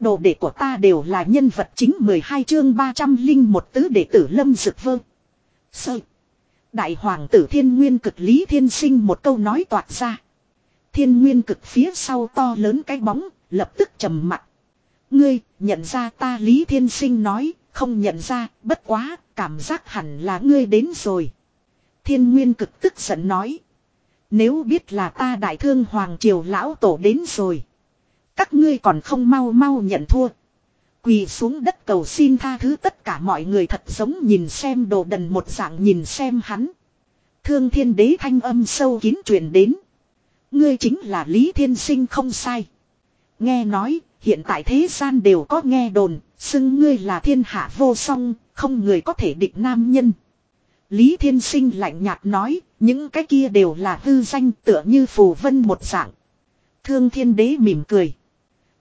Đồ đệ của ta đều là nhân vật chính 12 chương 300 linh một tứ đệ tử lâm dực vơ. Sơ. Đại hoàng tử thiên nguyên cực lý thiên sinh một câu nói toạc ra. Thiên nguyên cực phía sau to lớn cái bóng, lập tức trầm mặt. Ngươi, nhận ra ta lý thiên sinh nói, không nhận ra, bất quá, cảm giác hẳn là ngươi đến rồi. Thiên nguyên cực tức giận nói. Nếu biết là ta đại thương hoàng triều lão tổ đến rồi. Các ngươi còn không mau mau nhận thua. Quỳ xuống đất cầu xin tha thứ tất cả mọi người thật giống nhìn xem đồ đần một dạng nhìn xem hắn. Thương thiên đế thanh âm sâu kín truyền đến. Ngươi chính là Lý Thiên Sinh không sai. Nghe nói, hiện tại thế gian đều có nghe đồn, xưng ngươi là thiên hạ vô song, không người có thể địch nam nhân. Lý Thiên Sinh lạnh nhạt nói, những cái kia đều là hư danh tựa như phù vân một dạng. Thương thiên đế mỉm cười.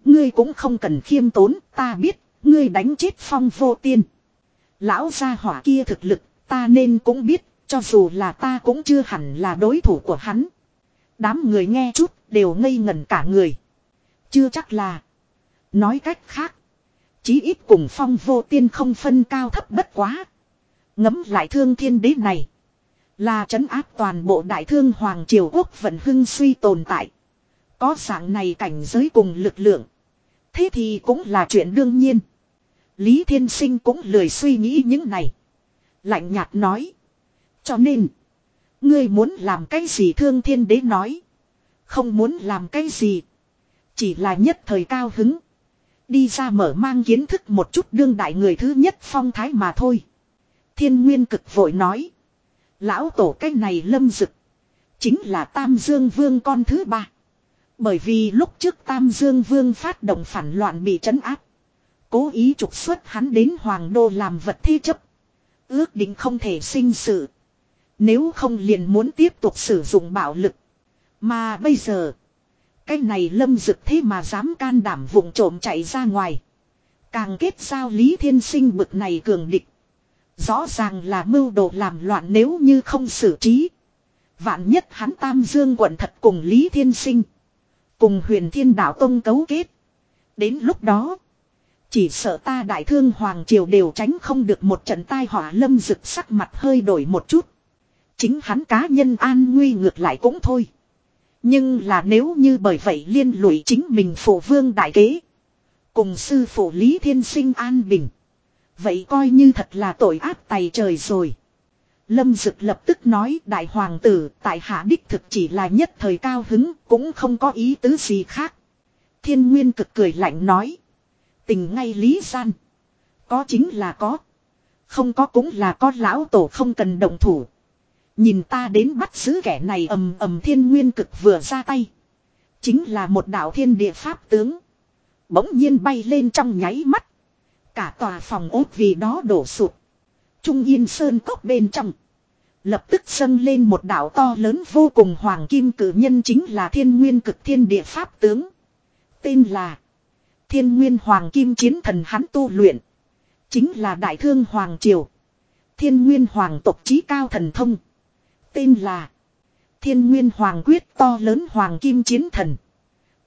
Ngươi cũng không cần khiêm tốn, ta biết, ngươi đánh chết phong vô tiên. Lão gia hỏa kia thực lực, ta nên cũng biết, cho dù là ta cũng chưa hẳn là đối thủ của hắn. Đám người nghe chút, đều ngây ngẩn cả người. Chưa chắc là. Nói cách khác. Chí ít cùng phong vô tiên không phân cao thấp bất quá. Ngấm lại thương thiên đế này. Là trấn áp toàn bộ đại thương Hoàng Triều Quốc vận hưng suy tồn tại. Có dạng này cảnh giới cùng lực lượng. Thế thì cũng là chuyện đương nhiên. Lý Thiên Sinh cũng lười suy nghĩ những này. Lạnh nhạt nói. Cho nên. Ngươi muốn làm cái gì thương thiên đế nói. Không muốn làm cái gì. Chỉ là nhất thời cao hứng. Đi ra mở mang kiến thức một chút đương đại người thứ nhất phong thái mà thôi. Thiên Nguyên cực vội nói. Lão tổ cái này lâm dực. Chính là Tam Dương Vương con thứ ba. Bởi vì lúc trước Tam Dương Vương phát động phản loạn bị trấn áp. Cố ý trục xuất hắn đến Hoàng Đô làm vật thi chấp. Ước định không thể sinh sự. Nếu không liền muốn tiếp tục sử dụng bạo lực. Mà bây giờ. Cái này lâm dực thế mà dám can đảm vụng trộm chạy ra ngoài. Càng kết giao Lý Thiên Sinh bực này cường địch. Rõ ràng là mưu đồ làm loạn nếu như không xử trí. Vạn nhất hắn Tam Dương quận thật cùng Lý Thiên Sinh. Cùng huyền thiên đạo tông cấu kết. Đến lúc đó. Chỉ sợ ta đại thương Hoàng Triều đều tránh không được một trận tai họa lâm rực sắc mặt hơi đổi một chút. Chính hắn cá nhân an nguy ngược lại cũng thôi. Nhưng là nếu như bởi vậy liên lụy chính mình phổ vương đại kế. Cùng sư phụ Lý Thiên Sinh an bình. Vậy coi như thật là tội ác tày trời rồi. Lâm Dực lập tức nói, đại hoàng tử, tại hạ đích thực chỉ là nhất thời cao hứng, cũng không có ý tứ gì khác. Thiên Nguyên cực cười lạnh nói. Tình ngay lý gian. Có chính là có. Không có cũng là có lão tổ không cần động thủ. Nhìn ta đến bắt giữ kẻ này ầm ầm thiên nguyên cực vừa ra tay. Chính là một đạo thiên địa pháp tướng. Bỗng nhiên bay lên trong nháy mắt. Cả tòa phòng ốt vì đó đổ sụp. Trung yên sơn cốc bên trong. Lập tức dâng lên một đạo to lớn vô cùng hoàng kim cử nhân chính là thiên nguyên cực thiên địa pháp tướng. Tên là Thiên nguyên hoàng kim chiến thần hắn tu luyện. Chính là đại thương hoàng triều. Thiên nguyên hoàng tộc trí cao thần thông. Tên là Thiên nguyên hoàng quyết to lớn hoàng kim chiến thần.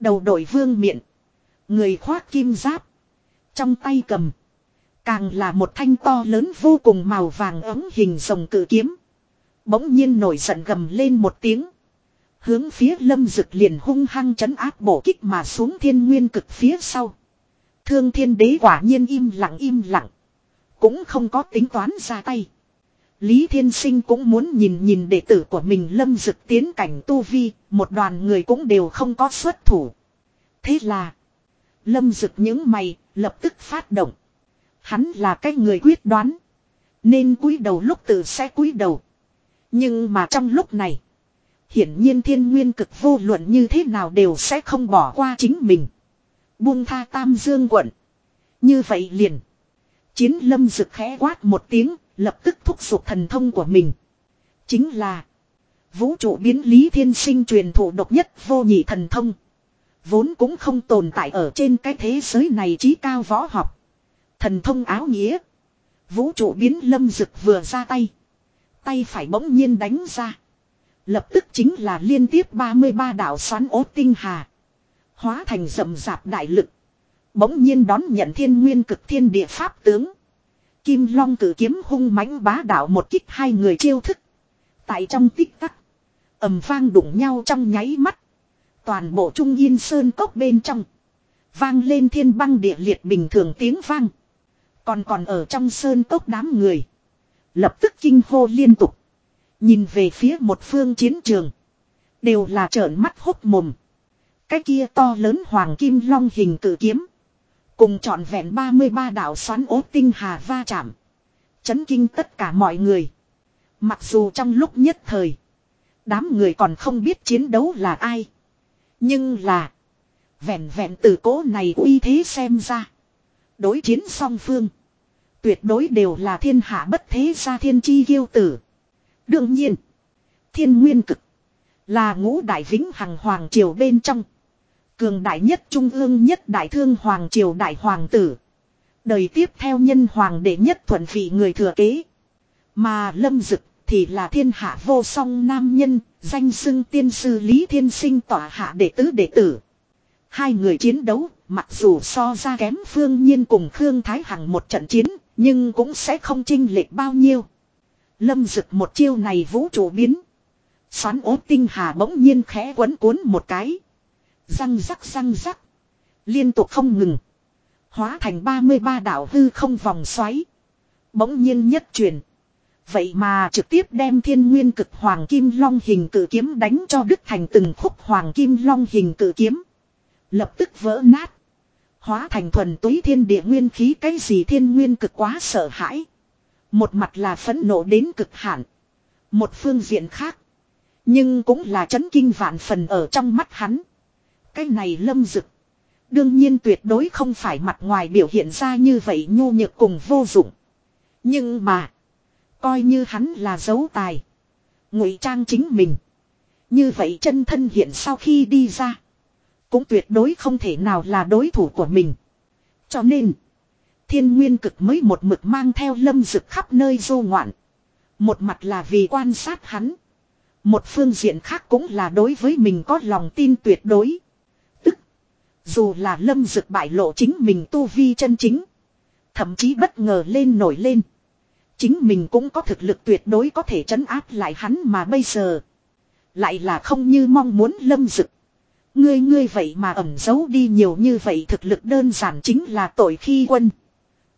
Đầu đội vương miện. Người khoác kim giáp. Trong tay cầm. Càng là một thanh to lớn vô cùng màu vàng ấm hình rồng cự kiếm. Bỗng nhiên nổi giận gầm lên một tiếng. Hướng phía lâm dực liền hung hăng chấn áp bổ kích mà xuống thiên nguyên cực phía sau. Thương thiên đế quả nhiên im lặng im lặng. Cũng không có tính toán ra tay. Lý Thiên Sinh cũng muốn nhìn nhìn đệ tử của mình lâm dực tiến cảnh tu vi, một đoàn người cũng đều không có xuất thủ. Thế là, lâm dực những mày, lập tức phát động. Hắn là cái người quyết đoán. Nên cúi đầu lúc tự sẽ cúi đầu. Nhưng mà trong lúc này, hiển nhiên thiên nguyên cực vô luận như thế nào đều sẽ không bỏ qua chính mình. Buông tha tam dương quận. Như vậy liền. Chiến lâm rực khẽ quát một tiếng, lập tức thúc giục thần thông của mình. Chính là vũ trụ biến lý thiên sinh truyền thụ độc nhất vô nhị thần thông. Vốn cũng không tồn tại ở trên cái thế giới này trí cao võ học. Thần thông áo nghĩa. Vũ trụ biến lâm rực vừa ra tay. Tay phải bỗng nhiên đánh ra. Lập tức chính là liên tiếp 33 đạo xoắn ố tinh hà. Hóa thành rầm rạp đại lực. Bỗng nhiên đón nhận thiên nguyên cực thiên địa pháp tướng. Kim long cử kiếm hung mãnh bá đạo một kích hai người chiêu thức. Tại trong tích tắc. ầm vang đụng nhau trong nháy mắt. Toàn bộ trung yên sơn cốc bên trong. Vang lên thiên băng địa liệt bình thường tiếng vang. Còn còn ở trong sơn cốc đám người. Lập tức kinh hô liên tục. Nhìn về phía một phương chiến trường. Đều là trợn mắt hốc mồm. Cái kia to lớn hoàng kim long hình cử kiếm. Cùng trọn vẹn 33 đạo xoắn ố tinh hà va chạm. Chấn kinh tất cả mọi người. Mặc dù trong lúc nhất thời. Đám người còn không biết chiến đấu là ai. Nhưng là. Vẹn vẹn từ cố này uy thế xem ra. Đối chiến song phương. Tuyệt đối đều là thiên hạ bất thế gia thiên chi kiêu tử. Đương nhiên. Thiên nguyên cực. Là ngũ đại vĩnh hằng hoàng triều bên trong. Cường đại nhất trung ương nhất đại thương hoàng triều đại hoàng tử. Đời tiếp theo nhân hoàng đệ nhất thuận vị người thừa kế. Mà lâm dực thì là thiên hạ vô song nam nhân, danh xưng tiên sư Lý Thiên Sinh tỏa hạ đệ tứ đệ tử. Hai người chiến đấu, mặc dù so ra kém phương nhiên cùng Khương Thái Hằng một trận chiến, nhưng cũng sẽ không chinh lệch bao nhiêu. Lâm dực một chiêu này vũ trụ biến. Xoắn ố tinh hà bỗng nhiên khẽ quấn cuốn một cái. Răng rắc răng rắc. Liên tục không ngừng. Hóa thành 33 đảo hư không vòng xoáy. Bỗng nhiên nhất truyền. Vậy mà trực tiếp đem thiên nguyên cực hoàng kim long hình cử kiếm đánh cho đứt thành từng khúc hoàng kim long hình cử kiếm. Lập tức vỡ nát. Hóa thành thuần túy thiên địa nguyên khí, cái gì thiên nguyên cực quá sợ hãi. Một mặt là phẫn nộ đến cực hạn. Một phương diện khác. Nhưng cũng là chấn kinh vạn phần ở trong mắt hắn. Cái này lâm dực. Đương nhiên tuyệt đối không phải mặt ngoài biểu hiện ra như vậy nhu nhược cùng vô dụng. Nhưng mà. Coi như hắn là dấu tài. ngụy trang chính mình. Như vậy chân thân hiện sau khi đi ra. Cũng tuyệt đối không thể nào là đối thủ của mình. Cho nên. Thiên nguyên cực mới một mực mang theo lâm dực khắp nơi du ngoạn. Một mặt là vì quan sát hắn. Một phương diện khác cũng là đối với mình có lòng tin tuyệt đối. Tức. Dù là lâm dực bại lộ chính mình tu vi chân chính. Thậm chí bất ngờ lên nổi lên. Chính mình cũng có thực lực tuyệt đối có thể chấn áp lại hắn mà bây giờ. Lại là không như mong muốn lâm dực. Ngươi ngươi vậy mà ẩn giấu đi nhiều như vậy thực lực đơn giản chính là tội khi quân.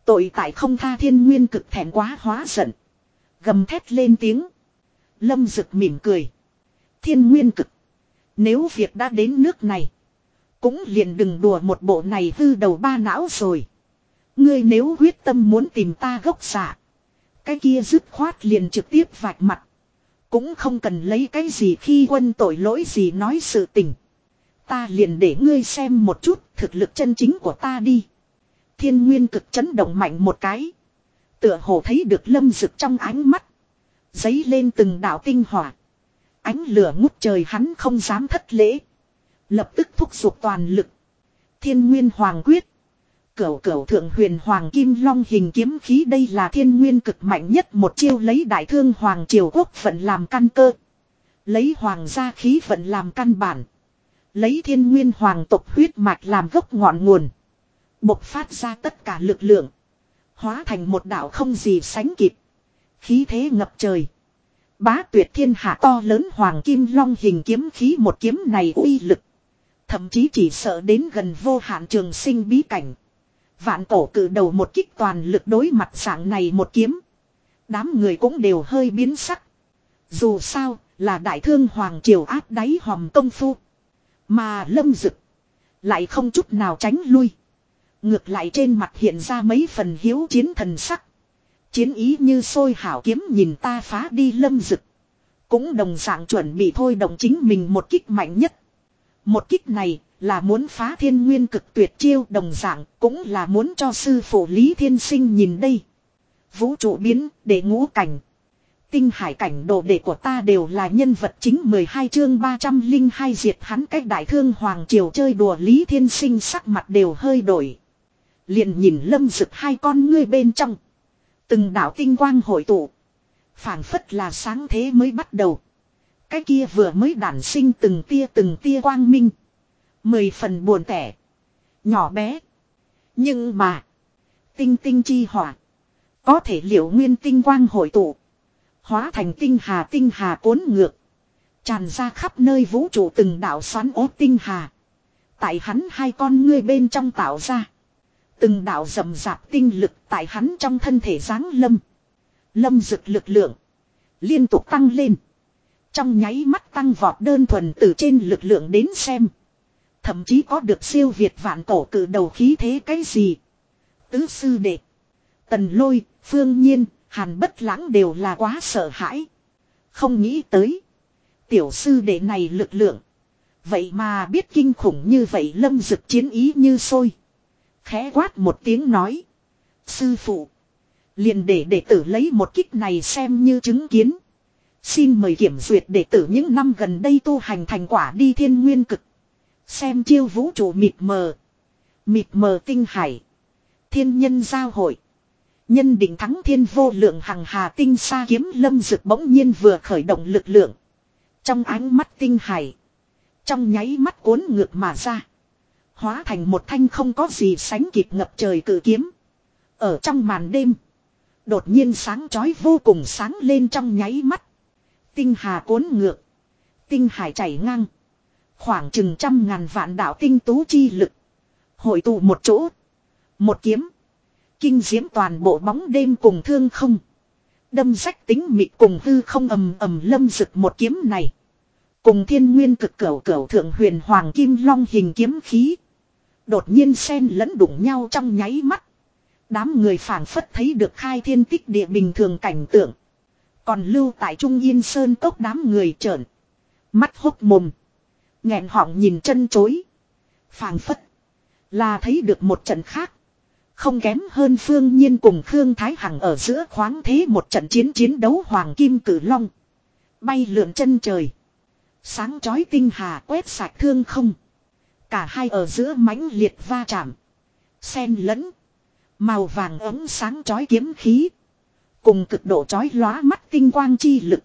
Tội tại không tha thiên nguyên cực thẹn quá hóa giận. Gầm thét lên tiếng. Lâm rực mỉm cười. Thiên nguyên cực. Nếu việc đã đến nước này. Cũng liền đừng đùa một bộ này hư đầu ba não rồi. Ngươi nếu quyết tâm muốn tìm ta gốc giả. Cái kia dứt khoát liền trực tiếp vạch mặt. Cũng không cần lấy cái gì khi quân tội lỗi gì nói sự tình. Ta liền để ngươi xem một chút thực lực chân chính của ta đi. Thiên nguyên cực chấn động mạnh một cái. Tựa hồ thấy được lâm rực trong ánh mắt. Giấy lên từng đạo tinh hỏa. Ánh lửa ngút trời hắn không dám thất lễ. Lập tức thúc giục toàn lực. Thiên nguyên hoàng quyết. Cửu cửu thượng huyền hoàng kim long hình kiếm khí đây là thiên nguyên cực mạnh nhất một chiêu lấy đại thương hoàng triều quốc phận làm căn cơ. Lấy hoàng gia khí vận làm căn bản. Lấy thiên nguyên hoàng tộc huyết mạch làm gốc ngọn nguồn. Bộc phát ra tất cả lực lượng. Hóa thành một đạo không gì sánh kịp. Khí thế ngập trời. Bá tuyệt thiên hạ to lớn hoàng kim long hình kiếm khí một kiếm này uy lực. Thậm chí chỉ sợ đến gần vô hạn trường sinh bí cảnh. Vạn cổ cử đầu một kích toàn lực đối mặt sảng này một kiếm. Đám người cũng đều hơi biến sắc. Dù sao, là đại thương hoàng triều áp đáy hòm công phu. Mà lâm dực. Lại không chút nào tránh lui. Ngược lại trên mặt hiện ra mấy phần hiếu chiến thần sắc. Chiến ý như sôi hảo kiếm nhìn ta phá đi lâm dực. Cũng đồng dạng chuẩn bị thôi động chính mình một kích mạnh nhất. Một kích này là muốn phá thiên nguyên cực tuyệt chiêu đồng dạng, cũng là muốn cho sư phụ Lý Thiên Sinh nhìn đây. Vũ trụ biến để ngũ cảnh. Tinh hải cảnh đồ đệ của ta đều là nhân vật chính 12 chương 302 diệt hắn cách đại thương hoàng triều chơi đùa Lý Thiên Sinh sắc mặt đều hơi đổi. Liền nhìn lâm rực hai con ngươi bên trong. Từng đạo tinh quang hội tụ. phảng phất là sáng thế mới bắt đầu. Cái kia vừa mới đản sinh từng tia từng tia quang minh. Mười phần buồn tẻ. Nhỏ bé. Nhưng mà. Tinh tinh chi hỏa. Có thể liệu nguyên tinh quang hội tụ. Hóa thành tinh hà tinh hà cuốn ngược. Tràn ra khắp nơi vũ trụ từng đạo xoắn ốt tinh hà. Tại hắn hai con ngươi bên trong tạo ra. Từng đạo rầm rạp tinh lực tại hắn trong thân thể giáng lâm. Lâm dực lực lượng. Liên tục tăng lên. Trong nháy mắt tăng vọt đơn thuần từ trên lực lượng đến xem. Thậm chí có được siêu việt vạn cổ cử đầu khí thế cái gì. Tứ sư đệ. Tần lôi, phương nhiên, hàn bất lãng đều là quá sợ hãi. Không nghĩ tới. Tiểu sư đệ này lực lượng. Vậy mà biết kinh khủng như vậy lâm dực chiến ý như sôi. Khẽ quát một tiếng nói. Sư phụ. liền để đệ tử lấy một kích này xem như chứng kiến. Xin mời kiểm duyệt đệ tử những năm gần đây tu hành thành quả đi thiên nguyên cực. Xem chiêu vũ trụ mịt mờ. Mịt mờ tinh hải. Thiên nhân giao hội. Nhân định thắng thiên vô lượng hằng hà tinh xa kiếm lâm rực bỗng nhiên vừa khởi động lực lượng. Trong ánh mắt tinh hải. Trong nháy mắt cuốn ngược mà ra. Hóa thành một thanh không có gì sánh kịp ngập trời cử kiếm. Ở trong màn đêm. Đột nhiên sáng chói vô cùng sáng lên trong nháy mắt. Tinh hà cuốn ngược. Tinh hải chảy ngang. Khoảng chừng trăm ngàn vạn đạo tinh tú chi lực. Hội tụ một chỗ. Một kiếm. Kinh diễm toàn bộ bóng đêm cùng thương không. Đâm rách tính mịt cùng hư không ầm ầm lâm rực một kiếm này. Cùng thiên nguyên cực cẩu cẩu thượng huyền hoàng kim long hình kiếm khí. Đột nhiên xen lẫn đụng nhau trong nháy mắt. Đám người phảng phất thấy được khai thiên tích địa bình thường cảnh tượng. Còn lưu tại Trung Yên Sơn cốc đám người trợn. Mắt hốc mồm. nghẹn họng nhìn chân chối. phảng phất. Là thấy được một trận khác. Không kém hơn Phương Nhiên cùng Khương Thái Hằng ở giữa khoáng thế một trận chiến chiến đấu Hoàng Kim Cử Long. Bay lượn chân trời. Sáng chói tinh hà quét sạch thương không. Cả hai ở giữa mãnh liệt va chạm. Xen lẫn. Màu vàng ấm sáng chói kiếm khí. Cùng cực độ chói lóa mắt tinh quang chi lực.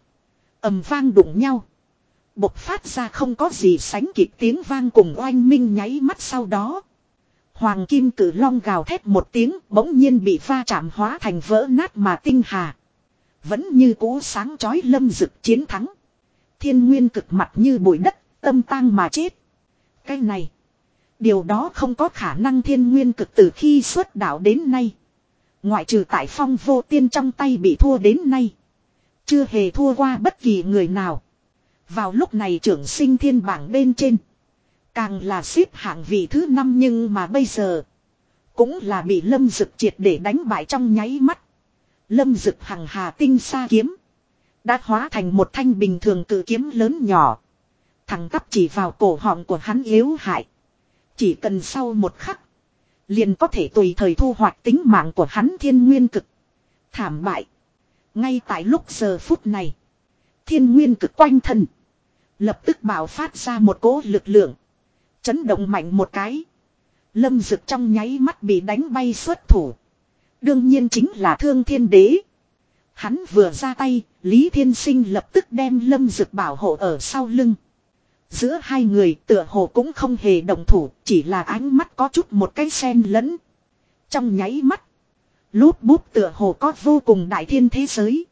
ầm vang đụng nhau. Bộc phát ra không có gì sánh kịp tiếng vang cùng oanh minh nháy mắt sau đó. Hoàng kim cử long gào thét một tiếng bỗng nhiên bị pha chạm hóa thành vỡ nát mà tinh hà. Vẫn như cú sáng chói lâm dực chiến thắng. Thiên nguyên cực mặt như bụi đất, tâm tang mà chết. Cái này. Điều đó không có khả năng thiên nguyên cực từ khi xuất đạo đến nay. Ngoại trừ tại phong vô tiên trong tay bị thua đến nay. Chưa hề thua qua bất kỳ người nào. Vào lúc này trưởng sinh thiên bảng bên trên. Càng là xếp hạng vị thứ năm nhưng mà bây giờ. Cũng là bị lâm dực triệt để đánh bại trong nháy mắt. Lâm dực hằng hà tinh xa kiếm. Đã hóa thành một thanh bình thường cự kiếm lớn nhỏ. Thằng tắp chỉ vào cổ họng của hắn yếu hại. Chỉ cần sau một khắc. Liền có thể tùy thời thu hoạch tính mạng của hắn thiên nguyên cực. Thảm bại. Ngay tại lúc giờ phút này. Thiên nguyên cực quanh thân. Lập tức bảo phát ra một cỗ lực lượng. Chấn động mạnh một cái. Lâm Dực trong nháy mắt bị đánh bay xuất thủ. Đương nhiên chính là thương thiên đế. Hắn vừa ra tay, Lý Thiên Sinh lập tức đem Lâm Dực bảo hộ ở sau lưng. Giữa hai người tựa hồ cũng không hề động thủ, chỉ là ánh mắt có chút một cái sen lẫn. Trong nháy mắt, lút bút tựa hồ có vô cùng đại thiên thế giới.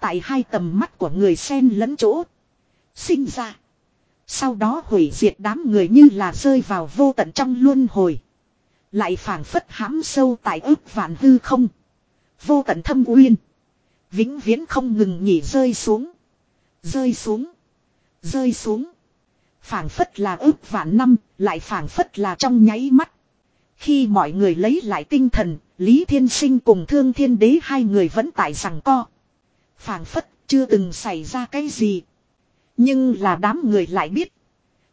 Tại hai tầm mắt của người sen lẫn chỗ. Sinh ra. Sau đó hủy diệt đám người như là rơi vào vô tận trong luân hồi. Lại phảng phất hãm sâu tại ức vạn hư không. Vô tận thâm uyên. Vĩnh viễn không ngừng nghỉ rơi xuống. Rơi xuống. Rơi xuống. phảng phất là ức vạn năm, lại phảng phất là trong nháy mắt. Khi mọi người lấy lại tinh thần, Lý Thiên Sinh cùng Thương Thiên Đế hai người vẫn tại rằng co. phảng phất chưa từng xảy ra cái gì. Nhưng là đám người lại biết.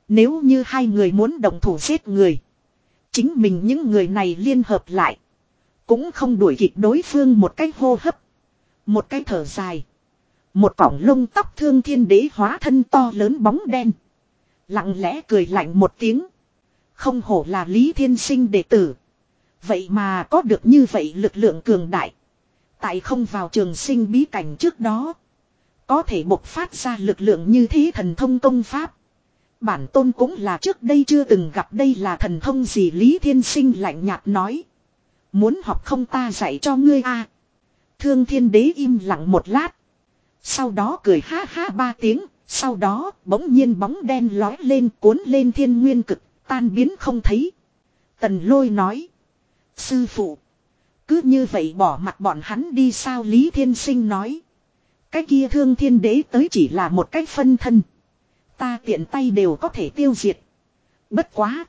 Nếu như hai người muốn đồng thủ giết người. Chính mình những người này liên hợp lại. Cũng không đuổi kịp đối phương một cái hô hấp. Một cái thở dài. Một cỏng lông tóc thương thiên đế hóa thân to lớn bóng đen. Lặng lẽ cười lạnh một tiếng. Không hổ là Lý Thiên Sinh đệ tử. Vậy mà có được như vậy lực lượng cường đại. Tại không vào trường sinh bí cảnh trước đó. Có thể bộc phát ra lực lượng như thế thần thông công pháp. Bản tôn cũng là trước đây chưa từng gặp đây là thần thông gì Lý Thiên Sinh lạnh nhạt nói. Muốn học không ta dạy cho ngươi a Thương thiên đế im lặng một lát. Sau đó cười ha ha ba tiếng. Sau đó bỗng nhiên bóng đen lói lên cuốn lên thiên nguyên cực. Tan biến không thấy. Tần lôi nói. Sư phụ. Cứ như vậy bỏ mặt bọn hắn đi sao Lý Thiên Sinh nói. Cái kia thương thiên đế tới chỉ là một cách phân thân. Ta tiện tay đều có thể tiêu diệt. Bất quá.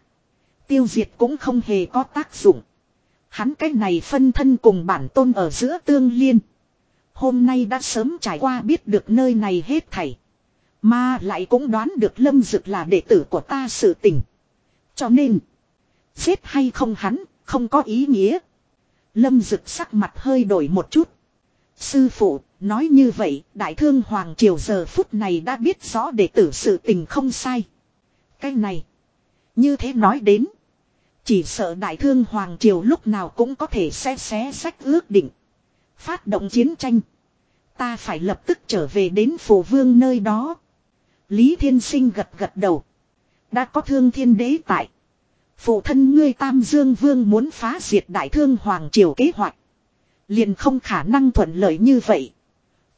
Tiêu diệt cũng không hề có tác dụng. Hắn cái này phân thân cùng bản tôn ở giữa tương liên. Hôm nay đã sớm trải qua biết được nơi này hết thảy. Mà lại cũng đoán được Lâm Dực là đệ tử của ta sự tình. Cho nên. Giết hay không hắn, không có ý nghĩa. Lâm Dực sắc mặt hơi đổi một chút. Sư phụ, nói như vậy, Đại Thương Hoàng Triều giờ phút này đã biết rõ đệ tử sự tình không sai. Cái này. Như thế nói đến. Chỉ sợ Đại Thương Hoàng Triều lúc nào cũng có thể xé xé sách ước định. Phát động chiến tranh. Ta phải lập tức trở về đến phổ vương nơi đó. Lý Thiên Sinh gật gật đầu. Đã có thương thiên đế tại. Phụ thân ngươi Tam Dương Vương muốn phá diệt Đại Thương Hoàng Triều kế hoạch. Liền không khả năng thuận lợi như vậy.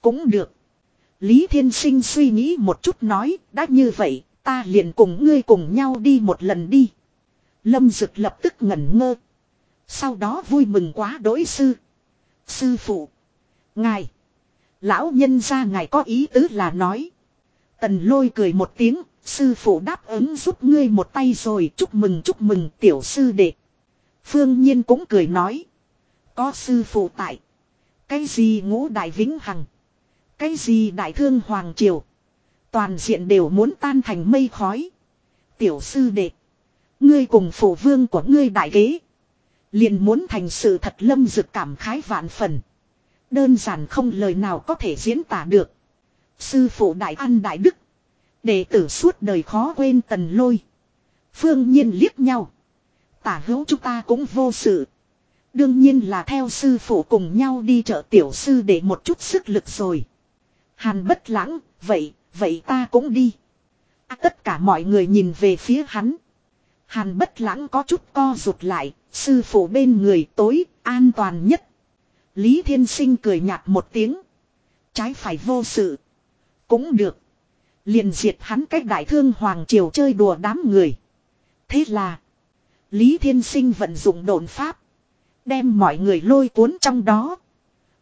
Cũng được. Lý Thiên Sinh suy nghĩ một chút nói, đã như vậy, ta liền cùng ngươi cùng nhau đi một lần đi. Lâm Dực lập tức ngẩn ngơ. Sau đó vui mừng quá đối sư. Sư phụ. Ngài. Lão nhân ra ngài có ý tứ là nói. Tần lôi cười một tiếng, sư phụ đáp ứng giúp ngươi một tay rồi chúc mừng chúc mừng tiểu sư đệ. Phương Nhiên cũng cười nói. Có sư phụ tại. Cái gì ngũ đại vĩnh hằng. Cái gì đại thương hoàng triều. Toàn diện đều muốn tan thành mây khói. Tiểu sư đệ. Ngươi cùng phổ vương của ngươi đại ghế. Liền muốn thành sự thật lâm dực cảm khái vạn phần. Đơn giản không lời nào có thể diễn tả được. Sư phụ đại ăn đại đức. Đệ tử suốt đời khó quên tần lôi. Phương nhiên liếc nhau. Tả hữu chúng ta cũng vô sự. Đương nhiên là theo sư phụ cùng nhau đi chợ tiểu sư để một chút sức lực rồi. Hàn bất lãng, vậy, vậy ta cũng đi. À, tất cả mọi người nhìn về phía hắn. Hàn bất lãng có chút co rụt lại, sư phụ bên người tối, an toàn nhất. Lý Thiên Sinh cười nhạt một tiếng. Trái phải vô sự. Cũng được. Liền diệt hắn cách đại thương Hoàng Triều chơi đùa đám người. Thế là. Lý Thiên Sinh vận dụng đồn pháp. Đem mọi người lôi cuốn trong đó.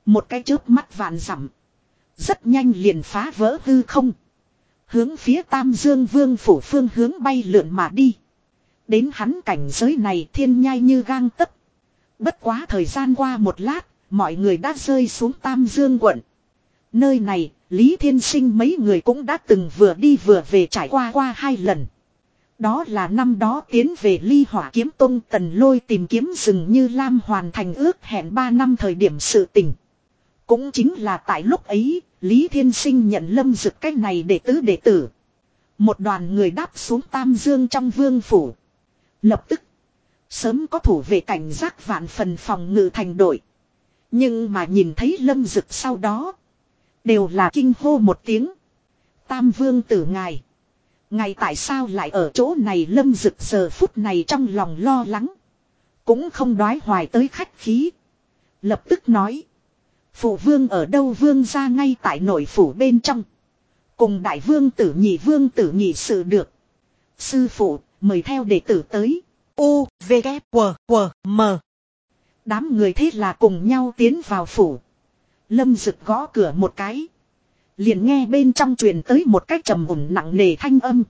Một cái chớp mắt vạn dặm rất nhanh liền phá vỡ hư không. Hướng phía Tam Dương Vương phủ phương hướng bay lượn mà đi. Đến hắn cảnh giới này thiên nhai như gang tấc. Bất quá thời gian qua một lát, mọi người đã rơi xuống Tam Dương quận. Nơi này, Lý Thiên Sinh mấy người cũng đã từng vừa đi vừa về trải qua qua hai lần. Đó là năm đó tiến về ly hỏa kiếm tông tần lôi tìm kiếm rừng như Lam hoàn thành ước hẹn 3 năm thời điểm sự tình. Cũng chính là tại lúc ấy, Lý Thiên Sinh nhận lâm dực cách này để tứ đệ tử. Một đoàn người đáp xuống Tam Dương trong vương phủ. Lập tức, sớm có thủ vệ cảnh giác vạn phần phòng ngự thành đội. Nhưng mà nhìn thấy lâm dực sau đó, đều là kinh hô một tiếng. Tam Vương tử ngài. Ngài tại sao lại ở chỗ này lâm Dực giờ phút này trong lòng lo lắng. Cũng không đoái hoài tới khách khí. Lập tức nói. Phụ vương ở đâu vương ra ngay tại nội phủ bên trong. Cùng đại vương tử nhị vương tử nhị sự được. Sư phụ, mời theo đệ tử tới. U, V, K, W, W, M. Đám người thế là cùng nhau tiến vào phủ. Lâm rực gõ cửa một cái. Liền nghe bên trong truyền tới một cách trầm ổn nặng nề thanh âm.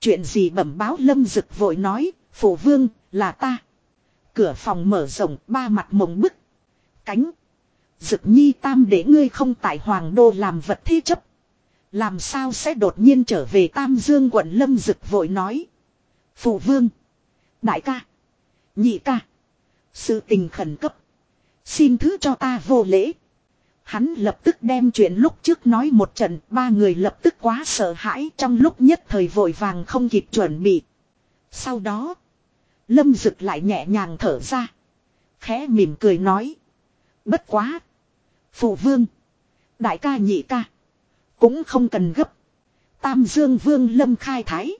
Chuyện gì bẩm báo lâm rực vội nói, phụ vương, là ta. Cửa phòng mở rộng, ba mặt mộng bức. Cánh. Dực nhi tam để ngươi không tại hoàng đô làm vật thi chấp. Làm sao sẽ đột nhiên trở về tam dương quận lâm dực vội nói. Phụ vương. Đại ca. Nhị ca. Sự tình khẩn cấp. Xin thứ cho ta vô lễ. Hắn lập tức đem chuyện lúc trước nói một trận, ba người lập tức quá sợ hãi trong lúc nhất thời vội vàng không kịp chuẩn bị. Sau đó, Lâm Dực lại nhẹ nhàng thở ra. Khẽ mỉm cười nói. Bất quá. Phụ vương. Đại ca nhị ca. Cũng không cần gấp. Tam Dương Vương Lâm khai thái.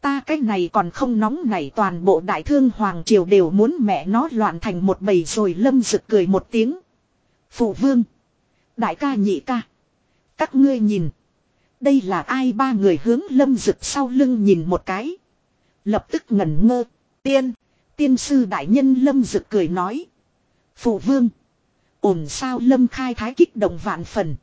Ta cái này còn không nóng nảy toàn bộ đại thương hoàng triều đều muốn mẹ nó loạn thành một bầy rồi lâm rực cười một tiếng. Phụ vương. Đại ca nhị ca. Các ngươi nhìn. Đây là ai ba người hướng lâm rực sau lưng nhìn một cái. Lập tức ngẩn ngơ. Tiên. Tiên sư đại nhân lâm rực cười nói. Phụ vương. Ổn sao lâm khai thái kích động vạn phần.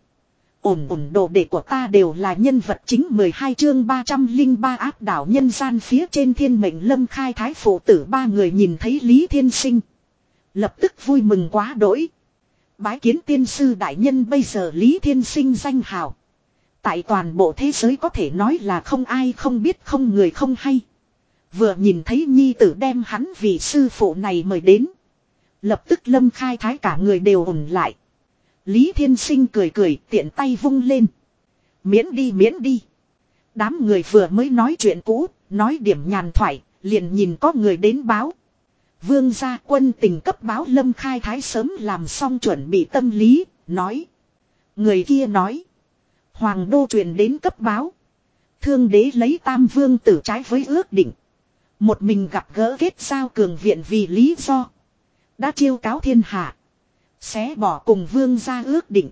Ổn ổn đồ đệ của ta đều là nhân vật chính 12 chương 303 áp đảo nhân gian phía trên thiên mệnh lâm khai thái phụ tử ba người nhìn thấy Lý Thiên Sinh. Lập tức vui mừng quá đỗi. Bái kiến tiên sư đại nhân bây giờ Lý Thiên Sinh danh hào. Tại toàn bộ thế giới có thể nói là không ai không biết không người không hay. Vừa nhìn thấy nhi tử đem hắn vì sư phụ này mời đến. Lập tức lâm khai thái cả người đều ổn lại. Lý Thiên Sinh cười cười tiện tay vung lên. Miễn đi miễn đi. Đám người vừa mới nói chuyện cũ, nói điểm nhàn thoại, liền nhìn có người đến báo. Vương gia quân tình cấp báo lâm khai thái sớm làm xong chuẩn bị tâm lý, nói. Người kia nói. Hoàng đô truyền đến cấp báo. Thương đế lấy tam vương tử trái với ước định. Một mình gặp gỡ kết giao cường viện vì lý do. Đã chiêu cáo thiên hạ. Xé bỏ cùng vương ra ước định.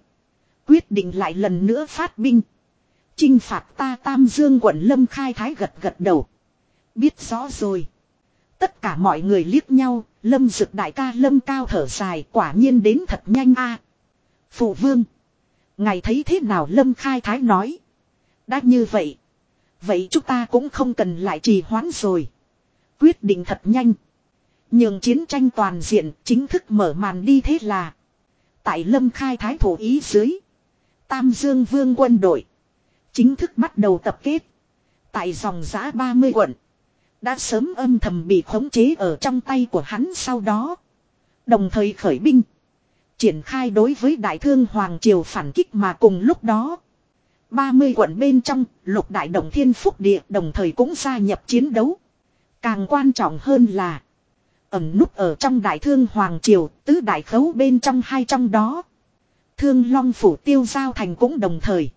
Quyết định lại lần nữa phát binh. Chinh phạt ta Tam Dương quận Lâm Khai Thái gật gật đầu. Biết rõ rồi. Tất cả mọi người liếc nhau, Lâm Dực đại ca Lâm Cao thở dài quả nhiên đến thật nhanh a. Phụ vương. Ngài thấy thế nào Lâm Khai Thái nói. Đã như vậy. Vậy chúng ta cũng không cần lại trì hoãn rồi. Quyết định thật nhanh. Nhường chiến tranh toàn diện chính thức mở màn đi thế là. Tại lâm khai thái thổ ý dưới. Tam Dương Vương quân đội. Chính thức bắt đầu tập kết. Tại dòng giã 30 quận. Đã sớm âm thầm bị khống chế ở trong tay của hắn sau đó. Đồng thời khởi binh. Triển khai đối với đại thương Hoàng Triều phản kích mà cùng lúc đó. 30 quận bên trong, lục đại đồng thiên phúc địa đồng thời cũng gia nhập chiến đấu. Càng quan trọng hơn là ẩn núp ở trong đại thương Hoàng Triều, tứ đại khấu bên trong hai trong đó. Thương Long Phủ Tiêu Giao Thành cũng đồng thời.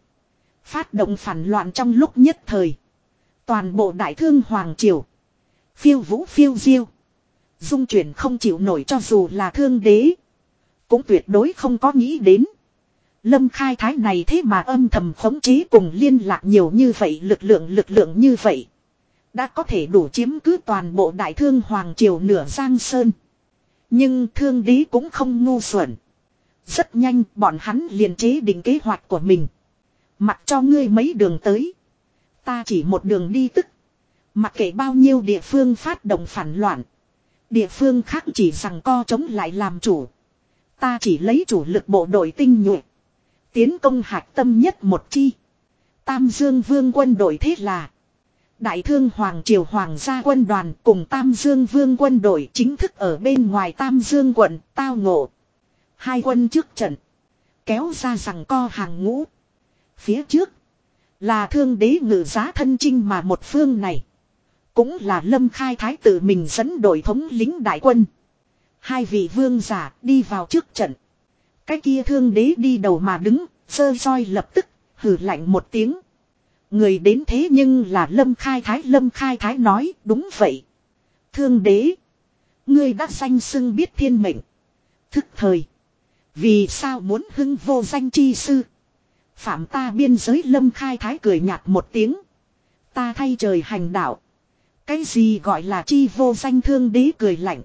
Phát động phản loạn trong lúc nhất thời. Toàn bộ đại thương Hoàng Triều. Phiêu vũ phiêu diêu. Dung chuyển không chịu nổi cho dù là thương đế. Cũng tuyệt đối không có nghĩ đến. Lâm khai thái này thế mà âm thầm khống chế cùng liên lạc nhiều như vậy lực lượng lực lượng như vậy. Đã có thể đủ chiếm cứ toàn bộ đại thương Hoàng Triều nửa Giang Sơn. Nhưng thương đế cũng không ngu xuẩn. Rất nhanh, bọn hắn liền chế định kế hoạch của mình. Mặc cho ngươi mấy đường tới. Ta chỉ một đường đi tức. Mặc kệ bao nhiêu địa phương phát động phản loạn. Địa phương khác chỉ rằng co chống lại làm chủ. Ta chỉ lấy chủ lực bộ đội tinh nhuệ. Tiến công hạt tâm nhất một chi. Tam Dương Vương quân đội thế là. Đại thương Hoàng Triều Hoàng gia quân đoàn cùng Tam Dương Vương quân đội chính thức ở bên ngoài Tam Dương quận, tao ngộ. Hai quân trước trận. Kéo ra rằng co hàng ngũ. Phía trước. Là thương đế ngự giá thân chinh mà một phương này. Cũng là lâm khai thái tử mình dẫn đội thống lính đại quân. Hai vị vương giả đi vào trước trận. Cái kia thương đế đi đầu mà đứng, sơ soi lập tức, hử lạnh một tiếng. Người đến thế nhưng là Lâm Khai Thái. Lâm Khai Thái nói, đúng vậy. Thương đế. Ngươi đã danh xưng biết thiên mệnh. Thức thời. Vì sao muốn hưng vô danh chi sư. Phạm ta biên giới Lâm Khai Thái cười nhạt một tiếng. Ta thay trời hành đạo. Cái gì gọi là chi vô danh thương đế cười lạnh.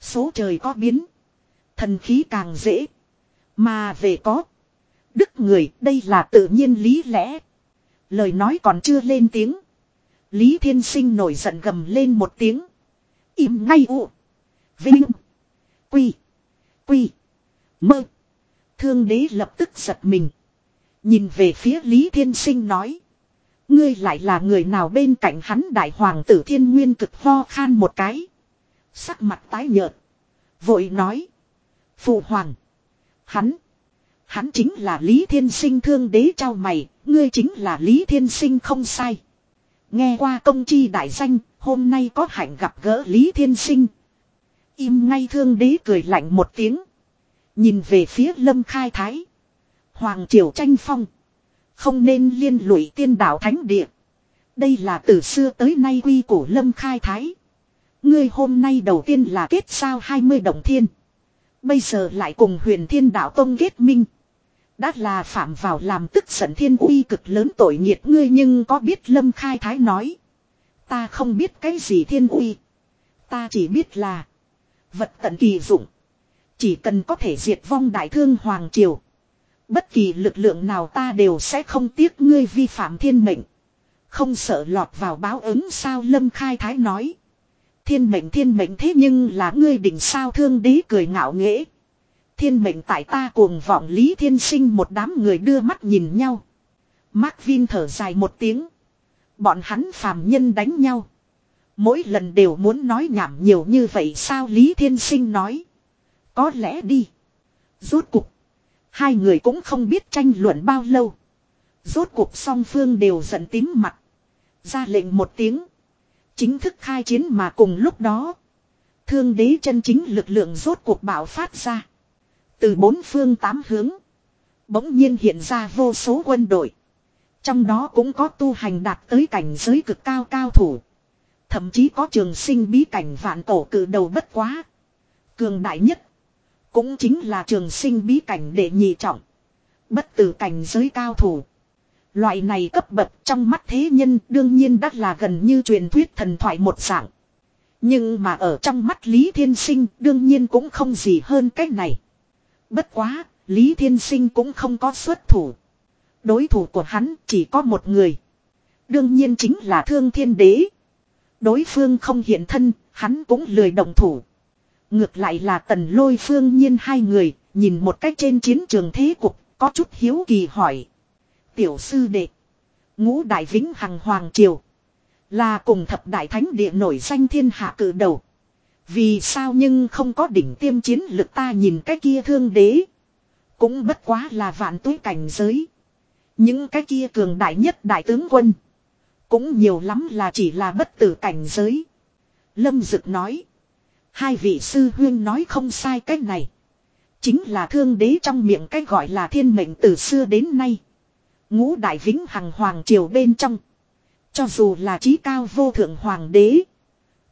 Số trời có biến. Thần khí càng dễ. Mà về có. Đức người, đây là tự nhiên lý lẽ. Lời nói còn chưa lên tiếng. Lý Thiên Sinh nổi giận gầm lên một tiếng. Im ngay ụ, Vinh. Quy. Quy. Mơ. Thương đế lập tức giật mình. Nhìn về phía Lý Thiên Sinh nói. Ngươi lại là người nào bên cạnh hắn đại hoàng tử thiên nguyên cực ho khan một cái. Sắc mặt tái nhợt. Vội nói. Phụ hoàng. Hắn. Hắn chính là Lý Thiên Sinh thương đế trao mày, ngươi chính là Lý Thiên Sinh không sai. Nghe qua công chi đại danh, hôm nay có hạnh gặp gỡ Lý Thiên Sinh. Im ngay thương đế cười lạnh một tiếng. Nhìn về phía lâm khai thái. Hoàng triều tranh phong. Không nên liên lụy tiên đạo thánh địa. Đây là từ xưa tới nay quy củ lâm khai thái. Ngươi hôm nay đầu tiên là kết sao 20 đồng thiên. Bây giờ lại cùng huyền thiên đạo tông kết minh. Đã là phạm vào làm tức giận thiên uy cực lớn tội nghiệt ngươi nhưng có biết lâm khai thái nói. Ta không biết cái gì thiên uy. Ta chỉ biết là. Vật tận kỳ dụng. Chỉ cần có thể diệt vong đại thương Hoàng Triều. Bất kỳ lực lượng nào ta đều sẽ không tiếc ngươi vi phạm thiên mệnh. Không sợ lọt vào báo ứng sao Lâm Khai Thái nói. Thiên mệnh thiên mệnh thế nhưng là ngươi đỉnh sao thương đế cười ngạo nghễ. Thiên mệnh tại ta cuồng vọng Lý Thiên Sinh một đám người đưa mắt nhìn nhau. Mark Vin thở dài một tiếng. Bọn hắn phàm nhân đánh nhau. Mỗi lần đều muốn nói nhảm nhiều như vậy sao Lý Thiên Sinh nói. Có lẽ đi. Rốt cục. Hai người cũng không biết tranh luận bao lâu. Rốt cuộc song phương đều giận tím mặt. Ra lệnh một tiếng. Chính thức khai chiến mà cùng lúc đó. Thương đế chân chính lực lượng rốt cuộc bạo phát ra. Từ bốn phương tám hướng. Bỗng nhiên hiện ra vô số quân đội. Trong đó cũng có tu hành đạt tới cảnh giới cực cao cao thủ. Thậm chí có trường sinh bí cảnh vạn tổ cử đầu bất quá. Cường đại nhất. Cũng chính là trường sinh bí cảnh để nhị trọng. Bất tử cảnh giới cao thủ. Loại này cấp bậc trong mắt thế nhân đương nhiên đắt là gần như truyền thuyết thần thoại một dạng. Nhưng mà ở trong mắt Lý Thiên Sinh đương nhiên cũng không gì hơn cách này. Bất quá, Lý Thiên Sinh cũng không có xuất thủ. Đối thủ của hắn chỉ có một người. Đương nhiên chính là Thương Thiên Đế. Đối phương không hiện thân, hắn cũng lười động thủ. Ngược lại là tần lôi phương nhiên hai người, nhìn một cách trên chiến trường thế cục, có chút hiếu kỳ hỏi. Tiểu sư đệ. Ngũ đại vĩnh hằng hoàng triều. Là cùng thập đại thánh địa nổi danh thiên hạ cử đầu. Vì sao nhưng không có đỉnh tiêm chiến lực ta nhìn cái kia thương đế. Cũng bất quá là vạn túi cảnh giới. Những cái kia cường đại nhất đại tướng quân. Cũng nhiều lắm là chỉ là bất tử cảnh giới. Lâm Dực nói. Hai vị sư huyên nói không sai cách này. Chính là thương đế trong miệng cách gọi là thiên mệnh từ xưa đến nay. Ngũ đại vĩnh hằng hoàng triều bên trong. Cho dù là trí cao vô thượng hoàng đế.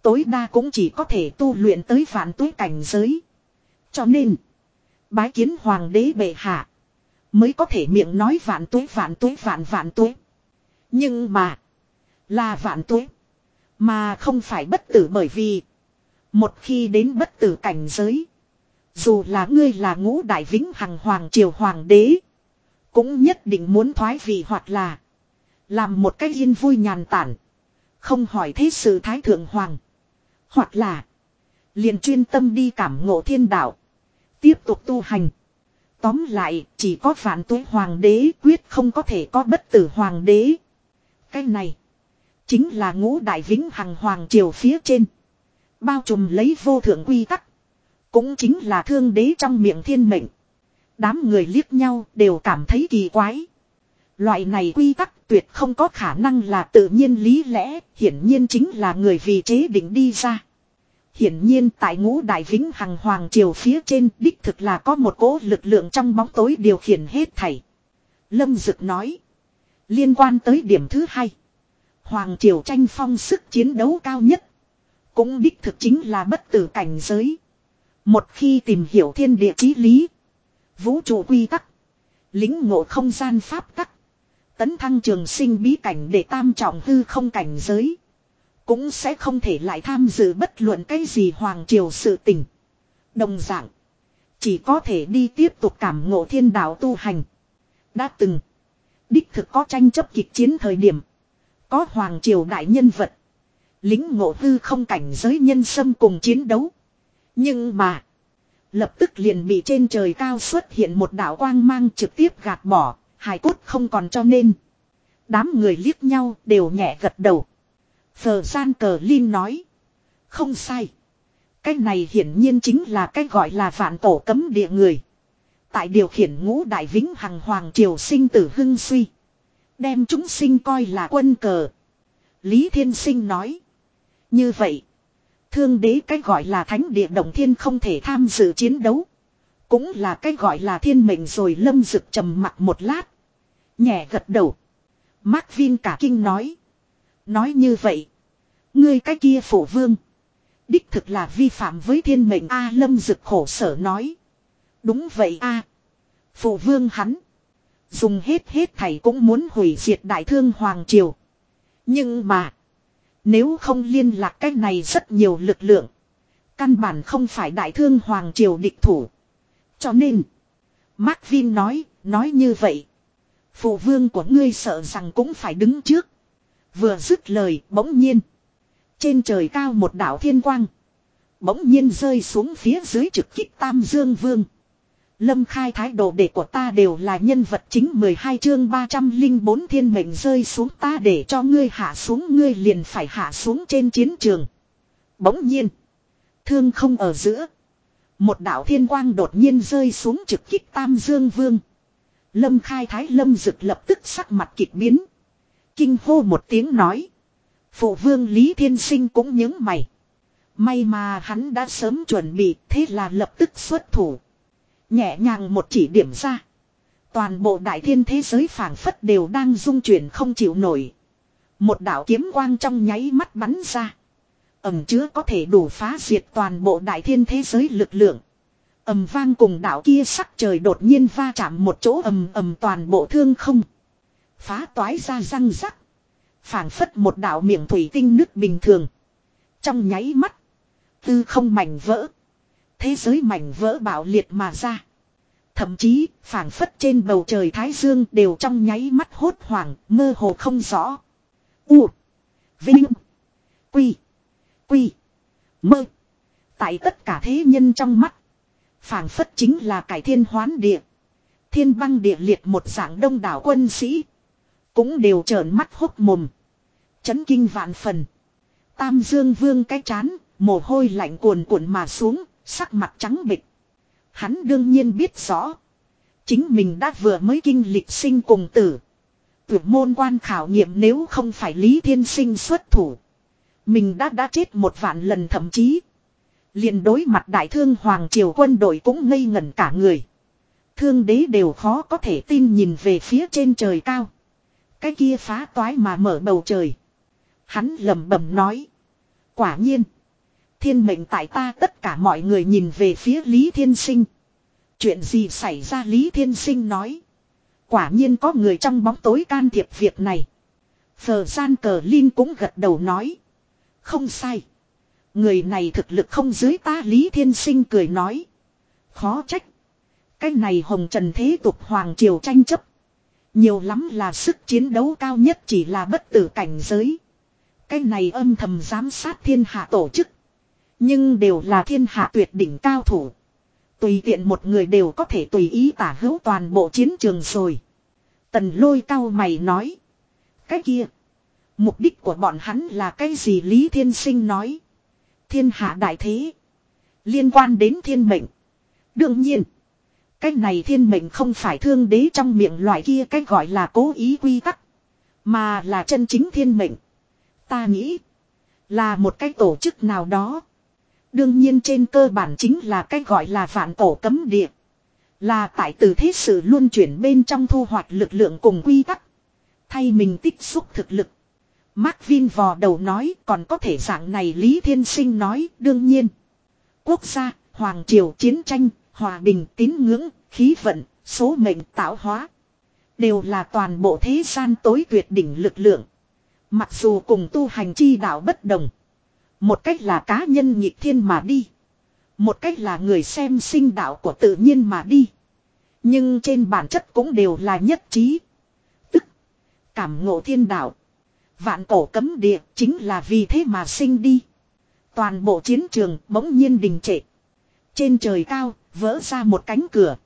Tối đa cũng chỉ có thể tu luyện tới vạn tuế cảnh giới. Cho nên. Bái kiến hoàng đế bệ hạ. Mới có thể miệng nói vạn tuế vạn tuế, vạn vạn tuế. Nhưng mà. Là vạn tuế. Mà không phải bất tử bởi vì. Một khi đến bất tử cảnh giới. Dù là ngươi là ngũ đại vĩnh hằng hoàng triều hoàng đế. Cũng nhất định muốn thoái vị hoặc là. Làm một cái yên vui nhàn tản. Không hỏi thế sự thái thượng hoàng. Hoặc là. Liền chuyên tâm đi cảm ngộ thiên đạo. Tiếp tục tu hành. Tóm lại, chỉ có phản tuế hoàng đế quyết không có thể có bất tử hoàng đế. Cái này. Chính là ngũ đại vĩnh hằng hoàng triều phía trên. Bao trùm lấy vô thượng quy tắc. Cũng chính là thương đế trong miệng thiên mệnh. Đám người liếc nhau đều cảm thấy kỳ quái. Loại này quy tắc tuyệt không có khả năng là tự nhiên lý lẽ, hiển nhiên chính là người vì chế định đi ra. Hiển nhiên tại ngũ đại vĩnh hằng hoàng triều phía trên đích thực là có một cỗ lực lượng trong bóng tối điều khiển hết thảy. Lâm Dực nói. Liên quan tới điểm thứ hai. Hoàng triều tranh phong sức chiến đấu cao nhất. Cũng đích thực chính là bất tử cảnh giới. Một khi tìm hiểu thiên địa chí lý. Vũ trụ quy tắc. Lính ngộ không gian pháp tắc. Tấn thăng trường sinh bí cảnh để tam trọng hư không cảnh giới. Cũng sẽ không thể lại tham dự bất luận cái gì hoàng triều sự tình. Đồng dạng. Chỉ có thể đi tiếp tục cảm ngộ thiên đạo tu hành. Đã từng. Đích thực có tranh chấp kịch chiến thời điểm. Có hoàng triều đại nhân vật. Lính ngộ hư không cảnh giới nhân sâm cùng chiến đấu. Nhưng mà. Lập tức liền bị trên trời cao xuất hiện một đạo quang mang trực tiếp gạt bỏ. Hài cốt không còn cho nên. Đám người liếc nhau đều nhẹ gật đầu. Phờ gian cờ Linh nói. Không sai. Cái này hiển nhiên chính là cái gọi là vạn tổ cấm địa người. Tại điều khiển ngũ đại vĩnh hằng hoàng triều sinh tử hưng suy. Đem chúng sinh coi là quân cờ. Lý Thiên Sinh nói. Như vậy. Thương đế cái gọi là thánh địa động thiên không thể tham dự chiến đấu. Cũng là cái gọi là thiên mệnh rồi lâm dực trầm mặt một lát. Nhẹ gật đầu. Mark Vin cả kinh nói. Nói như vậy. Ngươi cái kia phổ vương. Đích thực là vi phạm với thiên mệnh A lâm dực khổ sở nói. Đúng vậy A. Phổ vương hắn. Dùng hết hết thầy cũng muốn hủy diệt đại thương Hoàng Triều. Nhưng mà. Nếu không liên lạc cách này rất nhiều lực lượng. Căn bản không phải đại thương Hoàng Triều địch thủ. Cho nên. Mark Vin nói, nói như vậy. Phụ vương của ngươi sợ rằng cũng phải đứng trước. Vừa dứt lời, bỗng nhiên. Trên trời cao một đảo thiên quang. Bỗng nhiên rơi xuống phía dưới trực kích Tam Dương Vương. Lâm khai thái độ để của ta đều là nhân vật chính 12 chương 304 thiên mệnh rơi xuống ta để cho ngươi hạ xuống ngươi liền phải hạ xuống trên chiến trường. Bỗng nhiên. Thương không ở giữa. Một đạo thiên quang đột nhiên rơi xuống trực kích Tam Dương Vương. Lâm khai thái lâm rực lập tức sắc mặt kịch biến. Kinh hô một tiếng nói. Phụ vương Lý Thiên Sinh cũng những mày. May mà hắn đã sớm chuẩn bị, thế là lập tức xuất thủ. Nhẹ nhàng một chỉ điểm ra. Toàn bộ đại thiên thế giới phảng phất đều đang rung chuyển không chịu nổi. Một đạo kiếm quang trong nháy mắt bắn ra. Ẩm chứa có thể đủ phá diệt toàn bộ đại thiên thế giới lực lượng ầm vang cùng đạo kia sắc trời đột nhiên va chạm một chỗ ầm ầm toàn bộ thương không. Phá toái ra răng rắc. phảng phất một đạo miệng thủy tinh nước bình thường. Trong nháy mắt. Tư không mảnh vỡ. Thế giới mảnh vỡ bạo liệt mà ra. Thậm chí, phảng phất trên bầu trời Thái Dương đều trong nháy mắt hốt hoảng, mơ hồ không rõ. U. Vinh. Quy. Quy. Mơ. Tại tất cả thế nhân trong mắt phảng phất chính là cải thiên hoán địa. Thiên băng địa liệt một dạng đông đảo quân sĩ. Cũng đều trợn mắt hốc mồm. Chấn kinh vạn phần. Tam Dương Vương cái chán, mồ hôi lạnh cuồn cuộn mà xuống, sắc mặt trắng bịch. Hắn đương nhiên biết rõ. Chính mình đã vừa mới kinh lịch sinh cùng tử. Tuyệt môn quan khảo nghiệm nếu không phải Lý Thiên Sinh xuất thủ. Mình đã đã chết một vạn lần thậm chí liền đối mặt đại thương Hoàng Triều quân đội cũng ngây ngẩn cả người. Thương đế đều khó có thể tin nhìn về phía trên trời cao. Cái kia phá toái mà mở bầu trời. Hắn lẩm bẩm nói. Quả nhiên. Thiên mệnh tại ta tất cả mọi người nhìn về phía Lý Thiên Sinh. Chuyện gì xảy ra Lý Thiên Sinh nói. Quả nhiên có người trong bóng tối can thiệp việc này. Phờ gian cờ Linh cũng gật đầu nói. Không sai. Người này thực lực không dưới ta Lý Thiên Sinh cười nói. Khó trách. Cái này hồng trần thế tục hoàng triều tranh chấp. Nhiều lắm là sức chiến đấu cao nhất chỉ là bất tử cảnh giới. Cái này âm thầm giám sát thiên hạ tổ chức. Nhưng đều là thiên hạ tuyệt đỉnh cao thủ. Tùy tiện một người đều có thể tùy ý tả hữu toàn bộ chiến trường rồi. Tần lôi cao mày nói. Cái kia. Mục đích của bọn hắn là cái gì Lý Thiên Sinh nói. Thiên hạ đại thế. Liên quan đến thiên mệnh. Đương nhiên. Cái này thiên mệnh không phải thương đế trong miệng loại kia cách gọi là cố ý quy tắc. Mà là chân chính thiên mệnh. Ta nghĩ. Là một cái tổ chức nào đó. Đương nhiên trên cơ bản chính là cái gọi là vạn cổ cấm địa. Là tại từ thế sự luôn chuyển bên trong thu hoạch lực lượng cùng quy tắc. Thay mình tích xúc thực lực. Mark Vin vò đầu nói còn có thể dạng này Lý Thiên Sinh nói đương nhiên. Quốc gia, Hoàng Triều chiến tranh, hòa bình tín ngưỡng, khí vận, số mệnh tạo hóa. Đều là toàn bộ thế gian tối tuyệt đỉnh lực lượng. Mặc dù cùng tu hành chi đạo bất đồng. Một cách là cá nhân nhịp thiên mà đi. Một cách là người xem sinh đạo của tự nhiên mà đi. Nhưng trên bản chất cũng đều là nhất trí. Tức. Cảm ngộ thiên đạo. Vạn cổ cấm địa chính là vì thế mà sinh đi. Toàn bộ chiến trường bỗng nhiên đình trệ. Trên trời cao, vỡ ra một cánh cửa.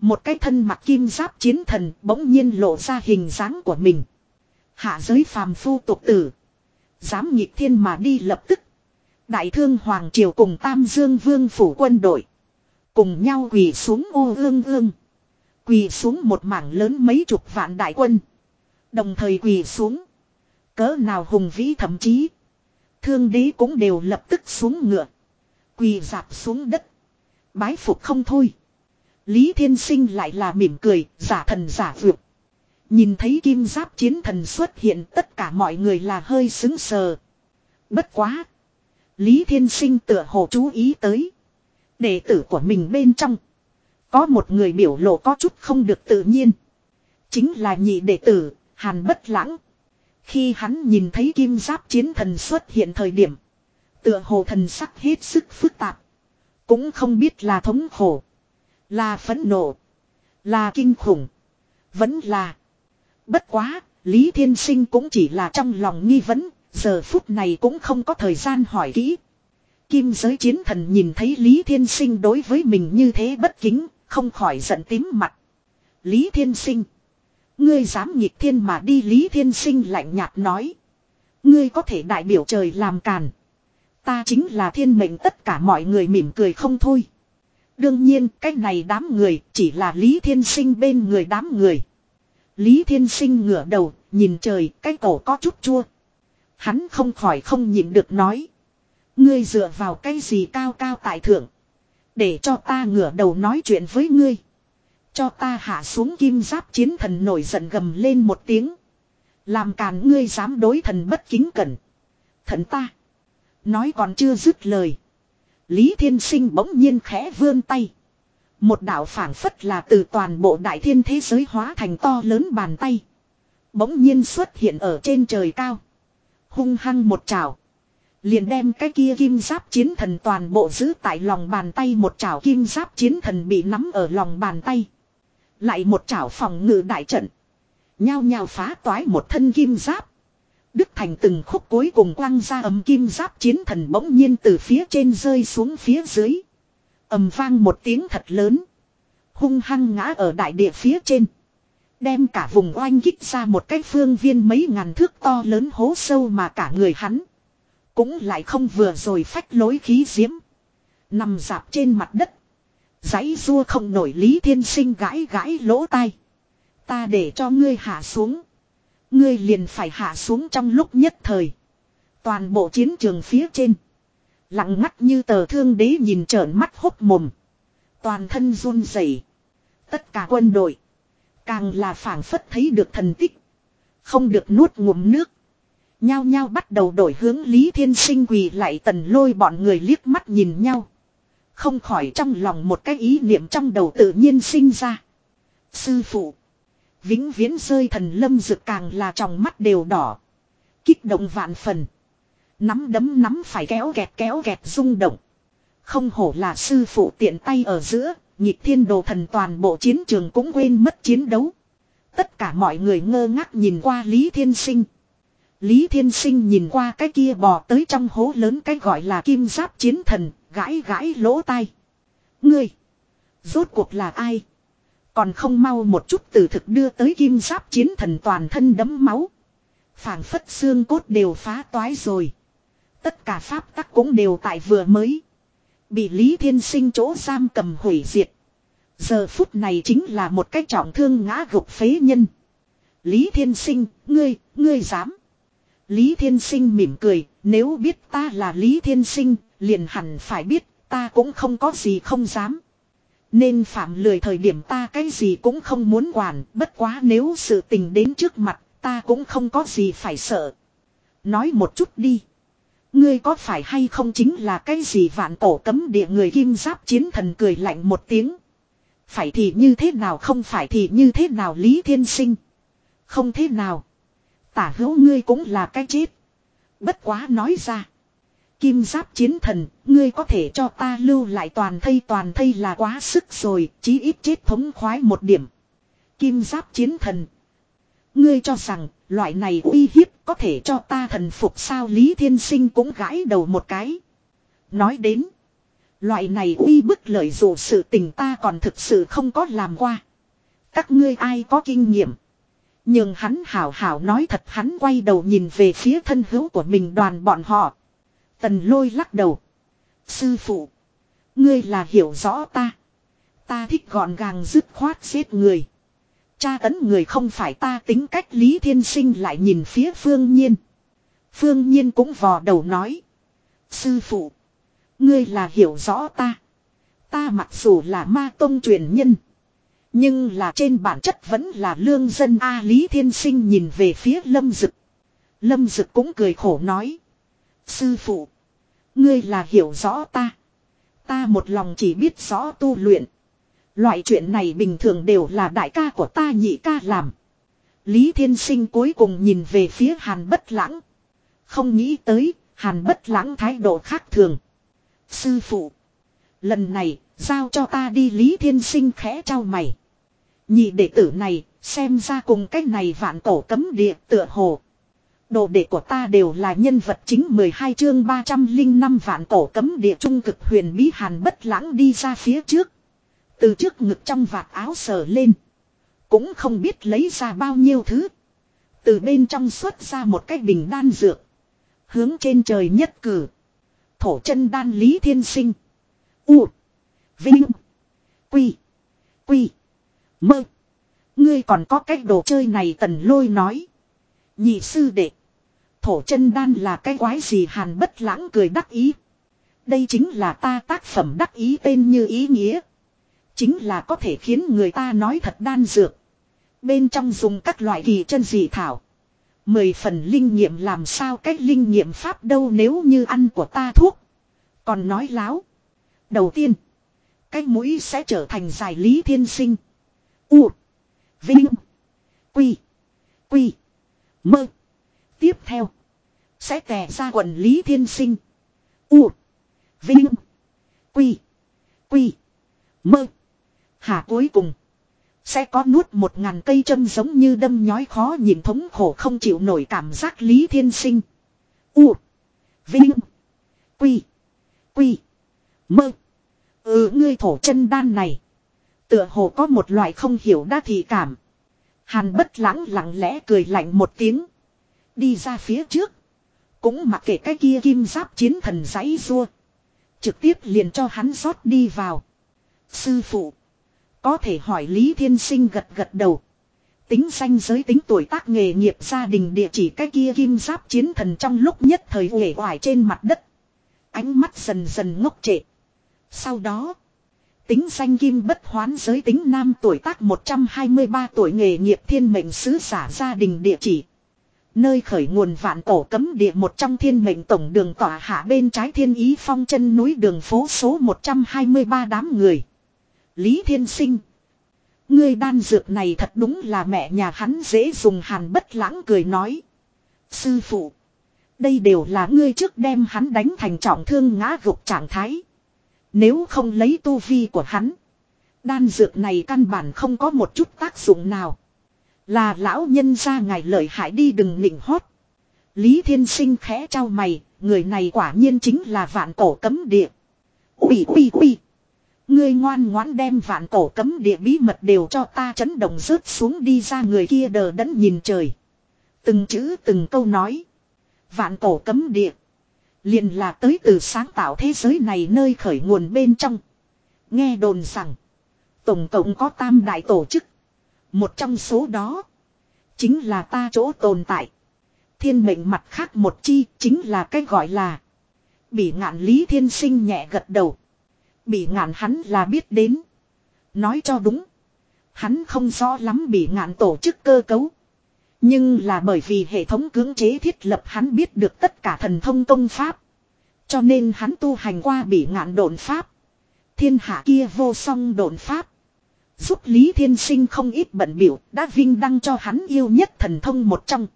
Một cái thân mặc kim giáp chiến thần bỗng nhiên lộ ra hình dáng của mình. Hạ giới phàm phu tục tử. Dám nhịp thiên mà đi lập tức. Đại thương Hoàng Triều cùng Tam Dương Vương phủ quân đội. Cùng nhau quỳ xuống ô ương ương. Quỳ xuống một mảng lớn mấy chục vạn đại quân. Đồng thời quỳ xuống. Cỡ nào hùng vĩ thậm chí. Thương đế cũng đều lập tức xuống ngựa. Quỳ dạp xuống đất. Bái phục không thôi. Lý Thiên Sinh lại là mỉm cười, giả thần giả vượt. Nhìn thấy kim giáp chiến thần xuất hiện tất cả mọi người là hơi xứng sờ. Bất quá. Lý Thiên Sinh tựa hồ chú ý tới. Đệ tử của mình bên trong. Có một người biểu lộ có chút không được tự nhiên. Chính là nhị đệ tử, Hàn Bất Lãng. Khi hắn nhìn thấy kim giáp chiến thần xuất hiện thời điểm. Tựa hồ thần sắc hết sức phức tạp. Cũng không biết là thống khổ. Là phẫn nộ. Là kinh khủng. Vẫn là. Bất quá, Lý Thiên Sinh cũng chỉ là trong lòng nghi vấn. Giờ phút này cũng không có thời gian hỏi kỹ. Kim giới chiến thần nhìn thấy Lý Thiên Sinh đối với mình như thế bất kính, không khỏi giận tím mặt. Lý Thiên Sinh. Ngươi dám nhịp thiên mà đi Lý Thiên Sinh lạnh nhạt nói. Ngươi có thể đại biểu trời làm càn. Ta chính là thiên mệnh tất cả mọi người mỉm cười không thôi. Đương nhiên, cái này đám người chỉ là Lý Thiên Sinh bên người đám người. Lý Thiên Sinh ngửa đầu, nhìn trời, cái cổ có chút chua. Hắn không khỏi không nhịn được nói. Ngươi dựa vào cái gì cao cao tại thượng. Để cho ta ngửa đầu nói chuyện với ngươi. Cho ta hạ xuống kim giáp chiến thần nổi giận gầm lên một tiếng. Làm càn ngươi dám đối thần bất kính cẩn. Thần ta. Nói còn chưa dứt lời. Lý Thiên Sinh bỗng nhiên khẽ vươn tay. Một đạo phảng phất là từ toàn bộ đại thiên thế giới hóa thành to lớn bàn tay. Bỗng nhiên xuất hiện ở trên trời cao. Hung hăng một trào. Liền đem cái kia kim giáp chiến thần toàn bộ giữ tại lòng bàn tay một chảo kim giáp chiến thần bị nắm ở lòng bàn tay. Lại một chảo phòng ngự đại trận. Nhao nhao phá toái một thân kim giáp. Đức Thành từng khúc cuối cùng quăng ra ầm kim giáp chiến thần bỗng nhiên từ phía trên rơi xuống phía dưới. ầm vang một tiếng thật lớn. Hung hăng ngã ở đại địa phía trên. Đem cả vùng oanh kích ra một cái phương viên mấy ngàn thước to lớn hố sâu mà cả người hắn. Cũng lại không vừa rồi phách lối khí diễm. Nằm dạp trên mặt đất. Giấy rua không nổi Lý Thiên Sinh gãi gãi lỗ tai. Ta để cho ngươi hạ xuống. Ngươi liền phải hạ xuống trong lúc nhất thời. Toàn bộ chiến trường phía trên. Lặng ngắt như tờ thương đế nhìn trợn mắt hốc mồm. Toàn thân run rẩy. Tất cả quân đội. Càng là phảng phất thấy được thần tích. Không được nuốt ngụm nước. Nhao nhao bắt đầu đổi hướng Lý Thiên Sinh quỳ lại tần lôi bọn người liếc mắt nhìn nhau. Không khỏi trong lòng một cái ý niệm trong đầu tự nhiên sinh ra. Sư phụ. Vĩnh viễn rơi thần lâm dực càng là trong mắt đều đỏ. Kích động vạn phần. Nắm đấm nắm phải kéo kẹt kéo kẹt rung động. Không hổ là sư phụ tiện tay ở giữa, nhịp thiên đồ thần toàn bộ chiến trường cũng quên mất chiến đấu. Tất cả mọi người ngơ ngác nhìn qua Lý Thiên Sinh. Lý Thiên Sinh nhìn qua cái kia bò tới trong hố lớn cái gọi là kim giáp chiến thần, gãi gãi lỗ tai. Ngươi! Rốt cuộc là ai? Còn không mau một chút từ thực đưa tới kim giáp chiến thần toàn thân đấm máu. phảng phất xương cốt đều phá toái rồi. Tất cả pháp tắc cũng đều tại vừa mới. Bị Lý Thiên Sinh chỗ giam cầm hủy diệt. Giờ phút này chính là một cái trọng thương ngã gục phế nhân. Lý Thiên Sinh, ngươi, ngươi dám. Lý Thiên Sinh mỉm cười, nếu biết ta là Lý Thiên Sinh, liền hẳn phải biết, ta cũng không có gì không dám. Nên phạm lười thời điểm ta cái gì cũng không muốn quản, bất quá nếu sự tình đến trước mặt, ta cũng không có gì phải sợ. Nói một chút đi. Ngươi có phải hay không chính là cái gì vạn cổ cấm địa người kim giáp chiến thần cười lạnh một tiếng. Phải thì như thế nào không phải thì như thế nào Lý Thiên Sinh. Không thế nào. Tả hữu ngươi cũng là cái chết. Bất quá nói ra. Kim giáp chiến thần, ngươi có thể cho ta lưu lại toàn thây toàn thây là quá sức rồi, chí ít chết thống khoái một điểm. Kim giáp chiến thần. Ngươi cho rằng, loại này uy hiếp có thể cho ta thần phục sao Lý Thiên Sinh cũng gãi đầu một cái. Nói đến, loại này uy bức lợi dù sự tình ta còn thực sự không có làm qua. Các ngươi ai có kinh nghiệm. Nhưng hắn hảo hảo nói thật hắn quay đầu nhìn về phía thân hữu của mình đoàn bọn họ. Tần lôi lắc đầu. Sư phụ. Ngươi là hiểu rõ ta. Ta thích gọn gàng dứt khoát giết người. Cha tấn người không phải ta, tính cách Lý Thiên Sinh lại nhìn phía Phương Nhiên. Phương Nhiên cũng vò đầu nói. Sư phụ. Ngươi là hiểu rõ ta. Ta mặc dù là ma tông truyền nhân. Nhưng là trên bản chất vẫn là lương dân A Lý Thiên Sinh nhìn về phía Lâm Dực. Lâm Dực cũng cười khổ nói. Sư phụ. Ngươi là hiểu rõ ta. Ta một lòng chỉ biết rõ tu luyện. Loại chuyện này bình thường đều là đại ca của ta nhị ca làm. Lý Thiên Sinh cuối cùng nhìn về phía Hàn Bất Lãng. Không nghĩ tới, Hàn Bất Lãng thái độ khác thường. Sư phụ. Lần này, giao cho ta đi Lý Thiên Sinh khẽ trao mày. Nhị đệ tử này, xem ra cùng cách này vạn cổ cấm địa tựa hồ. Đồ đệ của ta đều là nhân vật chính 12 chương 305 vạn cổ cấm địa trung cực huyền bí hàn bất lãng đi ra phía trước. Từ trước ngực trong vạt áo sờ lên. Cũng không biết lấy ra bao nhiêu thứ. Từ bên trong xuất ra một cái bình đan dược. Hướng trên trời nhất cử. Thổ chân đan lý thiên sinh. U. Vinh. Quy. Quy. Mơ. Ngươi còn có cái đồ chơi này tần lôi nói. Nhị sư đệ. Thổ chân đan là cái quái gì hàn bất lãng cười đắc ý. Đây chính là ta tác phẩm đắc ý tên như ý nghĩa. Chính là có thể khiến người ta nói thật đan dược. Bên trong dùng các loại kỳ chân dị thảo. Mười phần linh nghiệm làm sao cách linh nghiệm pháp đâu nếu như ăn của ta thuốc. Còn nói láo. Đầu tiên. Cái mũi sẽ trở thành giải lý thiên sinh. U. Vinh. Quy. Quy. Mơ. Tiếp theo. Sẽ tè ra quần lý thiên sinh. U. Vinh. Quy. Quy. Mơ. Hạ cuối cùng. Sẽ có nuốt một ngàn cây châm giống như đâm nhói khó nhìn thống khổ không chịu nổi cảm giác lý thiên sinh. U. Vinh. Quy. Quy. Mơ. Ừ ngươi thổ chân đan này. Tựa hồ có một loại không hiểu đa thị cảm. Hàn bất lãng lặng lẽ cười lạnh một tiếng. Đi ra phía trước. Cũng mặc kệ cái kia kim giáp chiến thần giấy rua. Trực tiếp liền cho hắn rót đi vào. Sư phụ. Có thể hỏi Lý Thiên Sinh gật gật đầu. Tính danh giới tính tuổi tác nghề nghiệp gia đình địa chỉ cái kia kim giáp chiến thần trong lúc nhất thời uể oải trên mặt đất. Ánh mắt dần dần ngốc trệ. Sau đó. Tính danh kim bất hoán giới tính nam tuổi tác 123 tuổi nghề nghiệp thiên mệnh sứ giả gia đình địa chỉ. Nơi khởi nguồn vạn cổ cấm địa một trong thiên mệnh tổng đường tỏa hạ bên trái thiên ý phong chân núi đường phố số 123 đám người. Lý Thiên Sinh. Ngươi đan dược này thật đúng là mẹ nhà hắn dễ dùng hàn bất lãng cười nói. Sư phụ. Đây đều là ngươi trước đem hắn đánh thành trọng thương ngã gục trạng thái. Nếu không lấy tu vi của hắn. Đan dược này căn bản không có một chút tác dụng nào. Là lão nhân ra ngài lợi hại đi đừng nịnh hót. Lý Thiên Sinh khẽ trao mày, người này quả nhiên chính là vạn cổ cấm địa. Ui ui ui. Ngươi ngoan ngoãn đem vạn cổ cấm địa bí mật đều cho ta chấn động rớt xuống đi ra người kia đờ đẫn nhìn trời. Từng chữ từng câu nói. Vạn cổ cấm địa. Liền là tới từ sáng tạo thế giới này nơi khởi nguồn bên trong. Nghe đồn rằng. Tổng cộng có tam đại tổ chức. Một trong số đó. Chính là ta chỗ tồn tại. Thiên mệnh mặt khác một chi, chính là cái gọi là. Bị ngạn lý thiên sinh nhẹ gật đầu. Bị ngạn hắn là biết đến. Nói cho đúng. Hắn không rõ lắm bị ngạn tổ chức cơ cấu. Nhưng là bởi vì hệ thống cưỡng chế thiết lập hắn biết được tất cả thần thông công pháp. Cho nên hắn tu hành qua bị ngạn độn pháp. Thiên hạ kia vô song độn pháp. Giúp Lý Thiên Sinh không ít bận biểu, đã vinh đăng cho hắn yêu nhất thần thông một trong.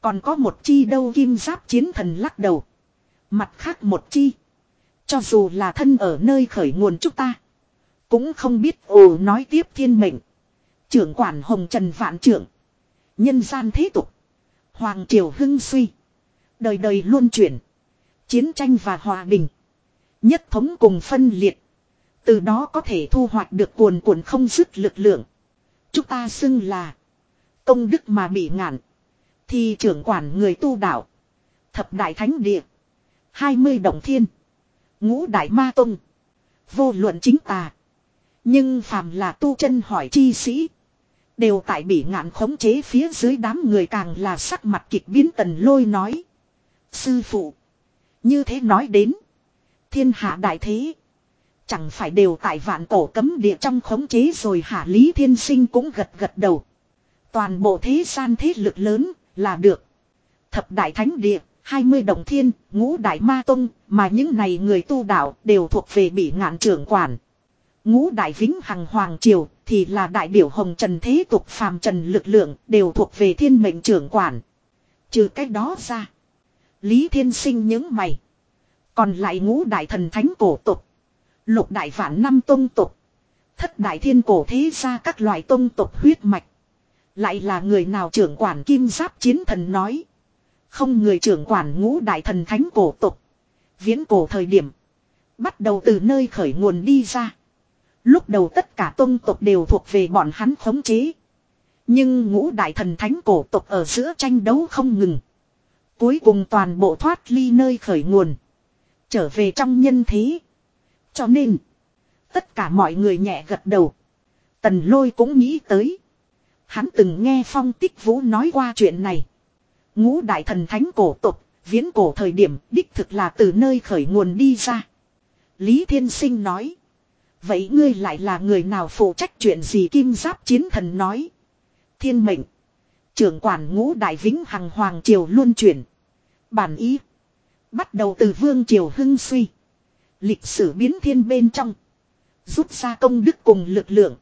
Còn có một chi đâu kim giáp chiến thần lắc đầu. Mặt khác một chi. Cho dù là thân ở nơi khởi nguồn chúng ta. Cũng không biết, ồ, nói tiếp thiên mệnh. Trưởng quản hồng trần vạn trưởng. Nhân gian thế tục. Hoàng triều hưng suy. Đời đời luôn chuyển. Chiến tranh và hòa bình. Nhất thống cùng phân liệt. Từ đó có thể thu hoạch được cuồn cuộn không dứt lực lượng. Chúng ta xưng là. Công đức mà bị ngạn. Thì trưởng quản người tu đạo. Thập đại thánh địa. hai mươi động thiên. Ngũ đại ma tông. Vô luận chính tà. Nhưng phàm là tu chân hỏi chi sĩ. Đều tại bị ngạn khống chế phía dưới đám người càng là sắc mặt kịch biến tần lôi nói. Sư phụ. Như thế nói đến. Thiên hạ đại thế. Chẳng phải đều tại vạn cổ cấm địa trong khống chế rồi hả Lý Thiên Sinh cũng gật gật đầu. Toàn bộ thế gian thế lực lớn là được. Thập đại thánh địa, 20 đồng thiên, ngũ đại ma tông, mà những này người tu đạo đều thuộc về bị ngạn trưởng quản. Ngũ đại vĩnh hằng hoàng triều thì là đại biểu hồng trần thế tục phàm trần lực lượng đều thuộc về thiên mệnh trưởng quản. Trừ cách đó ra. Lý thiên sinh những mày. Còn lại ngũ đại thần thánh cổ tục. Lục đại vạn năm tôn tục. Thất đại thiên cổ thế ra các loại tôn tục huyết mạch. Lại là người nào trưởng quản kim giáp chiến thần nói. Không người trưởng quản ngũ đại thần thánh cổ tục. Viễn cổ thời điểm. Bắt đầu từ nơi khởi nguồn đi ra. Lúc đầu tất cả tôn tộc đều thuộc về bọn hắn khống chế. Nhưng ngũ đại thần thánh cổ tộc ở giữa tranh đấu không ngừng. Cuối cùng toàn bộ thoát ly nơi khởi nguồn. Trở về trong nhân thế. Cho nên. Tất cả mọi người nhẹ gật đầu. Tần lôi cũng nghĩ tới. Hắn từng nghe phong tích vũ nói qua chuyện này. Ngũ đại thần thánh cổ tục, viễn cổ thời điểm đích thực là từ nơi khởi nguồn đi ra. Lý Thiên Sinh nói. Vậy ngươi lại là người nào phụ trách chuyện gì kim giáp chiến thần nói. Thiên mệnh. Trưởng quản ngũ đại vĩnh hằng hoàng triều luôn chuyển. Bản ý. Bắt đầu từ vương triều hưng suy. Lịch sử biến thiên bên trong. Rút ra công đức cùng lực lượng.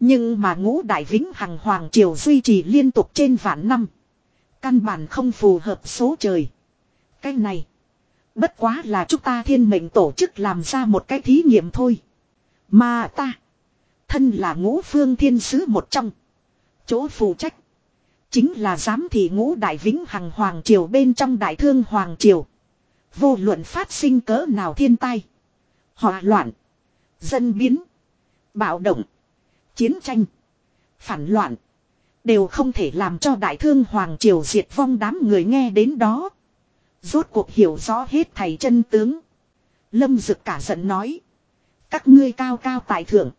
Nhưng mà ngũ đại vĩnh hằng hoàng triều duy trì liên tục trên vạn năm. Căn bản không phù hợp số trời. Cái này. Bất quá là chúng ta thiên mệnh tổ chức làm ra một cái thí nghiệm thôi. Mà ta. Thân là ngũ phương thiên sứ một trong. Chỗ phụ trách. Chính là giám thị ngũ đại vĩnh hằng hoàng triều bên trong đại thương hoàng triều. Vô luận phát sinh cỡ nào thiên tai. Hỏa loạn. Dân biến. Bạo động. Chiến tranh. Phản loạn. Đều không thể làm cho đại thương hoàng triều diệt vong đám người nghe đến đó. Rốt cuộc hiểu rõ hết thầy chân tướng. Lâm Dực cả giận nói. Các ngươi cao cao tại thượng.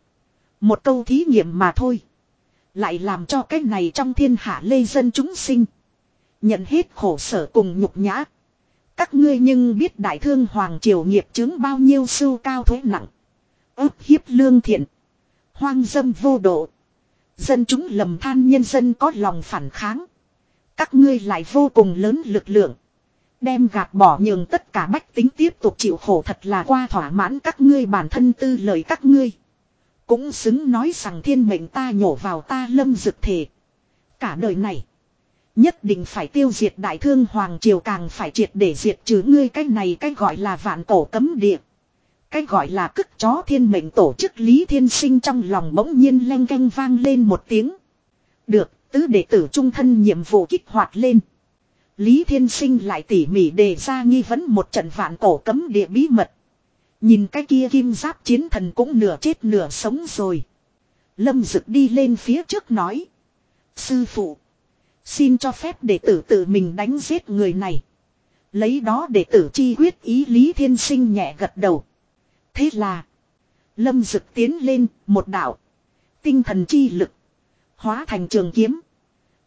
Một câu thí nghiệm mà thôi. Lại làm cho cái này trong thiên hạ lê dân chúng sinh. Nhận hết khổ sở cùng nhục nhã. Các ngươi nhưng biết đại thương hoàng triều nghiệp chứng bao nhiêu sưu cao thuế nặng. ức hiếp lương thiện. Hoang dâm vô độ. Dân chúng lầm than nhân dân có lòng phản kháng. Các ngươi lại vô cùng lớn lực lượng. Đem gạt bỏ nhường tất cả bách tính tiếp tục chịu khổ thật là qua thỏa mãn các ngươi bản thân tư lời các ngươi. Cũng xứng nói rằng thiên mệnh ta nhổ vào ta lâm dực thể. Cả đời này. Nhất định phải tiêu diệt đại thương hoàng triều càng phải triệt để diệt trừ ngươi cái này cái gọi là vạn cổ cấm địa. Cái gọi là cức chó thiên mệnh tổ chức Lý Thiên Sinh trong lòng bỗng nhiên len canh vang lên một tiếng. Được, tứ đệ tử trung thân nhiệm vụ kích hoạt lên. Lý Thiên Sinh lại tỉ mỉ đề ra nghi vấn một trận vạn cổ cấm địa bí mật. Nhìn cái kia kim giáp chiến thần cũng nửa chết nửa sống rồi. Lâm Dực đi lên phía trước nói. Sư phụ. Xin cho phép đệ tử tự mình đánh giết người này. Lấy đó đệ tử chi quyết ý Lý Thiên Sinh nhẹ gật đầu. Thế là. Lâm Dực tiến lên một đạo. Tinh thần chi lực. Hóa thành trường kiếm.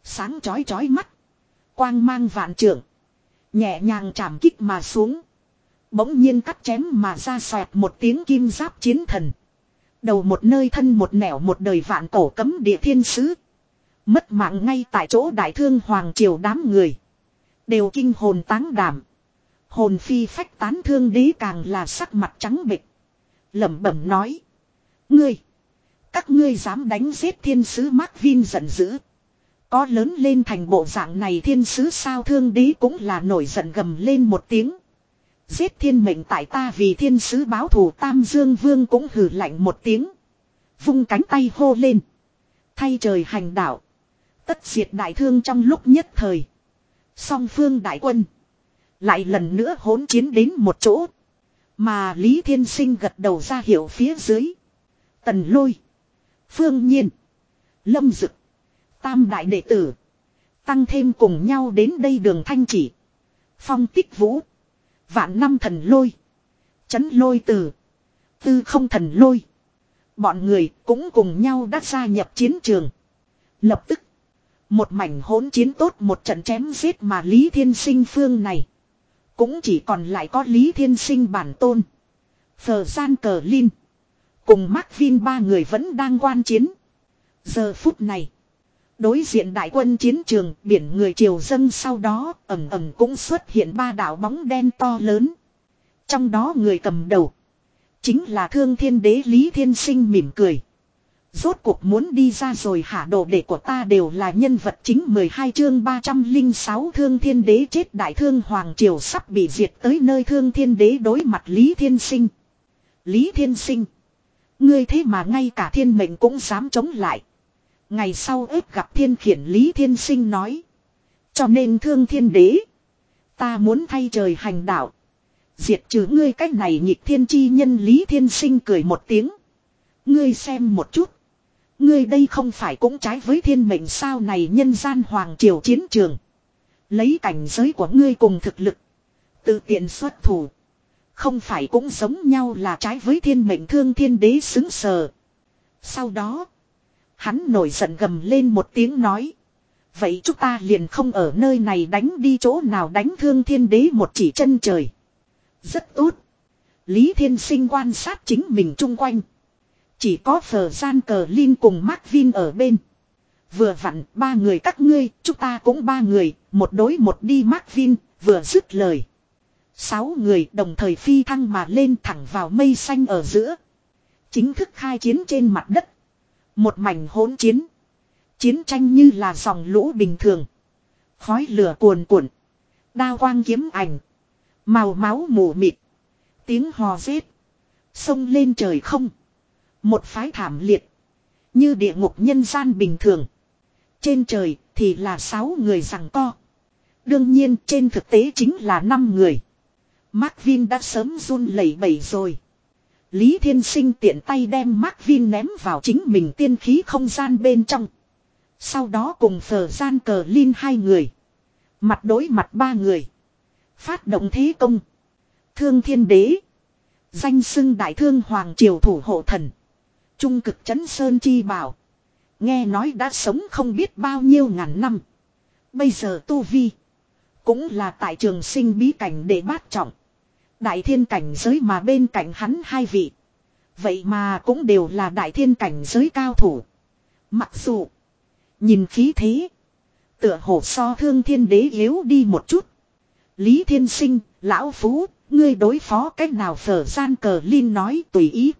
Sáng chói chói mắt. Quang mang vạn trưởng. Nhẹ nhàng chạm kích mà xuống. Bỗng nhiên cắt chém mà ra xoẹt một tiếng kim giáp chiến thần. Đầu một nơi thân một nẻo một đời vạn cổ cấm địa thiên sứ. Mất mạng ngay tại chỗ đại thương hoàng triều đám người. Đều kinh hồn táng đảm. Hồn phi phách tán thương đế càng là sắc mặt trắng bịch. lẩm bẩm nói. Ngươi. Các ngươi dám đánh giết thiên sứ Mark Vin giận dữ. Có lớn lên thành bộ dạng này thiên sứ sao thương đế cũng là nổi giận gầm lên một tiếng. Giết thiên mệnh tại ta vì thiên sứ báo thù Tam Dương Vương cũng hử lạnh một tiếng. Vung cánh tay hô lên. Thay trời hành đạo. Tất diệt đại thương trong lúc nhất thời. Song phương đại quân. Lại lần nữa hỗn chiến đến một chỗ. Mà Lý Thiên Sinh gật đầu ra hiệu phía dưới. Tần lôi. Phương nhiên. Lâm dực. Tam đại đệ tử. Tăng thêm cùng nhau đến đây đường thanh chỉ. Phong tích vũ. Vạn năm thần lôi. Chấn lôi từ Tư không thần lôi. Bọn người cũng cùng nhau đã gia nhập chiến trường. Lập tức. Một mảnh hỗn chiến tốt một trận chém giết mà Lý Thiên Sinh phương này. Cũng chỉ còn lại có Lý Thiên Sinh bản tôn. Phờ gian cờ linh. Cùng Mark Vin ba người vẫn đang quan chiến. Giờ phút này. Đối diện đại quân chiến trường, biển người triều dân sau đó ẩm ẩm cũng xuất hiện ba đảo bóng đen to lớn. Trong đó người cầm đầu. Chính là thương thiên đế Lý Thiên Sinh mỉm cười. Rốt cuộc muốn đi ra rồi hả đồ đệ của ta đều là nhân vật chính 12 chương 306 thương thiên đế chết đại thương Hoàng Triều sắp bị diệt tới nơi thương thiên đế đối mặt Lý Thiên Sinh. Lý Thiên Sinh. Ngươi thế mà ngay cả thiên mệnh cũng dám chống lại. Ngày sau ếp gặp thiên khiển Lý Thiên Sinh nói. Cho nên thương thiên đế. Ta muốn thay trời hành đạo. Diệt trừ ngươi cách này nhịp thiên chi nhân Lý Thiên Sinh cười một tiếng. Ngươi xem một chút. Ngươi đây không phải cũng trái với thiên mệnh sao này nhân gian hoàng triều chiến trường. Lấy cảnh giới của ngươi cùng thực lực. Tự tiện xuất thủ. Không phải cũng giống nhau là trái với thiên mệnh thương thiên đế xứng sờ. Sau đó. Hắn nổi giận gầm lên một tiếng nói. Vậy chúng ta liền không ở nơi này đánh đi chỗ nào đánh thương thiên đế một chỉ chân trời. Rất tốt. Lý Thiên Sinh quan sát chính mình chung quanh. Chỉ có phở gian cờ Linh cùng Mark Vin ở bên. Vừa vặn ba người các ngươi, chúng ta cũng ba người, một đối một đi Mark Vin, vừa dứt lời. Sáu người đồng thời phi thăng mà lên thẳng vào mây xanh ở giữa. Chính thức khai chiến trên mặt đất. Một mảnh hỗn chiến. Chiến tranh như là dòng lũ bình thường. Khói lửa cuồn cuộn. Đao quang kiếm ảnh. Màu máu mù mịt. Tiếng hò rết. Sông lên trời không. Một phái thảm liệt. Như địa ngục nhân gian bình thường. Trên trời thì là sáu người rằng co. Đương nhiên trên thực tế chính là năm người. Mark Vin đã sớm run lẩy bẩy rồi. Lý Thiên Sinh tiện tay đem Mark Vin ném vào chính mình tiên khí không gian bên trong. Sau đó cùng phở gian cờ Lin hai người. Mặt đối mặt ba người. Phát động thế công. Thương thiên đế. Danh xưng đại thương hoàng triều thủ hộ thần. Trung cực chấn sơn chi bảo. Nghe nói đã sống không biết bao nhiêu ngàn năm. Bây giờ tu vi. Cũng là tại trường sinh bí cảnh để bát trọng. Đại thiên cảnh giới mà bên cạnh hắn hai vị. Vậy mà cũng đều là đại thiên cảnh giới cao thủ. Mặc dù. Nhìn khí thế. Tựa hồ so thương thiên đế yếu đi một chút. Lý thiên sinh, lão phú, ngươi đối phó cách nào phở gian cờ Linh nói tùy ý.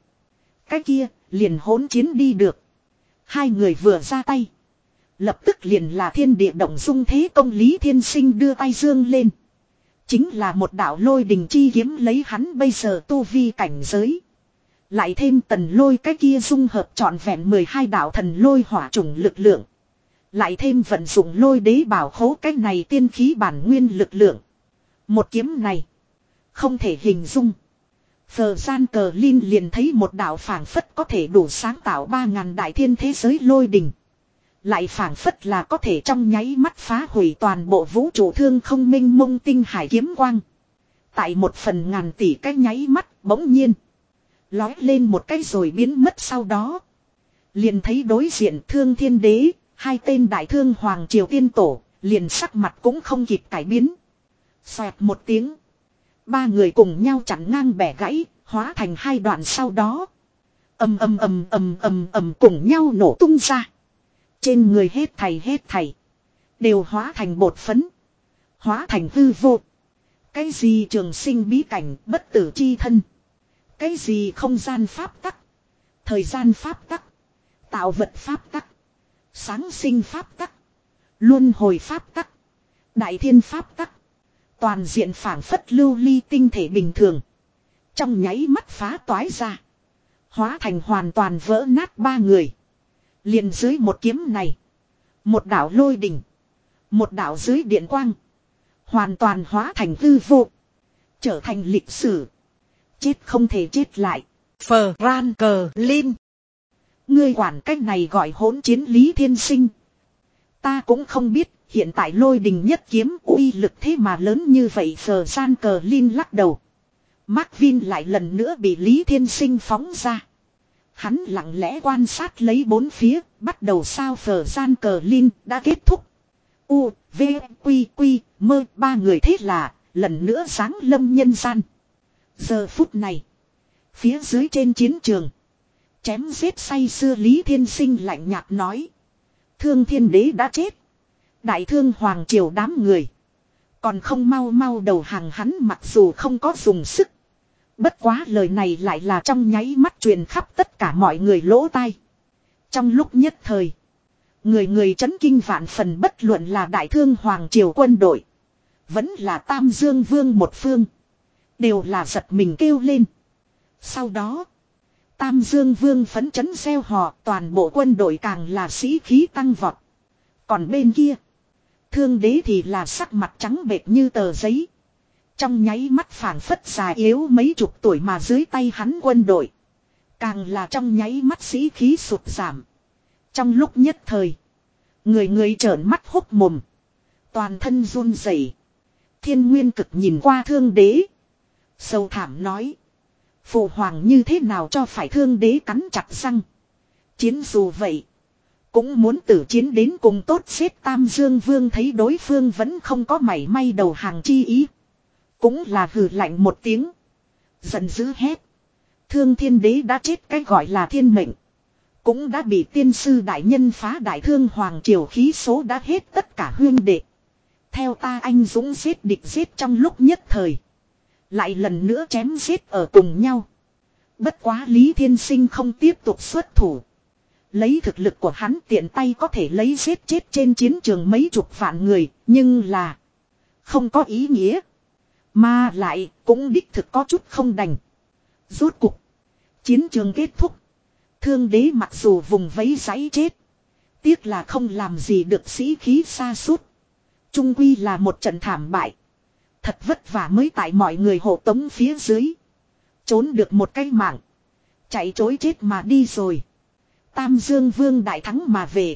Cái kia, liền hỗn chiến đi được. Hai người vừa ra tay. Lập tức liền là thiên địa động dung thế công Lý Thiên Sinh đưa tay dương lên. Chính là một đạo lôi đình chi kiếm lấy hắn bây giờ tu vi cảnh giới. Lại thêm tần lôi cái kia dung hợp trọn vẹn 12 đạo thần lôi hỏa trùng lực lượng. Lại thêm vận dụng lôi đế bảo khố cái này tiên khí bản nguyên lực lượng. Một kiếm này. Không thể hình dung. Phờ gian cờ Linh liền thấy một đạo phảng phất có thể đủ sáng tạo ba ngàn đại thiên thế giới lôi đình. Lại phảng phất là có thể trong nháy mắt phá hủy toàn bộ vũ trụ thương không minh mông tinh hải kiếm quang. Tại một phần ngàn tỷ cái nháy mắt bỗng nhiên. Lói lên một cái rồi biến mất sau đó. Liền thấy đối diện thương thiên đế, hai tên đại thương hoàng triều tiên tổ, liền sắc mặt cũng không kịp cải biến. Xoẹt một tiếng. Ba người cùng nhau chặn ngang bẻ gãy, hóa thành hai đoạn sau đó. ầm ầm ầm ầm ầm ầm cùng nhau nổ tung ra. Trên người hết thầy hết thầy. Đều hóa thành bột phấn. Hóa thành hư vô. Cái gì trường sinh bí cảnh bất tử chi thân. Cái gì không gian pháp tắc. Thời gian pháp tắc. Tạo vật pháp tắc. Sáng sinh pháp tắc. Luân hồi pháp tắc. Đại thiên pháp tắc. Toàn diện phản phất lưu ly tinh thể bình thường. Trong nháy mắt phá toái ra. Hóa thành hoàn toàn vỡ nát ba người liền dưới một kiếm này. Một đảo lôi đỉnh. Một đảo dưới điện quang. Hoàn toàn hóa thành hư vô. Trở thành lịch sử. Chết không thể chết lại. Phờ ran cờ linh. Ngươi quản cách này gọi hỗn chiến lý thiên sinh. Ta cũng không biết, hiện tại lôi đình nhất kiếm uy lực thế mà lớn như vậy, phờ gian cờ linh lắc đầu. Mark Vin lại lần nữa bị Lý Thiên Sinh phóng ra. Hắn lặng lẽ quan sát lấy bốn phía, bắt đầu sao phở gian cờ Linh đã kết thúc. U, V, Quy, Quy, mơ ba người thế là, lần nữa sáng lâm nhân gian. Giờ phút này, phía dưới trên chiến trường, Chém giết say xưa Lý Thiên Sinh lạnh nhạt nói. Thương thiên đế đã chết. Đại thương hoàng triều đám người. Còn không mau mau đầu hàng hắn mặc dù không có dùng sức. Bất quá lời này lại là trong nháy mắt truyền khắp tất cả mọi người lỗ tai. Trong lúc nhất thời. Người người chấn kinh vạn phần bất luận là đại thương hoàng triều quân đội. Vẫn là tam dương vương một phương. Đều là giật mình kêu lên. Sau đó. Tam dương vương phấn chấn gieo họ toàn bộ quân đội càng là sĩ khí tăng vọt. Còn bên kia. Thương đế thì là sắc mặt trắng bệt như tờ giấy. Trong nháy mắt phảng phất già yếu mấy chục tuổi mà dưới tay hắn quân đội. Càng là trong nháy mắt sĩ khí sụt giảm. Trong lúc nhất thời. Người người trợn mắt hốc mồm. Toàn thân run rẩy. Thiên nguyên cực nhìn qua thương đế. Sâu thảm nói. Phụ hoàng như thế nào cho phải thương đế cắn chặt răng. Chiến dù vậy. Cũng muốn tử chiến đến cùng tốt xếp Tam Dương Vương thấy đối phương vẫn không có mảy may đầu hàng chi ý. Cũng là hừ lạnh một tiếng. Giận dữ hét. Thương thiên đế đã chết cái gọi là thiên mệnh. Cũng đã bị tiên sư đại nhân phá đại thương hoàng triều khí số đã hết tất cả huyên đệ. Theo ta anh dũng giết địch giết trong lúc nhất thời. Lại lần nữa chém giết ở cùng nhau. Bất quá Lý Thiên Sinh không tiếp tục xuất thủ. Lấy thực lực của hắn tiện tay có thể lấy giết chết trên chiến trường mấy chục vạn người, nhưng là không có ý nghĩa. Mà lại, cũng đích thực có chút không đành. Rốt cục. Chiến trường kết thúc. Thương đế mặc dù vùng vấy giấy chết. Tiếc là không làm gì được sĩ khí xa suốt. Trung quy là một trận thảm bại. Thật vất vả mới tại mọi người hộ tống phía dưới. Trốn được một cái mạng. Chạy chối chết mà đi rồi. Tam Dương Vương đại thắng mà về.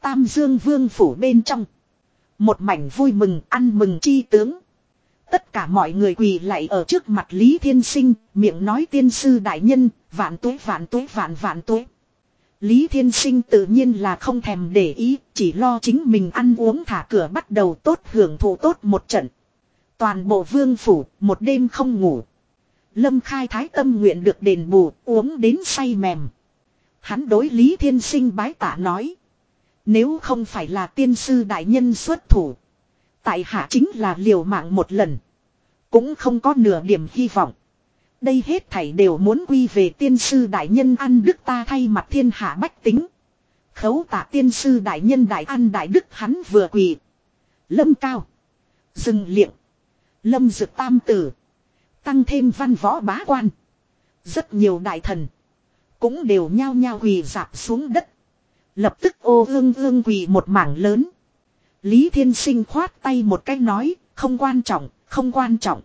Tam Dương Vương phủ bên trong. Một mảnh vui mừng, ăn mừng chi tướng. Tất cả mọi người quỳ lại ở trước mặt Lý Thiên Sinh, miệng nói tiên sư đại nhân, vạn tuế vạn tuế vạn vạn tuế. Lý Thiên Sinh tự nhiên là không thèm để ý, chỉ lo chính mình ăn uống thả cửa bắt đầu tốt hưởng thụ tốt một trận. Toàn bộ vương phủ, một đêm không ngủ. Lâm khai thái tâm nguyện được đền bù, uống đến say mềm. Hắn đối Lý Thiên Sinh bái tạ nói. Nếu không phải là tiên sư đại nhân xuất thủ. Tại hạ chính là liều mạng một lần. Cũng không có nửa điểm hy vọng. Đây hết thảy đều muốn quy về tiên sư đại nhân ăn đức ta thay mặt thiên hạ bách tính. Khấu tạ tiên sư đại nhân đại ăn đại đức hắn vừa quỳ. Lâm cao. Dừng liệng. Lâm dực tam tử. Tăng thêm văn võ bá quan. Rất nhiều đại thần. Cũng đều nhao nhao quỳ dạp xuống đất. Lập tức ô ương ương quỳ một mảng lớn. Lý Thiên Sinh khoát tay một cái nói, không quan trọng, không quan trọng.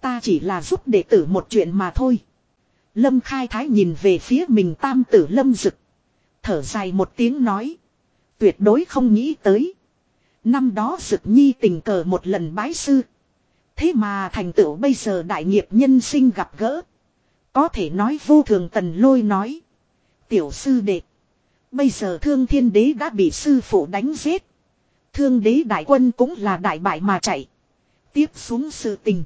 Ta chỉ là giúp đệ tử một chuyện mà thôi. Lâm Khai Thái nhìn về phía mình tam tử Lâm Dực. Thở dài một tiếng nói. Tuyệt đối không nghĩ tới. Năm đó Dực Nhi tình cờ một lần bái sư. Thế mà thành tựu bây giờ đại nghiệp nhân sinh gặp gỡ. Có thể nói vô thường tần lôi nói. Tiểu sư đệ. Bây giờ thương thiên đế đã bị sư phụ đánh giết. Thương đế đại quân cũng là đại bại mà chạy. Tiếp xuống sự tình.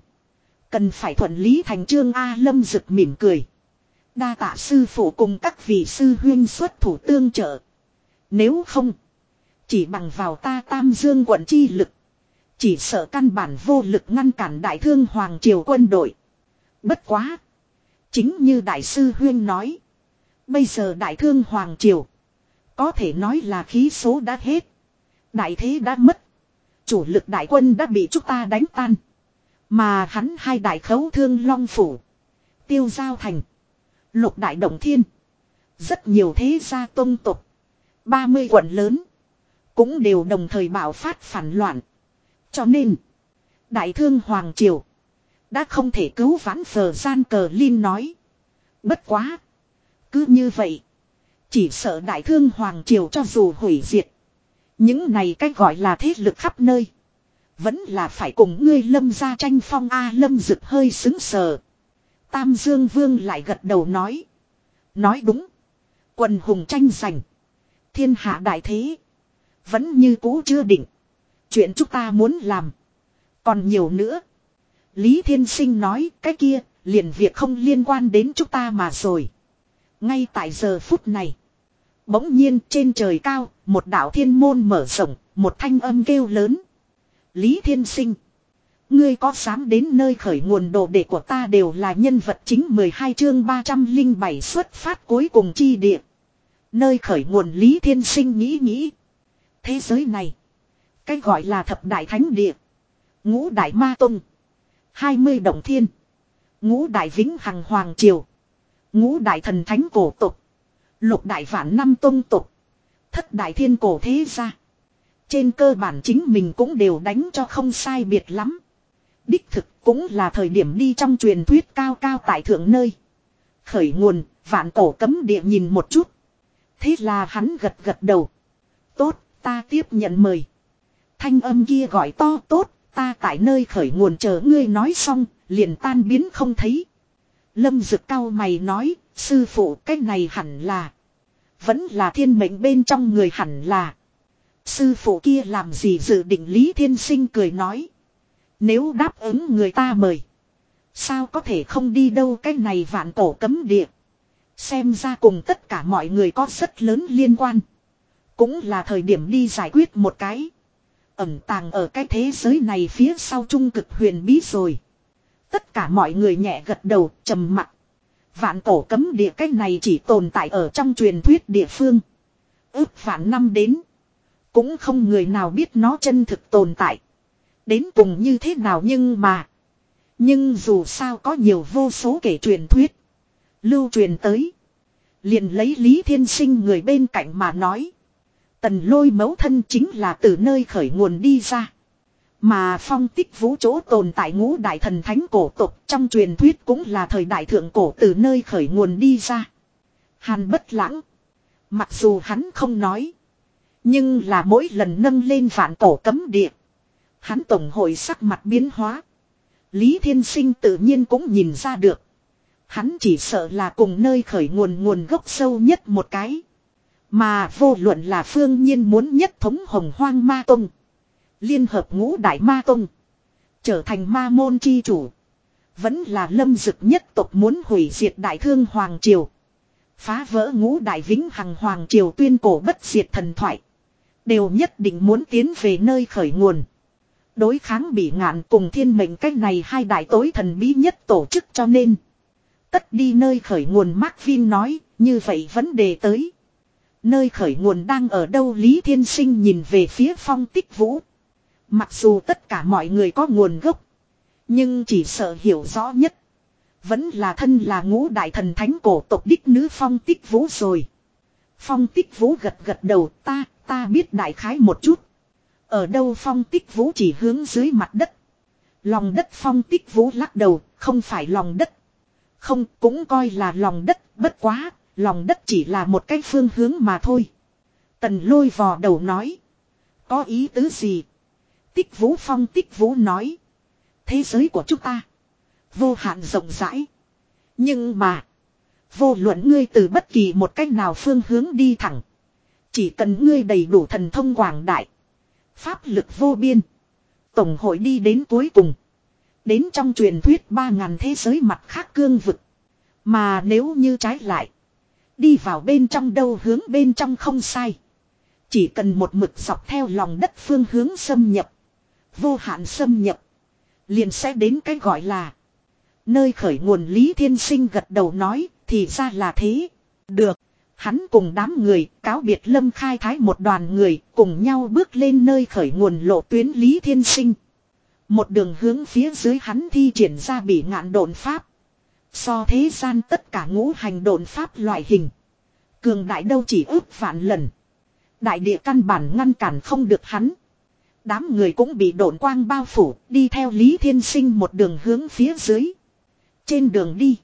Cần phải thuận lý thành trương A lâm rực mỉm cười. Đa tạ sư phụ cùng các vị sư huyên xuất thủ tương trợ. Nếu không. Chỉ bằng vào ta tam dương quận chi lực. Chỉ sợ căn bản vô lực ngăn cản đại thương hoàng triều quân đội. Bất quá. Chính như đại sư huyên nói. Bây giờ đại thương hoàng triều. Có thể nói là khí số đã hết. Đại thế đã mất. Chủ lực đại quân đã bị chúng ta đánh tan. Mà hắn hai đại khấu thương long phủ. Tiêu giao thành. Lục đại động thiên. Rất nhiều thế gia tôn tục. 30 quận lớn. Cũng đều đồng thời bảo phát phản loạn. Cho nên. Đại thương Hoàng Triều. Đã không thể cứu vãn phờ gian cờ Linh nói. Bất quá. Cứ như vậy. Chỉ sợ đại thương Hoàng Triều cho dù hủy diệt. Những này cách gọi là thế lực khắp nơi. Vẫn là phải cùng ngươi lâm ra tranh phong A lâm rực hơi xứng sờ. Tam Dương Vương lại gật đầu nói. Nói đúng. Quần hùng tranh giành. Thiên hạ đại thế. Vẫn như cũ chưa định. Chuyện chúng ta muốn làm. Còn nhiều nữa. Lý Thiên Sinh nói cái kia, liền việc không liên quan đến chúng ta mà rồi. Ngay tại giờ phút này. Bỗng nhiên trên trời cao, một đạo thiên môn mở rộng, một thanh âm kêu lớn. Lý Thiên Sinh. Ngươi có dám đến nơi khởi nguồn đồ đệ của ta đều là nhân vật chính 12 chương 307 xuất phát cuối cùng chi địa. Nơi khởi nguồn Lý Thiên Sinh nghĩ nghĩ. Thế giới này. Cái gọi là thập đại thánh địa. Ngũ đại ma tông. 20 đồng thiên. Ngũ đại vĩnh hằng hoàng triều. Ngũ đại thần thánh cổ tục. Lục đại vạn năm tôn tục. Thất đại thiên cổ thế gia. Trên cơ bản chính mình cũng đều đánh cho không sai biệt lắm. Đích thực cũng là thời điểm đi trong truyền thuyết cao cao tại thượng nơi. Khởi nguồn, vạn cổ cấm địa nhìn một chút. Thế là hắn gật gật đầu. Tốt, ta tiếp nhận mời. Thanh âm kia gọi to tốt, ta tại nơi khởi nguồn chờ ngươi nói xong, liền tan biến không thấy. Lâm dực cao mày nói, sư phụ cái này hẳn là. Vẫn là thiên mệnh bên trong người hẳn là. Sư phụ kia làm gì dự định Lý Thiên Sinh cười nói. Nếu đáp ứng người ta mời. Sao có thể không đi đâu cái này vạn cổ cấm địa. Xem ra cùng tất cả mọi người có rất lớn liên quan. Cũng là thời điểm đi giải quyết một cái. Ẩm tàng ở cái thế giới này phía sau trung cực huyền bí rồi. Tất cả mọi người nhẹ gật đầu, trầm mặt. Vạn cổ cấm địa cái này chỉ tồn tại ở trong truyền thuyết địa phương. Ước vạn năm đến. Cũng không người nào biết nó chân thực tồn tại. Đến cùng như thế nào nhưng mà. Nhưng dù sao có nhiều vô số kể truyền thuyết. Lưu truyền tới. Liền lấy Lý Thiên Sinh người bên cạnh mà nói. Tần lôi mấu thân chính là từ nơi khởi nguồn đi ra. Mà phong tích vũ chỗ tồn tại ngũ đại thần thánh cổ tục trong truyền thuyết cũng là thời đại thượng cổ từ nơi khởi nguồn đi ra. Hàn bất lãng. Mặc dù hắn không nói. Nhưng là mỗi lần nâng lên vạn tổ cấm địa. Hắn tổng hội sắc mặt biến hóa. Lý Thiên Sinh tự nhiên cũng nhìn ra được. Hắn chỉ sợ là cùng nơi khởi nguồn nguồn gốc sâu nhất một cái. Mà vô luận là phương nhiên muốn nhất thống hồng hoang ma tông. Liên hợp ngũ đại ma tông. Trở thành ma môn chi chủ. Vẫn là lâm dực nhất tộc muốn hủy diệt đại thương Hoàng Triều. Phá vỡ ngũ đại vĩnh hằng Hoàng Triều tuyên cổ bất diệt thần thoại. Đều nhất định muốn tiến về nơi khởi nguồn. Đối kháng bị ngạn cùng thiên mệnh cách này hai đại tối thần bí nhất tổ chức cho nên. Tất đi nơi khởi nguồn Mark Vin nói, như vậy vấn đề tới. Nơi khởi nguồn đang ở đâu Lý Thiên Sinh nhìn về phía phong tích vũ. Mặc dù tất cả mọi người có nguồn gốc. Nhưng chỉ sợ hiểu rõ nhất. Vẫn là thân là ngũ đại thần thánh cổ tộc đích nữ phong tích vũ rồi. Phong tích vũ gật gật đầu ta, ta biết đại khái một chút. Ở đâu phong tích vũ chỉ hướng dưới mặt đất. Lòng đất phong tích vũ lắc đầu, không phải lòng đất. Không, cũng coi là lòng đất, bất quá, lòng đất chỉ là một cái phương hướng mà thôi. Tần lôi vò đầu nói. Có ý tứ gì? Tích vũ phong, tích vũ nói. Thế giới của chúng ta. Vô hạn rộng rãi. Nhưng mà. Vô luận ngươi từ bất kỳ một cách nào phương hướng đi thẳng. Chỉ cần ngươi đầy đủ thần thông quảng đại. Pháp lực vô biên. Tổng hội đi đến cuối cùng. Đến trong truyền thuyết ba ngàn thế giới mặt khác cương vực. Mà nếu như trái lại. Đi vào bên trong đâu hướng bên trong không sai. Chỉ cần một mực dọc theo lòng đất phương hướng xâm nhập. Vô hạn xâm nhập. Liền sẽ đến cái gọi là. Nơi khởi nguồn Lý Thiên Sinh gật đầu nói. Thì ra là thế. Được. Hắn cùng đám người, cáo biệt lâm khai thái một đoàn người, cùng nhau bước lên nơi khởi nguồn lộ tuyến Lý Thiên Sinh. Một đường hướng phía dưới hắn thi triển ra bị ngạn độn pháp. So thế gian tất cả ngũ hành độn pháp loại hình. Cường đại đâu chỉ ước vạn lần. Đại địa căn bản ngăn cản không được hắn. Đám người cũng bị đổn quang bao phủ, đi theo Lý Thiên Sinh một đường hướng phía dưới. Trên đường đi,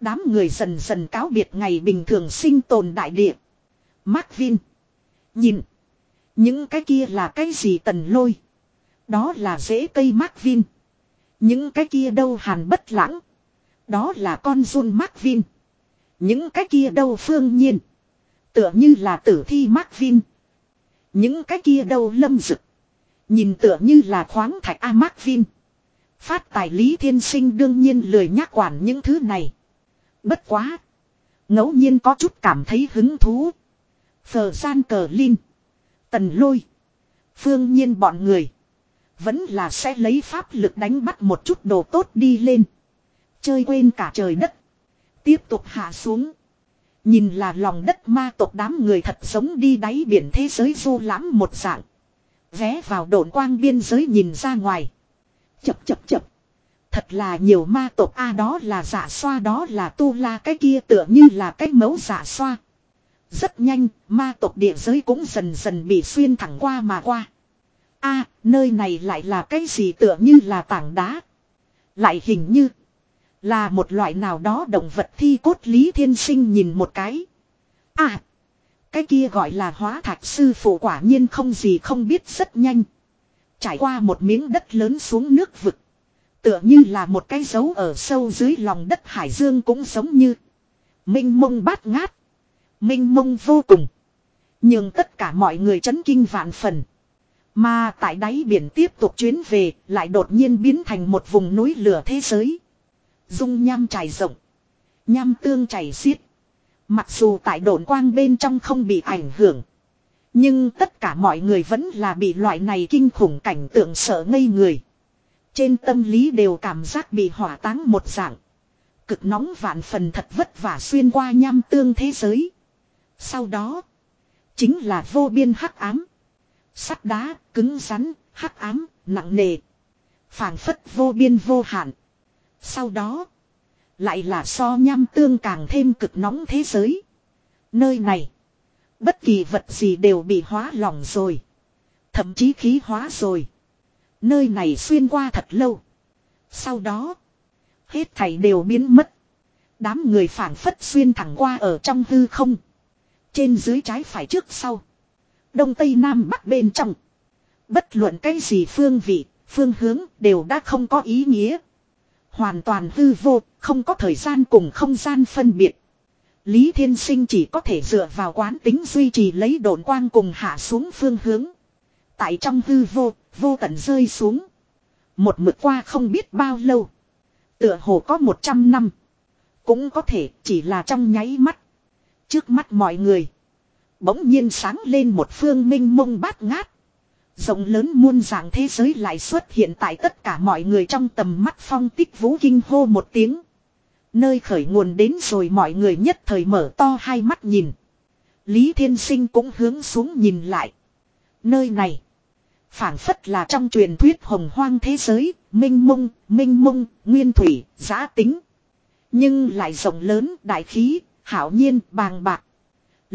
đám người dần dần cáo biệt ngày bình thường sinh tồn đại địa. Mark Vin. Nhìn. Những cái kia là cái gì tần lôi. Đó là rễ cây Mark Vin. Những cái kia đâu hàn bất lãng. Đó là con run Mark Vin. Những cái kia đâu phương nhiên. Tựa như là tử thi Mark Vin. Những cái kia đâu lâm dực. Nhìn tựa như là khoáng thạch A Mark Vin. Phát tài Lý Thiên Sinh đương nhiên lười nhắc quản những thứ này. Bất quá. ngẫu nhiên có chút cảm thấy hứng thú. Phờ gian cờ linh. Tần lôi. Phương nhiên bọn người. Vẫn là sẽ lấy pháp lực đánh bắt một chút đồ tốt đi lên. Chơi quên cả trời đất. Tiếp tục hạ xuống. Nhìn là lòng đất ma tộc đám người thật sống đi đáy biển thế giới du lãm một dạng. Vé vào đồn quang biên giới nhìn ra ngoài. Chập chập chập. Thật là nhiều ma tộc A đó là giả xoa đó là tu la cái kia tựa như là cái mẫu giả xoa. Rất nhanh, ma tộc địa giới cũng dần dần bị xuyên thẳng qua mà qua. A, nơi này lại là cái gì tựa như là tảng đá. Lại hình như là một loại nào đó động vật thi cốt lý thiên sinh nhìn một cái. À, cái kia gọi là hóa thạch sư phụ quả nhiên không gì không biết rất nhanh. Trải qua một miếng đất lớn xuống nước vực. Tựa như là một cái dấu ở sâu dưới lòng đất hải dương cũng giống như. Minh mông bát ngát. Minh mông vô cùng. Nhưng tất cả mọi người chấn kinh vạn phần. Mà tại đáy biển tiếp tục chuyến về, lại đột nhiên biến thành một vùng núi lửa thế giới. Dung nham trải rộng. Nham tương chảy xiết. Mặc dù tại độn quang bên trong không bị ảnh hưởng. Nhưng tất cả mọi người vẫn là bị loại này kinh khủng cảnh tượng sợ ngây người. Trên tâm lý đều cảm giác bị hỏa táng một dạng. Cực nóng vạn phần thật vất vả xuyên qua nham tương thế giới. Sau đó. Chính là vô biên hắc ám. Sắt đá, cứng rắn, hắc ám, nặng nề. phảng phất vô biên vô hạn. Sau đó. Lại là so nham tương càng thêm cực nóng thế giới. Nơi này. Bất kỳ vật gì đều bị hóa lỏng rồi. Thậm chí khí hóa rồi. Nơi này xuyên qua thật lâu. Sau đó. Hết thảy đều biến mất. Đám người phản phất xuyên thẳng qua ở trong hư không. Trên dưới trái phải trước sau. Đông Tây Nam Bắc bên trong. Bất luận cái gì phương vị, phương hướng đều đã không có ý nghĩa. Hoàn toàn hư vô, không có thời gian cùng không gian phân biệt. Lý Thiên Sinh chỉ có thể dựa vào quán tính duy trì lấy đồn quang cùng hạ xuống phương hướng. Tại trong hư vô, vô tận rơi xuống. Một mực qua không biết bao lâu. Tựa hồ có một trăm năm. Cũng có thể chỉ là trong nháy mắt. Trước mắt mọi người. Bỗng nhiên sáng lên một phương minh mông bát ngát. Rộng lớn muôn dạng thế giới lại xuất hiện tại tất cả mọi người trong tầm mắt phong tích vũ kinh hô một tiếng. Nơi khởi nguồn đến rồi mọi người nhất thời mở to hai mắt nhìn. Lý Thiên Sinh cũng hướng xuống nhìn lại. Nơi này. phảng phất là trong truyền thuyết hồng hoang thế giới, minh mông, minh mông, nguyên thủy, giá tính. Nhưng lại rộng lớn, đại khí, hảo nhiên, bàng bạc.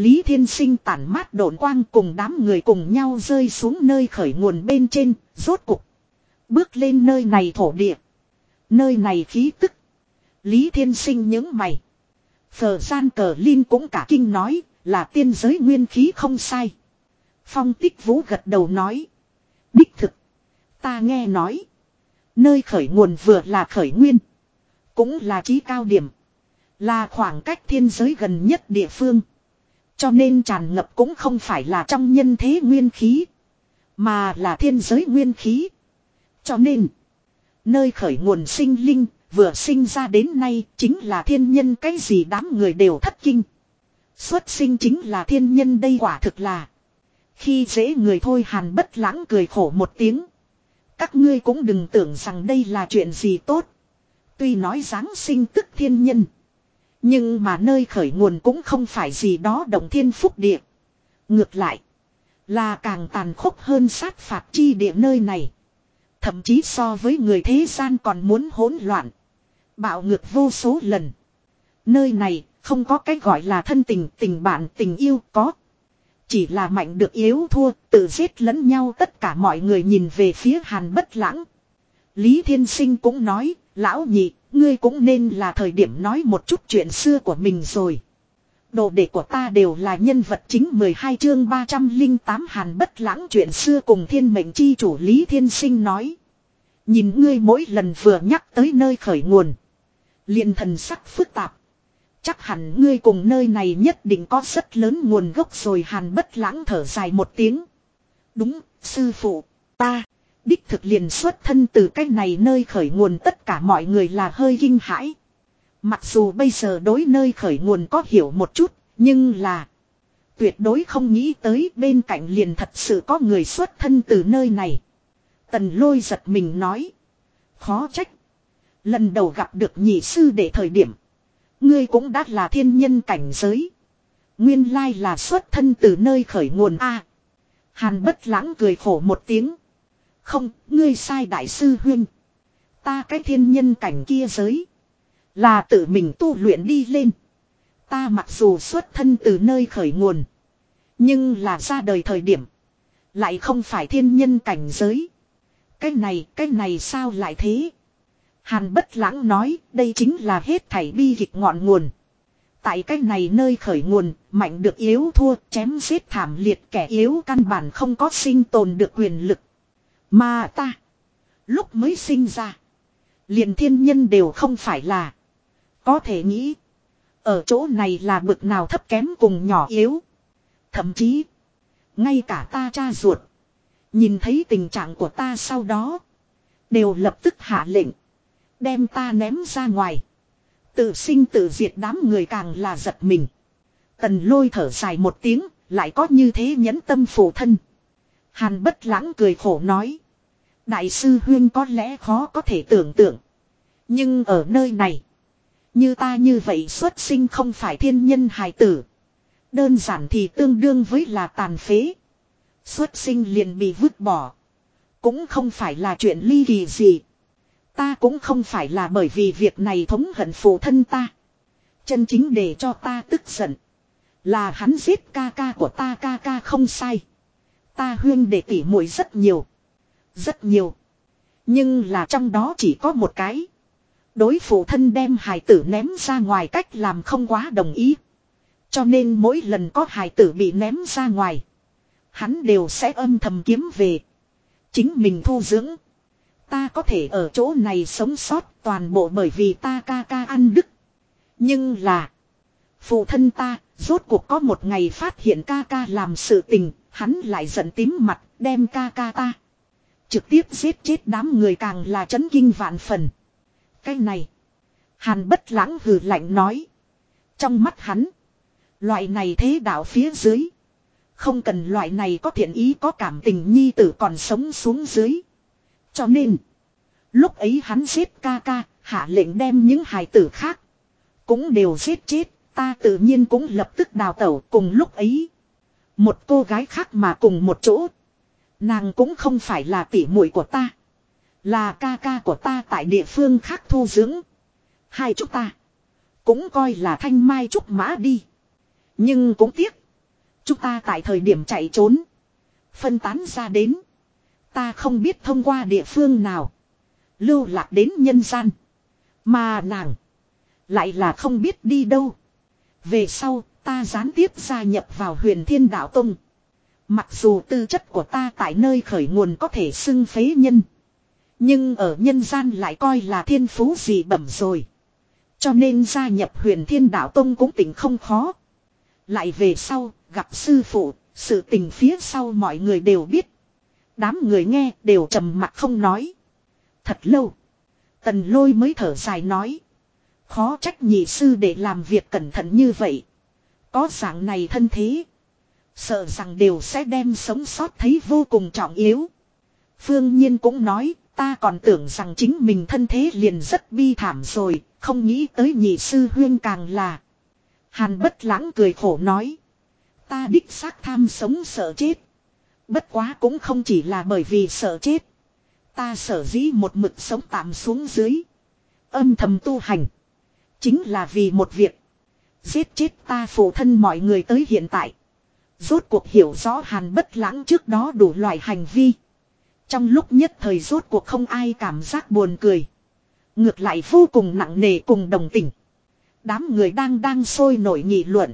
Lý Thiên Sinh tản mát độn quang cùng đám người cùng nhau rơi xuống nơi khởi nguồn bên trên, rốt cục. Bước lên nơi này thổ địa. Nơi này khí tức. Lý Thiên Sinh những mày. Phở gian cờ Linh cũng cả kinh nói, là tiên giới nguyên khí không sai. Phong tích vũ gật đầu nói. Đích thực. Ta nghe nói. Nơi khởi nguồn vừa là khởi nguyên. Cũng là trí cao điểm. Là khoảng cách thiên giới gần nhất địa phương. Cho nên tràn ngập cũng không phải là trong nhân thế nguyên khí. Mà là thiên giới nguyên khí. Cho nên. Nơi khởi nguồn sinh linh. Vừa sinh ra đến nay chính là thiên nhân, cái gì đám người đều thất kinh. Xuất sinh chính là thiên nhân đây quả thực là. Khi dễ người thôi hàn bất lãng cười khổ một tiếng. Các ngươi cũng đừng tưởng rằng đây là chuyện gì tốt. Tuy nói Giáng sinh tức thiên nhân. Nhưng mà nơi khởi nguồn cũng không phải gì đó động thiên phúc địa. Ngược lại. Là càng tàn khốc hơn sát phạt chi địa nơi này. Thậm chí so với người thế gian còn muốn hỗn loạn. Bạo ngược vô số lần. Nơi này không có cái gọi là thân tình tình bạn tình yêu có. Chỉ là mạnh được yếu thua tự giết lẫn nhau tất cả mọi người nhìn về phía hàn bất lãng. Lý Thiên Sinh cũng nói, lão nhị, ngươi cũng nên là thời điểm nói một chút chuyện xưa của mình rồi. Đồ đệ của ta đều là nhân vật chính 12 chương 308 hàn bất lãng chuyện xưa cùng thiên mệnh chi chủ Lý Thiên Sinh nói. Nhìn ngươi mỗi lần vừa nhắc tới nơi khởi nguồn. liền thần sắc phức tạp. Chắc hẳn ngươi cùng nơi này nhất định có rất lớn nguồn gốc rồi hàn bất lãng thở dài một tiếng. Đúng, sư phụ, ta. Đích thực liền xuất thân từ cái này nơi khởi nguồn tất cả mọi người là hơi kinh hãi. Mặc dù bây giờ đối nơi khởi nguồn có hiểu một chút, nhưng là tuyệt đối không nghĩ tới bên cạnh liền thật sự có người xuất thân từ nơi này. Tần lôi giật mình nói. Khó trách. Lần đầu gặp được nhị sư để thời điểm. Ngươi cũng đã là thiên nhân cảnh giới. Nguyên lai là xuất thân từ nơi khởi nguồn A. Hàn bất lãng cười khổ một tiếng. Không, ngươi sai đại sư huynh. Ta cái thiên nhân cảnh kia giới. Là tự mình tu luyện đi lên. Ta mặc dù xuất thân từ nơi khởi nguồn. Nhưng là ra đời thời điểm. Lại không phải thiên nhân cảnh giới. Cái này, cái này sao lại thế? Hàn bất lãng nói, đây chính là hết thảy bi kịch ngọn nguồn. Tại cái này nơi khởi nguồn, mạnh được yếu thua, chém giết thảm liệt kẻ yếu căn bản không có sinh tồn được quyền lực. Mà ta, lúc mới sinh ra, liền thiên nhân đều không phải là. Có thể nghĩ, ở chỗ này là bực nào thấp kém cùng nhỏ yếu. Thậm chí, ngay cả ta cha ruột, nhìn thấy tình trạng của ta sau đó, đều lập tức hạ lệnh, đem ta ném ra ngoài. Tự sinh tự diệt đám người càng là giật mình. Tần lôi thở dài một tiếng, lại có như thế nhẫn tâm phổ thân. Hàn bất lãng cười khổ nói. Đại sư Huyên có lẽ khó có thể tưởng tượng. Nhưng ở nơi này, như ta như vậy xuất sinh không phải thiên nhân hài tử. Đơn giản thì tương đương với là tàn phế. Xuất sinh liền bị vứt bỏ. Cũng không phải là chuyện ly kỳ gì. Ta cũng không phải là bởi vì việc này thống hận phụ thân ta. Chân chính để cho ta tức giận. Là hắn giết ca ca của ta ca ca không sai. Ta huyên để tỉ muội rất nhiều. Rất nhiều. Nhưng là trong đó chỉ có một cái. Đối phụ thân đem hài tử ném ra ngoài cách làm không quá đồng ý. Cho nên mỗi lần có hài tử bị ném ra ngoài. Hắn đều sẽ âm thầm kiếm về. Chính mình thu dưỡng. Ta có thể ở chỗ này sống sót toàn bộ bởi vì ta ca ca ăn đức. Nhưng là. Phụ thân ta, rốt cuộc có một ngày phát hiện ca ca làm sự tình, hắn lại giận tím mặt, đem ca ca ta. Trực tiếp giết chết đám người càng là chấn kinh vạn phần. Cái này. Hàn bất lãng hừ lạnh nói. Trong mắt hắn. Loại này thế đạo phía dưới. Không cần loại này có thiện ý có cảm tình nhi tử còn sống xuống dưới. Cho nên. Lúc ấy hắn giết ca ca. Hạ lệnh đem những hài tử khác. Cũng đều giết chết. Ta tự nhiên cũng lập tức đào tẩu cùng lúc ấy. Một cô gái khác mà cùng một chỗ. Nàng cũng không phải là tỉ muội của ta. Là ca ca của ta tại địa phương khác thu dưỡng. Hai chúng ta. Cũng coi là thanh mai trúc mã đi. Nhưng cũng tiếc. Chúng ta tại thời điểm chạy trốn. Phân tán ra đến. Ta không biết thông qua địa phương nào. Lưu lạc đến nhân gian. Mà nàng. Lại là không biết đi đâu. Về sau, ta gián tiếp gia nhập vào huyền thiên đạo tông. Mặc dù tư chất của ta tại nơi khởi nguồn có thể xưng phế nhân. Nhưng ở nhân gian lại coi là thiên phú gì bẩm rồi. Cho nên gia nhập huyền thiên đạo tông cũng tỉnh không khó. Lại về sau, gặp sư phụ, sự tình phía sau mọi người đều biết. Đám người nghe đều trầm mặt không nói. Thật lâu. Tần lôi mới thở dài nói. Khó trách nhị sư để làm việc cẩn thận như vậy. Có dạng này thân thế. Sợ rằng đều sẽ đem sống sót thấy vô cùng trọng yếu. Phương Nhiên cũng nói, ta còn tưởng rằng chính mình thân thế liền rất bi thảm rồi, không nghĩ tới nhị sư huyên càng là. Hàn bất lãng cười khổ nói. Ta đích xác tham sống sợ chết. Bất quá cũng không chỉ là bởi vì sợ chết. Ta sở dĩ một mực sống tạm xuống dưới. Âm thầm tu hành. Chính là vì một việc. Giết chết ta phụ thân mọi người tới hiện tại. Rốt cuộc hiểu rõ hàn bất lãng trước đó đủ loại hành vi. Trong lúc nhất thời rốt cuộc không ai cảm giác buồn cười. Ngược lại vô cùng nặng nề cùng đồng tình. Đám người đang đang sôi nổi nghị luận.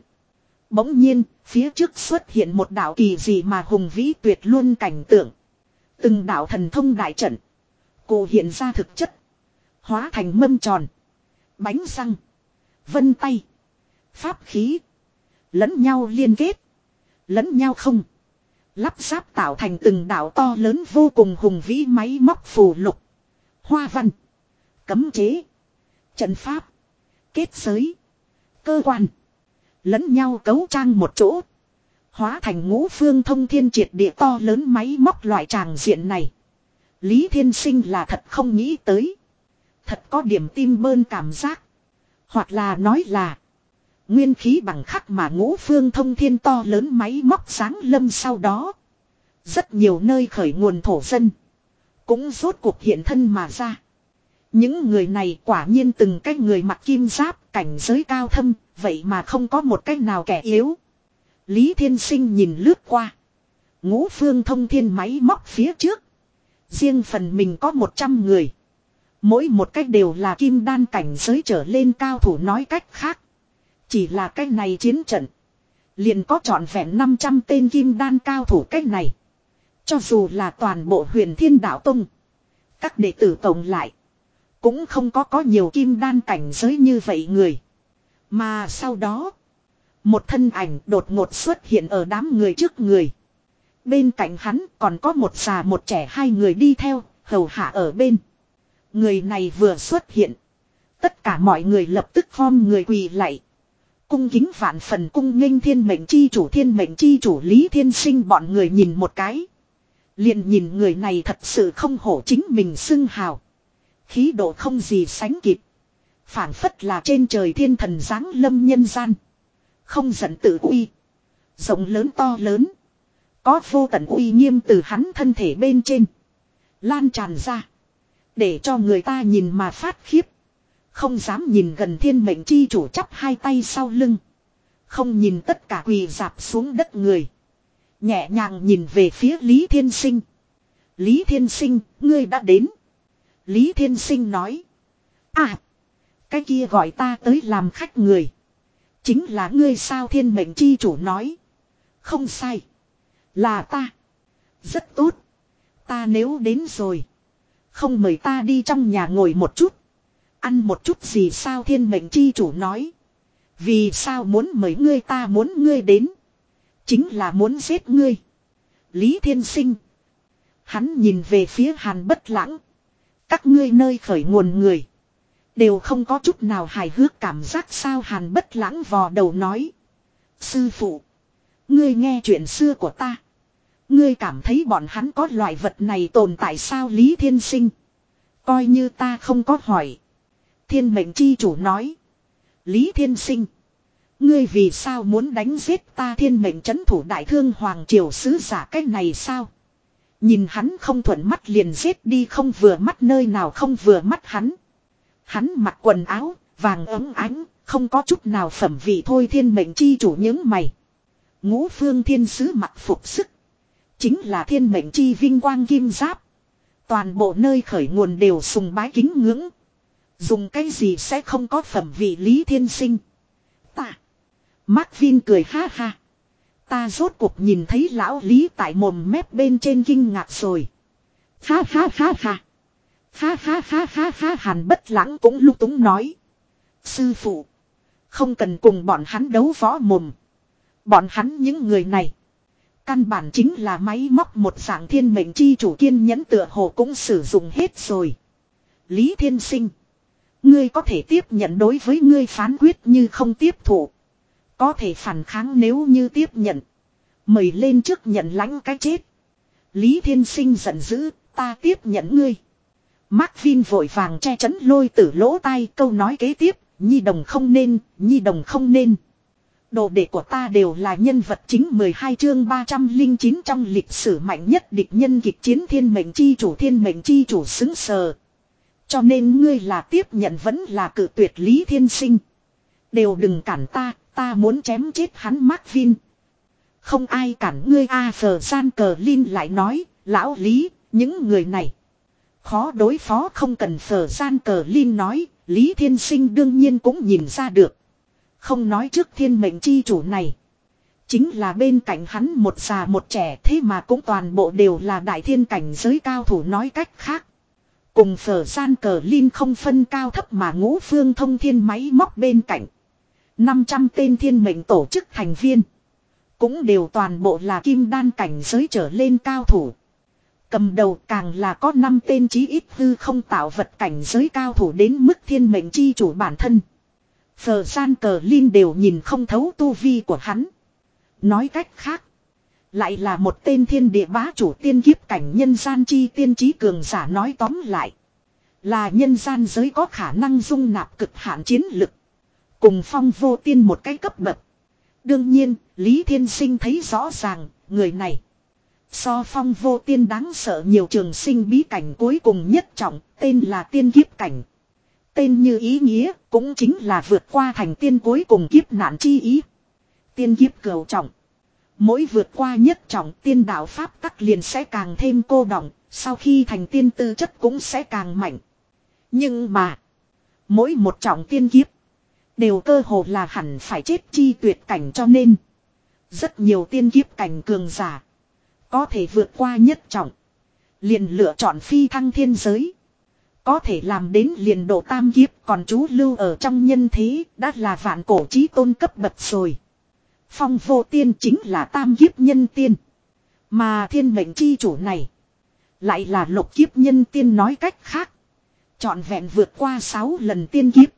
Bỗng nhiên, phía trước xuất hiện một đạo kỳ gì mà hùng vĩ tuyệt luôn cảnh tượng. Từng đạo thần thông đại trận. cụ hiện ra thực chất. Hóa thành mâm tròn. Bánh răng. Vân tay. Pháp khí. Lẫn nhau liên kết. Lẫn nhau không. Lắp ráp tạo thành từng đảo to lớn vô cùng hùng vĩ máy móc phù lục. Hoa văn. Cấm chế. Trận pháp. Kết giới. Cơ quan. Lẫn nhau cấu trang một chỗ. Hóa thành ngũ phương thông thiên triệt địa to lớn máy móc loại tràng diện này. Lý Thiên Sinh là thật không nghĩ tới. Thật có điểm tim bơn cảm giác. Hoặc là nói là. Nguyên khí bằng khắc mà ngũ phương thông thiên to lớn máy móc sáng lâm sau đó. Rất nhiều nơi khởi nguồn thổ dân. Cũng rốt cuộc hiện thân mà ra. Những người này quả nhiên từng cái người mặc kim giáp, cảnh giới cao thâm. Vậy mà không có một cách nào kẻ yếu. Lý Thiên Sinh nhìn lướt qua. Ngũ phương thông thiên máy móc phía trước. Riêng phần mình có 100 người. Mỗi một cách đều là kim đan cảnh giới trở lên cao thủ nói cách khác. Chỉ là cách này chiến trận. Liền có trọn vẹn 500 tên kim đan cao thủ cách này. Cho dù là toàn bộ huyền thiên đạo tông. Các đệ tử tổng lại. Cũng không có có nhiều kim đan cảnh giới như vậy người. Mà sau đó. Một thân ảnh đột ngột xuất hiện ở đám người trước người. Bên cạnh hắn còn có một già một trẻ hai người đi theo, hầu hạ ở bên. Người này vừa xuất hiện. Tất cả mọi người lập tức khom người quỳ lạy. Cung kính vạn phần cung nghênh thiên mệnh chi chủ, thiên mệnh chi chủ lý thiên sinh bọn người nhìn một cái. Liền nhìn người này thật sự không hổ chính mình xưng hào. Khí độ không gì sánh kịp. phản phất là trên trời thiên thần giáng lâm nhân gian. Không giận tự uy. Rộng lớn to lớn. Có vô tận uy nghiêm từ hắn thân thể bên trên. Lan tràn ra. Để cho người ta nhìn mà phát khiếp. Không dám nhìn gần thiên mệnh chi chủ chắp hai tay sau lưng. Không nhìn tất cả quỳ dạp xuống đất người. Nhẹ nhàng nhìn về phía Lý Thiên Sinh. Lý Thiên Sinh, ngươi đã đến. Lý Thiên Sinh nói. À, cái kia gọi ta tới làm khách người. Chính là ngươi sao thiên mệnh chi chủ nói. Không sai. Là ta. Rất tốt. Ta nếu đến rồi. Không mời ta đi trong nhà ngồi một chút. Ăn một chút gì sao thiên mệnh chi chủ nói. Vì sao muốn mời ngươi ta muốn ngươi đến. Chính là muốn giết ngươi. Lý thiên sinh. Hắn nhìn về phía hàn bất lãng. Các ngươi nơi khởi nguồn người. Đều không có chút nào hài hước cảm giác sao hàn bất lãng vò đầu nói. Sư phụ. Ngươi nghe chuyện xưa của ta. Ngươi cảm thấy bọn hắn có loại vật này tồn tại sao Lý Thiên Sinh. Coi như ta không có hỏi. Thiên mệnh chi chủ nói. Lý Thiên Sinh. Ngươi vì sao muốn đánh giết ta thiên mệnh chấn thủ đại thương hoàng triều sứ giả cái này sao? Nhìn hắn không thuận mắt liền giết đi không vừa mắt nơi nào không vừa mắt hắn. Hắn mặc quần áo, vàng ấm ánh, không có chút nào phẩm vị thôi thiên mệnh chi chủ những mày. Ngũ phương thiên sứ mặc phục sức. Chính là thiên mệnh chi vinh quang kim giáp. Toàn bộ nơi khởi nguồn đều sùng bái kính ngưỡng. Dùng cái gì sẽ không có phẩm vị lý thiên sinh. Ta. Mark Vin cười ha ha. Ta rốt cuộc nhìn thấy lão lý tại mồm mép bên trên kinh ngạc rồi. Ha ha ha ha. Ha ha ha ha ha hàn bất lãng cũng lúc túng nói. Sư phụ. Không cần cùng bọn hắn đấu võ mồm. Bọn hắn những người này. Căn bản chính là máy móc một dạng thiên mệnh chi chủ kiên nhẫn tựa hồ cũng sử dụng hết rồi. Lý Thiên Sinh. Ngươi có thể tiếp nhận đối với ngươi phán quyết như không tiếp thụ. Có thể phản kháng nếu như tiếp nhận. Mời lên trước nhận lãnh cái chết. Lý Thiên Sinh giận dữ, ta tiếp nhận ngươi. Mark Vin vội vàng che chắn lôi tử lỗ tai câu nói kế tiếp, nhi đồng không nên, nhi đồng không nên. Đồ đệ của ta đều là nhân vật chính 12 chương 309 trong lịch sử mạnh nhất địch nhân kịch chiến thiên mệnh chi chủ thiên mệnh chi chủ xứng sờ. Cho nên ngươi là tiếp nhận vẫn là cử tuyệt lý thiên sinh. Đều đừng cản ta, ta muốn chém chết hắn Mark Vin. Không ai cản ngươi A à, Phờ Gian Cờ Linh lại nói, lão lý, những người này. Khó đối phó không cần Phờ Gian Cờ Linh nói, Lý Thiên Sinh đương nhiên cũng nhìn ra được. Không nói trước thiên mệnh chi chủ này. Chính là bên cạnh hắn một già một trẻ thế mà cũng toàn bộ đều là đại thiên cảnh giới cao thủ nói cách khác. Cùng phở gian cờ Linh không phân cao thấp mà ngũ phương thông thiên máy móc bên cạnh. 500 tên thiên mệnh tổ chức thành viên. Cũng đều toàn bộ là kim đan cảnh giới trở lên cao thủ. Cầm đầu càng là có 5 tên chí ít hư không tạo vật cảnh giới cao thủ đến mức thiên mệnh chi chủ bản thân. Phờ gian cờ Linh đều nhìn không thấu tu vi của hắn. Nói cách khác. Lại là một tên thiên địa bá chủ tiên kiếp cảnh nhân gian chi tiên trí cường giả nói tóm lại. Là nhân gian giới có khả năng dung nạp cực hạn chiến lực. Cùng phong vô tiên một cái cấp bậc. Đương nhiên, Lý Thiên Sinh thấy rõ ràng, người này. So phong vô tiên đáng sợ nhiều trường sinh bí cảnh cuối cùng nhất trọng, tên là tiên kiếp cảnh. Tên như ý nghĩa, cũng chính là vượt qua thành tiên cuối cùng kiếp nạn chi ý. Tiên kiếp cầu trọng. Mỗi vượt qua nhất trọng tiên đạo Pháp tắc liền sẽ càng thêm cô động, sau khi thành tiên tư chất cũng sẽ càng mạnh. Nhưng mà, mỗi một trọng tiên kiếp, đều cơ hồ là hẳn phải chết chi tuyệt cảnh cho nên. Rất nhiều tiên kiếp cảnh cường giả, có thể vượt qua nhất trọng. Liền lựa chọn phi thăng thiên giới. Có thể làm đến liền độ tam kiếp còn chú lưu ở trong nhân thế đã là vạn cổ trí tôn cấp bậc rồi. Phong vô tiên chính là tam kiếp nhân tiên. Mà thiên mệnh chi chủ này. Lại là lục kiếp nhân tiên nói cách khác. Chọn vẹn vượt qua 6 lần tiên kiếp.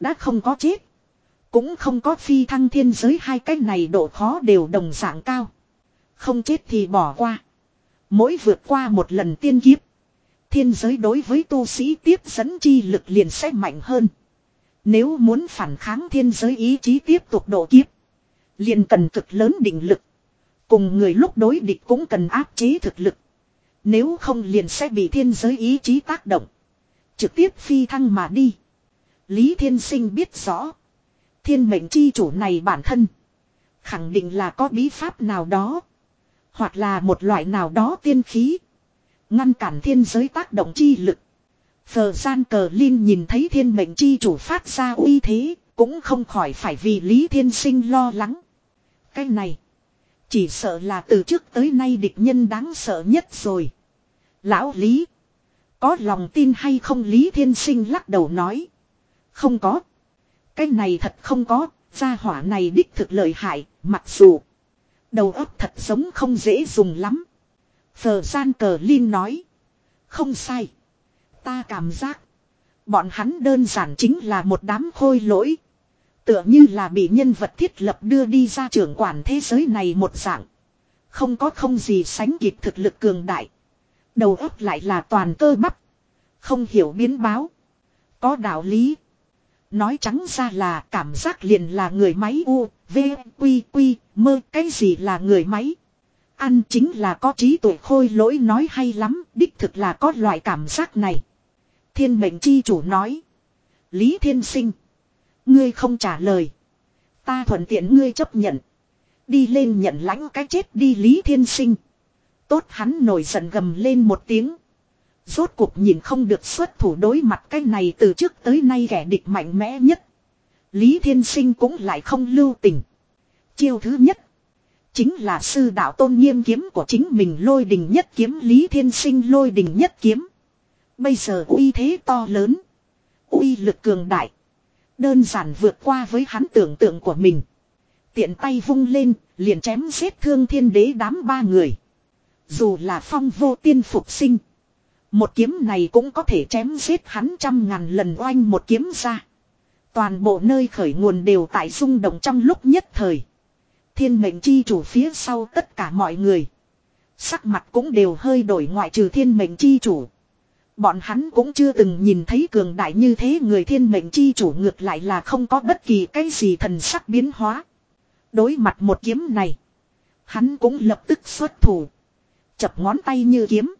Đã không có chết. Cũng không có phi thăng thiên giới, hai cái này độ khó đều đồng dạng cao. Không chết thì bỏ qua. Mỗi vượt qua một lần tiên kiếp. Thiên giới đối với tu sĩ tiếp dẫn chi lực liền sẽ mạnh hơn. Nếu muốn phản kháng thiên giới ý chí tiếp tục độ kiếp. Liền cần cực lớn định lực. Cùng người lúc đối địch cũng cần áp chế thực lực. Nếu không liền sẽ bị thiên giới ý chí tác động. Trực tiếp phi thăng mà đi. Lý Thiên Sinh biết rõ. Thiên mệnh chi chủ này bản thân. Khẳng định là có bí pháp nào đó. Hoặc là một loại nào đó tiên khí. Ngăn cản thiên giới tác động chi lực. Phờ gian cờ Linh nhìn thấy thiên mệnh chi chủ phát ra uy thế. Cũng không khỏi phải vì Lý Thiên Sinh lo lắng. Cái này. Chỉ sợ là từ trước tới nay địch nhân đáng sợ nhất rồi. Lão Lý. Có lòng tin hay không Lý Thiên Sinh lắc đầu nói. Không có. Cái này thật không có. Gia hỏa này đích thực lợi hại. Mặc dù. Đầu óc thật giống không dễ dùng lắm. Phờ gian cờ Linh nói. Không sai. Ta cảm giác. Bọn hắn đơn giản chính là một đám khôi lỗi. Tựa như là bị nhân vật thiết lập đưa đi ra trưởng quản thế giới này một dạng. Không có không gì sánh kịp thực lực cường đại. Đầu óc lại là toàn cơ bắp. Không hiểu biến báo. Có đạo lý. Nói trắng ra là cảm giác liền là người máy u, v, quy, quy, mơ cái gì là người máy. Ăn chính là có trí tuệ khôi lỗi nói hay lắm, đích thực là có loại cảm giác này. Thiên mệnh chi chủ nói. Lý thiên sinh. Ngươi không trả lời. Ta thuận tiện ngươi chấp nhận. Đi lên nhận lãnh cái chết đi Lý thiên sinh. Tốt hắn nổi giận gầm lên một tiếng. Rốt cuộc nhìn không được xuất thủ đối mặt cái này từ trước tới nay kẻ địch mạnh mẽ nhất. Lý Thiên Sinh cũng lại không lưu tình. Chiêu thứ nhất. Chính là sư đạo tôn nghiêm kiếm của chính mình lôi đình nhất kiếm Lý Thiên Sinh lôi đình nhất kiếm. Bây giờ uy thế to lớn. uy lực cường đại. Đơn giản vượt qua với hắn tưởng tượng của mình. Tiện tay vung lên, liền chém giết thương thiên đế đám ba người. Dù là phong vô tiên phục sinh. Một kiếm này cũng có thể chém giết hắn trăm ngàn lần oanh một kiếm ra. Toàn bộ nơi khởi nguồn đều tại rung động trong lúc nhất thời. Thiên mệnh chi chủ phía sau tất cả mọi người. Sắc mặt cũng đều hơi đổi ngoại trừ thiên mệnh chi chủ. Bọn hắn cũng chưa từng nhìn thấy cường đại như thế người thiên mệnh chi chủ ngược lại là không có bất kỳ cái gì thần sắc biến hóa. Đối mặt một kiếm này. Hắn cũng lập tức xuất thủ. Chập ngón tay như kiếm.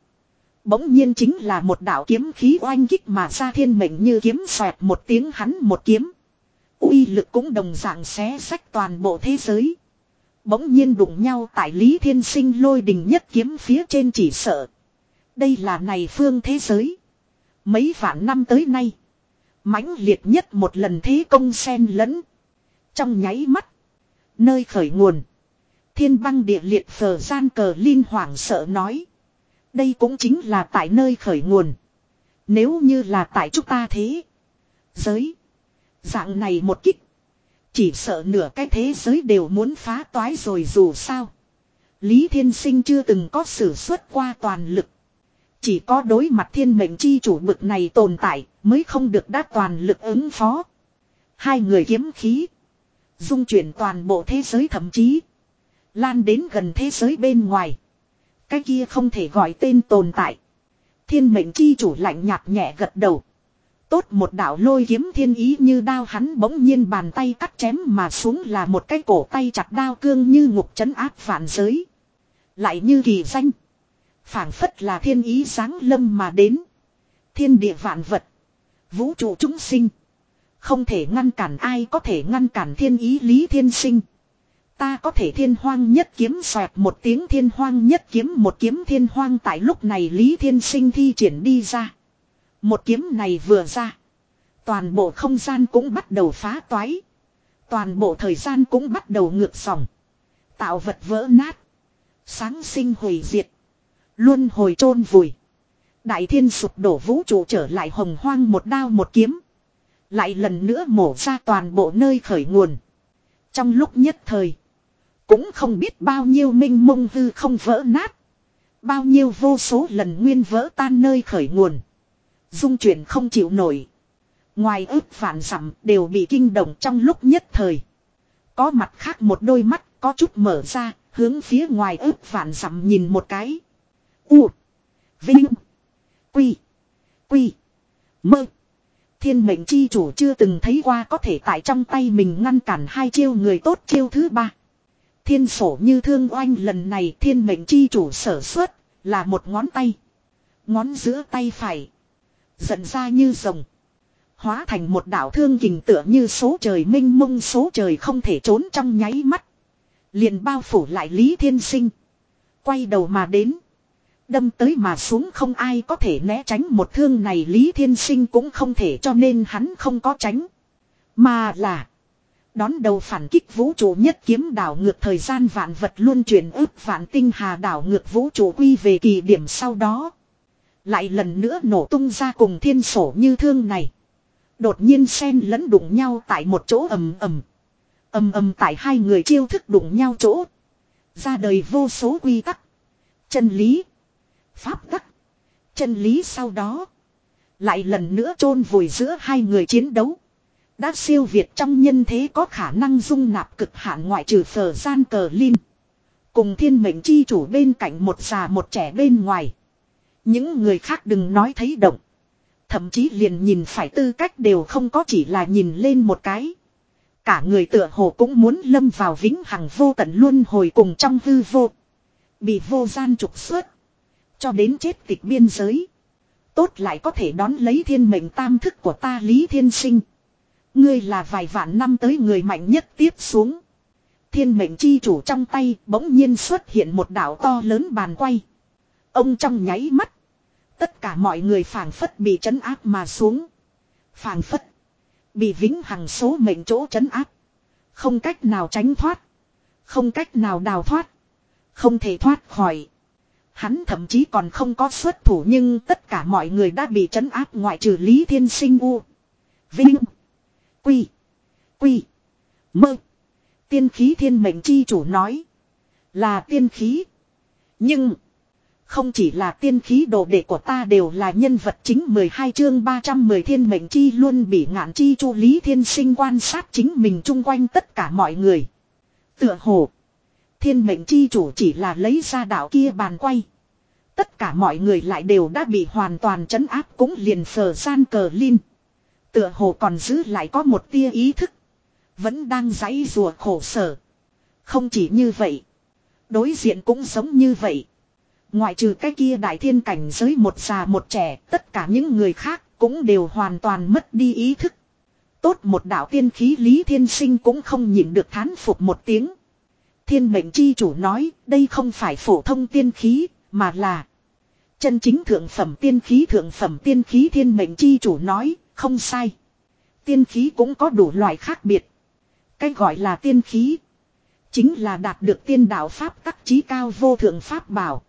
Bỗng nhiên chính là một đạo kiếm khí oanh kích mà ra thiên mệnh như kiếm xoẹt một tiếng hắn một kiếm. uy lực cũng đồng dạng xé sách toàn bộ thế giới. Bỗng nhiên đụng nhau tại Lý Thiên Sinh lôi đình nhất kiếm phía trên chỉ sợ. Đây là này phương thế giới. Mấy vạn năm tới nay. mãnh liệt nhất một lần thế công sen lẫn. Trong nháy mắt. Nơi khởi nguồn. Thiên băng địa liệt phở gian cờ linh hoàng sợ nói. Đây cũng chính là tại nơi khởi nguồn. Nếu như là tại chúng ta thế. Giới. Dạng này một kích. Chỉ sợ nửa cái thế giới đều muốn phá toái rồi dù sao. Lý Thiên Sinh chưa từng có sử xuất qua toàn lực. Chỉ có đối mặt thiên mệnh chi chủ bực này tồn tại, mới không được đa toàn lực ứng phó. Hai người kiếm khí. Dung chuyển toàn bộ thế giới thậm chí. Lan đến gần thế giới bên ngoài. Cái kia không thể gọi tên tồn tại. Thiên mệnh chi chủ lạnh nhạt nhẹ gật đầu. Tốt một đạo lôi kiếm thiên ý như đao hắn bỗng nhiên bàn tay cắt chém mà xuống là một cái cổ tay chặt đao cương như ngục chấn áp phản giới. Lại như kỳ danh phảng phất là thiên ý sáng lâm mà đến. Thiên địa vạn vật. Vũ trụ chúng sinh. Không thể ngăn cản ai có thể ngăn cản thiên ý lý thiên sinh. Ta có thể thiên hoang nhất kiếm xoẹt một tiếng thiên hoang nhất kiếm một kiếm thiên hoang tại lúc này Lý Thiên Sinh thi triển đi ra. Một kiếm này vừa ra. Toàn bộ không gian cũng bắt đầu phá toái. Toàn bộ thời gian cũng bắt đầu ngược dòng. Tạo vật vỡ nát. Sáng sinh hủy diệt. Luôn hồi chôn vùi. Đại thiên sụp đổ vũ trụ trở lại hồng hoang một đao một kiếm. Lại lần nữa mổ ra toàn bộ nơi khởi nguồn. Trong lúc nhất thời. Cũng không biết bao nhiêu minh mông hư không vỡ nát. Bao nhiêu vô số lần nguyên vỡ tan nơi khởi nguồn. Dung chuyển không chịu nổi. Ngoài ước vạn dặm đều bị kinh động trong lúc nhất thời. Có mặt khác một đôi mắt có chút mở ra, hướng phía ngoài ước vạn dặm nhìn một cái. U. Vinh. Quy. Quy. Mơ. Thiên mệnh chi chủ chưa từng thấy qua có thể tại trong tay mình ngăn cản hai chiêu người tốt chiêu thứ ba. Thiên sổ như thương oanh lần này thiên mệnh chi chủ sở xuất là một ngón tay. Ngón giữa tay phải. Giận ra như rồng. Hóa thành một đảo thương kình tựa như số trời minh mông số trời không thể trốn trong nháy mắt. Liền bao phủ lại Lý Thiên Sinh. Quay đầu mà đến. Đâm tới mà xuống không ai có thể né tránh một thương này Lý Thiên Sinh cũng không thể cho nên hắn không có tránh. Mà là. Đón đầu phản kích vũ trụ nhất kiếm đảo ngược thời gian vạn vật luôn chuyển ước vạn tinh hà đảo ngược vũ trụ quy về kỳ điểm sau đó. Lại lần nữa nổ tung ra cùng thiên sổ như thương này. Đột nhiên xen lẫn đụng nhau tại một chỗ ầm ầm. ầm ầm tại hai người chiêu thức đụng nhau chỗ. Ra đời vô số quy tắc. Chân lý. Pháp tắc. Chân lý sau đó. Lại lần nữa chôn vùi giữa hai người chiến đấu. Đã siêu việt trong nhân thế có khả năng dung nạp cực hạn ngoại trừ phở gian cờ linh. Cùng thiên mệnh chi chủ bên cạnh một già một trẻ bên ngoài. Những người khác đừng nói thấy động. Thậm chí liền nhìn phải tư cách đều không có chỉ là nhìn lên một cái. Cả người tựa hồ cũng muốn lâm vào vĩnh hằng vô tận luôn hồi cùng trong hư vô. Bị vô gian trục xuất. Cho đến chết tịch biên giới. Tốt lại có thể đón lấy thiên mệnh tam thức của ta Lý Thiên Sinh. Ngươi là vài vạn năm tới người mạnh nhất tiếp xuống. Thiên mệnh chi chủ trong tay bỗng nhiên xuất hiện một đảo to lớn bàn quay. Ông trong nháy mắt. Tất cả mọi người phảng phất bị trấn áp mà xuống. Phảng phất. Bị vĩnh hằng số mệnh chỗ trấn áp. Không cách nào tránh thoát. Không cách nào đào thoát. Không thể thoát khỏi. Hắn thậm chí còn không có xuất thủ nhưng tất cả mọi người đã bị trấn áp ngoại trừ Lý Thiên Sinh U. Vinh. Quy. Quy. Mơ. Tiên khí thiên mệnh chi chủ nói. Là tiên khí. Nhưng. Không chỉ là tiên khí đồ đệ của ta đều là nhân vật chính 12 chương 310 thiên mệnh chi luôn bị ngạn chi chu lý thiên sinh quan sát chính mình chung quanh tất cả mọi người. Tựa hồ. Thiên mệnh chi chủ chỉ là lấy ra đạo kia bàn quay. Tất cả mọi người lại đều đã bị hoàn toàn chấn áp cũng liền sờ gian cờ lin Tựa hồ còn giữ lại có một tia ý thức. Vẫn đang giãy rùa khổ sở. Không chỉ như vậy. Đối diện cũng giống như vậy. Ngoại trừ cái kia đại thiên cảnh giới một già một trẻ, tất cả những người khác cũng đều hoàn toàn mất đi ý thức. Tốt một đạo tiên khí Lý Thiên Sinh cũng không nhịn được thán phục một tiếng. Thiên mệnh chi chủ nói, đây không phải phổ thông tiên khí, mà là chân chính thượng phẩm tiên khí thượng phẩm tiên khí thiên mệnh chi chủ nói, không sai. Tiên khí cũng có đủ loại khác biệt. Cái gọi là tiên khí, chính là đạt được tiên đạo pháp tắc chí cao vô thượng pháp bảo.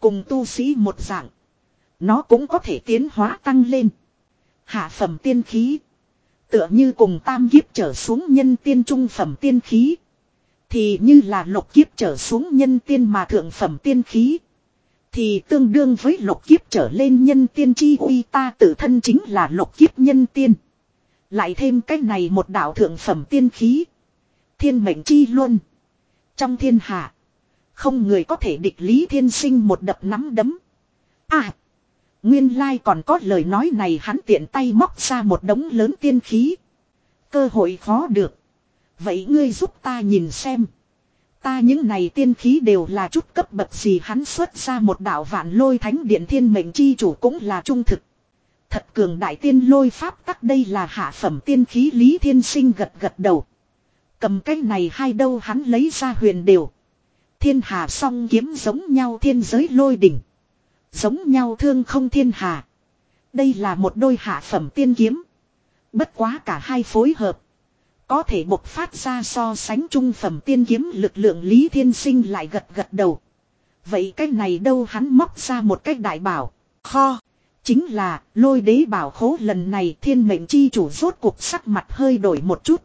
Cùng tu sĩ một dạng. Nó cũng có thể tiến hóa tăng lên. Hạ phẩm tiên khí. Tựa như cùng tam kiếp trở xuống nhân tiên trung phẩm tiên khí. Thì như là lục kiếp trở xuống nhân tiên mà thượng phẩm tiên khí. Thì tương đương với lục kiếp trở lên nhân tiên chi uy ta tự thân chính là lục kiếp nhân tiên. Lại thêm cái này một đạo thượng phẩm tiên khí. Thiên mệnh chi luôn. Trong thiên hạ. Không người có thể địch lý thiên sinh một đập nắm đấm. À. Nguyên lai còn có lời nói này hắn tiện tay móc ra một đống lớn tiên khí. Cơ hội khó được. Vậy ngươi giúp ta nhìn xem. Ta những này tiên khí đều là chút cấp bậc gì hắn xuất ra một đạo vạn lôi thánh điện thiên mệnh chi chủ cũng là trung thực. Thật cường đại tiên lôi pháp tắc đây là hạ phẩm tiên khí lý thiên sinh gật gật đầu. Cầm cái này hai đâu hắn lấy ra huyền đều. Thiên hà song kiếm giống nhau thiên giới lôi đỉnh. Giống nhau thương không thiên hà. Đây là một đôi hạ phẩm tiên kiếm. Bất quá cả hai phối hợp. Có thể bộc phát ra so sánh trung phẩm tiên kiếm lực lượng Lý Thiên Sinh lại gật gật đầu. Vậy cái này đâu hắn móc ra một cách đại bảo. Kho. Chính là, lôi đế bảo khố lần này thiên mệnh chi chủ rốt cuộc sắc mặt hơi đổi một chút.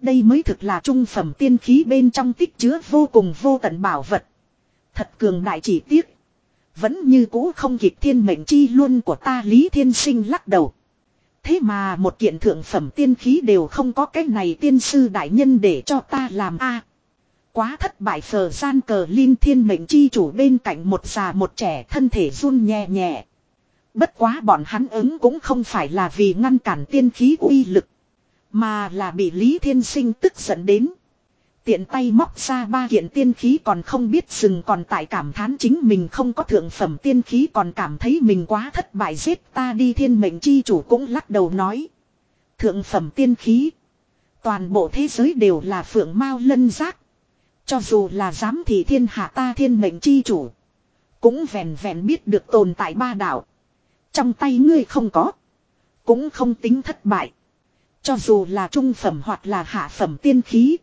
Đây mới thực là trung phẩm tiên khí bên trong tích chứa vô cùng vô tận bảo vật. Thật cường đại chỉ tiếc. Vẫn như cũ không kịp thiên mệnh chi luôn của ta Lý Thiên Sinh lắc đầu. Thế mà một kiện thượng phẩm tiên khí đều không có cái này tiên sư đại nhân để cho ta làm a Quá thất bại phờ gian cờ linh thiên mệnh chi chủ bên cạnh một già một trẻ thân thể run nhẹ nhẹ. Bất quá bọn hắn ứng cũng không phải là vì ngăn cản tiên khí uy lực. Mà là bị Lý Thiên Sinh tức giận đến. Tiện tay móc ra ba kiện tiên khí còn không biết dừng còn tại cảm thán chính mình không có thượng phẩm tiên khí còn cảm thấy mình quá thất bại giết ta đi thiên mệnh chi chủ cũng lắc đầu nói. Thượng phẩm tiên khí. Toàn bộ thế giới đều là phượng mao lân giác. Cho dù là giám thị thiên hạ ta thiên mệnh chi chủ. Cũng vẹn vẹn biết được tồn tại ba đạo. Trong tay ngươi không có. Cũng không tính thất bại. Cho dù là trung phẩm hoặc là hạ phẩm tiên khí.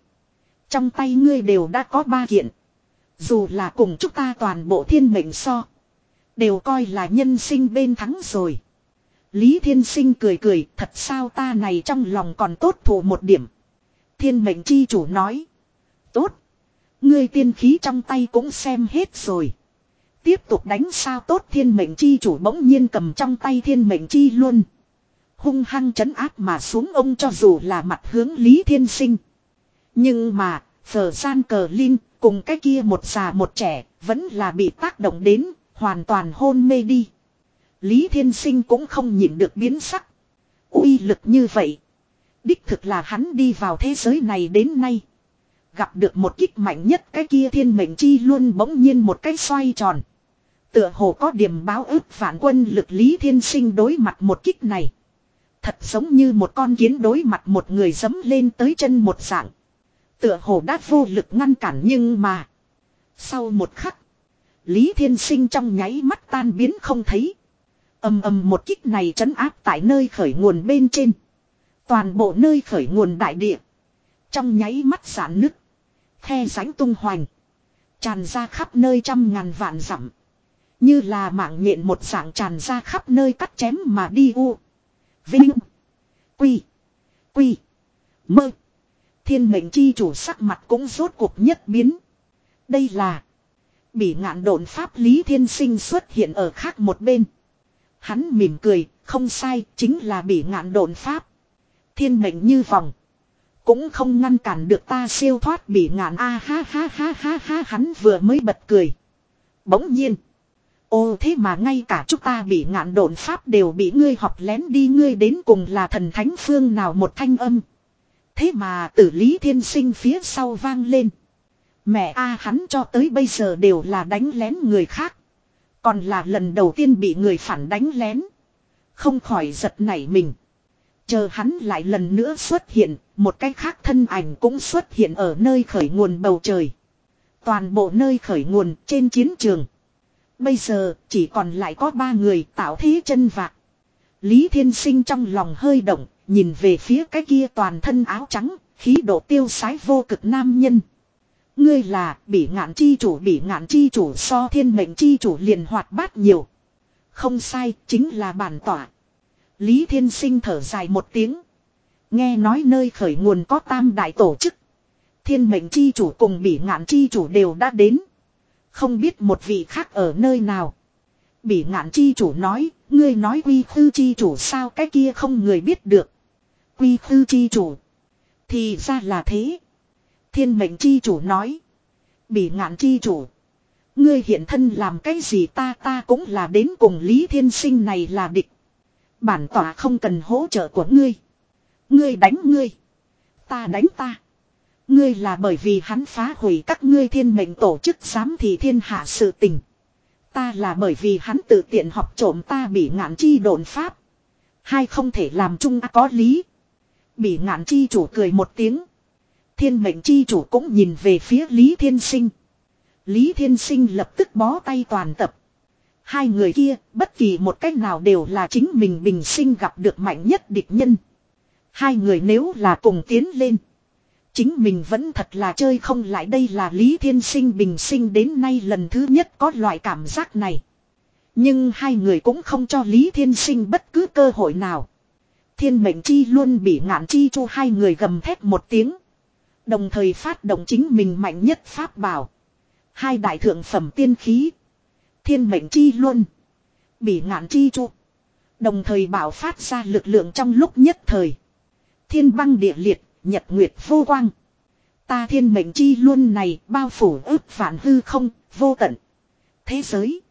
Trong tay ngươi đều đã có ba kiện. Dù là cùng chúng ta toàn bộ thiên mệnh so. Đều coi là nhân sinh bên thắng rồi. Lý Thiên Sinh cười cười, thật sao ta này trong lòng còn tốt thủ một điểm. Thiên mệnh chi chủ nói. Tốt. Ngươi tiên khí trong tay cũng xem hết rồi. Tiếp tục đánh sao tốt thiên mệnh chi chủ bỗng nhiên cầm trong tay thiên mệnh chi luôn. Hung hăng chấn áp mà xuống ông cho dù là mặt hướng Lý Thiên Sinh. Nhưng mà, phở gian cờ linh, cùng cái kia một già một trẻ, vẫn là bị tác động đến, hoàn toàn hôn mê đi. Lý Thiên Sinh cũng không nhịn được biến sắc. uy lực như vậy. Đích thực là hắn đi vào thế giới này đến nay. Gặp được một kích mạnh nhất cái kia thiên mệnh chi luôn bỗng nhiên một cái xoay tròn. Tựa hồ có điểm báo ức phản quân lực Lý Thiên Sinh đối mặt một kích này. Thật giống như một con kiến đối mặt một người dấm lên tới chân một dạng. Tựa hồ đã vô lực ngăn cản nhưng mà. Sau một khắc. Lý Thiên Sinh trong nháy mắt tan biến không thấy. ầm ầm một kích này trấn áp tại nơi khởi nguồn bên trên. Toàn bộ nơi khởi nguồn đại địa. Trong nháy mắt giãn nứt. Khe rãnh tung hoành. Tràn ra khắp nơi trăm ngàn vạn dặm. Như là mạng nhện một dạng tràn ra khắp nơi cắt chém mà đi u. Vinh. Quy. Quy. Mơ. Thiên mệnh chi chủ sắc mặt cũng rốt cuộc nhất biến. Đây là. Bị ngạn độn pháp lý thiên sinh xuất hiện ở khác một bên. Hắn mỉm cười, không sai, chính là bị ngạn độn pháp. Thiên mệnh như vòng. Cũng không ngăn cản được ta siêu thoát bị ngạn a ha ha ha ha ha hắn vừa mới bật cười. Bỗng nhiên. Ô thế mà ngay cả chúng ta bị ngạn đồn pháp đều bị ngươi học lén đi ngươi đến cùng là thần thánh phương nào một thanh âm. Thế mà tử lý thiên sinh phía sau vang lên. Mẹ a hắn cho tới bây giờ đều là đánh lén người khác. Còn là lần đầu tiên bị người phản đánh lén. Không khỏi giật nảy mình. Chờ hắn lại lần nữa xuất hiện, một cái khác thân ảnh cũng xuất hiện ở nơi khởi nguồn bầu trời. Toàn bộ nơi khởi nguồn trên chiến trường. Bây giờ chỉ còn lại có ba người tạo thế chân vạc. Lý Thiên Sinh trong lòng hơi động, nhìn về phía cái kia toàn thân áo trắng, khí độ tiêu sái vô cực nam nhân. Ngươi là bị ngạn chi chủ bị ngạn chi chủ so thiên mệnh chi chủ liền hoạt bát nhiều. Không sai, chính là bản tỏa. Lý Thiên Sinh thở dài một tiếng. Nghe nói nơi khởi nguồn có tam đại tổ chức. Thiên mệnh chi chủ cùng bị ngạn chi chủ đều đã đến. Không biết một vị khác ở nơi nào. Bỉ ngạn chi chủ nói, ngươi nói quy khư chi chủ sao cái kia không người biết được. Quy khư chi chủ. Thì ra là thế. Thiên mệnh chi chủ nói. Bị ngạn chi chủ. Ngươi hiện thân làm cái gì ta ta cũng là đến cùng Lý Thiên Sinh này là địch. Bản tỏa không cần hỗ trợ của ngươi. Ngươi đánh ngươi. Ta đánh ta. Ngươi là bởi vì hắn phá hủy các ngươi thiên mệnh tổ chức giám thị thiên hạ sự tình. Ta là bởi vì hắn tự tiện học trộm ta bị ngạn chi đồn pháp. Hai không thể làm chung có lý. Bị ngạn chi chủ cười một tiếng. Thiên mệnh chi chủ cũng nhìn về phía Lý Thiên Sinh. Lý Thiên Sinh lập tức bó tay toàn tập. Hai người kia, bất kỳ một cách nào đều là chính mình bình sinh gặp được mạnh nhất địch nhân. Hai người nếu là cùng tiến lên. Chính mình vẫn thật là chơi không lại đây là Lý Thiên Sinh bình sinh đến nay lần thứ nhất có loại cảm giác này. Nhưng hai người cũng không cho Lý Thiên Sinh bất cứ cơ hội nào. Thiên mệnh chi luôn bị ngạn chi chu hai người gầm thét một tiếng. Đồng thời phát động chính mình mạnh nhất pháp bảo. Hai đại thượng phẩm tiên khí. Thiên mệnh chi luôn. Bị ngạn chi chu. Đồng thời bảo phát ra lực lượng trong lúc nhất thời. Thiên băng địa liệt, nhật nguyệt vô quang. Ta thiên mệnh chi luôn này bao phủ ước phản hư không, vô tận. Thế giới.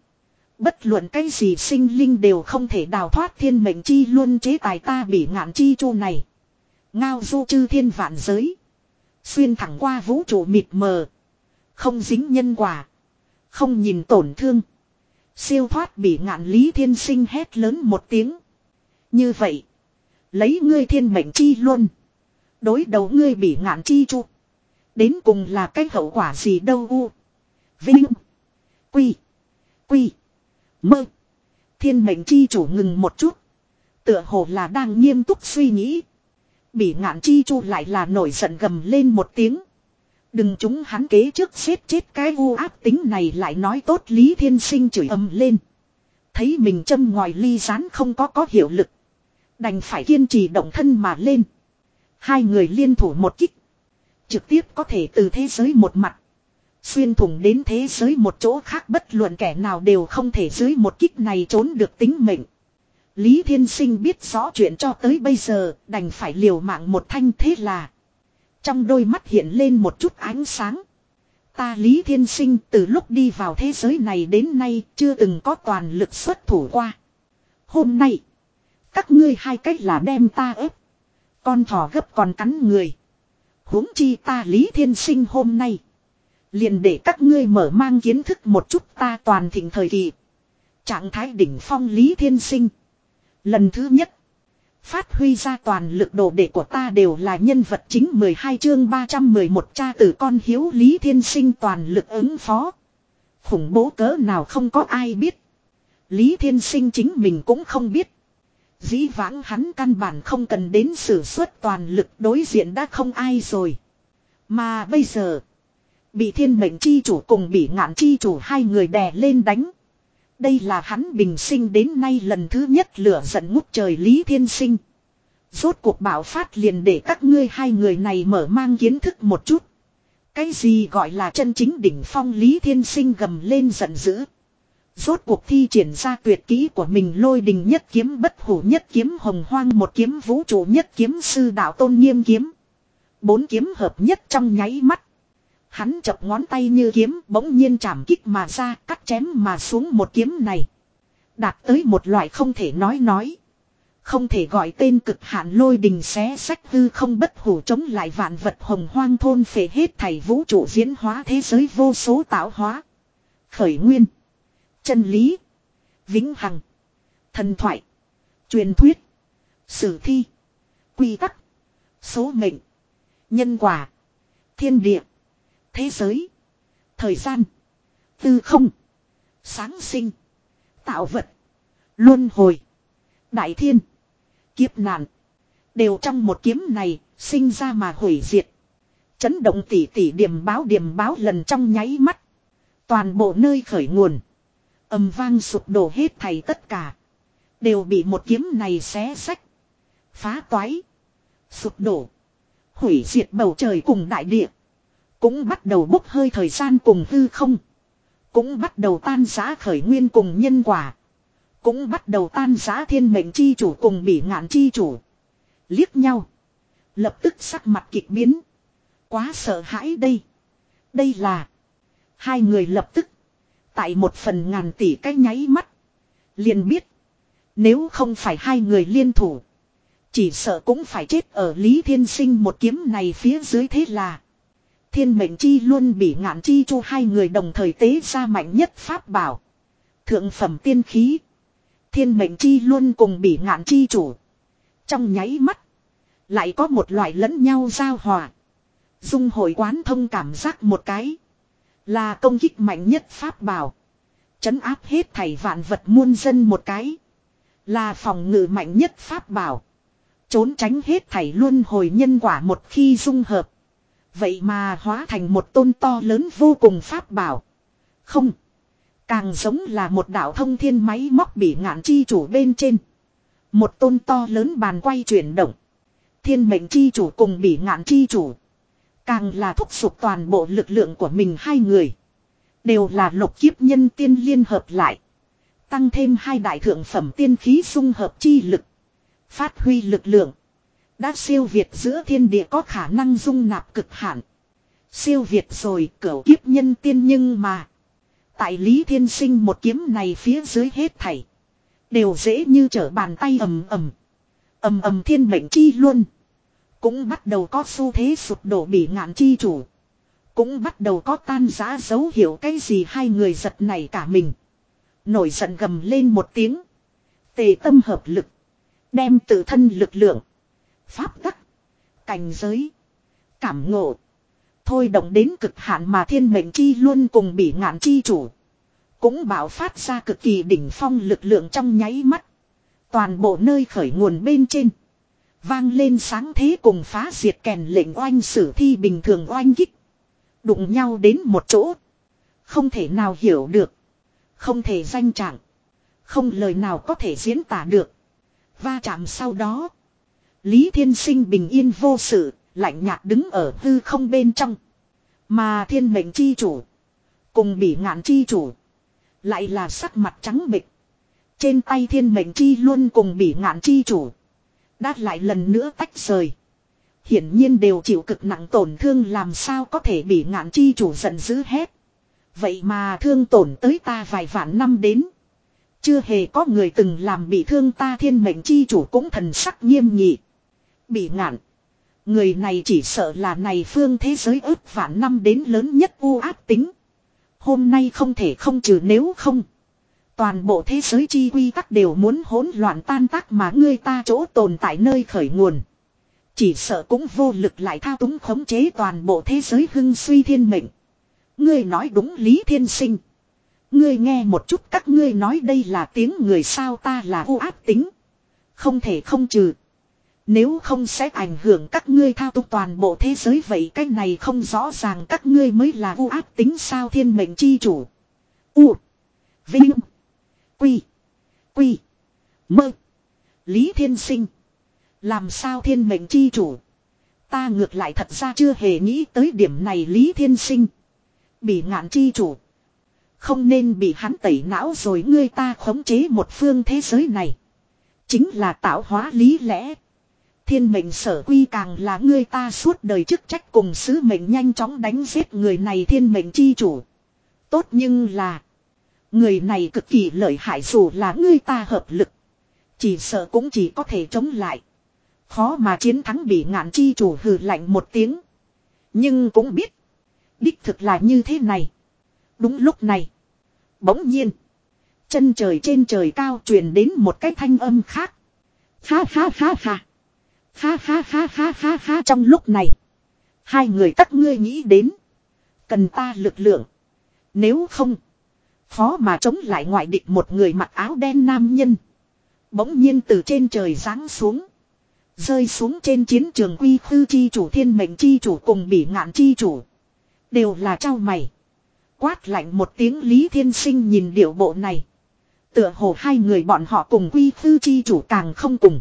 Bất luận cái gì sinh linh đều không thể đào thoát thiên mệnh chi luôn chế tài ta bị ngạn chi chu này. Ngao du chư thiên vạn giới. Xuyên thẳng qua vũ trụ mịt mờ. Không dính nhân quả. Không nhìn tổn thương. Siêu thoát bị ngạn lý thiên sinh hét lớn một tiếng. Như vậy. Lấy ngươi thiên mệnh chi luôn. Đối đầu ngươi bị ngạn chi chu. Đến cùng là cái hậu quả gì đâu u. Vinh. Quy. Quy. Mơ. Thiên mệnh chi chủ ngừng một chút. Tựa hồ là đang nghiêm túc suy nghĩ. Bị ngạn chi chu lại là nổi giận gầm lên một tiếng. Đừng chúng hắn kế trước xếp chết cái u áp tính này lại nói tốt Lý Thiên Sinh chửi ầm lên. Thấy mình châm ngoài ly rán không có có hiệu lực. Đành phải kiên trì động thân mà lên. Hai người liên thủ một kích. Trực tiếp có thể từ thế giới một mặt. Xuyên thủng đến thế giới một chỗ khác bất luận kẻ nào đều không thể dưới một kích này trốn được tính mệnh. Lý Thiên Sinh biết rõ chuyện cho tới bây giờ, đành phải liều mạng một thanh thế là. Trong đôi mắt hiện lên một chút ánh sáng. Ta Lý Thiên Sinh từ lúc đi vào thế giới này đến nay chưa từng có toàn lực xuất thủ qua. Hôm nay, các ngươi hai cách là đem ta ép. Con thỏ gấp còn cắn người. huống chi ta Lý Thiên Sinh hôm nay. Liền để các ngươi mở mang kiến thức một chút ta toàn thịnh thời kỳ. Trạng thái đỉnh phong Lý Thiên Sinh. Lần thứ nhất. Phát huy ra toàn lực đồ đệ của ta đều là nhân vật chính 12 chương 311 cha tử con hiếu Lý Thiên Sinh toàn lực ứng phó. Khủng bố cỡ nào không có ai biết. Lý Thiên Sinh chính mình cũng không biết. Dĩ vãng hắn căn bản không cần đến sử xuất toàn lực đối diện đã không ai rồi. Mà bây giờ. Bị thiên mệnh chi chủ cùng bị ngạn chi chủ hai người đè lên đánh. Đây là hắn bình sinh đến nay lần thứ nhất lửa giận ngút trời Lý Thiên Sinh. Rốt cuộc bảo phát liền để các ngươi hai người này mở mang kiến thức một chút. Cái gì gọi là chân chính đỉnh phong Lý Thiên Sinh gầm lên giận dữ. Rốt cuộc thi triển ra tuyệt kỹ của mình lôi đình nhất kiếm bất hủ nhất kiếm hồng hoang một kiếm vũ trụ nhất kiếm sư đạo tôn nghiêm kiếm. Bốn kiếm hợp nhất trong nháy mắt. Hắn chập ngón tay như kiếm, bỗng nhiên chạm kích mà ra, cắt chém mà xuống một kiếm này. Đạt tới một loại không thể nói nói. Không thể gọi tên cực hạn lôi đình xé sách hư không bất hủ chống lại vạn vật hồng hoang thôn phệ hết thảy vũ trụ diễn hóa thế giới vô số tạo hóa. Khởi nguyên. Chân lý. Vĩnh hằng. Thần thoại. Truyền thuyết. Sử thi. Quy tắc. Số mệnh. Nhân quả. Thiên địa. Thế giới. Thời gian. Tư không. Sáng sinh. Tạo vật. Luân hồi. Đại thiên. Kiếp nạn. Đều trong một kiếm này, sinh ra mà hủy diệt. Chấn động tỷ tỷ điểm báo điểm báo lần trong nháy mắt. Toàn bộ nơi khởi nguồn. âm vang sụp đổ hết thầy tất cả. Đều bị một kiếm này xé sách. Phá toái. Sụp đổ. Hủy diệt bầu trời cùng đại địa. Cũng bắt đầu bốc hơi thời gian cùng hư không. Cũng bắt đầu tan giá khởi nguyên cùng nhân quả. Cũng bắt đầu tan giá thiên mệnh chi chủ cùng bị ngạn chi chủ. Liếc nhau. Lập tức sắc mặt kịch biến. Quá sợ hãi đây. Đây là. Hai người lập tức. Tại một phần ngàn tỷ cái nháy mắt. Liền biết. Nếu không phải hai người liên thủ. Chỉ sợ cũng phải chết ở Lý Thiên Sinh một kiếm này phía dưới thế là. Thiên mệnh chi luôn bị ngạn chi chu hai người đồng thời tế ra mạnh nhất pháp bảo. Thượng phẩm tiên khí. Thiên mệnh chi luôn cùng bị ngạn chi chủ. Trong nháy mắt. Lại có một loại lẫn nhau giao hòa. Dung hội quán thông cảm giác một cái. Là công kích mạnh nhất pháp bảo. Chấn áp hết thảy vạn vật muôn dân một cái. Là phòng ngự mạnh nhất pháp bảo. Trốn tránh hết thảy luôn hồi nhân quả một khi dung hợp. Vậy mà hóa thành một tôn to lớn vô cùng pháp bảo. Không. Càng giống là một đạo thông thiên máy móc bị ngạn chi chủ bên trên. Một tôn to lớn bàn quay chuyển động. Thiên mệnh chi chủ cùng bị ngạn chi chủ. Càng là thúc sụp toàn bộ lực lượng của mình hai người. Đều là lục kiếp nhân tiên liên hợp lại. Tăng thêm hai đại thượng phẩm tiên khí dung hợp chi lực. Phát huy lực lượng. Đã siêu việt giữa thiên địa có khả năng dung nạp cực hạn. Siêu việt rồi, cửu kiếp nhân tiên nhưng mà. Tại Lý Thiên Sinh một kiếm này phía dưới hết thảy. Đều dễ như trở bàn tay ầm ầm. ầm ầm thiên mệnh chi luôn. Cũng bắt đầu có xu thế sụp đổ bị ngạn chi chủ. Cũng bắt đầu có tan giá dấu hiệu cái gì hai người giật này cả mình. Nổi giận gầm lên một tiếng. Tề tâm hợp lực. Đem tự thân lực lượng. Pháp tắc. Cảnh giới. Cảm ngộ. Thôi động đến cực hạn mà thiên mệnh chi luôn cùng bị ngạn chi chủ. Cũng bảo phát ra cực kỳ đỉnh phong lực lượng trong nháy mắt. Toàn bộ nơi khởi nguồn bên trên. Vang lên sáng thế cùng phá diệt kèn lệnh oanh sử thi bình thường oanh kích. Đụng nhau đến một chỗ. Không thể nào hiểu được. Không thể danh trạng. Không lời nào có thể diễn tả được. Va chạm sau đó. Lý Thiên Sinh bình yên vô sự, lạnh nhạt đứng ở hư không bên trong. Mà thiên mệnh chi chủ. Cùng bị ngạn chi chủ. Lại là sắc mặt trắng bịch. Trên tay thiên mệnh chi luôn cùng bị ngạn chi chủ. Đã lại lần nữa tách rời. Hiển nhiên đều chịu cực nặng tổn thương làm sao có thể bị ngạn chi chủ giận dữ hết. Vậy mà thương tổn tới ta vài vạn năm đến. Chưa hề có người từng làm bị thương ta thiên mệnh chi chủ cũng thần sắc nghiêm nghị. Bị ngạn. Người này chỉ sợ là này phương thế giới ước vạn năm đến lớn nhất u ác tính. Hôm nay không thể không trừ nếu không. Toàn bộ thế giới chi quy tắc đều muốn hỗn loạn tan tác mà ngươi ta chỗ tồn tại nơi khởi nguồn. Chỉ sợ cũng vô lực lại thao túng khống chế toàn bộ thế giới hưng suy thiên mệnh. Ngươi nói đúng lý thiên sinh. Ngươi nghe một chút các ngươi nói đây là tiếng người sao ta là u ác tính. Không thể không trừ. Nếu không sẽ ảnh hưởng các ngươi thao túng toàn bộ thế giới, vậy cái này không rõ ràng các ngươi mới là u ác tính sao thiên mệnh chi chủ. U. Vinh. Quy. Quy. Mơ. Lý thiên sinh. Làm sao thiên mệnh chi chủ. Ta ngược lại thật ra chưa hề nghĩ tới điểm này, Lý thiên sinh. Bị ngạn chi chủ. Không nên bị hắn tẩy não rồi ngươi ta khống chế một phương thế giới này. Chính là tạo hóa lý lẽ. Thiên mệnh sở quy càng là ngươi ta suốt đời chức trách cùng sứ mệnh nhanh chóng đánh giết người này thiên mệnh chi chủ. Tốt nhưng là. Người này cực kỳ lợi hại dù là ngươi ta hợp lực. Chỉ sợ cũng chỉ có thể chống lại. Khó mà chiến thắng bị ngạn chi chủ hừ lạnh một tiếng. Nhưng cũng biết. Đích thực là như thế này. Đúng lúc này. Bỗng nhiên. Chân trời trên trời cao truyền đến một cái thanh âm khác. Ha ha ha ha. Ha ha ha ha ha ha, trong lúc này. Hai người các ngươi nghĩ đến. Cần ta lực lượng. Nếu không. Khó mà chống lại ngoại địch một người mặc áo đen nam nhân. Bỗng nhiên từ trên trời giáng xuống. Rơi xuống trên chiến trường quy khư chi chủ, thiên mệnh chi chủ cùng bị ngạn chi chủ. Đều là trao mày. Quát lạnh một tiếng Lý Thiên Sinh nhìn điệu bộ này. Tựa hồ hai người bọn họ cùng quy khư chi chủ càng không cùng.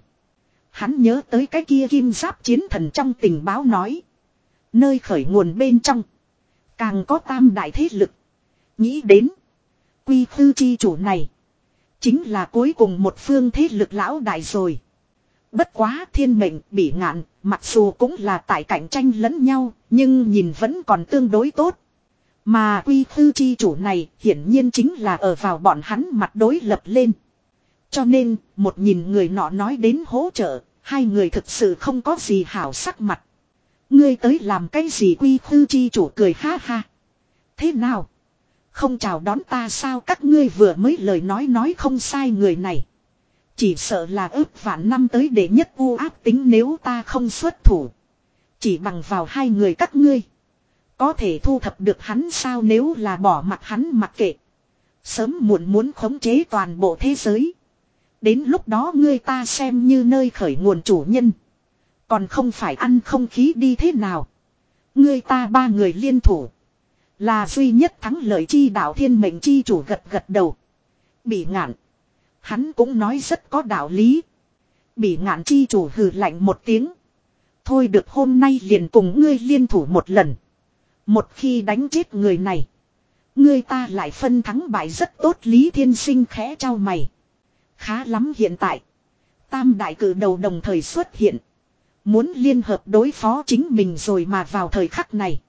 Hắn nhớ tới cái kia kim giáp chiến thần trong tình báo nói. Nơi khởi nguồn bên trong. Càng có tam đại thế lực. Nghĩ đến. Quy khư chi chủ này. Chính là cuối cùng một phương thế lực lão đại rồi. Bất quá thiên mệnh bị ngạn, mặc dù cũng là tại cạnh tranh lẫn nhau, nhưng nhìn vẫn còn tương đối tốt. Mà quy khư chi chủ này hiển nhiên chính là ở vào bọn hắn mặt đối lập lên. Cho nên, một nhìn người nọ nói đến hỗ trợ, hai người thực sự không có gì hảo sắc mặt. Ngươi tới làm cái gì quy khư chi chủ cười ha ha. Thế nào? Không chào đón ta sao các ngươi vừa mới lời nói nói không sai người này. Chỉ sợ là ước vạn năm tới để nhất u áp tính nếu ta không xuất thủ. Chỉ bằng vào hai người các ngươi. Có thể thu thập được hắn sao nếu là bỏ mặt hắn mặc kệ. Sớm muộn muốn khống chế toàn bộ thế giới. Đến lúc đó ngươi ta xem như nơi khởi nguồn chủ nhân. Còn không phải ăn không khí đi thế nào. Ngươi ta ba người liên thủ. Là duy nhất thắng lợi chi đạo thiên mệnh chi chủ gật gật đầu. Bị ngạn. Hắn cũng nói rất có đạo lý. Bị ngạn chi chủ hừ lạnh một tiếng. Thôi được hôm nay liền cùng ngươi liên thủ một lần. Một khi đánh chết người này. Ngươi ta lại phân thắng bại rất tốt Lý Thiên Sinh khẽ trao mày. Khá lắm hiện tại. Tam đại cử đầu đồng thời xuất hiện. Muốn liên hợp đối phó chính mình rồi mà vào thời khắc này.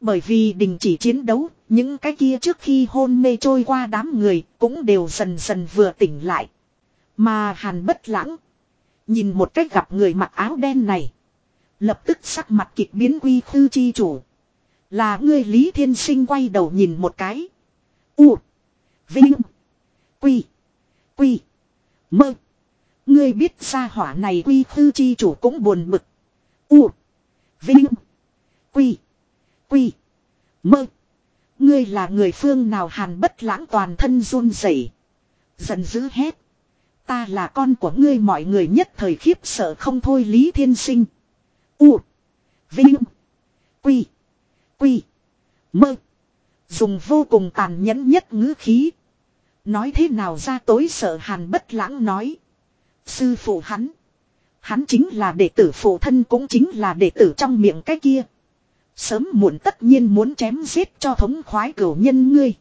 Bởi vì đình chỉ chiến đấu, những cái kia trước khi hôn mê trôi qua đám người cũng đều dần dần vừa tỉnh lại. Mà hàn bất lãng. Nhìn một cách gặp người mặc áo đen này. Lập tức sắc mặt kịch biến quy khư chi chủ. Là ngươi Lý Thiên Sinh quay đầu nhìn một cái. U. Vinh. Quy. Quy. Mơ. Ngươi biết ra hỏa này quy khư chi chủ cũng buồn bực. U. Vinh. Quy. Quy. Mơ. Ngươi là người phương nào hàn bất lãng toàn thân run rẩy, Giận dữ hết Ta là con của ngươi mọi người nhất thời khiếp sợ không thôi Lý Thiên Sinh. U. Vinh. Quy. Quy. Mơ. Dùng vô cùng tàn nhẫn nhất ngữ khí. Nói thế nào ra tối sợ hàn bất lãng nói. Sư phụ hắn. Hắn chính là đệ tử phụ thân cũng chính là đệ tử trong miệng cái kia. Sớm muộn tất nhiên muốn chém giết cho thống khoái cửu nhân ngươi.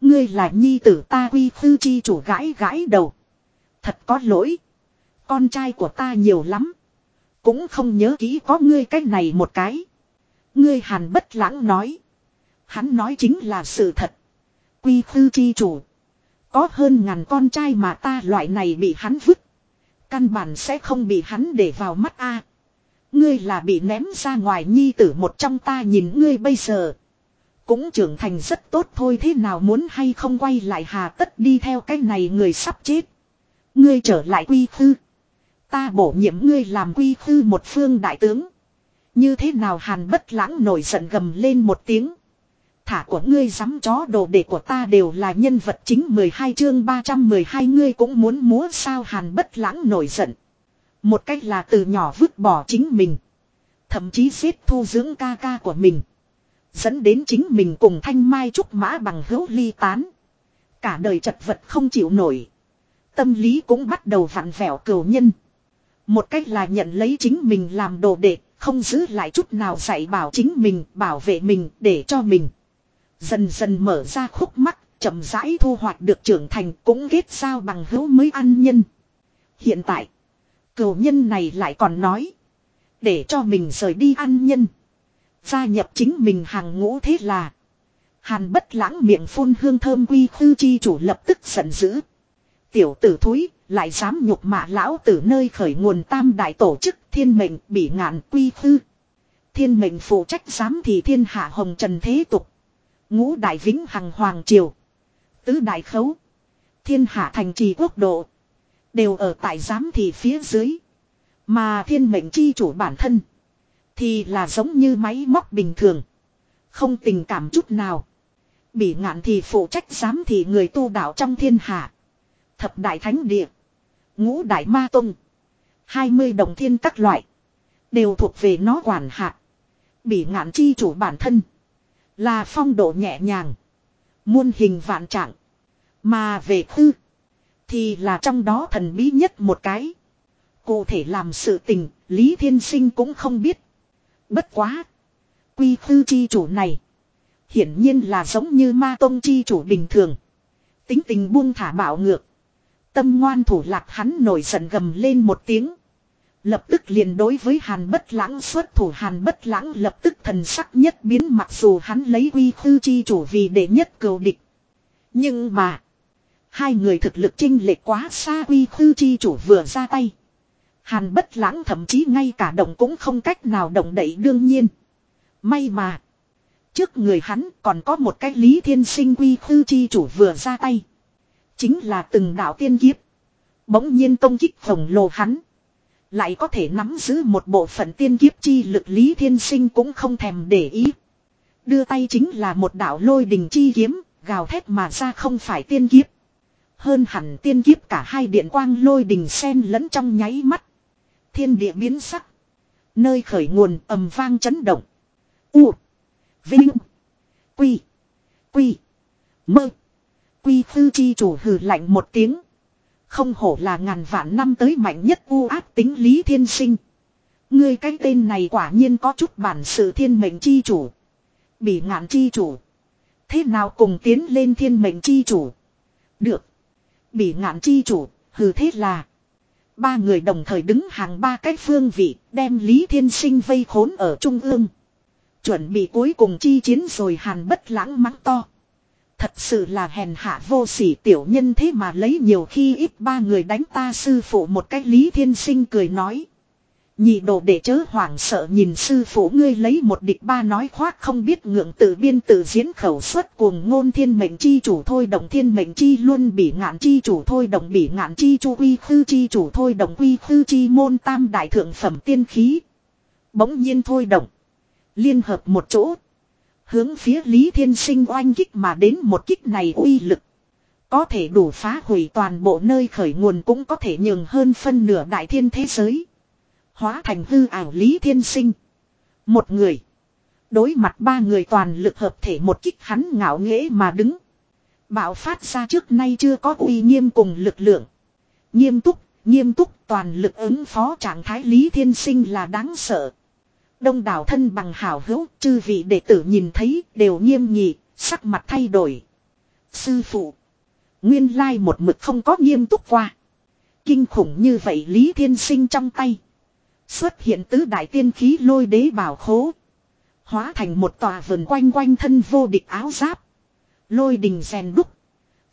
Ngươi là nhi tử ta quy khư chi chủ gãi gãi đầu. Thật có lỗi. Con trai của ta nhiều lắm. Cũng không nhớ kỹ có ngươi cách này một cái. Ngươi hàn bất lãng nói. Hắn nói chính là sự thật. Quy khư chi chủ. Có hơn ngàn con trai mà ta loại này bị hắn vứt. Căn bản sẽ không bị hắn để vào mắt a. Ngươi là bị ném ra ngoài nhi tử một trong ta nhìn ngươi bây giờ. Cũng trưởng thành rất tốt thôi thế nào muốn hay không quay lại hà tất đi theo cái này người sắp chết. Ngươi trở lại quy khư. Ta bổ nhiệm ngươi làm quy khư một phương đại tướng. Như thế nào hàn bất lãng nổi giận gầm lên một tiếng. Thả của ngươi dám chó đồ đệ của ta đều là nhân vật chính 12 chương 312 ngươi cũng muốn múa sao hàn bất lãng nổi giận. Một cách là từ nhỏ vứt bỏ chính mình. Thậm chí giết thu dưỡng ca ca của mình. Dẫn đến chính mình cùng thanh mai trúc mã bằng hữu ly tán. Cả đời chật vật không chịu nổi. Tâm lý cũng bắt đầu vặn vẹo cửu nhân. Một cách là nhận lấy chính mình làm đồ đệ, không giữ lại chút nào dạy bảo chính mình, bảo vệ mình, để cho mình. Dần dần mở ra khúc mắt chậm rãi thu hoạch được trưởng thành cũng kết giao bằng hữu mới ăn nhân. Hiện tại, cửu nhân này lại còn nói. Để cho mình rời đi ăn nhân. Gia nhập chính mình hàng ngũ thế là. Hàn bất lãng miệng phun hương thơm quy khư chi chủ lập tức giận dữ. Tiểu tử thúi, lại dám nhục mạ lão tử nơi khởi nguồn tam đại tổ chức thiên mệnh bị ngạn quy khư. Thiên mệnh phụ trách giám thì thiên hạ hồng trần thế tục. Ngũ đại vĩnh hằng hoàng triều. Tứ đại khấu. Thiên hạ thành trì quốc độ. Đều ở tại giám thị phía dưới. Mà thiên mệnh chi chủ bản thân. Thì là giống như máy móc bình thường. Không tình cảm chút nào. Bị ngạn thì phụ trách giám thị người tu đạo trong thiên hạ. Thập đại thánh địa. Ngũ đại ma tông. hai mươi đồng thiên các loại. Đều thuộc về nó quản hạt. Bị ngạn chi chủ bản thân. Là phong độ nhẹ nhàng. Muôn hình vạn trạng. Mà về khư. Thì là trong đó thần bí nhất một cái. Cụ thể làm sự tình, Lý Thiên Sinh cũng không biết. Bất quá. Quy khư chi chủ này. Hiển nhiên là giống như ma tông chi chủ bình thường. Tính tình buông thả bạo ngược. Tâm ngoan thủ lạc hắn nổi giận gầm lên một tiếng. Lập tức liền đối với hàn bất lãng xuất thủ hàn bất lãng lập tức thần sắc nhất biến, mặc dù hắn lấy quy khư chi chủ vì đệ nhất cầu địch. Nhưng mà. Hai người thực lực chinh lệch quá xa, quy khư chi chủ vừa ra tay. Hàn bất lãng thậm chí ngay cả động cũng không cách nào động đậy đương nhiên. May mà. Trước người hắn còn có một cái lý thiên sinh quy khư chi chủ vừa ra tay. Chính là từng đạo tiên kiếp. Bỗng nhiên công kích khổng lồ hắn. Lại có thể nắm giữ một bộ phận tiên kiếp chi lực lý thiên sinh cũng không thèm để ý. Đưa tay chính là một đạo lôi đình chi kiếm, gào thét mà ra không phải tiên kiếp. Hơn hẳn tiên kiếp cả hai điện quang lôi đình sen lẫn trong nháy mắt. Thiên địa biến sắc. Nơi khởi nguồn ầm vang chấn động. U. Vinh. Quy. Quy. Mơ. Quy thư chi chủ hừ lạnh một tiếng. Không hổ là ngàn vạn năm tới mạnh nhất u ác tính lý thiên sinh. Ngươi cái tên này quả nhiên có chút bản sự thiên mệnh chi chủ. Bị ngạn chi chủ. Thế nào cùng tiến lên thiên mệnh chi chủ. Được. Bị ngạn chi chủ, hừ thế là. Ba người đồng thời đứng hàng ba cái phương vị, đem Lý Thiên Sinh vây khốn ở trung ương. Chuẩn bị cuối cùng chi chiến rồi hàn bất lãng mắng to. Thật sự là hèn hạ vô sỉ tiểu nhân thế mà lấy nhiều khi ít ba người đánh ta sư phụ một cách Lý Thiên Sinh cười nói. Nhị đồ để chớ hoảng sợ nhìn sư phụ ngươi lấy một địch ba nói khoác không biết ngượng tự biên tự diễn khẩu xuất cuồng ngôn thiên mệnh chi chủ thôi động thiên mệnh chi luôn bị ngạn chi chủ thôi động bị ngạn chi chu quy khư chi chủ thôi động quy khư chi môn tam đại thượng phẩm tiên khí. Bỗng nhiên thôi động. Liên hợp một chỗ. Hướng phía Lý Thiên Sinh oanh kích mà đến một kích này uy lực. Có thể đủ phá hủy toàn bộ nơi khởi nguồn cũng có thể nhường hơn phân nửa đại thiên thế giới. Hóa thành hư ảo Lý Thiên Sinh. Một người. Đối mặt ba người toàn lực hợp thể một kích hắn ngạo nghễ mà đứng. Bạo phát ra trước nay chưa có uy nghiêm cùng lực lượng. Nghiêm túc, nghiêm túc toàn lực ứng phó trạng thái Lý Thiên Sinh là đáng sợ. Đông đảo thân bằng hảo hữu, chư vị đệ tử nhìn thấy đều nghiêm nhị, sắc mặt thay đổi. Sư phụ. Nguyên lai một mực không có nghiêm túc qua. Kinh khủng như vậy Lý Thiên Sinh trong tay. Xuất hiện tứ đại tiên khí lôi đế bảo khố. Hóa thành một tòa vườn quanh quanh thân vô địch áo giáp. Lôi đình rèn đúc.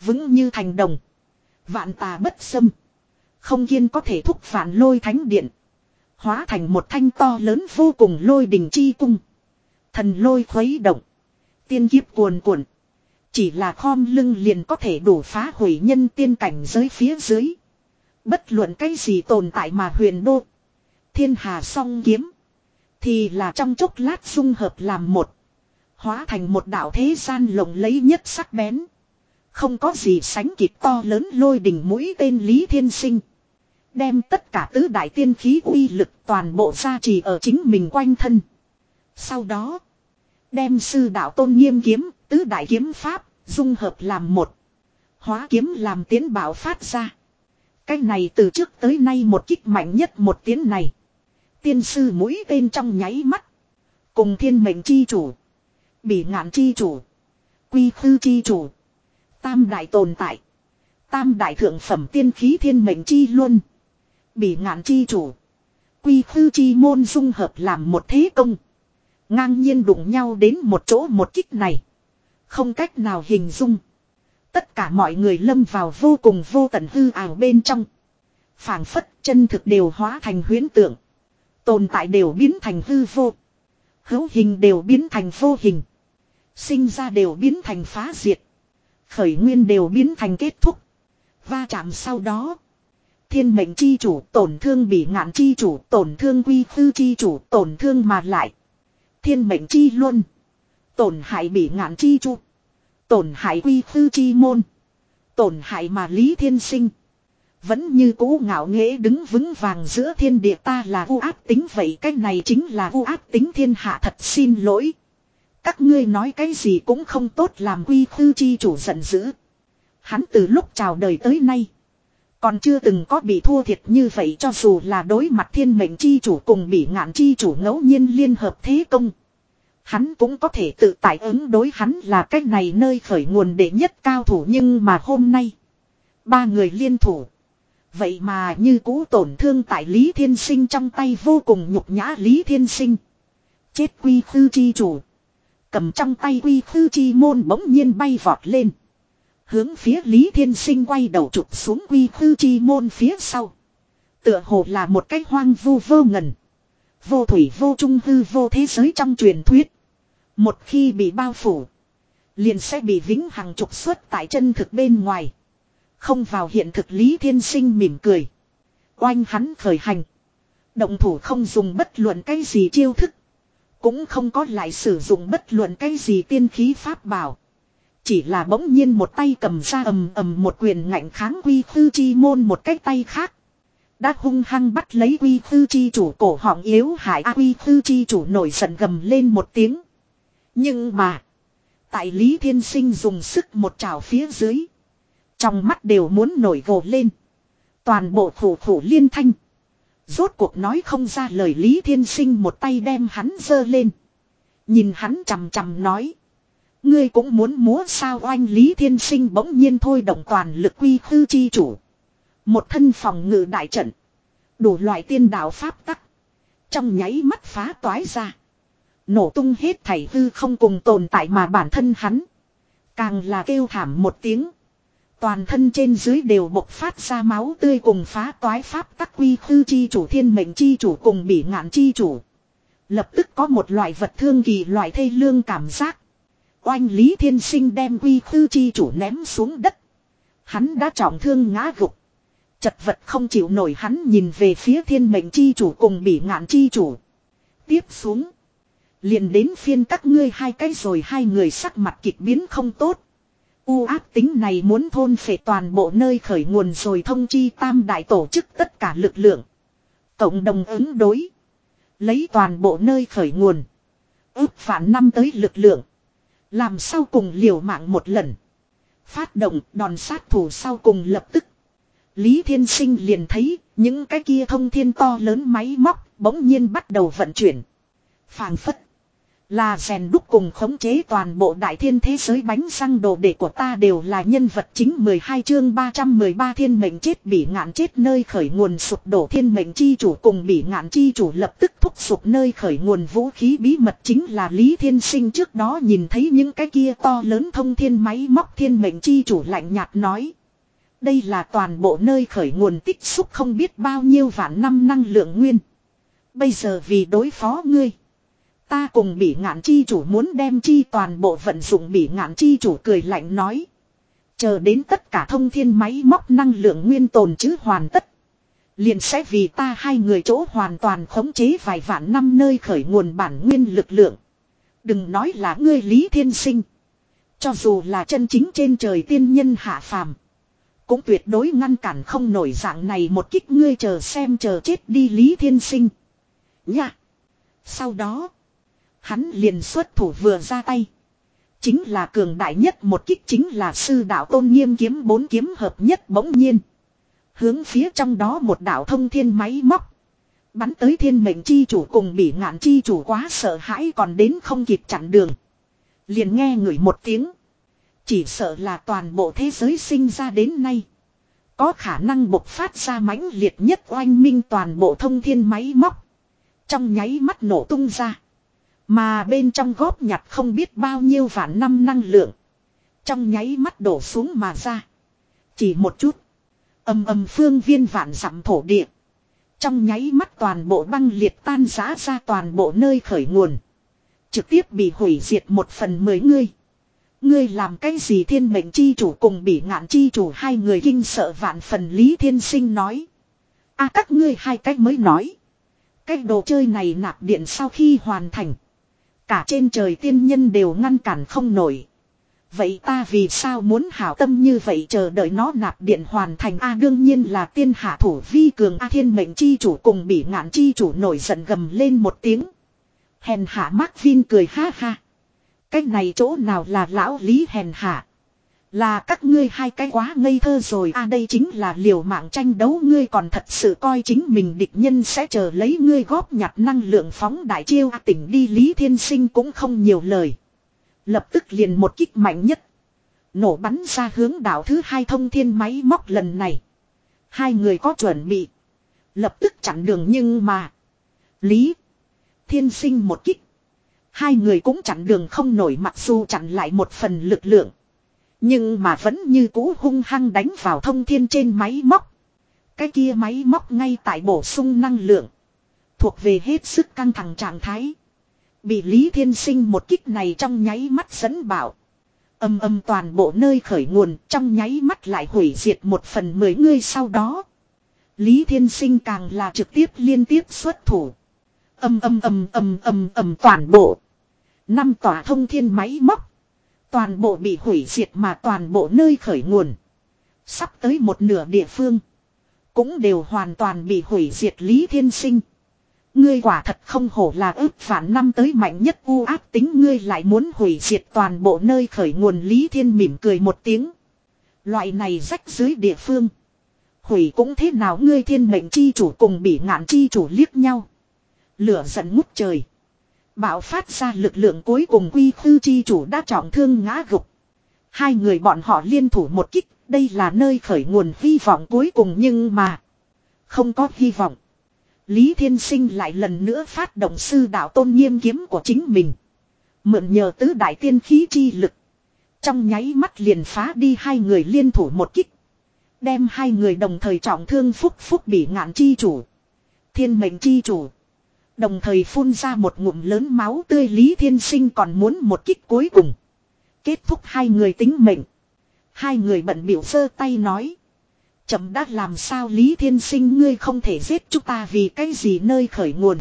Vững như thành đồng. Vạn tà bất xâm. Không kiên có thể thúc phản lôi thánh điện. Hóa thành một thanh to lớn vô cùng lôi đình chi cung. Thần lôi khuấy động. Tiên kiếp cuồn cuộn. Chỉ là khom lưng liền có thể đổ phá hủy nhân tiên cảnh giới phía dưới. Bất luận cái gì tồn tại mà huyền đô. Thiên hà song kiếm. Thì là trong chốc lát dung hợp làm một. Hóa thành một đạo thế gian lộng lấy nhất sắc bén. Không có gì sánh kịp to lớn lôi đỉnh mũi tên Lý Thiên Sinh. Đem tất cả tứ đại tiên khí uy lực toàn bộ gia trì ở chính mình quanh thân. Sau đó. Đem sư đạo tôn nghiêm kiếm, tứ đại kiếm pháp, dung hợp làm một. Hóa kiếm làm tiến bảo phát ra. Cái này từ trước tới nay một kích mạnh nhất một tiếng này. Tiên sư mũi tên trong nháy mắt. Cùng thiên mệnh chi chủ. Bỉ ngạn chi chủ. Quy khư chi chủ. Tam đại tồn tại. Tam đại thượng phẩm tiên khí thiên mệnh chi luôn. Bỉ ngạn chi chủ. Quy khư chi môn dung hợp làm một thế công. Ngang nhiên đụng nhau đến một chỗ một kích này. Không cách nào hình dung. Tất cả mọi người lâm vào vô cùng vô tận hư ảo bên trong. phảng phất chân thực đều hóa thành huyến tượng. Tồn tại đều biến thành hư vô. Hữu hình đều biến thành vô hình. Sinh ra đều biến thành phá diệt. Khởi nguyên đều biến thành kết thúc. Va chạm sau đó. Thiên mệnh chi chủ tổn thương bị ngạn chi chủ tổn thương quy tư chi chủ tổn thương mà lại. Thiên mệnh chi luôn. Tổn hại bị ngạn chi chủ. Tổn hại quy tư chi môn. Tổn hại mà lý thiên sinh. Vẫn như cũ ngạo nghễ đứng vững vàng giữa thiên địa ta là u ác tính, vậy cái này chính là u ác tính thiên hạ thật xin lỗi. Các ngươi nói cái gì cũng không tốt làm quy tư chi chủ giận dữ. Hắn từ lúc chào đời tới nay. Còn chưa từng có bị thua thiệt như vậy cho dù là đối mặt thiên mệnh chi chủ cùng bị ngạn chi chủ ngẫu nhiên liên hợp thế công. Hắn cũng có thể tự tại ứng đối hắn là cái này nơi khởi nguồn đệ nhất cao thủ nhưng mà hôm nay. Ba người liên thủ. Vậy mà như cũ tổn thương tại Lý Thiên Sinh trong tay vô cùng nhục nhã Lý Thiên Sinh. Chết quy khư chi chủ. Cầm trong tay quy khư chi môn bỗng nhiên bay vọt lên. Hướng phía Lý Thiên Sinh quay đầu chụp xuống quy khư chi môn phía sau. Tựa hồ là một cái hoang vu vô ngần. Vô thủy vô trung hư vô thế giới trong truyền thuyết. Một khi bị bao phủ. Liền sẽ bị vĩnh hằng trục xuất tại chân thực bên ngoài. Không vào hiện thực Lý Thiên Sinh mỉm cười. Oanh hắn khởi hành. Động thủ không dùng bất luận cái gì chiêu thức. Cũng không có lại sử dụng bất luận cái gì tiên khí pháp bảo. Chỉ là bỗng nhiên một tay cầm ra ầm ầm một quyền ngạnh kháng quy tư chi môn một cái tay khác. Đã hung hăng bắt lấy quy tư chi chủ cổ họng yếu hại A quy tư chi chủ nổi giận gầm lên một tiếng. Nhưng mà. Tại Lý Thiên Sinh dùng sức một trào phía dưới. Trong mắt đều muốn nổi gồ lên. Toàn bộ thủ thủ liên thanh. Rốt cuộc nói không ra lời Lý Thiên Sinh một tay đem hắn dơ lên. Nhìn hắn chằm chằm nói. Ngươi cũng muốn múa sao oanh Lý Thiên Sinh bỗng nhiên thôi động toàn lực quy khư chi chủ. Một thân phòng ngự đại trận. Đủ loại tiên đạo pháp tắc. Trong nháy mắt phá toái ra. Nổ tung hết thảy hư không cùng tồn tại mà bản thân hắn. Càng là kêu thảm một tiếng. Toàn thân trên dưới đều bộc phát ra máu tươi cùng phá toái pháp tắc quy khư chi chủ, thiên mệnh chi chủ cùng bị ngạn chi chủ. Lập tức có một loại vật thương kỳ, loại thê lương cảm giác. Oanh Lý Thiên Sinh đem quy tư chi chủ ném xuống đất. Hắn đã trọng thương ngã gục. Chật vật không chịu nổi hắn nhìn về phía thiên mệnh chi chủ cùng bị ngạn chi chủ. Tiếp xuống. Liền đến phiên các ngươi hai cái rồi hai người sắc mặt kịch biến không tốt. U áp tính này muốn thôn phệ toàn bộ nơi khởi nguồn rồi thông chi tam đại tổ chức tất cả lực lượng. Cộng đồng ứng đối. Lấy toàn bộ nơi khởi nguồn. ước phản năm tới lực lượng. Làm sao cùng liều mạng một lần. Phát động, đòn sát thủ sau cùng lập tức. Lý Thiên Sinh liền thấy, những cái kia thông thiên to lớn máy móc bỗng nhiên bắt đầu vận chuyển. Phàng phất. Là rèn đúc cùng khống chế toàn bộ đại thiên thế giới bánh răng đồ đệ của ta đều là nhân vật chính 12 chương 313 thiên mệnh chết bị ngạn chết nơi khởi nguồn sụp đổ thiên mệnh chi chủ cùng bị ngạn chi chủ lập tức thúc sụp nơi khởi nguồn vũ khí bí mật chính là Lý Thiên Sinh trước đó nhìn thấy những cái kia to lớn thông thiên máy móc thiên mệnh chi chủ lạnh nhạt nói. Đây là toàn bộ nơi khởi nguồn tích xúc không biết bao nhiêu vạn năm năng lượng nguyên. Bây giờ vì đối phó ngươi. Ta cùng bị ngạn chi chủ muốn đem chi toàn bộ vận dụng bị ngạn chi chủ cười lạnh nói. Chờ đến tất cả thông thiên máy móc năng lượng nguyên tồn chứ hoàn tất. Liền sẽ vì ta hai người chỗ hoàn toàn khống chế vài vạn năm nơi khởi nguồn bản nguyên lực lượng. Đừng nói là ngươi Lý Thiên Sinh. Cho dù là chân chính trên trời tiên nhân hạ phàm. Cũng tuyệt đối ngăn cản không nổi dạng này một kích ngươi chờ xem chờ chết đi Lý Thiên Sinh. Nha. Sau đó. Hắn liền xuất thủ vừa ra tay. Chính là cường đại nhất một kích chính là sư đạo tôn nghiêm kiếm bốn kiếm hợp nhất bỗng nhiên. Hướng phía trong đó một đạo thông thiên máy móc. Bắn tới thiên mệnh chi chủ cùng bị ngạn chi chủ quá sợ hãi còn đến không kịp chặn đường. Liền nghe ngửi một tiếng. Chỉ sợ là toàn bộ thế giới sinh ra đến nay. Có khả năng bộc phát ra mãnh liệt nhất oanh minh toàn bộ thông thiên máy móc. Trong nháy mắt nổ tung ra. Mà bên trong góp nhặt không biết bao nhiêu vạn năm năng lượng. Trong nháy mắt đổ xuống mà ra. Chỉ một chút. Âm âm phương viên vạn dặm thổ địa. Trong nháy mắt toàn bộ băng liệt tan rã ra toàn bộ nơi khởi nguồn. Trực tiếp bị hủy diệt một phần mười ngươi. Ngươi làm cái gì thiên mệnh chi chủ cùng bị ngạn chi chủ hai người kinh sợ vạn phần Lý Thiên Sinh nói. a các ngươi hai cách mới nói. cách đồ chơi này nạp điện sau khi hoàn thành. Cả trên trời tiên nhân đều ngăn cản không nổi. Vậy ta vì sao muốn hảo tâm như vậy chờ đợi nó nạp điện hoàn thành A, đương nhiên là tiên hạ thủ vi cường, A thiên mệnh chi chủ cùng bị ngạn chi chủ nổi giận gầm lên một tiếng. Hèn hạ Mark Vin cười ha ha. cách này chỗ nào là lão lý hèn hạ. Là các ngươi hai cái quá ngây thơ rồi a à, đây chính là liều mạng tranh đấu ngươi còn thật sự coi chính mình địch nhân sẽ chờ lấy ngươi góp nhặt năng lượng phóng đại chiêu a à, tỉnh đi Lý Thiên Sinh cũng không nhiều lời. Lập tức liền một kích mạnh nhất. Nổ bắn ra hướng đảo thứ hai thông thiên máy móc lần này. Hai người có chuẩn bị. Lập tức chặn đường nhưng mà. Lý. Thiên sinh một kích. Hai người cũng chặn đường không nổi mặc dù chặn lại một phần lực lượng. Nhưng mà vẫn như cũ hung hăng đánh vào thông thiên trên máy móc. Cái kia máy móc ngay tại bổ sung năng lượng. Thuộc về hết sức căng thẳng trạng thái. Bị Lý Thiên Sinh một kích này trong nháy mắt dẫn bảo. Âm âm toàn bộ nơi khởi nguồn, trong nháy mắt lại hủy diệt một phần mười người sau đó. Lý Thiên Sinh càng là trực tiếp liên tiếp xuất thủ. Âm âm âm âm âm âm toàn bộ. Năm tòa thông thiên máy móc. Toàn bộ bị hủy diệt mà toàn bộ nơi khởi nguồn. Sắp tới một nửa địa phương. Cũng đều hoàn toàn bị hủy diệt Lý Thiên Sinh. Ngươi quả thật không hổ là ước phản năm tới mạnh nhất u áp tính, ngươi lại muốn hủy diệt toàn bộ nơi khởi nguồn, Lý Thiên mỉm cười một tiếng. Loại này rách dưới địa phương. Hủy cũng thế nào, ngươi thiên mệnh chi chủ cùng bị ngạn chi chủ liếc nhau. Lửa giận ngút trời. Bạo phát ra lực lượng cuối cùng quy khư chi chủ đã trọng thương ngã gục. Hai người bọn họ liên thủ một kích, đây là nơi khởi nguồn hy vọng cuối cùng nhưng mà. Không có hy vọng. Lý Thiên Sinh lại lần nữa phát động sư đạo tôn nghiêm kiếm của chính mình. Mượn nhờ tứ đại tiên khí chi lực. Trong nháy mắt liền phá đi hai người liên thủ một kích. Đem hai người đồng thời trọng thương phúc phúc bị ngạn chi chủ. Thiên mệnh chi chủ. Đồng thời phun ra một ngụm lớn máu tươi Lý Thiên Sinh còn muốn một kích cuối cùng. Kết thúc hai người tính mệnh. Hai người bận biểu sơ tay nói. Chậm đã làm sao Lý Thiên Sinh ngươi không thể giết chúng ta vì cái gì nơi khởi nguồn.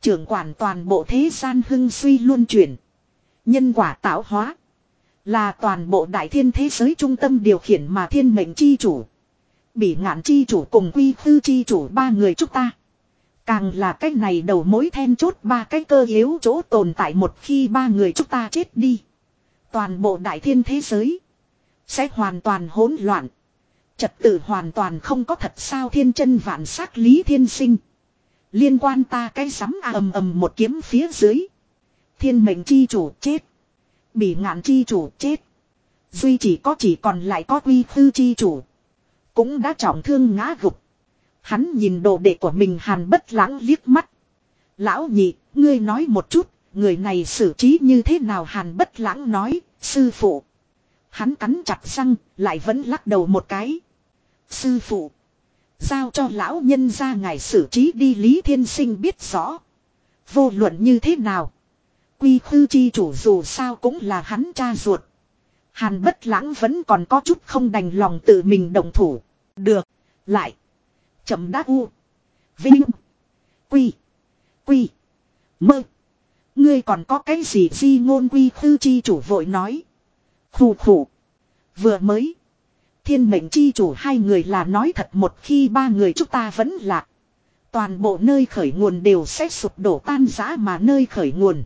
Trưởng quản toàn bộ thế gian hưng suy luôn chuyển. Nhân quả tạo hóa. Là toàn bộ đại thiên thế giới trung tâm điều khiển mà thiên mệnh chi chủ. Bỉ ngạn chi chủ cùng quy tư chi chủ ba người chúng ta. Càng là cái này đầu mối then chốt ba cái cơ yếu chỗ tồn tại một khi ba người chúng ta chết đi. Toàn bộ đại thiên thế giới. Sẽ hoàn toàn hỗn loạn. Trật tự hoàn toàn không có thật sao thiên chân vạn sắc lý thiên sinh. Liên quan ta cái sắm à ầm ầm một kiếm phía dưới. Thiên mệnh chi chủ chết. Bỉ ngạn chi chủ chết. Duy chỉ có chỉ còn lại có quy tư chi chủ. Cũng đã trọng thương ngã gục. Hắn nhìn đồ đệ của mình hàn bất lãng liếc mắt. Lão nhị, ngươi nói một chút, người này xử trí như thế nào hàn bất lãng nói, sư phụ. Hắn cắn chặt răng, lại vẫn lắc đầu một cái. Sư phụ. Giao cho lão nhân ra ngài xử trí đi Lý Thiên Sinh biết rõ. Vô luận như thế nào. Quy khư chi chủ dù sao cũng là hắn cha ruột. Hàn bất lãng vẫn còn có chút không đành lòng tự mình đồng thủ. Được. Lại. Chậm đáp u. Vinh. Quy. Quy. Mơ. Ngươi còn có cái gì di ngôn quy khư chi chủ vội nói. Khủ khủ. Vừa mới. Thiên mệnh chi chủ hai người là nói thật một khi ba người chúng ta vẫn lạc. Toàn bộ nơi khởi nguồn đều sẽ sụp đổ tan rã mà nơi khởi nguồn.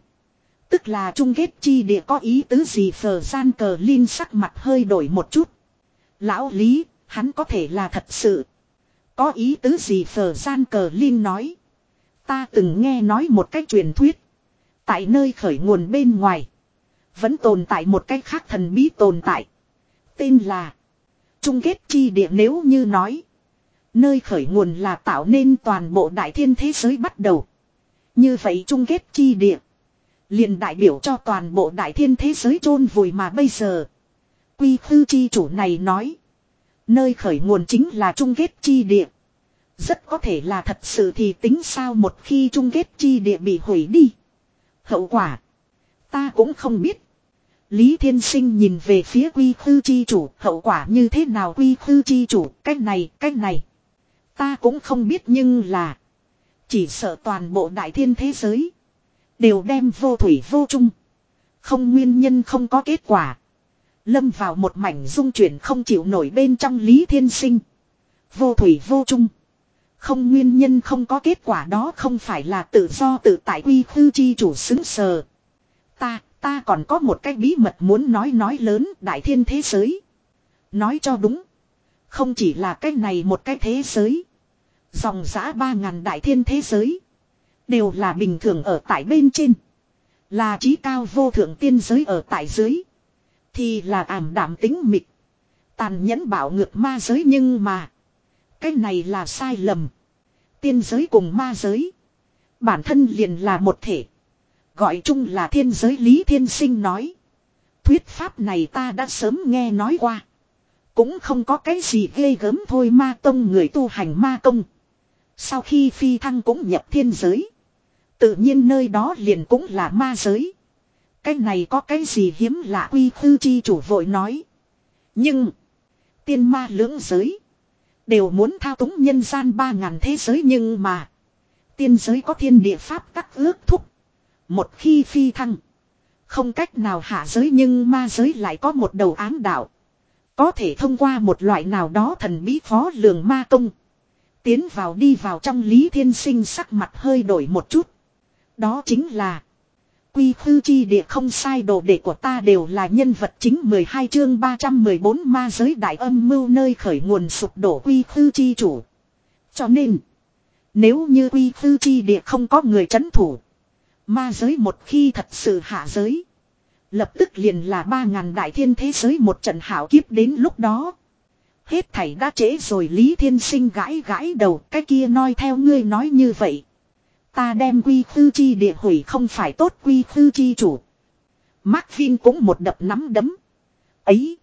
Tức là chung kết chi địa có ý tứ gì phờ gian cờ linh sắc mặt hơi đổi một chút. Lão Lý, hắn có thể là thật sự. Có ý tứ gì phở gian cờ linh nói. Ta từng nghe nói một cách truyền thuyết. Tại nơi khởi nguồn bên ngoài. Vẫn tồn tại một cách khác thần bí tồn tại. Tên là. Trung kết chi địa nếu như nói. Nơi khởi nguồn là tạo nên toàn bộ đại thiên thế giới bắt đầu. Như vậy trung kết chi địa. liền đại biểu cho toàn bộ đại thiên thế giới chôn vùi mà bây giờ. Quy khư chi chủ này nói. Nơi khởi nguồn chính là trung kết chi địa. Rất có thể là thật sự thì tính sao một khi trung kết chi địa bị hủy đi. Hậu quả. Ta cũng không biết. Lý Thiên Sinh nhìn về phía quy khư chi chủ, hậu quả như thế nào quy khư chi chủ, cách này, cách này. Ta cũng không biết nhưng là. Chỉ sợ toàn bộ đại thiên thế giới. Đều đem vô thủy vô chung. Không nguyên nhân không có kết quả. Lâm vào một mảnh dung chuyển không chịu nổi bên trong Lý Thiên Sinh. Vô thủy vô chung. Không nguyên nhân không có kết quả đó không phải là tự do tự tại quy khư chi chủ xứng sờ. Ta, Ta còn có một cái bí mật muốn nói nói lớn đại thiên thế giới. Nói cho đúng. Không chỉ là cái này một cái thế giới. Dòng giã ba ngàn đại thiên thế giới. Đều là bình thường ở tại bên trên. Là trí cao vô thượng tiên giới ở tại dưới. Thì là ảm đảm tính mịt. Tàn nhẫn bảo ngược ma giới nhưng mà. Cái này là sai lầm. Tiên giới cùng ma giới. Bản thân liền là một thể. Gọi chung là thiên giới Lý Thiên Sinh nói. Thuyết pháp này ta đã sớm nghe nói qua. Cũng không có cái gì ghê gớm thôi ma tông người tu hành ma công. Sau khi phi thăng cũng nhập thiên giới. Tự nhiên nơi đó liền cũng là ma giới. Cái này có cái gì hiếm lạ quy khư chi chủ vội nói. Nhưng. Tiên ma lưỡng giới. Đều muốn thao túng nhân gian ba ngàn thế giới nhưng mà. Tiên giới có thiên địa pháp các ước thúc. Một khi phi thăng. Không cách nào hạ giới nhưng ma giới lại có một đầu ám đạo. Có thể thông qua một loại nào đó thần bí phó lường ma công. Tiến vào đi vào trong Lý Thiên Sinh sắc mặt hơi đổi một chút. Đó chính là. Quy khư chi địa không sai, đồ đệ của ta đều là nhân vật chính 12 chương 314 ma giới đại âm mưu nơi khởi nguồn sụp đổ quy khư chi chủ. Cho nên. Nếu như quy khư chi địa không có người chấn thủ. Ma giới một khi thật sự hạ giới. Lập tức liền là ba ngàn đại thiên thế giới một trận hảo kiếp đến lúc đó. Hết thảy đã trễ rồi, Lý Thiên Sinh gãi gãi đầu, cái kia nói theo ngươi nói như vậy. Ta đem quy tư chi địa hủy không phải tốt quy tư chi chủ. Mark Vin cũng một đập nắm đấm. Ấy.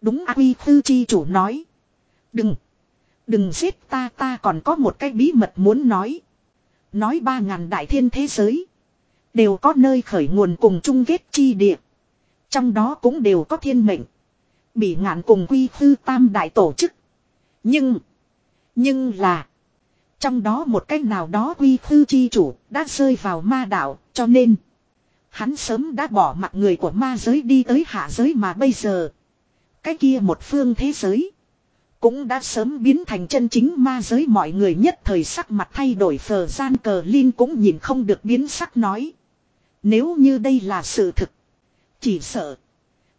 Đúng à, quy tư chi chủ nói. Đừng. Đừng giết ta ta còn có một cái bí mật muốn nói. Nói ba ngàn đại thiên thế giới. Đều có nơi khởi nguồn cùng chung kết chi địa. Trong đó cũng đều có thiên mệnh. Bị ngạn cùng quy tư tam đại tổ chức. Nhưng. Nhưng là. Trong đó một cách nào đó quy thư chi chủ đã rơi vào ma đạo, cho nên. Hắn sớm đã bỏ mặt người của ma giới đi tới hạ giới mà bây giờ. Cái kia một phương thế giới. Cũng đã sớm biến thành chân chính ma giới mọi người nhất thời sắc mặt thay đổi, phờ gian cờ Linh cũng nhìn không được biến sắc nói. Nếu như đây là sự thực. Chỉ sợ.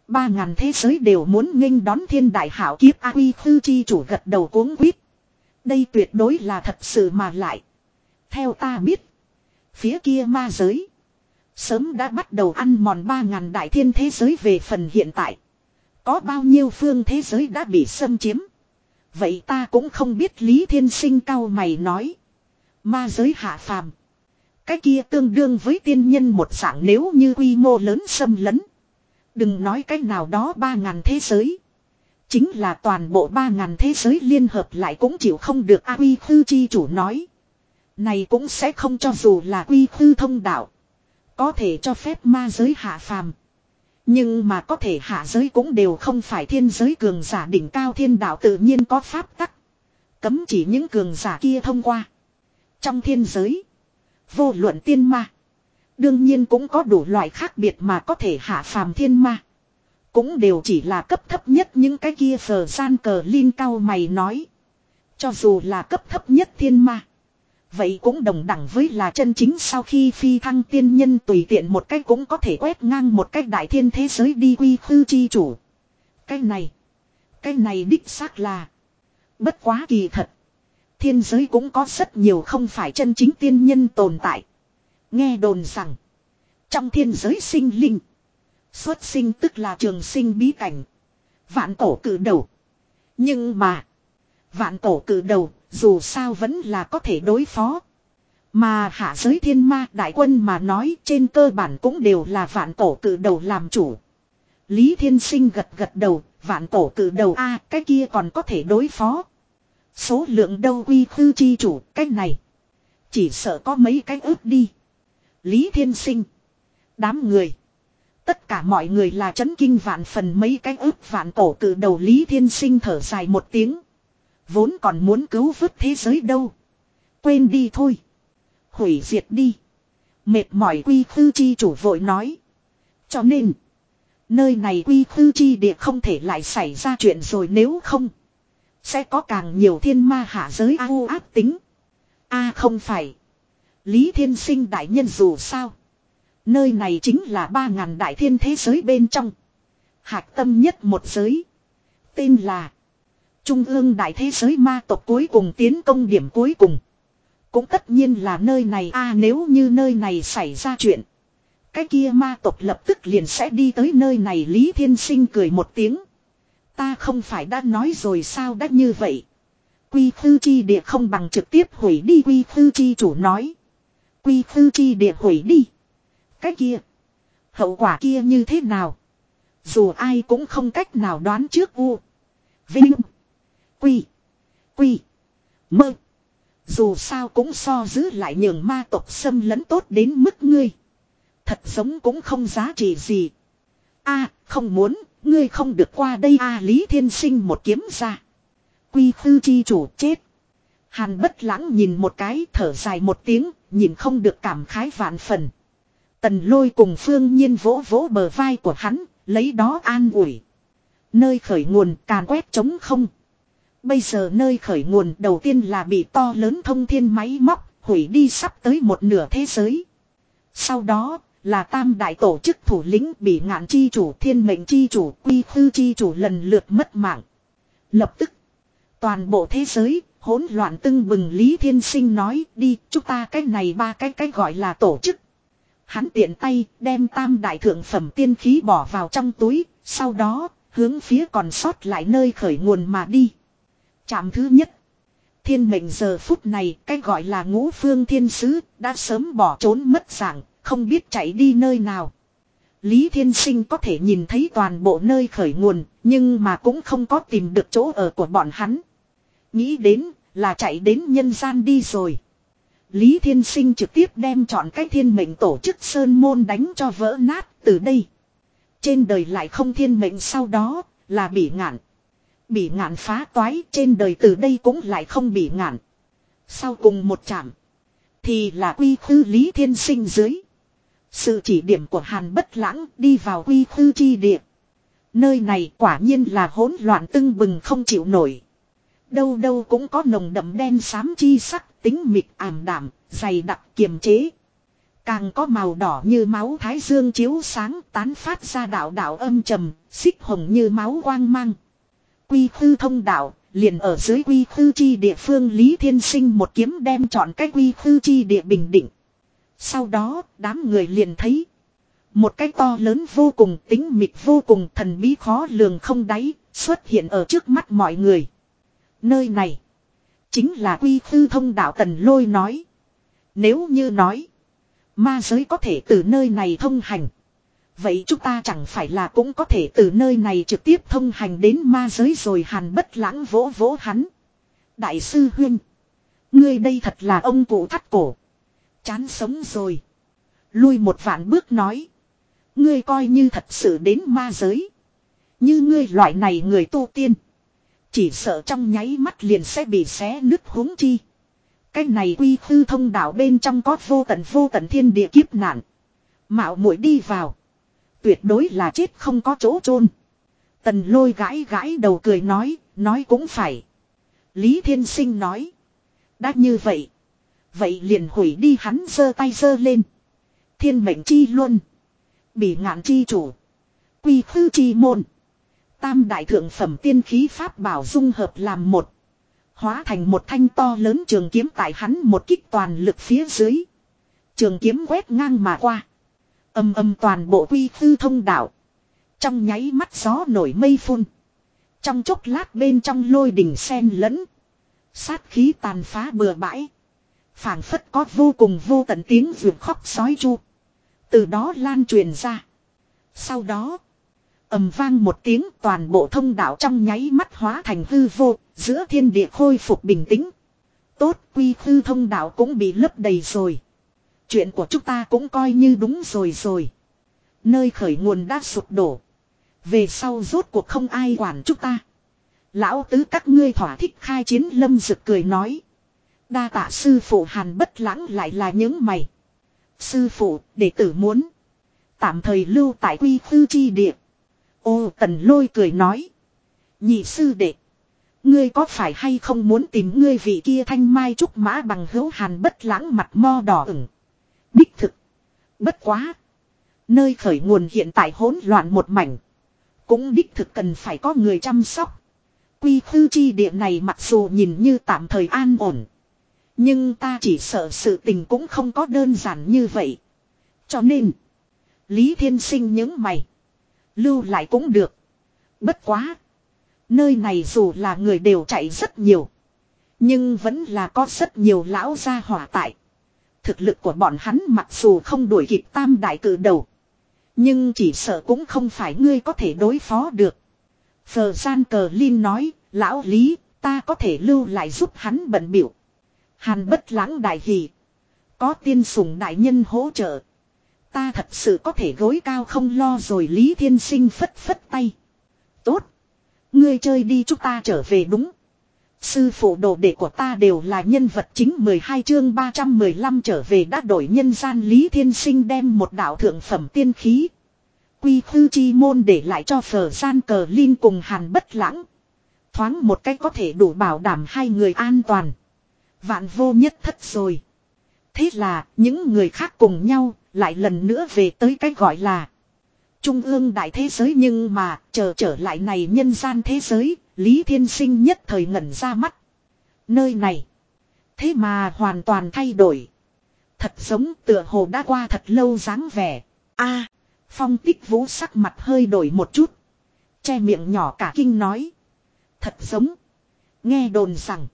Ba ngàn thế giới đều muốn nghênh đón thiên đại hảo kiếp A Quy thư Chi chủ gật đầu cuống quýt. Đây tuyệt đối là thật sự mà lại. Theo ta biết. Phía kia ma giới. Sớm đã bắt đầu ăn mòn ba ngàn đại thiên thế giới về phần hiện tại. Có bao nhiêu phương thế giới đã bị xâm chiếm. Vậy ta cũng không biết Lý Thiên Sinh cao mày nói. Ma giới hạ phàm. Cái kia tương đương với tiên nhân một dạng nếu như quy mô lớn xâm lấn. Đừng nói cái nào đó ba ngàn thế giới. Chính là toàn bộ ba ngàn thế giới liên hợp lại cũng chịu không được A Quy Khư Chi chủ nói. Này cũng sẽ không cho dù là Quy Khư thông đạo. Có thể cho phép ma giới hạ phàm. Nhưng mà có thể hạ giới cũng đều không phải thiên giới cường giả đỉnh cao thiên đạo tự nhiên có pháp tắc. Cấm chỉ những cường giả kia thông qua. Trong thiên giới. Vô luận tiên ma. Đương nhiên cũng có đủ loại khác biệt mà có thể hạ phàm thiên ma. Cũng đều chỉ là cấp thấp nhất những cái kia sờ gian cờ linh cao mày nói. Cho dù là cấp thấp nhất thiên ma. Vậy cũng đồng đẳng với là chân chính sau khi phi thăng tiên nhân tùy tiện một cách cũng có thể quét ngang một cách đại thiên thế giới đi quy khư chi chủ. Cái này. Cái này đích xác là. Bất quá kỳ thật. Thiên giới cũng có rất nhiều không phải chân chính tiên nhân tồn tại. Nghe đồn rằng. Trong thiên giới sinh linh. Xuất sinh tức là trường sinh bí cảnh. Vạn cổ cử đầu. Nhưng mà. Vạn cổ cử đầu dù sao vẫn là có thể đối phó. Mà hạ giới thiên ma đại quân mà nói trên cơ bản cũng đều là vạn cổ cử đầu làm chủ. Lý Thiên Sinh gật gật đầu, vạn cổ cử đầu a cái kia còn có thể đối phó. Số lượng đâu quy khư chi chủ, cái này. Chỉ sợ có mấy cái ước đi. Lý Thiên Sinh. Đám người. Tất cả mọi người là chấn kinh vạn phần mấy cái ước vạn cổ cử đầu Lý Thiên Sinh thở dài một tiếng. Vốn còn muốn cứu vớt thế giới đâu. Quên đi thôi. Hủy diệt đi. Mệt mỏi quy khư chi chủ vội nói. Cho nên. Nơi này quy khư chi địa không thể lại xảy ra chuyện rồi nếu không. Sẽ có càng nhiều thiên ma hạ giới au áp tính. a không phải. Lý thiên sinh đại nhân dù sao. Nơi này chính là ba ngàn đại thiên thế giới bên trong. Hạc tâm nhất một giới. Tên là. Trung ương đại thế giới ma tộc cuối cùng tiến công điểm cuối cùng. Cũng tất nhiên là nơi này a, nếu như nơi này xảy ra chuyện. Cái kia ma tộc lập tức liền sẽ đi tới nơi này Lý Thiên Sinh cười một tiếng. Ta không phải đã nói rồi sao đã như vậy. Quy thư chi địa không bằng trực tiếp hủy đi quy thư chi chủ nói. Quy thư chi địa hủy đi. Cái kia. Hậu quả kia như thế nào? Dù ai cũng không cách nào đoán trước u. Vinh. Quy. Quy. Mơ. Dù sao cũng so giữ lại nhường ma tộc xâm lấn tốt đến mức ngươi. Thật sống cũng không giá trị gì. a không muốn, ngươi không được qua đây a Lý Thiên Sinh một kiếm ra. Quy tư chi chủ chết. Hàn bất lãng nhìn một cái thở dài một tiếng, nhìn không được cảm khái vạn phần. Tần lôi cùng phương nhiên vỗ vỗ bờ vai của hắn, lấy đó an ủi. Nơi khởi nguồn càn quét trống không. Bây giờ nơi khởi nguồn đầu tiên là bị to lớn thông thiên máy móc, hủy đi sắp tới một nửa thế giới. Sau đó, là tam đại tổ chức thủ lĩnh bị ngạn chi chủ thiên mệnh chi chủ quy tư chi chủ lần lượt mất mạng. Lập tức, toàn bộ thế giới, hỗn loạn tưng bừng Lý Thiên Sinh nói đi chúng ta cái này ba cái cái gọi là tổ chức. Hắn tiện tay đem tam đại thượng phẩm tiên khí bỏ vào trong túi, sau đó hướng phía còn sót lại nơi khởi nguồn mà đi. Chạm thứ nhất. Thiên mệnh giờ phút này cái gọi là ngũ phương thiên sứ đã sớm bỏ trốn mất dạng, không biết chạy đi nơi nào. Lý Thiên Sinh có thể nhìn thấy toàn bộ nơi khởi nguồn, nhưng mà cũng không có tìm được chỗ ở của bọn hắn. Nghĩ đến là chạy đến nhân gian đi rồi. Lý Thiên Sinh trực tiếp đem chọn cái thiên mệnh tổ chức Sơn Môn đánh cho vỡ nát từ đây. Trên đời lại không thiên mệnh sau đó là bị ngạn. Bị ngạn phá toái trên đời từ đây cũng lại không bị ngạn. Sau cùng một chạm. Thì là quy khư Lý Thiên Sinh dưới. Sự chỉ điểm của Hàn Bất Lãng đi vào quy khư chi địa. Nơi này quả nhiên là hỗn loạn tưng bừng không chịu nổi. Đâu đâu cũng có nồng đậm đen xám chi sắc, tính mịt ảm đảm, dày đặc kiềm chế. Càng có màu đỏ như máu thái dương chiếu sáng tán phát ra đạo đạo âm trầm, xích hồng như máu quang mang. Quy khư thông đạo, liền ở dưới quy khư chi địa phương Lý Thiên Sinh một kiếm đem chọn cái quy khư chi địa bình định. Sau đó, đám người liền thấy. Một cái to lớn vô cùng tính mịt vô cùng thần bí khó lường không đáy, xuất hiện ở trước mắt mọi người. Nơi này, chính là quy tư thông đạo tần lôi nói. Nếu như nói, ma giới có thể từ nơi này thông hành. Vậy chúng ta chẳng phải là cũng có thể từ nơi này trực tiếp thông hành đến ma giới rồi hàn bất lãng vỗ vỗ hắn. Đại sư huyên. Ngươi đây thật là ông cụ thắt cổ. Chán sống rồi. Lui một vạn bước nói. Ngươi coi như thật sự đến ma giới. Như ngươi loại này người tu tiên. Chỉ sợ trong nháy mắt liền sẽ bị xé nứt huống chi. Cái này quy khư thông đạo bên trong có vô tận vô tận thiên địa kiếp nạn. Mạo muội đi vào. Tuyệt đối là chết không có chỗ chôn Tần lôi gãi gãi đầu cười nói, nói cũng phải. Lý Thiên Sinh nói. Đã như vậy. Vậy liền hủy đi hắn giơ tay giơ lên. Thiên mệnh chi luôn. Bị ngạn chi chủ. Quy khư chi môn. Tam đại thượng phẩm tiên khí pháp bảo dung hợp làm một. Hóa thành một thanh to lớn trường kiếm tại hắn một kích toàn lực phía dưới. Trường kiếm quét ngang mà qua. Âm âm toàn bộ quy tư thông đạo. Trong nháy mắt gió nổi mây phun. Trong chốc lát bên trong lôi đỉnh sen lẫn. Sát khí tàn phá bừa bãi phảng phất có vô cùng vô tận tiếng vượt khóc sói chu. Từ đó lan truyền ra. Sau đó, ầm vang một tiếng toàn bộ thông đạo trong nháy mắt hóa thành hư vô, giữa thiên địa khôi phục bình tĩnh. Tốt quy hư thông đạo cũng bị lấp đầy rồi. Chuyện của chúng ta cũng coi như đúng rồi rồi. Nơi khởi nguồn đã sụp đổ. Về sau rốt cuộc không ai quản chúng ta. Lão tứ các ngươi thỏa thích khai chiến lâm rực cười nói. Đa tạ sư phụ hàn bất lãng lại là những mày. Sư phụ, đệ tử muốn. Tạm thời lưu tại quy khư chi địa. Ô, tần lôi cười nói. Nhị sư đệ. Ngươi có phải hay không muốn tìm ngươi vị kia thanh mai trúc mã bằng hữu hàn bất lãng mặt mo đỏ ửng. Đích thực. Bất quá. Nơi khởi nguồn hiện tại hỗn loạn một mảnh. Cũng đích thực cần phải có người chăm sóc. Quy khư chi địa này mặc dù nhìn như tạm thời an ổn. Nhưng ta chỉ sợ sự tình cũng không có đơn giản như vậy. Cho nên. Lý Thiên Sinh những mày. Lưu lại cũng được. Bất quá. Nơi này dù là người đều chạy rất nhiều. Nhưng vẫn là có rất nhiều lão gia hỏa tại. Thực lực của bọn hắn mặc dù không đuổi kịp tam đại cử đầu. Nhưng chỉ sợ cũng không phải ngươi có thể đối phó được. Phờ gian cờ Linh nói, lão lý, ta có thể lưu lại giúp hắn bận biểu. Hàn bất lãng đại hỷ. Có tiên sùng đại nhân hỗ trợ. Ta thật sự có thể gối cao không lo rồi Lý Thiên Sinh phất phất tay. Tốt. Ngươi chơi đi chúng ta trở về đúng. Sư phụ đồ đệ của ta đều là nhân vật chính 12 chương 315 trở về đã đổi nhân gian Lý Thiên Sinh đem một đạo thượng phẩm tiên khí. Quy khư chi môn để lại cho phở gian cờ Linh cùng hàn bất lãng. Thoáng một cách có thể đủ bảo đảm hai người an toàn. Vạn vô nhất thất rồi. Thế là, những người khác cùng nhau lại lần nữa về tới cái gọi là Trung ương đại thế giới nhưng mà chờ trở lại này nhân gian thế giới, Lý Thiên Sinh nhất thời ngẩn ra mắt. Nơi này. Thế mà hoàn toàn thay đổi. Thật giống tựa hồ đã qua thật lâu dáng vẻ. a, phong tích vũ sắc mặt hơi đổi một chút. Che miệng nhỏ cả kinh nói. Thật giống. Nghe đồn rằng.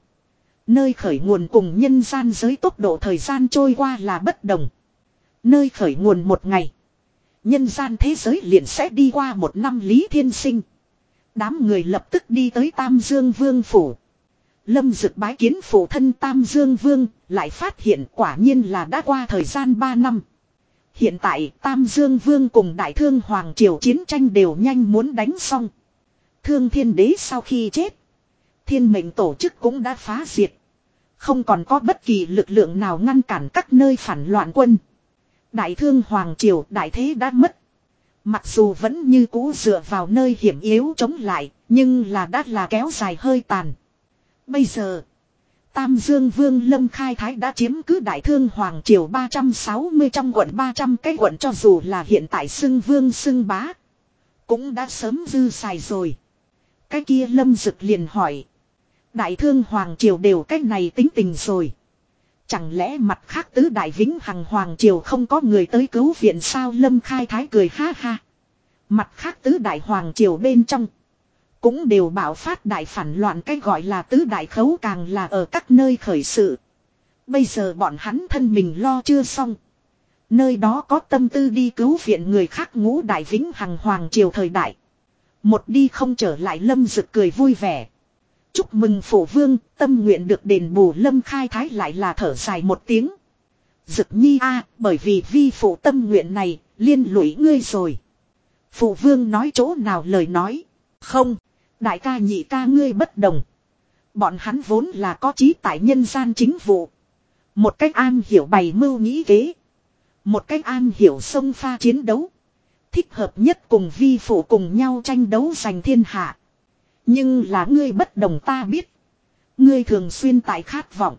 Nơi khởi nguồn cùng nhân gian giới tốc độ thời gian trôi qua là bất đồng. Nơi khởi nguồn một ngày. Nhân gian thế giới liền sẽ đi qua một năm lý thiên sinh. Đám người lập tức đi tới Tam Dương Vương Phủ. Lâm dực bái kiến phụ thân Tam Dương Vương, lại phát hiện quả nhiên là đã qua thời gian 3 năm. Hiện tại Tam Dương Vương cùng Đại Thương Hoàng Triều chiến tranh đều nhanh muốn đánh xong. Thương Thiên Đế sau khi chết, thiên mệnh tổ chức cũng đã phá diệt. Không còn có bất kỳ lực lượng nào ngăn cản các nơi phản loạn quân. Đại Thương Hoàng Triều đại thế đã mất. Mặc dù vẫn như cũ dựa vào nơi hiểm yếu chống lại, nhưng là đã là kéo dài hơi tàn. Bây giờ, Tam Dương Vương Lâm Khai Thái đã chiếm cứ Đại Thương Hoàng Triều 360 trong quận 300 cái quận cho dù là hiện tại xưng Vương xưng Bá. Cũng đã sớm dư xài rồi. Cái kia Lâm Dực liền hỏi. Đại Thương Hoàng Triều đều cách này tính tình rồi. Chẳng lẽ mặt khác tứ đại vĩnh hằng hoàng triều không có người tới cứu viện sao lâm khai thái cười ha ha. Mặt khác tứ đại hoàng triều bên trong. Cũng đều bảo phát đại phản loạn, cái gọi là tứ đại khấu càng là ở các nơi khởi sự. Bây giờ bọn hắn thân mình lo chưa xong. Nơi đó có tâm tư đi cứu viện người khác ngũ đại vĩnh hằng hoàng triều thời đại. Một đi không trở lại, lâm rực cười vui vẻ. Chúc mừng phổ vương, tâm nguyện được đền bù lâm khai thái lại là thở dài một tiếng. Dực nhi a bởi vì vi phụ tâm nguyện này, liên lụy ngươi rồi. Phụ vương nói chỗ nào lời nói. Không, đại ca nhị ca ngươi bất đồng. Bọn hắn vốn là có trí tại nhân gian chính vụ. Một cách an hiểu bày mưu nghĩ kế. Một cách an hiểu sông pha chiến đấu. Thích hợp nhất cùng vi phụ cùng nhau tranh đấu giành thiên hạ. Nhưng là ngươi bất đồng ta biết. Ngươi thường xuyên tại khát vọng.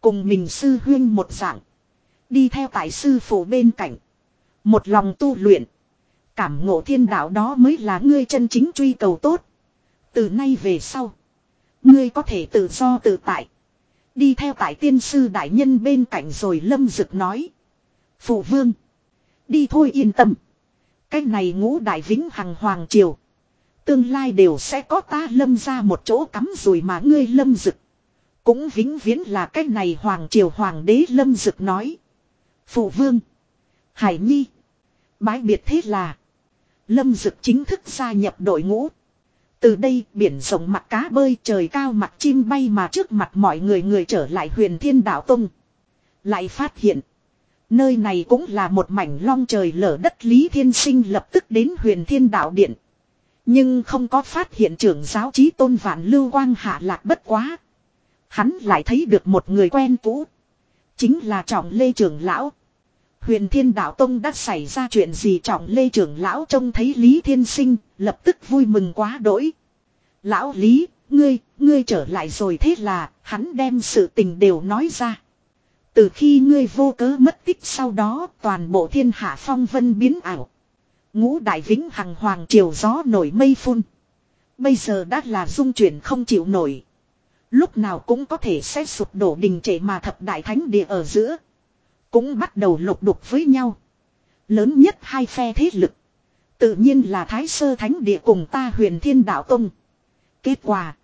Cùng mình sư huyên một dạng. Đi theo tại sư phụ bên cạnh. Một lòng tu luyện. Cảm ngộ thiên đạo đó mới là ngươi chân chính truy cầu tốt. Từ nay về sau. Ngươi có thể tự do tự tại. Đi theo tại tiên sư đại nhân bên cạnh rồi lâm dực nói. Phụ vương. Đi thôi yên tâm. Cái này ngũ đại vĩnh hằng hoàng triều. Tương lai đều sẽ có ta lâm ra một chỗ cắm rồi mà ngươi lâm dực. Cũng vĩnh viễn là cái này hoàng triều hoàng đế lâm dực nói. Phụ vương. Hải nhi. Bái biệt thế là. Lâm dực chính thức gia nhập đội ngũ. Từ đây biển rộng mặt cá bơi, trời cao mặt chim bay mà trước mặt mọi người người trở lại huyền thiên đạo tông. Lại phát hiện. Nơi này cũng là một mảnh long trời lở đất Lý Thiên Sinh lập tức đến huyền thiên đạo điện. Nhưng không có phát hiện trưởng giáo trí tôn vạn lưu quang hạ lạc bất quá. Hắn lại thấy được một người quen cũ. Chính là trọng lê trưởng lão. Huyền thiên đạo tông đã xảy ra chuyện gì trọng lê trưởng lão trông thấy Lý Thiên Sinh, lập tức vui mừng quá đỗi. Lão Lý, ngươi, ngươi trở lại rồi thế là, hắn đem sự tình đều nói ra. Từ khi ngươi vô cớ mất tích sau đó, toàn bộ thiên hạ phong vân biến ảo. Ngũ đại vĩnh hằng hoàng triều gió nổi mây phun. Bây giờ đã là dung chuyển không chịu nổi. Lúc nào cũng có thể sẽ sụp đổ đình trệ mà thập đại thánh địa ở giữa. Cũng bắt đầu lục đục với nhau. Lớn nhất hai phe thế lực. Tự nhiên là Thái Sơ Thánh Địa cùng ta huyền thiên đạo tông. Kết quả.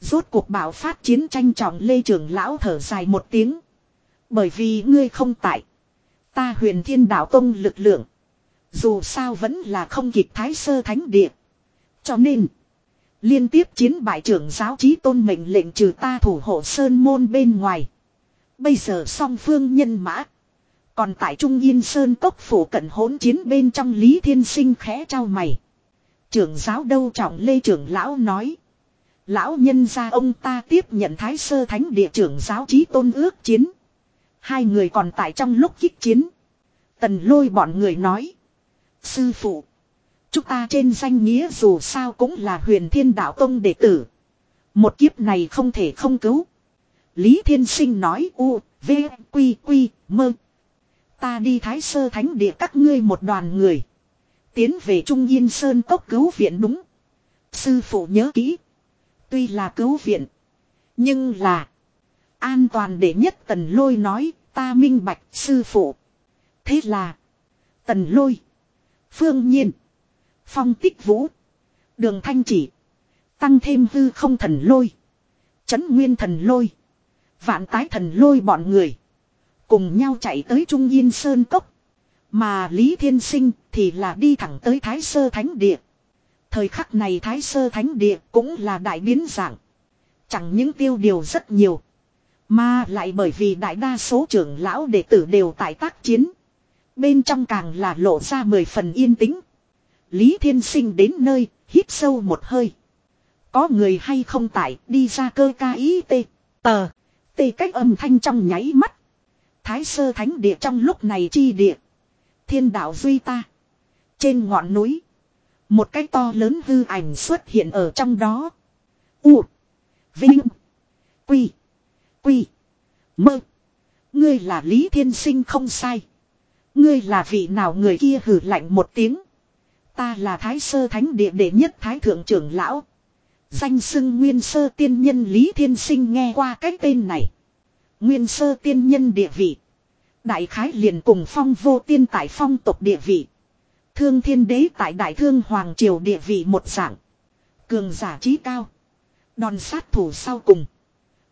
Rốt cuộc bạo phát chiến tranh trọng lê trưởng lão thở dài một tiếng. Bởi vì ngươi không tại. Ta huyền thiên đạo tông lực lượng. Dù sao vẫn là không kịp thái sơ thánh địa. Cho nên. Liên tiếp chiến bại trưởng giáo chí tôn mệnh lệnh trừ ta thủ hộ sơn môn bên ngoài. Bây giờ song phương nhân mã. Còn tại Trung Yên Sơn cốc phủ cận hỗn chiến bên trong Lý Thiên Sinh khẽ trao mày. Trưởng giáo đâu trọng lê trưởng lão nói. Lão nhân gia ông ta tiếp nhận thái sơ thánh địa trưởng giáo chí tôn ước chiến. Hai người còn tại trong lúc kích chiến. Tần lôi bọn người nói. Sư phụ. Chúng ta trên danh nghĩa dù sao cũng là huyền thiên đạo tông đệ tử. Một kiếp này không thể không cứu. Lý Thiên Sinh nói u, v, quy, quy, mơ. Ta đi thái sơ thánh địa các ngươi một đoàn người. Tiến về Trung Yên Sơn cốc cứu viện đúng. Sư phụ nhớ kỹ. Tuy là cứu viện. Nhưng là. An toàn để nhất tần lôi nói ta minh bạch sư phụ. Thế là. Tần lôi. Phương nhiên. Phong tích vũ. Đường thanh chỉ. Tăng thêm hư không thần lôi. Chấn nguyên thần lôi. Vạn tái thần lôi bọn người. Cùng nhau chạy tới Trung Yên Sơn Cốc. Mà Lý Thiên Sinh thì là đi thẳng tới Thái Sơ Thánh Địa. Thời khắc này Thái Sơ Thánh Địa cũng là đại biến dạng. Chẳng những tiêu điều rất nhiều. Mà lại bởi vì đại đa số trưởng lão đệ tử đều tại tác chiến. Bên trong càng là lộ ra mười phần yên tĩnh. Lý Thiên Sinh đến nơi, hít sâu một hơi. Có người hay không tại, đi ra cơ ca ý tê, tờ, tê cách âm thanh trong nháy mắt. Thái sơ thánh địa trong lúc này chi địa. Thiên đạo duy ta. Trên ngọn núi. Một cái to lớn hư ảnh xuất hiện ở trong đó. U. Vinh. Quy. Quy. Mơ. Ngươi là Lý Thiên Sinh không sai. Ngươi là vị nào người kia hử lạnh một tiếng. Ta là Thái Sơ Thánh Địa đệ nhất Thái Thượng trưởng Lão. Danh xưng Nguyên Sơ Tiên Nhân Lý Thiên Sinh nghe qua cái tên này. Nguyên Sơ Tiên Nhân địa vị. Đại khái liền cùng phong vô tiên tại phong tộc địa vị. Thương thiên đế tại đại thương hoàng triều địa vị một dạng. Cường giả trí cao. Đòn sát thủ sau cùng.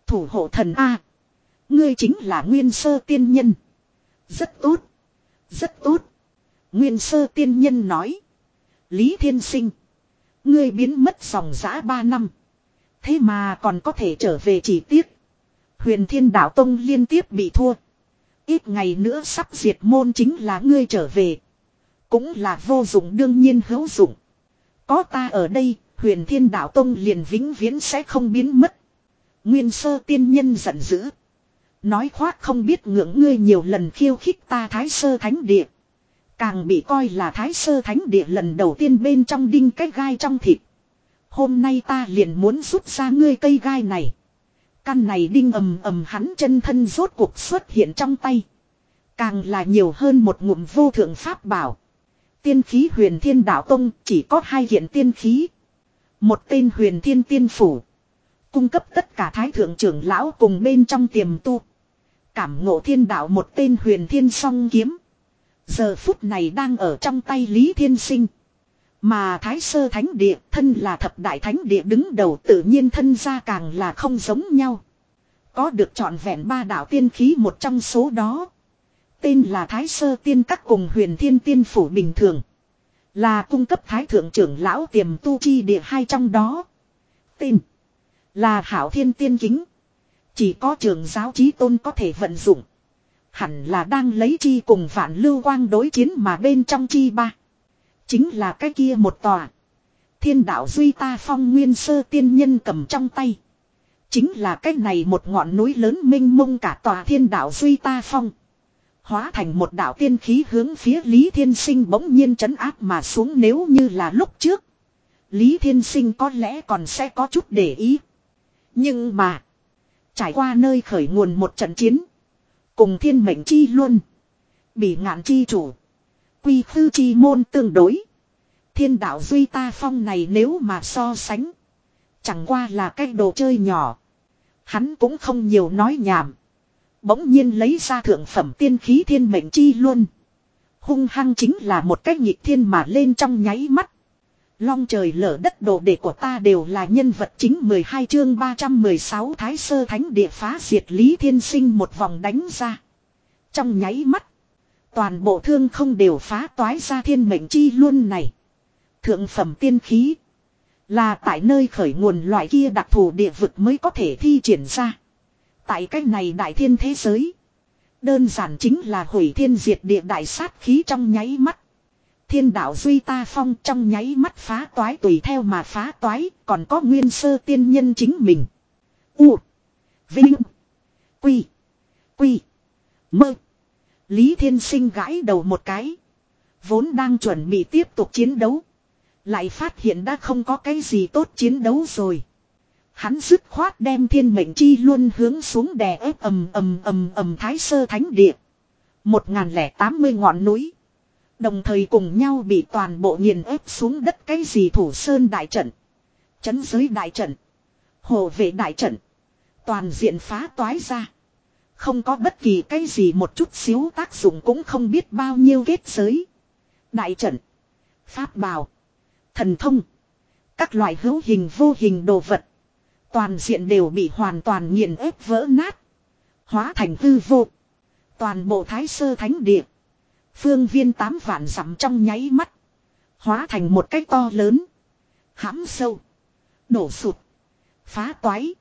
Thủ hộ thần A. Ngươi chính là nguyên sơ tiên nhân. Rất tốt. Rất tốt. Nguyên sơ tiên nhân nói. Lý Thiên Sinh. Ngươi biến mất dòng giã ba năm. Thế mà còn có thể trở về chỉ tiếc. Huyền Thiên Đạo Tông liên tiếp bị thua. Ít ngày nữa sắp diệt môn chính là ngươi trở về. Cũng là vô dụng đương nhiên hữu dụng. Có ta ở đây, huyền thiên đạo tông liền vĩnh viễn sẽ không biến mất. Nguyên sơ tiên nhân giận dữ. Nói khoác không biết ngưỡng ngươi nhiều lần khiêu khích ta thái sơ thánh địa. Càng bị coi là thái sơ thánh địa lần đầu tiên bên trong đinh cái gai trong thịt. Hôm nay ta liền muốn rút ra ngươi cây gai này. Căn này đinh ầm ầm hắn chân thân rốt cuộc xuất hiện trong tay. Càng là nhiều hơn một ngụm vô thượng pháp bảo. Tiên khí huyền thiên đạo tông chỉ có hai hiện tiên khí. Một tên huyền thiên tiên phủ. Cung cấp tất cả thái thượng trưởng lão cùng bên trong tiềm tu. Cảm ngộ thiên đạo một tên huyền thiên song kiếm. Giờ phút này đang ở trong tay Lý Thiên Sinh. Mà Thái Sơ Thánh Địa, thân là thập đại thánh địa đứng đầu tự nhiên thân ra càng là không giống nhau. Có được trọn vẹn ba đạo tiên khí một trong số đó. Tên là Thái Sơ Tiên Các cùng huyền thiên tiên phủ bình thường. Là cung cấp Thái Thượng trưởng lão tiềm tu chi địa hai trong đó. Tên là Hảo Thiên Tiên Kính. Chỉ có trường giáo trí tôn có thể vận dụng. Hẳn là đang lấy chi cùng phản lưu quang đối chiến mà bên trong chi ba. Chính là cái kia một tòa. Thiên đạo duy ta phong nguyên sơ tiên nhân cầm trong tay. Chính là cái này một ngọn núi lớn minh mông cả tòa thiên đạo duy ta phong. Hóa thành một đạo tiên khí hướng phía Lý Thiên Sinh bỗng nhiên chấn áp mà xuống nếu như là lúc trước. Lý Thiên Sinh có lẽ còn sẽ có chút để ý. Nhưng mà. Trải qua nơi khởi nguồn một trận chiến. Cùng thiên mệnh chi luôn. Bị ngạn chi chủ. Quy khư chi môn tương đối. Thiên đạo duy ta phong này nếu mà so sánh. Chẳng qua là cái đồ chơi nhỏ. Hắn cũng không nhiều nói nhảm. Bỗng nhiên lấy ra thượng phẩm tiên khí thiên mệnh chi luôn. Hung hăng chính là một cách nhịp thiên mà lên trong nháy mắt. Long trời lở đất đồ đệ của ta đều là nhân vật chính 12 chương 316 Thái Sơ Thánh Địa phá diệt Lý Thiên Sinh một vòng đánh ra. Trong nháy mắt. Toàn bộ thương không đều phá toái ra thiên mệnh chi luôn này. Thượng phẩm tiên khí. Là tại nơi khởi nguồn loại kia đặc thù địa vực mới có thể thi triển ra. Tại cách này đại thiên thế giới. Đơn giản chính là hủy thiên diệt địa đại sát khí trong nháy mắt. Thiên đạo duy ta phong trong nháy mắt phá toái tùy theo mà phá toái, còn có nguyên sơ tiên nhân chính mình. U. Vinh. Quy. Quy. Mơ. Lý Thiên Sinh gãi đầu một cái. Vốn đang chuẩn bị tiếp tục chiến đấu. Lại phát hiện đã không có cái gì tốt chiến đấu rồi. Hắn dứt khoát đem thiên mệnh chi luôn hướng xuống đè ép ầm ầm ầm ầm thái sơ thánh địa. Một ngàn lẻ tám mươi ngọn núi. Đồng thời cùng nhau bị toàn bộ nghiền ép xuống đất cái gì thủ sơn đại trận. Chấn giới đại trận. Hồ vệ đại trận. Toàn diện phá toái ra. Không có bất kỳ cái gì một chút xíu tác dụng cũng không biết bao nhiêu kết giới. Đại trận. Pháp bào. Thần thông. Các loại hữu hình vô hình đồ vật. Toàn diện đều bị hoàn toàn nghiền ép vỡ nát. Hóa thành hư vô. Toàn bộ thái sơ thánh địa. Phương viên tám vạn dặm trong nháy mắt. Hóa thành một cái to lớn. hãm sâu. Đổ sụt. Phá toái.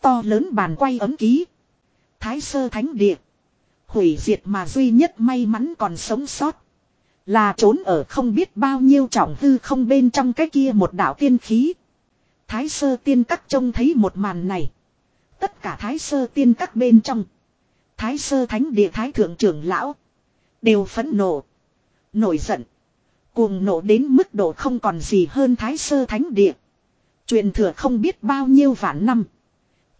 To lớn bàn quay ấm ký. Thái sơ thánh địa. Hủy diệt mà duy nhất may mắn còn sống sót. Là trốn ở không biết bao nhiêu trọng hư không bên trong cái kia một đạo tiên khí. Thái sơ tiên các trông thấy một màn này. Tất cả thái sơ tiên các bên trong. Thái sơ thánh địa thái thượng trưởng lão. Đều phẫn nộ. Nổi giận. Cuồng nộ đến mức độ không còn gì hơn thái sơ thánh địa. Truyền thừa không biết bao nhiêu vạn năm.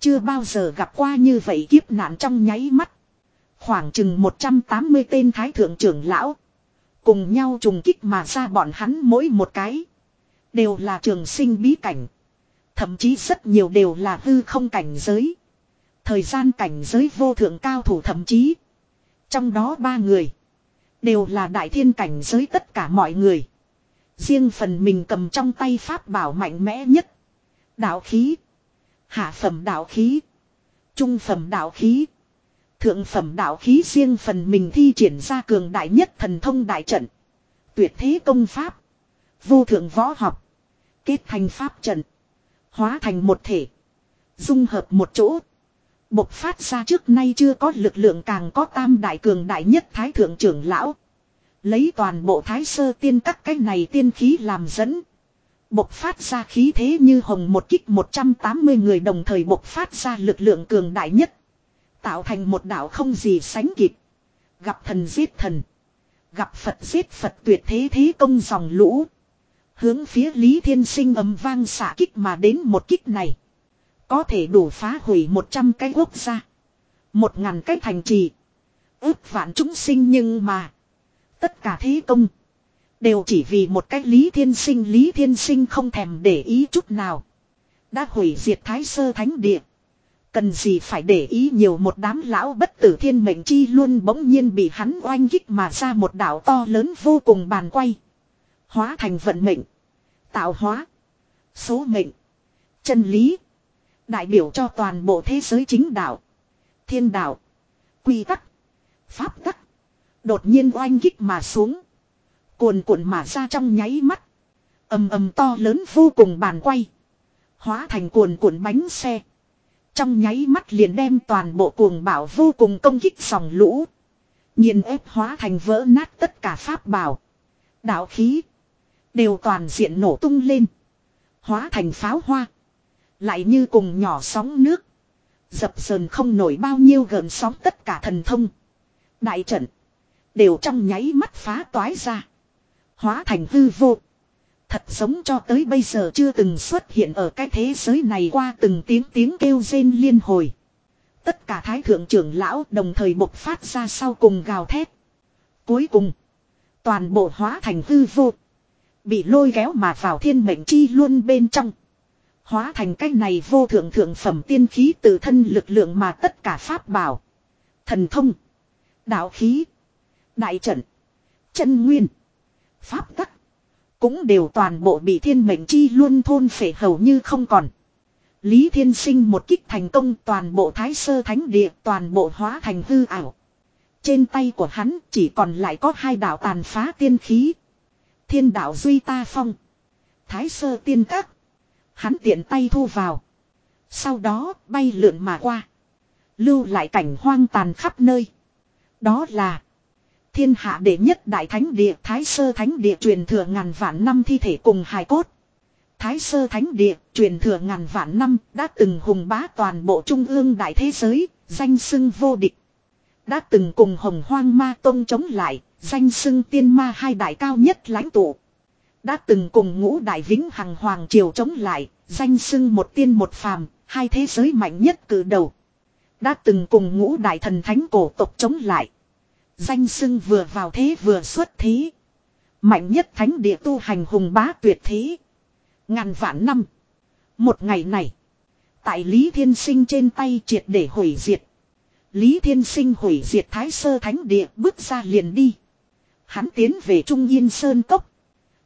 Chưa bao giờ gặp qua như vậy kiếp nạn trong nháy mắt. Khoảng chừng 180 tên thái thượng trưởng lão. Cùng nhau trùng kích mà ra bọn hắn mỗi một cái. Đều là trường sinh bí cảnh. Thậm chí rất nhiều đều là hư không cảnh giới. Thời gian cảnh giới vô thượng cao thủ thậm chí. Trong đó ba người. Đều là đại thiên cảnh giới tất cả mọi người. Riêng phần mình cầm trong tay pháp bảo mạnh mẽ nhất. Đạo khí. Hạ phẩm đạo khí. Trung phẩm đạo khí. Thượng phẩm đạo khí riêng phần mình thi triển ra cường đại nhất thần thông đại trận. Tuyệt thế công pháp. Vô thượng võ học. Kết thành pháp trận. Hóa thành một thể. Dung hợp một chỗ. Bộc phát ra trước nay chưa có lực lượng càng có tam đại cường đại nhất thái thượng trưởng lão. Lấy toàn bộ thái sơ tiên các cái này tiên khí làm dẫn. Bộc phát ra khí thế như hồng một kích 180 người đồng thời bộc phát ra lực lượng cường đại nhất. Tạo thành một đạo không gì sánh kịp. Gặp thần giết thần. Gặp Phật giết Phật tuyệt thế thế công dòng lũ. Hướng phía Lý Thiên Sinh ầm vang xả kích mà đến một kích này. Có thể đủ phá hủy 100 cái quốc gia. Một ngàn cái thành trì. Ước vạn chúng sinh nhưng mà. Tất cả thế công. Đều chỉ vì một cái Lý Thiên Sinh Lý Thiên Sinh không thèm để ý chút nào. Đã hủy diệt Thái Sơ Thánh Địa. Cần gì phải để ý nhiều một đám lão bất tử thiên mệnh chi luôn bỗng nhiên bị hắn oanh kích mà ra một đảo to lớn vô cùng bàn quay. Hóa thành vận mệnh. Tạo hóa. Số mệnh. Chân lý. Đại biểu cho toàn bộ thế giới chính đạo. Thiên đạo. Quy tắc. Pháp tắc. Đột nhiên oanh kích mà xuống. Cuồn cuộn mà ra trong nháy mắt. ầm ầm to lớn vô cùng bàn quay. Hóa thành cuồn cuộn bánh xe. Trong nháy mắt liền đem toàn bộ cuồng bảo vô cùng công kích dòng lũ. Nhìn ép hóa thành vỡ nát tất cả pháp bảo. Đạo khí. Đều toàn diện nổ tung lên. Hóa thành pháo hoa. Lại như cùng nhỏ sóng nước. Dập sờn không nổi bao nhiêu gần sóng tất cả thần thông. Đại trận. Đều trong nháy mắt phá toái ra. Hóa thành hư vô. Thật giống cho tới bây giờ chưa từng xuất hiện ở cái thế giới này qua từng tiếng tiếng kêu rên liên hồi. Tất cả thái thượng trưởng lão đồng thời bộc phát ra sau cùng gào thét. Cuối cùng. Toàn bộ hóa thành hư vô. Bị lôi kéo mà vào thiên mệnh chi luôn bên trong. Hóa thành cái này vô thượng thượng phẩm tiên khí từ thân lực lượng mà tất cả pháp bảo. Thần thông. Đạo khí. Đại trận. Chân nguyên. Pháp tắc. Cũng đều toàn bộ bị thiên mệnh chi luôn thôn phệ hầu như không còn. Lý Thiên Sinh một kích thành công toàn bộ thái sơ thánh địa toàn bộ hóa thành hư ảo. Trên tay của hắn chỉ còn lại có hai đạo tàn phá tiên khí. Thiên đạo Duy Ta Phong. Thái sơ tiên các. Hắn tiện tay thu vào. Sau đó bay lượn mà qua. Lưu lại cảnh hoang tàn khắp nơi. Đó là. Thiên hạ đệ nhất đại thánh địa Thái sơ thánh địa truyền thừa ngàn vạn năm thi thể cùng hài cốt. Thái sơ thánh địa truyền thừa ngàn vạn năm đã từng hùng bá toàn bộ trung ương đại thế giới, danh xưng vô địch. Đã từng cùng hồng hoang ma tông chống lại, danh xưng tiên ma hai đại cao nhất lãnh tụ. Đã từng cùng ngũ đại vĩnh hằng hoàng triều chống lại, danh sưng một tiên một phàm, hai thế giới mạnh nhất cử đầu. Đã từng cùng ngũ đại thần thánh cổ tộc chống lại. Danh sưng vừa vào thế vừa xuất thế. Mạnh nhất thánh địa tu hành hùng bá tuyệt thế. Ngàn vạn năm. Một ngày này. Tại Lý Thiên Sinh trên tay triệt để hủy diệt. Lý Thiên Sinh hủy diệt Thái Sơ Thánh Địa bước ra liền đi. Hắn tiến về Trung Yên Sơn Cốc.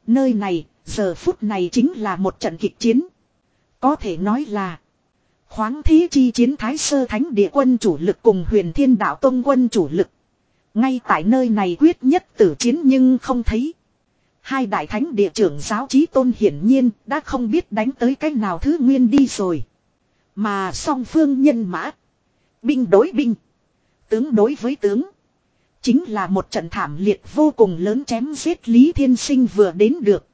Nơi này, giờ phút này chính là một trận kịch chiến. Có thể nói là khoáng thế chi chiến Thái Sơ Thánh Địa quân chủ lực cùng huyền thiên đạo tông quân chủ lực. Ngay tại nơi này quyết nhất tử chiến nhưng không thấy. Hai đại thánh địa trưởng giáo trí tôn hiển nhiên đã không biết đánh tới cách nào thứ nguyên đi rồi. Mà song phương nhân mã. Binh đối binh. Tướng đối với tướng. Chính là một trận thảm liệt vô cùng lớn chém giết Lý Thiên Sinh vừa đến được.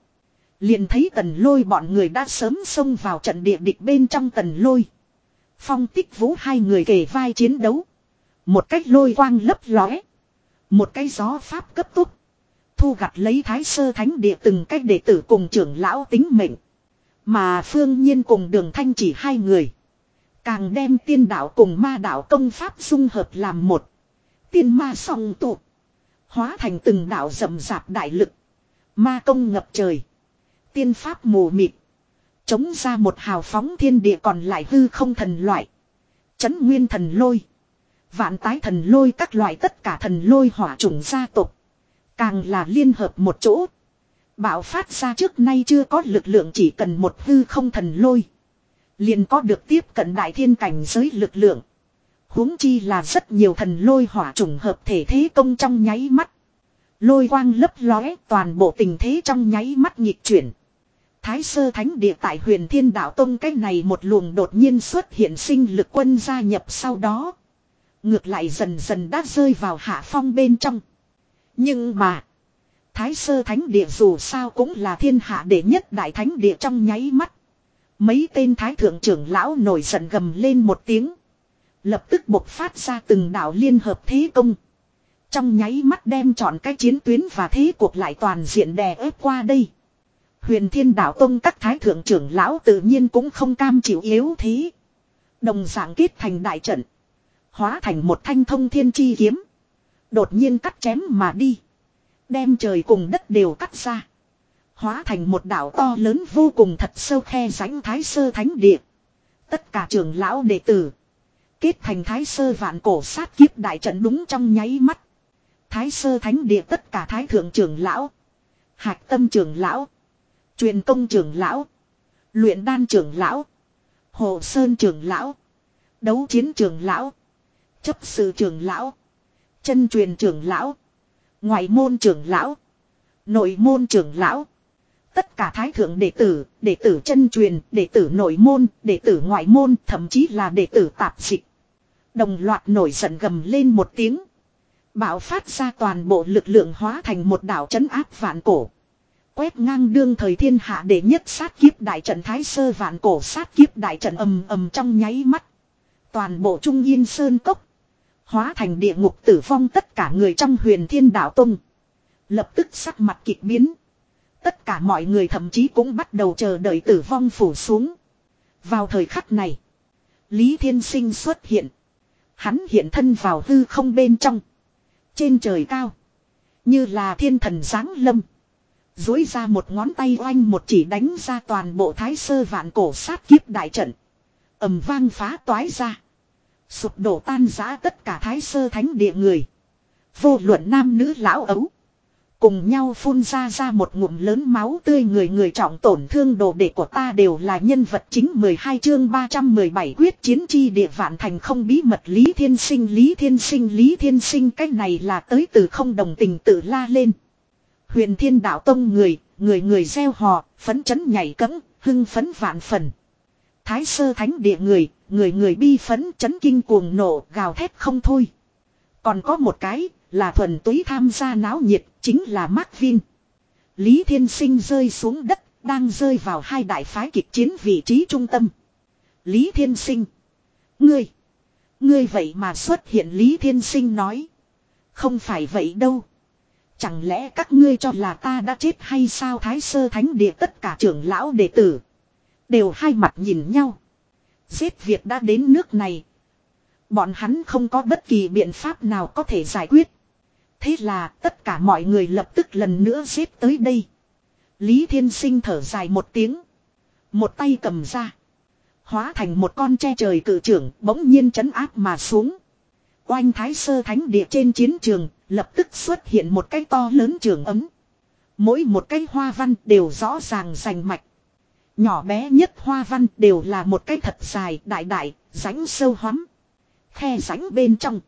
Liền thấy tần lôi bọn người đã sớm xông vào trận địa địch bên trong tần lôi. Phong tích vũ hai người kề vai chiến đấu. Một cách lôi quang lấp lóe. Một cái gió pháp cấp tốc. Thu gặt lấy thái sơ thánh địa từng cách đệ tử cùng trưởng lão tính mệnh. Mà phương nhiên cùng đường thanh chỉ hai người. Càng đem tiên đạo cùng ma đạo công pháp dung hợp làm một. Tiên ma song tụ. Hóa thành từng đạo rầm rạp đại lực. Ma công ngập trời. Tiên pháp mù mịt. Chống ra một hào phóng thiên địa còn lại hư không thần loại. Chấn nguyên thần lôi. Vạn tái thần lôi các loại tất cả thần lôi hỏa chủng gia tộc Càng là liên hợp một chỗ. Bảo phát ra trước nay chưa có lực lượng chỉ cần một hư không thần lôi. Liền có được tiếp cận đại thiên cảnh giới lực lượng huống chi là rất nhiều thần lôi hỏa trùng hợp thể thế công trong nháy mắt. Lôi quang lấp lóe, toàn bộ tình thế trong nháy mắt nhịp chuyển. Thái sơ thánh địa tại huyền thiên đạo tông cái này một luồng đột nhiên xuất hiện sinh lực quân gia nhập sau đó. Ngược lại dần dần đã rơi vào hạ phong bên trong. Nhưng mà. Thái sơ thánh địa dù sao cũng là thiên hạ đệ nhất đại thánh địa trong nháy mắt. Mấy tên thái thượng trưởng lão nổi giận gầm lên một tiếng. Lập tức bộc phát ra từng đạo liên hợp thế công. Trong nháy mắt đem chọn cái chiến tuyến và thế cuộc lại toàn diện đè ép qua đây. Huyền thiên đạo tông các thái thượng trưởng lão tự nhiên cũng không cam chịu yếu thế. Đồng dạng kết thành đại trận. Hóa thành một thanh thông thiên chi kiếm. Đột nhiên cắt chém mà đi. Đem trời cùng đất đều cắt ra. Hóa thành một đảo to lớn vô cùng thật sâu khe rãnh thái sơ thánh địa. Tất cả trưởng lão đệ tử. Kết thành thái sơ vạn cổ sát kiếp đại trận đúng trong nháy mắt. Thái sơ thánh địa tất cả thái thượng trưởng lão. Hạc tâm trưởng lão. Truyền công trưởng lão. Luyện đan trưởng lão. Hồ Sơn trưởng lão. Đấu chiến trưởng lão. Chấp sự trưởng lão. Chân truyền trưởng lão. Ngoại môn trưởng lão. Nội môn trưởng lão. Tất cả thái thượng đệ tử, đệ tử chân truyền, đệ tử nội môn, đệ tử ngoại môn, thậm chí là đệ tử tạp dịch. Đồng loạt nổi giận gầm lên một tiếng. Bạo phát ra toàn bộ lực lượng hóa thành một đảo chấn áp vạn cổ. Quét ngang đương thời thiên hạ để nhất sát kiếp đại trận thái sơ vạn cổ sát kiếp đại trận ầm ầm trong nháy mắt. Toàn bộ trung yên sơn cốc. Hóa thành địa ngục tử vong tất cả người trong huyền thiên đạo tung Lập tức sắc mặt kịch biến. Tất cả mọi người thậm chí cũng bắt đầu chờ đợi tử vong phủ xuống. Vào thời khắc này. Lý Thiên Sinh xuất hiện. Hắn hiện thân vào hư không bên trong. Trên trời cao. Như là thiên thần giáng lâm. Dối ra một ngón tay oanh một chỉ đánh ra toàn bộ thái sơ vạn cổ sát kiếp đại trận. ầm vang phá toái ra. Sụp đổ tan giã tất cả thái sơ thánh địa người. Vô luận nam nữ lão ấu. Cùng nhau phun ra ra một ngụm lớn máu tươi người người trọng tổn thương đồ đệ của ta đều là nhân vật chính 12 chương 317 quyết chiến chi địa vạn thành không bí mật Lý Thiên Sinh Lý Thiên Sinh Lý Thiên Sinh cách này là tới từ không đồng tình tự la lên. Huyền Thiên Đạo Tông người, người người gieo hò, phấn chấn nhảy cẫng, hưng phấn vạn phần. Thái sơ thánh địa người, người người bi phấn chấn kinh cuồng nổ gào thét không thôi. Còn có một cái, là thuần túy tham gia náo nhiệt, chính là Mark Vin. Lý Thiên Sinh rơi xuống đất, đang rơi vào hai đại phái kịch chiến vị trí trung tâm. Lý Thiên Sinh. Ngươi. Ngươi vậy mà xuất hiện Lý Thiên Sinh nói. Không phải vậy đâu. Chẳng lẽ các ngươi cho là ta đã chết hay sao Thái Sơ Thánh Địa tất cả trưởng lão đệ tử. Đều hai mặt nhìn nhau. Giết việc đã đến nước này. Bọn hắn không có bất kỳ biện pháp nào có thể giải quyết. Thế là tất cả mọi người lập tức lần nữa xếp tới đây. Lý Thiên Sinh thở dài một tiếng. Một tay cầm ra. Hóa thành một con che trời cự trưởng bỗng nhiên chấn áp mà xuống. Oanh thái sơ thánh địa trên chiến trường lập tức xuất hiện một cái to lớn trường ấm. Mỗi một cái hoa văn đều rõ ràng rành mạch. Nhỏ bé nhất hoa văn đều là một cái thật dài đại đại, rãnh sâu hoắm. Khe rãnh bên trong.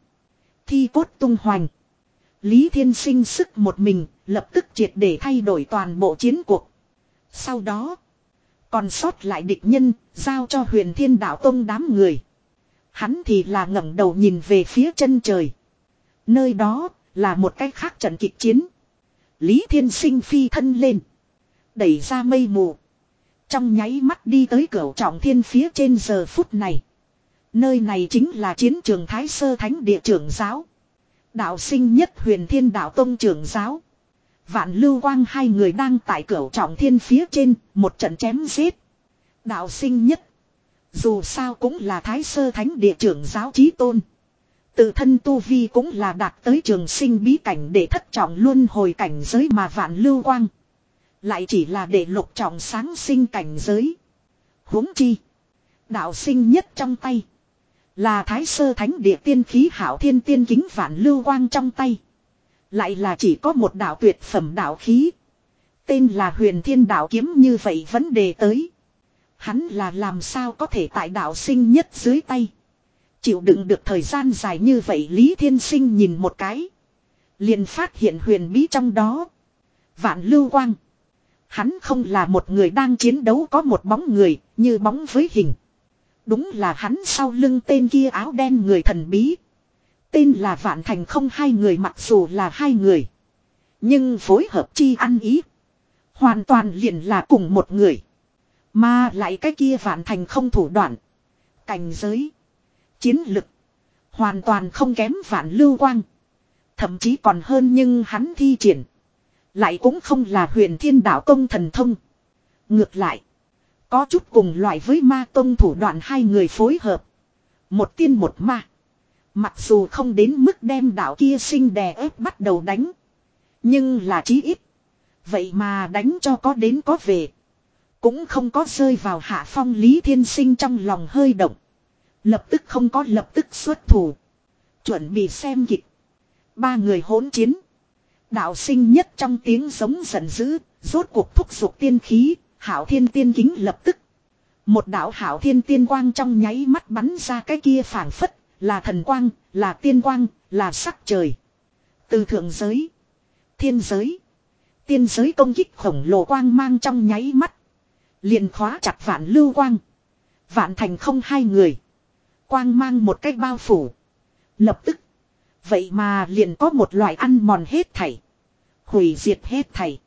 Thi cốt tung hoành. Lý Thiên Sinh sức một mình, lập tức triệt để thay đổi toàn bộ chiến cuộc. Sau đó, còn sót lại địch nhân, giao cho huyền thiên đạo tông đám người. Hắn thì là ngẩng đầu nhìn về phía chân trời. Nơi đó, là một cách khác trận kịch chiến. Lý Thiên Sinh phi thân lên. Đẩy ra mây mù. Trong nháy mắt đi tới cửa trọng thiên phía trên giờ phút này. Nơi này chính là chiến trường Thái Sơ Thánh Địa trưởng giáo. Đạo sinh nhất huyền thiên đạo tông trưởng giáo. Vạn lưu quang hai người đang tại cửa trọng thiên phía trên, một trận chém giết. Đạo sinh nhất. Dù sao cũng là thái sơ thánh địa trưởng giáo trí tôn. Tự thân tu vi cũng là đạt tới trường sinh bí cảnh để thất trọng luôn hồi cảnh giới mà vạn lưu quang. Lại chỉ là để lục trọng sáng sinh cảnh giới. huống chi. Đạo sinh nhất trong tay. Là thái sơ thánh địa tiên khí hảo thiên tiên kính vạn lưu quang trong tay. Lại là chỉ có một đạo tuyệt phẩm đạo khí. Tên là huyền thiên đạo kiếm như vậy vấn đề tới. Hắn là làm sao có thể tại đạo sinh nhất dưới tay. Chịu đựng được thời gian dài như vậy Lý Thiên Sinh nhìn một cái. liền phát hiện huyền bí trong đó. Vạn lưu quang. Hắn không là một người đang chiến đấu có một bóng người, như bóng với hình. Đúng là hắn sau lưng tên kia áo đen người thần bí. Tên là Vạn Thành không, hai người mặc dù là hai người. Nhưng phối hợp chi ăn ý. Hoàn toàn liền là cùng một người. Mà lại cái kia Vạn Thành không thủ đoạn. Cảnh giới. Chiến lực. Hoàn toàn không kém Vạn Lưu Quang. Thậm chí còn hơn nhưng hắn thi triển. Lại cũng không là huyền thiên đạo công thần thông. Ngược lại. Có chút cùng loại với ma tông thủ đoạn hai người phối hợp. Một tiên một ma. Mặc dù không đến mức đem đạo kia sinh đè ép bắt đầu đánh. Nhưng là chí ít. Vậy mà đánh cho có đến có về. Cũng không có rơi vào hạ phong Lý Thiên Sinh trong lòng hơi động. Lập tức không có lập tức xuất thủ. Chuẩn bị xem kịch. Ba người hỗn chiến. Đạo sinh nhất trong tiếng giống giận dữ, rốt cuộc thúc giục tiên khí, hảo thiên tiên kính lập tức. Một đạo hảo thiên tiên quang trong nháy mắt bắn ra cái kia phảng phất, là thần quang, là tiên quang, là sắc trời. Từ thượng giới, thiên giới, tiên giới công kích khổng lồ quang mang trong nháy mắt. liền khóa chặt vạn lưu quang. Vạn thành không hai người. Quang mang một cách bao phủ. Lập tức. Vậy mà liền có một loại ăn mòn hết thảy. Hủy diệt hết thảy.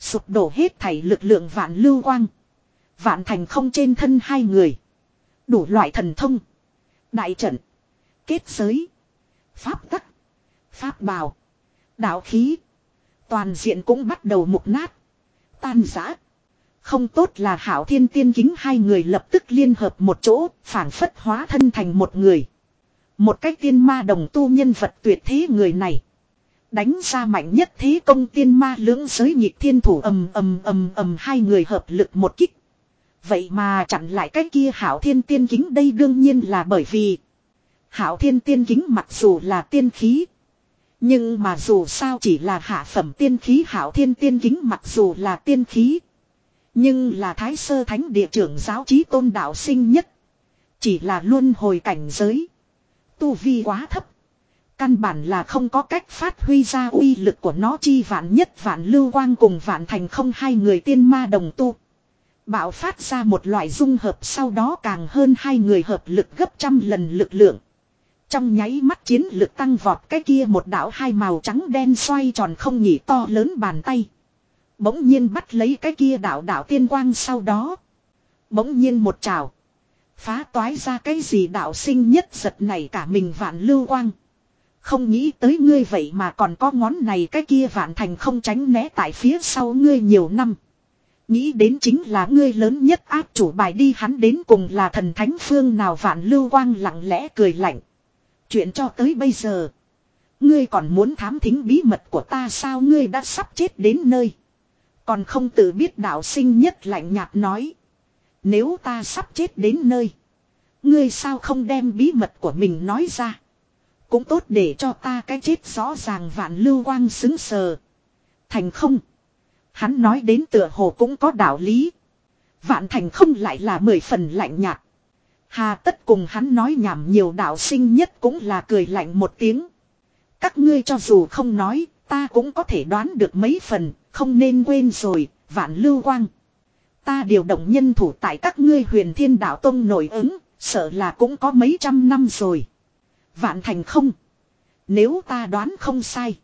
Sụp đổ hết thảy lực lượng vạn lưu quang. Vạn thành không trên thân hai người. Đủ loại thần thông. Đại trận. Kết giới. Pháp tắc. Pháp bào. Đạo khí. Toàn diện cũng bắt đầu mục nát. Tan giã. Không tốt là hảo thiên tiên kính hai người lập tức liên hợp một chỗ, phản phất hóa thân thành một người. Một cách tiên ma đồng tu nhân vật tuyệt thế người này. Đánh ra mạnh nhất thế công tiên ma lưỡng giới nhịp thiên thủ ầm ầm ầm ầm hai người hợp lực một kích. Vậy mà chặn lại cái kia hảo thiên tiên kính đây đương nhiên là bởi vì Hảo thiên tiên kính mặc dù là tiên khí, Nhưng mà dù sao chỉ là hạ phẩm tiên khí, hảo thiên tiên kính mặc dù là tiên khí. Nhưng là thái sơ thánh địa trưởng giáo trí tôn đạo sinh nhất. Chỉ là luân hồi cảnh giới. Tu vi quá thấp. Căn bản là không có cách phát huy ra uy lực của nó chi vạn nhất vạn lưu quang cùng vạn thành không hai người tiên ma đồng tu. Bạo phát ra một loại dung hợp sau đó càng hơn hai người hợp lực gấp trăm lần lực lượng. Trong nháy mắt chiến lực tăng vọt cái kia một đảo hai màu trắng đen xoay tròn không nhỉ to lớn bàn tay. Bỗng nhiên bắt lấy cái kia đảo đảo tiên quang sau đó. Bỗng nhiên một trào. Phá toái ra cái gì đạo sinh nhất giật này cả mình vạn lưu quang. Không nghĩ tới ngươi vậy mà còn có ngón này cái kia vạn thành không tránh né tại phía sau ngươi nhiều năm. Nghĩ đến chính là ngươi lớn nhất áp chủ bài đi hắn đến cùng là thần thánh phương nào vạn lưu quang lặng lẽ cười lạnh. Chuyện cho tới bây giờ. Ngươi còn muốn thám thính bí mật của ta sao ngươi đã sắp chết đến nơi. Còn không tự biết đạo sinh nhất lạnh nhạt nói. Nếu ta sắp chết đến nơi. Ngươi sao không đem bí mật của mình nói ra. Cũng tốt để cho ta cái chết rõ ràng vạn lưu quang xứng sờ. Thành không. Hắn nói đến tựa hồ cũng có đạo lý. Vạn thành không lại là mười phần lạnh nhạt. Hà tất cùng hắn nói nhảm nhiều đạo sinh nhất cũng là cười lạnh một tiếng. Các ngươi cho dù không nói, ta cũng có thể đoán được mấy phần, không nên quên rồi, vạn lưu quang. Ta điều động nhân thủ tại các ngươi huyền thiên đạo tông nổi ứng, sợ là cũng có mấy trăm năm rồi. Vạn thành không. Nếu ta đoán không sai.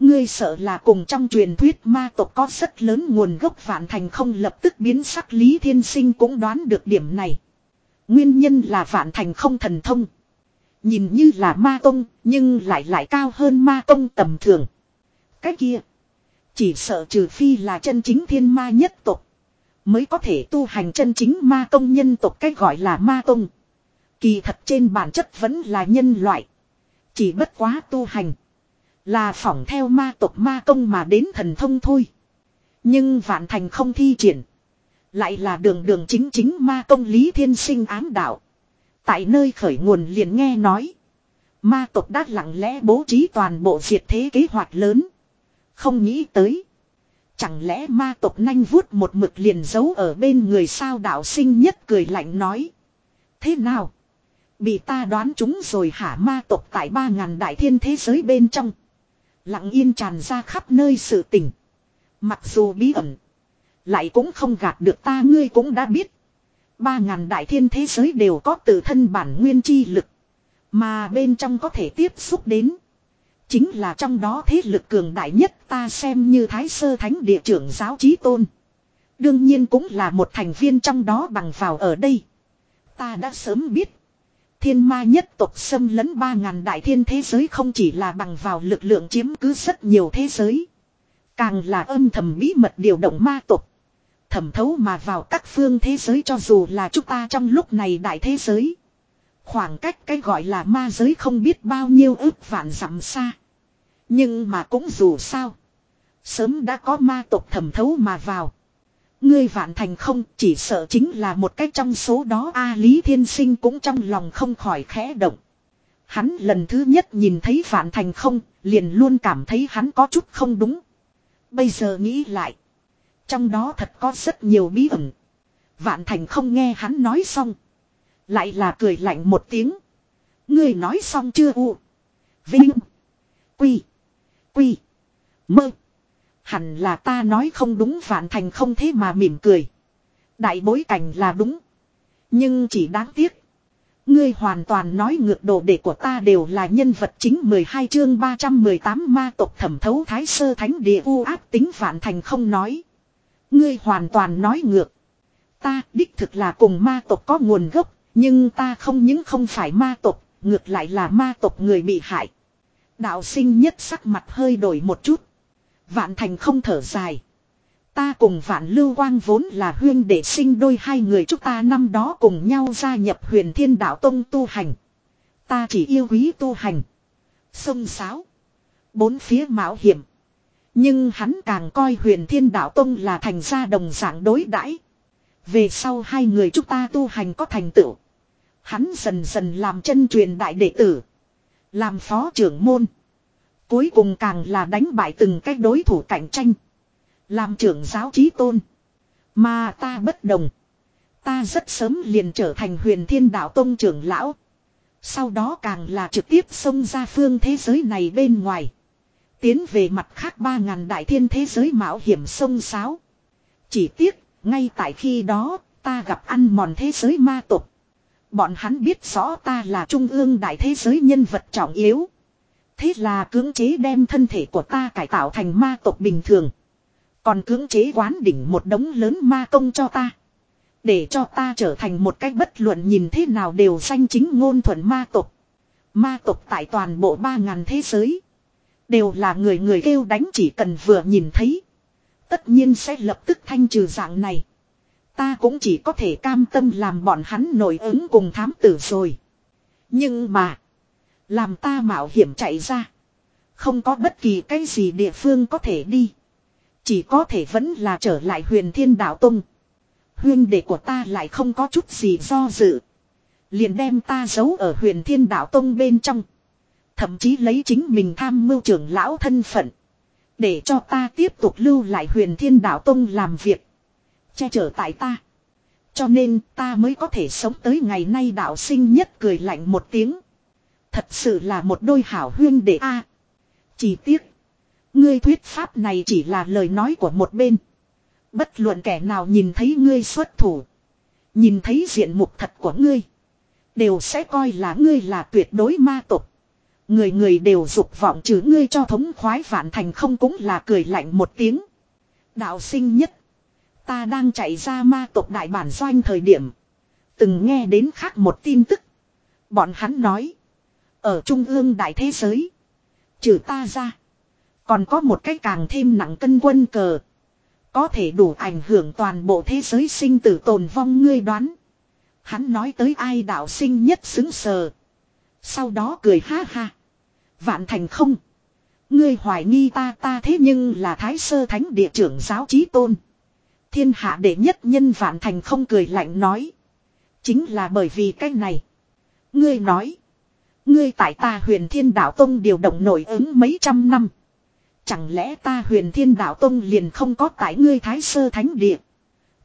Ngươi sợ là cùng trong truyền thuyết ma tộc có rất lớn nguồn gốc vạn thành không lập tức biến sắc Lý Thiên Sinh cũng đoán được điểm này. Nguyên nhân là vạn thành không thần thông. Nhìn như là ma tông, nhưng lại lại cao hơn ma tông tầm thường. Cái kia. Chỉ sợ trừ phi là chân chính thiên ma nhất tộc. Mới có thể tu hành chân chính ma tông nhân tộc cách gọi là ma tông. Kỳ thật trên bản chất vẫn là nhân loại. Chỉ bất quá tu hành. Là phỏng theo ma tộc ma công mà đến thần thông thôi. Nhưng vạn thành không thi triển. Lại là đường đường chính chính ma công lý thiên sinh ám đạo. Tại nơi khởi nguồn liền nghe nói. Ma tộc đã lặng lẽ bố trí toàn bộ diệt thế kế hoạch lớn. Không nghĩ tới. Chẳng lẽ ma tộc nanh vuốt một mực liền giấu ở bên người sao đạo sinh nhất cười lạnh nói. Thế nào? Bị ta đoán chúng rồi hả ma tộc tại ba ngàn đại thiên thế giới bên trong. Lặng yên tràn ra khắp nơi sự tình. Mặc dù bí ẩn. Lại cũng không gạt được ta, ngươi cũng đã biết. Ba ngàn đại thiên thế giới đều có tự thân bản nguyên chi lực. Mà bên trong có thể tiếp xúc đến. Chính là trong đó thế lực cường đại nhất ta xem như Thái Sơ Thánh địa trưởng giáo trí tôn. Đương nhiên cũng là một thành viên trong đó bằng vào ở đây. Ta đã sớm biết. Thiên ma nhất tộc xâm lấn ba ngàn đại thiên thế giới không chỉ là bằng vào lực lượng chiếm cứ rất nhiều thế giới. Càng là âm thầm bí mật điều động ma tộc. Thẩm thấu mà vào các phương thế giới cho dù là chúng ta trong lúc này đại thế giới. Khoảng cách cái gọi là ma giới không biết bao nhiêu ước vạn dặm xa. Nhưng mà cũng dù sao. Sớm đã có ma tộc thẩm thấu mà vào. Ngươi vạn thành không chỉ sợ chính là một cách trong số đó A Lý Thiên Sinh cũng trong lòng không khỏi khẽ động. Hắn lần thứ nhất nhìn thấy vạn thành không, liền luôn cảm thấy hắn có chút không đúng. Bây giờ nghĩ lại. Trong đó thật có rất nhiều bí ẩn. Vạn thành không nghe hắn nói xong. Lại là cười lạnh một tiếng. Ngươi nói xong chưa u. Vinh. Quy. Quy. Mơ. Hẳn là ta nói không đúng vạn thành không thế mà mỉm cười. Đại bối cảnh là đúng. Nhưng chỉ đáng tiếc. Ngươi hoàn toàn nói ngược đồ đệ của ta đều là nhân vật chính 12 chương 318 ma tộc thẩm thấu thái sơ thánh địa u áp tính vạn thành không nói. Ngươi hoàn toàn nói ngược. Ta đích thực là cùng ma tộc có nguồn gốc, nhưng ta không những không phải ma tộc, ngược lại là ma tộc người bị hại. Đạo sinh nhất sắc mặt hơi đổi một chút. Vạn thành không thở dài. Ta cùng vạn lưu quang vốn là huyên để sinh đôi hai người chúng ta năm đó cùng nhau gia nhập huyền thiên đạo tông tu hành. Ta chỉ yêu quý tu hành. Sông sáo. Bốn phía mạo hiểm. Nhưng hắn càng coi huyền thiên đạo tông là thành gia đồng dạng đối đãi. Về sau hai người chúng ta tu hành có thành tựu. Hắn dần dần làm chân truyền đại đệ tử. Làm phó trưởng môn. Cuối cùng càng là đánh bại từng cái đối thủ cạnh tranh. Làm trưởng giáo trí tôn. Mà ta bất đồng. Ta rất sớm liền trở thành huyền thiên đạo tông trưởng lão. Sau đó càng là trực tiếp xông ra phương thế giới này bên ngoài. Tiến về mặt khác ba ngàn đại thiên thế giới mạo hiểm sông sáo. Chỉ tiếc, ngay tại khi đó, ta gặp ăn mòn thế giới ma tục. Bọn hắn biết rõ ta là trung ương đại thế giới nhân vật trọng yếu. Thế là cưỡng chế đem thân thể của ta cải tạo thành ma tộc bình thường. Còn cưỡng chế quán đỉnh một đống lớn ma công cho ta. Để cho ta trở thành một cách bất luận nhìn thế nào đều sanh chính ngôn thuận ma tộc. Ma tộc tại toàn bộ ba ngàn thế giới. Đều là người người kêu đánh chỉ cần vừa nhìn thấy. Tất nhiên sẽ lập tức thanh trừ dạng này. Ta cũng chỉ có thể cam tâm làm bọn hắn nổi ứng cùng thám tử rồi. Nhưng mà. Làm ta mạo hiểm chạy ra. Không có bất kỳ cái gì địa phương có thể đi. Chỉ có thể vẫn là trở lại huyền thiên đạo tông. Huyên đệ của ta lại không có chút gì do dự. Liền đem ta giấu ở huyền thiên đạo tông bên trong. Thậm chí lấy chính mình tham mưu trưởng lão thân phận. Để cho ta tiếp tục lưu lại huyền thiên đạo tông làm việc. Che chở tại ta. Cho nên ta mới có thể sống tới ngày nay đạo sinh nhất cười lạnh một tiếng. Thật sự là một đôi hảo huyên đệ a. Chỉ tiếc. Ngươi thuyết pháp này chỉ là lời nói của một bên. Bất luận kẻ nào nhìn thấy ngươi xuất thủ. Nhìn thấy diện mục thật của ngươi. Đều sẽ coi là ngươi là tuyệt đối ma tục. Người người đều dục vọng trừ ngươi cho thống khoái vạn thành không cũng là cười lạnh một tiếng. Đạo sinh nhất. Ta đang chạy ra ma tộc đại bản doanh thời điểm. Từng nghe đến khác một tin tức. Bọn hắn nói. Ở trung ương đại thế giới. Trừ ta ra. Còn có một cái càng thêm nặng cân quân cờ. Có thể đủ ảnh hưởng toàn bộ thế giới sinh tử tồn vong ngươi đoán. Hắn nói tới ai đạo sinh nhất xứng sờ. Sau đó cười ha ha. Vạn thành không. Ngươi hoài nghi ta ta thế nhưng là thái sơ thánh địa trưởng giáo trí tôn. Thiên hạ đệ nhất nhân vạn thành không cười lạnh nói. Chính là bởi vì cái này. Ngươi nói. Ngươi tại ta huyền thiên đạo tông điều động nổi ứng mấy trăm năm. Chẳng lẽ ta huyền thiên đạo tông liền không có tại ngươi thái sơ thánh địa.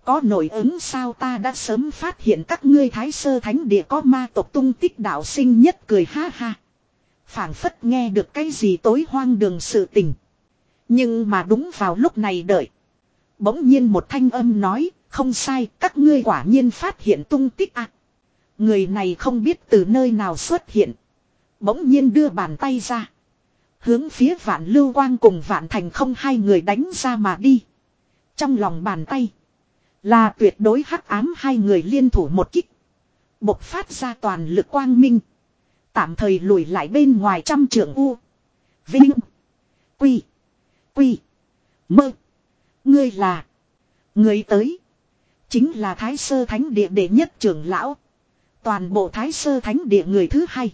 Có nổi ứng sao ta đã sớm phát hiện các ngươi thái sơ thánh địa có ma tộc tung tích đạo sinh nhất cười ha ha phảng phất nghe được cái gì tối hoang đường sự tình. Nhưng mà đúng vào lúc này đợi. Bỗng nhiên một thanh âm nói, không sai, các ngươi quả nhiên phát hiện tung tích ạ. Người này không biết từ nơi nào xuất hiện. Bỗng nhiên đưa bàn tay ra. Hướng phía vạn lưu quang cùng vạn thành không hai người đánh ra mà đi. Trong lòng bàn tay. Là tuyệt đối hắc ám hai người liên thủ một kích. Bộc phát ra toàn lực quang minh. Tạm thời lùi lại bên ngoài trăm trưởng U. Vinh. Quy. Quy. Mơ. Ngươi là. Ngươi tới. Chính là Thái Sơ Thánh Địa đệ nhất trưởng lão. Toàn bộ Thái Sơ Thánh Địa người thứ hai.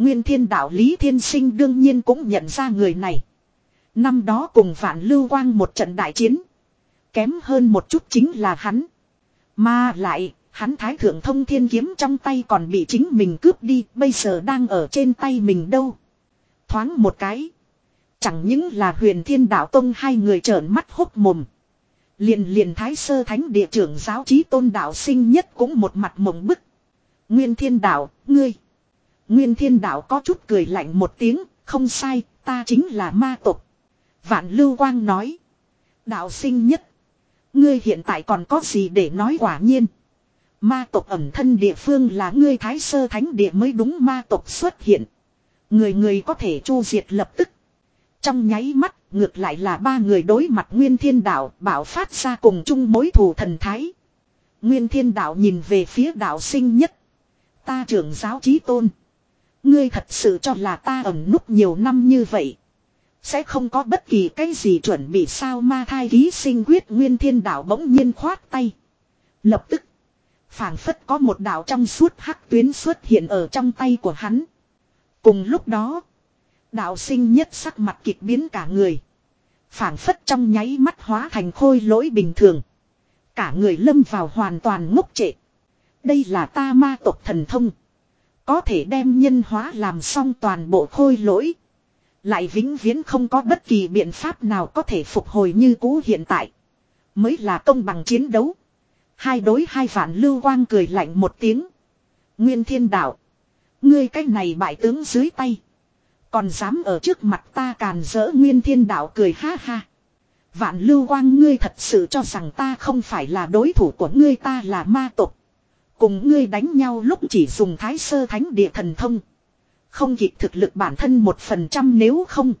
Nguyên thiên đạo Lý Thiên Sinh đương nhiên cũng nhận ra người này. Năm đó cùng Vạn Lưu Quang một trận đại chiến. Kém hơn một chút chính là hắn. Mà lại, Hắn thái thượng thông thiên kiếm trong tay còn bị chính mình cướp đi, bây giờ đang ở trên tay mình đâu. Thoáng một cái. Chẳng những là huyền thiên đạo tông hai người trợn mắt hốc mồm. Liền liền thái sơ thánh địa trưởng giáo trí tôn đạo sinh nhất cũng một mặt mộng bức. Nguyên thiên đạo, ngươi. Nguyên thiên đạo có chút cười lạnh một tiếng, không sai, ta chính là ma tộc. Vạn lưu quang nói. Đạo sinh nhất. Ngươi hiện tại còn có gì để nói quả nhiên. Ma tộc ẩm thân địa phương là ngươi thái sơ thánh địa mới đúng ma tộc xuất hiện. Người người có thể chu diệt lập tức. Trong nháy mắt, ngược lại là ba người đối mặt Nguyên Thiên Đạo bảo phát ra cùng chung mối thù thần thái. Nguyên Thiên Đạo nhìn về phía đạo sinh nhất. Ta trưởng giáo trí tôn. Ngươi thật sự cho là ta ẩn núp nhiều năm như vậy. Sẽ không có bất kỳ cái gì chuẩn bị sao ma thai ký sinh quyết Nguyên Thiên Đạo bỗng nhiên khoát tay. Lập tức phảng phất có một đạo trong suốt hắc tuyến xuất hiện ở trong tay của hắn. Cùng lúc đó, đạo sinh nhất sắc mặt kịch biến cả người. phảng phất trong nháy mắt hóa thành khôi lỗi bình thường. Cả người lâm vào hoàn toàn ngốc trệ. Đây là ta ma tộc thần thông. Có thể đem nhân hóa làm xong toàn bộ khôi lỗi. Lại vĩnh viễn không có bất kỳ biện pháp nào có thể phục hồi như cũ hiện tại. Mới là công bằng chiến đấu. Hai đối hai vạn lưu quang cười lạnh một tiếng. Nguyên thiên đạo. Ngươi cách này bại tướng dưới tay. Còn dám ở trước mặt ta càn rỡ nguyên thiên đạo cười ha ha. Vạn lưu quang ngươi thật sự cho rằng ta không phải là đối thủ của ngươi ta là ma tộc. Cùng ngươi đánh nhau lúc chỉ dùng thái sơ thánh địa thần thông. Không kịp thực lực bản thân một phần trăm nếu không.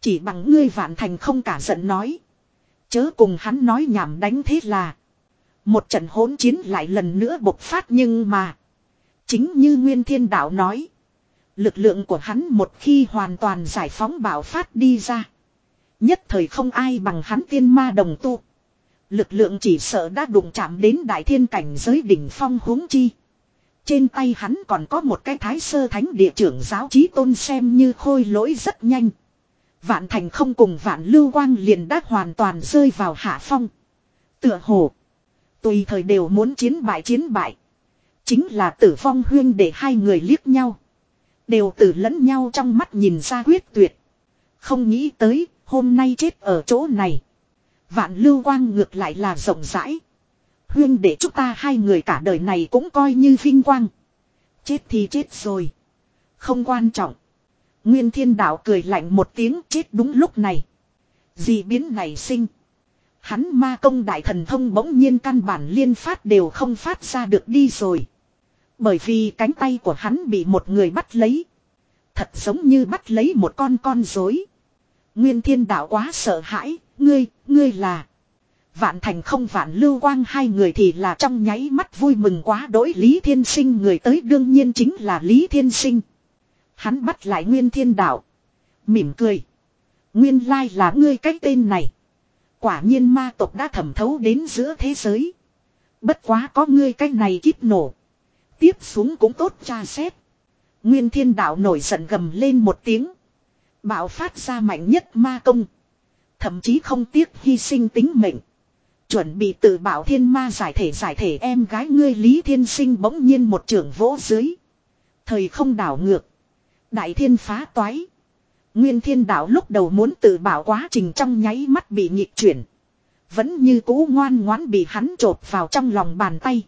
Chỉ bằng ngươi vạn thành không cả giận nói. Chớ cùng hắn nói nhảm đánh thế là. Một trận hỗn chiến lại lần nữa bộc phát nhưng mà. Chính như Nguyên Thiên Đạo nói. Lực lượng của hắn một khi hoàn toàn giải phóng bảo phát đi ra. Nhất thời không ai bằng hắn tiên ma đồng tu. Lực lượng chỉ sợ đã đụng chạm đến đại thiên cảnh giới đỉnh phong huống chi. Trên tay hắn còn có một cái thái sơ thánh địa trưởng giáo trí tôn xem như khôi lỗi rất nhanh. Vạn thành không cùng vạn lưu quang liền đã hoàn toàn rơi vào hạ phong. Tựa hồ. Tùy thời đều muốn chiến bại chiến bại. Chính là tử phong huyên để hai người liếc nhau. Đều tử lẫn nhau trong mắt nhìn ra quyết tuyệt. Không nghĩ tới, hôm nay chết ở chỗ này. Vạn lưu quang ngược lại là rộng rãi. Huyên để chúng ta hai người cả đời này cũng coi như vinh quang. Chết thì chết rồi. Không quan trọng. Nguyên thiên đạo cười lạnh một tiếng chết đúng lúc này. Dị biến này sinh. Hắn ma công đại thần thông bỗng nhiên căn bản liên phát đều không phát ra được đi rồi. Bởi vì cánh tay của hắn bị một người bắt lấy. Thật giống như bắt lấy một con con rối. Nguyên thiên đạo quá sợ hãi, ngươi, ngươi là. Vạn thành không vạn lưu quang hai người thì là trong nháy mắt vui mừng quá đỗi Lý Thiên Sinh người tới đương nhiên chính là Lý Thiên Sinh. Hắn bắt lại Nguyên Thiên Đạo. Mỉm cười. Nguyên lai là ngươi cách tên này. Quả nhiên ma tộc đã thẩm thấu đến giữa thế giới. Bất quá có ngươi cách này kíp nổ. Tiếp xuống cũng tốt tra xét. Nguyên Thiên Đạo nổi giận gầm lên một tiếng. Bạo phát ra mạnh nhất ma công. Thậm chí không tiếc hy sinh tính mệnh. Chuẩn bị tự bảo thiên ma giải thể giải thể em gái ngươi Lý Thiên Sinh bỗng nhiên một trường vỗ dưới. Thời không đảo ngược. Đại thiên phá toái. Nguyên thiên đạo lúc đầu muốn tự bảo quá trình trong nháy mắt bị nhịp chuyển. Vẫn như cũ ngoan ngoãn bị hắn trột vào trong lòng bàn tay.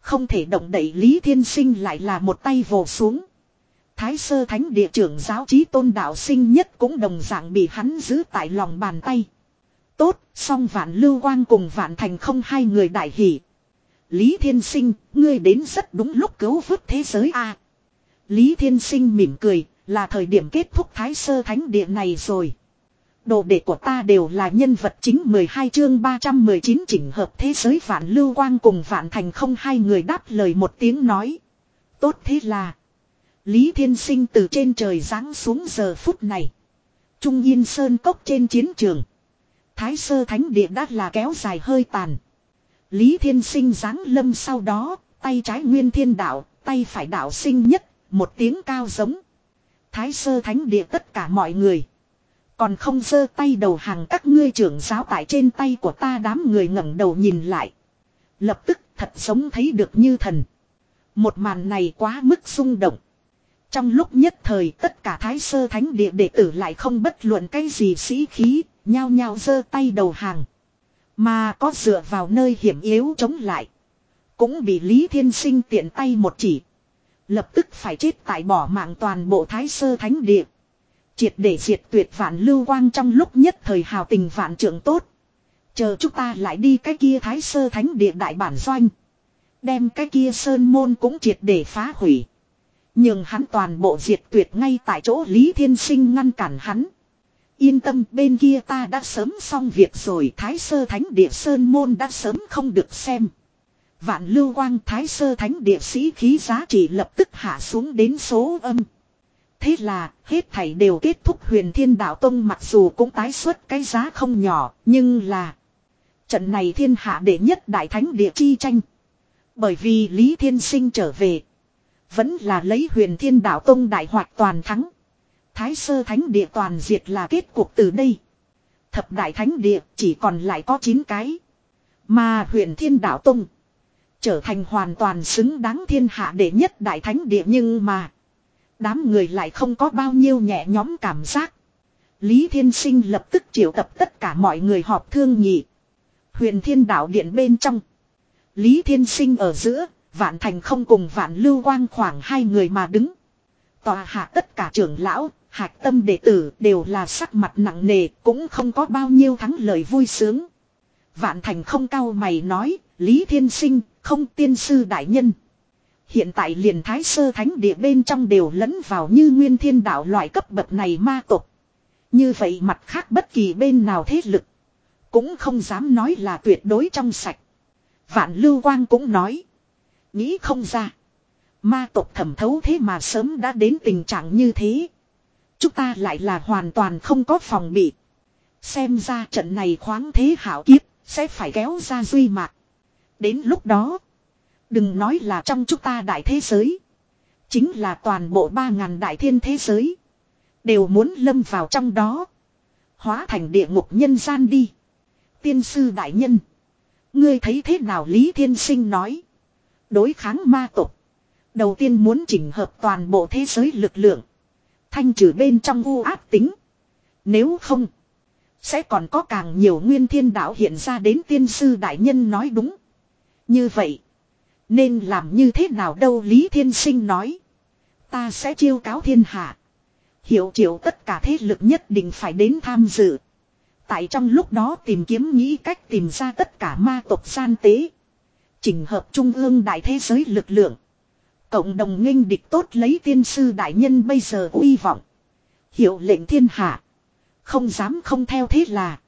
Không thể động đậy Lý Thiên Sinh lại là một tay vồ xuống. Thái sơ thánh địa trưởng giáo trí tôn đạo sinh nhất cũng đồng dạng bị hắn giữ tại lòng bàn tay. Tốt, song vạn lưu quang cùng vạn thành không hai người đại hỷ. Lý Thiên Sinh, ngươi đến rất đúng lúc cứu vớt thế giới a. Lý Thiên Sinh mỉm cười, là thời điểm kết thúc thái sơ thánh địa này rồi. Đồ đệ của ta đều là nhân vật chính 12 chương 319 chỉnh hợp thế giới vạn lưu quang cùng vạn thành không hai người đáp lời một tiếng nói. Tốt thế là. Lý Thiên Sinh từ trên trời giáng xuống giờ phút này. Trung Yên Sơn cốc trên chiến trường. Thái sơ thánh địa đã là kéo dài hơi tàn. Lý Thiên Sinh giáng lâm sau đó, tay trái nguyên thiên đạo, tay phải đạo sinh nhất, một tiếng cao giống. Thái sơ thánh địa tất cả mọi người. Còn không giơ tay đầu hàng các ngươi trưởng giáo tại trên tay của ta đám người ngẩng đầu nhìn lại. Lập tức thật giống thấy được như thần. Một màn này quá mức rung động. Trong lúc nhất thời tất cả thái sơ thánh địa đệ tử lại không bất luận cái gì sĩ khí, nhao nhao giơ tay đầu hàng. Mà có dựa vào nơi hiểm yếu chống lại. Cũng bị Lý Thiên Sinh tiện tay một chỉ. Lập tức phải chết tại bỏ mạng toàn bộ thái sơ thánh địa. Triệt để diệt tuyệt vạn lưu quang trong lúc nhất thời hào tình vạn trưởng tốt. Chờ chúng ta lại đi cái kia thái sơ thánh địa đại bản doanh. Đem cái kia sơn môn cũng triệt để phá hủy. Nhưng hắn toàn bộ diệt tuyệt ngay tại chỗ Lý Thiên Sinh ngăn cản hắn. Yên tâm, bên kia ta đã sớm xong việc rồi, Thái Sơ Thánh Địa Sơn Môn đã sớm không được xem. Vạn lưu quang, Thái Sơ Thánh Địa sĩ khí giá trị lập tức hạ xuống đến số âm. Thế là, hết thảy đều kết thúc, huyền thiên đạo tông mặc dù cũng tái xuất cái giá không nhỏ, nhưng là. Trận này thiên hạ đệ nhất đại thánh địa chi tranh. Bởi vì Lý Thiên Sinh trở về. Vẫn là lấy huyền thiên đạo tông đại hoạt toàn thắng. Thái sơ thánh địa toàn diệt là kết cuộc từ đây. Thập đại thánh địa chỉ còn lại có 9 cái. Mà huyền thiên đạo tông. Trở thành hoàn toàn xứng đáng thiên hạ đệ nhất đại thánh địa nhưng mà. Đám người lại không có bao nhiêu nhẹ nhóm cảm giác. Lý Thiên Sinh lập tức triệu tập tất cả mọi người họp thương nghị. Huyền Thiên Đạo Điện bên trong. Lý Thiên Sinh ở giữa, Vạn Thành không cùng Vạn Lưu Quang khoảng hai người mà đứng. Tòa hạ tất cả trưởng lão, hạc tâm đệ tử đều là sắc mặt nặng nề, cũng không có bao nhiêu thắng lời vui sướng. Vạn Thành không cao mày nói, Lý Thiên Sinh, không tiên sư đại nhân. Hiện tại liền thái sơ thánh địa bên trong đều lẫn vào như nguyên thiên đạo loại cấp bậc này ma tộc, Như vậy mặt khác bất kỳ bên nào thế lực. Cũng không dám nói là tuyệt đối trong sạch. Vạn Lưu Quang cũng nói. Nghĩ không ra. Ma tộc thẩm thấu thế mà sớm đã đến tình trạng như thế. Chúng ta lại là hoàn toàn không có phòng bị. Xem ra trận này khoáng thế hảo kiếp, sẽ phải kéo ra duy mạc. Đến lúc đó, đừng nói là trong chúng ta đại thế giới. Chính là toàn bộ ba ngàn đại thiên thế giới. Đều muốn lâm vào trong đó. Hóa thành địa ngục nhân gian đi. Tiên sư đại nhân. Ngươi thấy thế nào Lý Thiên Sinh nói. Đối kháng ma tộc Đầu tiên muốn chỉnh hợp toàn bộ thế giới lực lượng. Thanh trừ bên trong u áp tính. Nếu không. Sẽ còn có càng nhiều nguyên thiên đạo hiện ra đến tiên sư đại nhân nói đúng. Như vậy. Nên làm như thế nào đâu Lý Thiên Sinh nói. Ta sẽ chiêu cáo thiên hạ. Hiểu triệu tất cả thế lực nhất định phải đến tham dự. Tại trong lúc đó tìm kiếm nghĩ cách tìm ra tất cả ma tộc gian tế. Chỉnh hợp trung ương đại thế giới lực lượng. Cộng đồng nghênh địch tốt lấy tiên sư đại nhân bây giờ uy vọng. Hiệu lệnh thiên hạ. Không dám không theo thế là.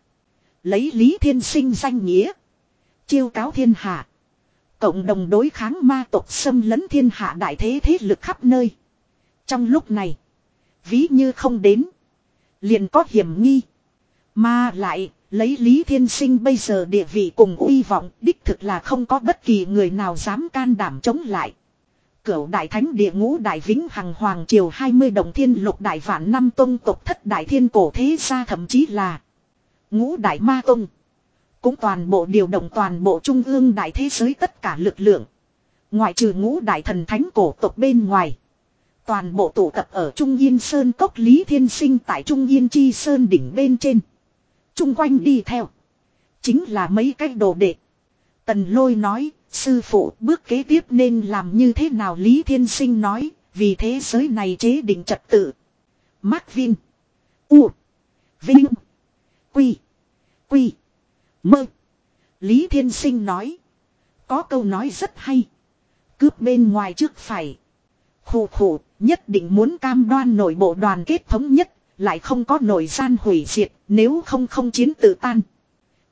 Lấy lý thiên sinh danh nghĩa. Chiêu cáo thiên hạ. Cộng đồng đối kháng ma tộc xâm lấn thiên hạ đại thế thế lực khắp nơi. Trong lúc này. Ví như không đến. Liền có hiểm nghi. Mà lại, lấy Lý Thiên Sinh bây giờ địa vị cùng uy vọng, đích thực là không có bất kỳ người nào dám can đảm chống lại. Cửu đại thánh địa ngũ đại vĩnh hằng hoàng triều 20 đồng thiên lục đại vạn năm tông tộc thất đại thiên cổ thế gia thậm chí là ngũ đại ma tông. Cũng toàn bộ điều động toàn bộ trung ương đại thế giới tất cả lực lượng. Ngoại trừ ngũ đại thần thánh cổ tộc bên ngoài. Toàn bộ tụ tập ở Trung Yên Sơn Cốc Lý Thiên Sinh tại Trung Yên Chi Sơn đỉnh bên trên. Trung quanh đi theo. Chính là mấy cái đồ đệ. Tần lôi nói, sư phụ bước kế tiếp nên làm như thế nào Lý Thiên Sinh nói, vì thế giới này chế định trật tự. Mark Vin. U. Vinh. Quy. Quy. Mơ. Lý Thiên Sinh nói. Có câu nói rất hay. Cướp bên ngoài trước phải. Khủ khủ, nhất định muốn cam đoan nội bộ đoàn kết thống nhất, lại không có nội gian hủy diệt, nếu không không chiến tự tan.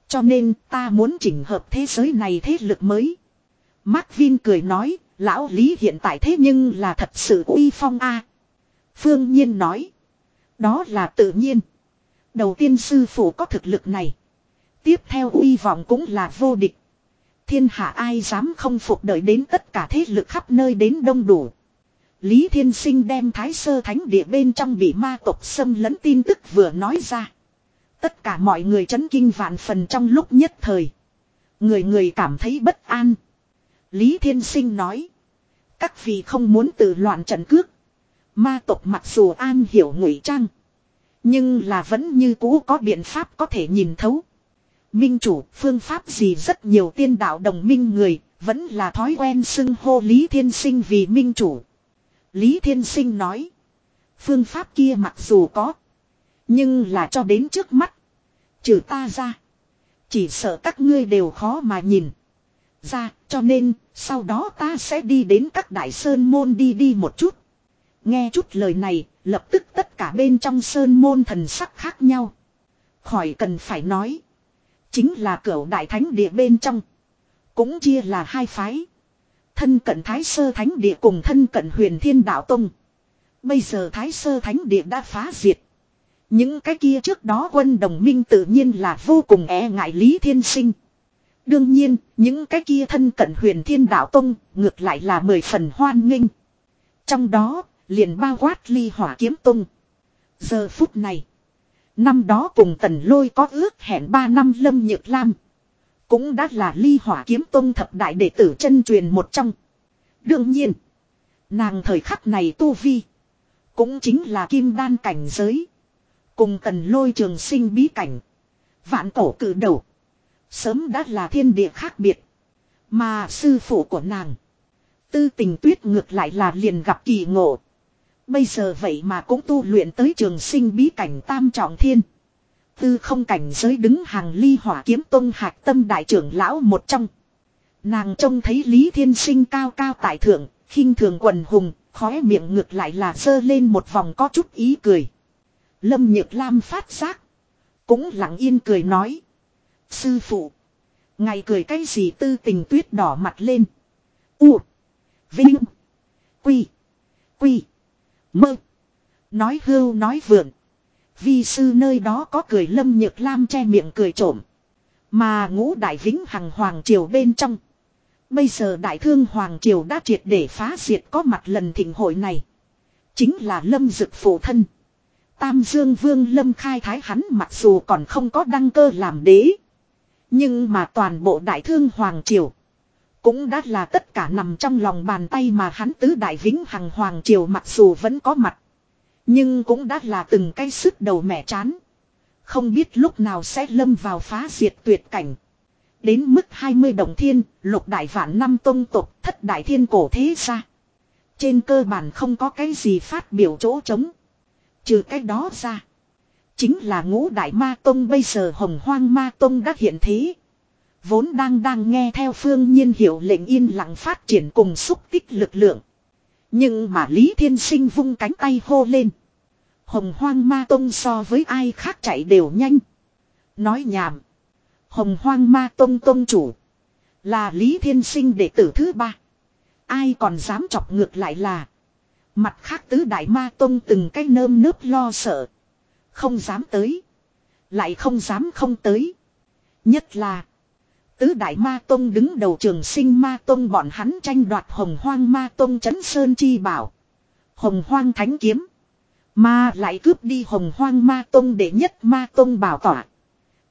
Cho nên ta muốn chỉnh hợp thế giới này thế lực mới. Mark Vin cười nói, lão Lý hiện tại thế nhưng là thật sự uy phong a. Phương Nhiên nói, đó là tự nhiên. Đầu tiên sư phụ có thực lực này. Tiếp theo uy vọng cũng là vô địch. Thiên hạ ai dám không phục đợi đến tất cả thế lực khắp nơi đến đông đủ. Lý Thiên Sinh đem Thái Sơ Thánh Địa bên trong bị ma tộc xâm lấn tin tức vừa nói ra. Tất cả mọi người chấn kinh vạn phần trong lúc nhất thời. Người người cảm thấy bất an. Lý Thiên Sinh nói. Các vị không muốn tự loạn trận cước. Ma tộc mặc dù an hiểu ngụy trang. Nhưng là vẫn như cũ có biện pháp có thể nhìn thấu. Minh chủ, phương pháp gì rất nhiều tiên đạo đồng minh người. Vẫn là thói quen xưng hô Lý Thiên Sinh vì minh chủ. Lý Thiên Sinh nói. Phương pháp kia mặc dù có. Nhưng là cho đến trước mắt. Trừ ta ra. Chỉ sợ các ngươi đều khó mà nhìn. Ra, cho nên sau đó ta sẽ đi đến các đại sơn môn đi đi một chút. Nghe chút lời này, lập tức tất cả bên trong sơn môn thần sắc khác nhau. Khỏi cần phải nói. Chính là cửa đại thánh địa bên trong. Cũng chia là hai phái. Thân cận Thái Sơ Thánh Địa cùng thân cận huyền thiên đạo tông. Bây giờ Thái Sơ Thánh Địa đã phá diệt. Những cái kia trước đó quân đồng minh tự nhiên là vô cùng e ngại Lý Thiên Sinh. Đương nhiên, những cái kia thân cận huyền thiên đạo tông, ngược lại là mười phần hoan nghênh. Trong đó, liền bao quát ly hỏa kiếm tông. Giờ phút này, năm đó cùng tần lôi có ước hẹn ba năm lâm nhược lam. Cũng đã là ly hỏa kiếm tông thập đại đệ tử chân truyền một trong. Đương nhiên. Nàng thời khắc này tu vi. Cũng chính là kim đan cảnh giới. Cùng tần lôi trường sinh bí cảnh. Vạn cổ cử đầu. Sớm đã là thiên địa khác biệt. Mà sư phụ của nàng. Tư tình tuyết ngược lại là liền gặp kỳ ngộ. Bây giờ vậy mà cũng tu luyện tới trường sinh bí cảnh tam trọng thiên. Tư không cảnh giới đứng hàng ly hỏa kiếm tông hạc tâm đại trưởng lão một trong. Nàng trông thấy Lý Thiên Sinh cao cao tại thượng, khinh thường quần hùng, khóe miệng ngược lại là sơ lên một vòng có chút ý cười. Lâm Nhược Lam phát giác. Cũng lặng yên cười nói. Sư phụ. Ngày cười cái gì tư tình tuyết đỏ mặt lên. U. Vinh. Quy. Quy. Mơ. Nói hưu nói vượng. Vi sư nơi đó có cười lâm nhược lam che miệng cười trộm. Mà ngũ đại vĩnh hằng hoàng triều bên trong. Bây giờ đại thương hoàng triều đã triệt để phá diệt có mặt lần thịnh hội này. Chính là lâm dực phụ thân. Tam Dương Vương Lâm khai thái hắn mặc dù còn không có đăng cơ làm đế. Nhưng mà toàn bộ đại thương Hoàng Triều. Cũng đã là tất cả nằm trong lòng bàn tay mà hắn tứ đại vĩnh hằng Hoàng Triều mặc dù vẫn có mặt. Nhưng cũng đã là từng cái sức đầu mẹ chán. Không biết lúc nào sẽ lâm vào phá diệt tuyệt cảnh. Đến mức 20 đồng thiên, lục đại vạn năm tông tục, thất đại thiên cổ thế ra. Trên cơ bản không có cái gì phát biểu chỗ trống. Trừ cái đó ra. Chính là ngũ đại ma tông bây giờ hồng hoang ma tông đã hiện thế. Vốn đang đang nghe theo phương nhiên hiệu lệnh yên lặng phát triển cùng xúc tích lực lượng. Nhưng mà Lý Thiên Sinh vung cánh tay hô lên. Hồng hoang ma tông so với ai khác chạy đều nhanh. Nói nhảm. Hồng hoang ma tông tông chủ. Là Lý Thiên Sinh đệ tử thứ ba. Ai còn dám chọc ngược lại là. Mặt khác tứ đại ma tông từng cái nơm nớp lo sợ. Không dám tới. Lại không dám không tới. Nhất là. Tứ đại ma tông đứng đầu trường sinh ma tông bọn hắn tranh đoạt hồng hoang ma tông chấn sơn chi bảo. Hồng hoang thánh kiếm. Mà lại cướp đi hồng hoang ma tông để nhất ma tông bảo tỏa.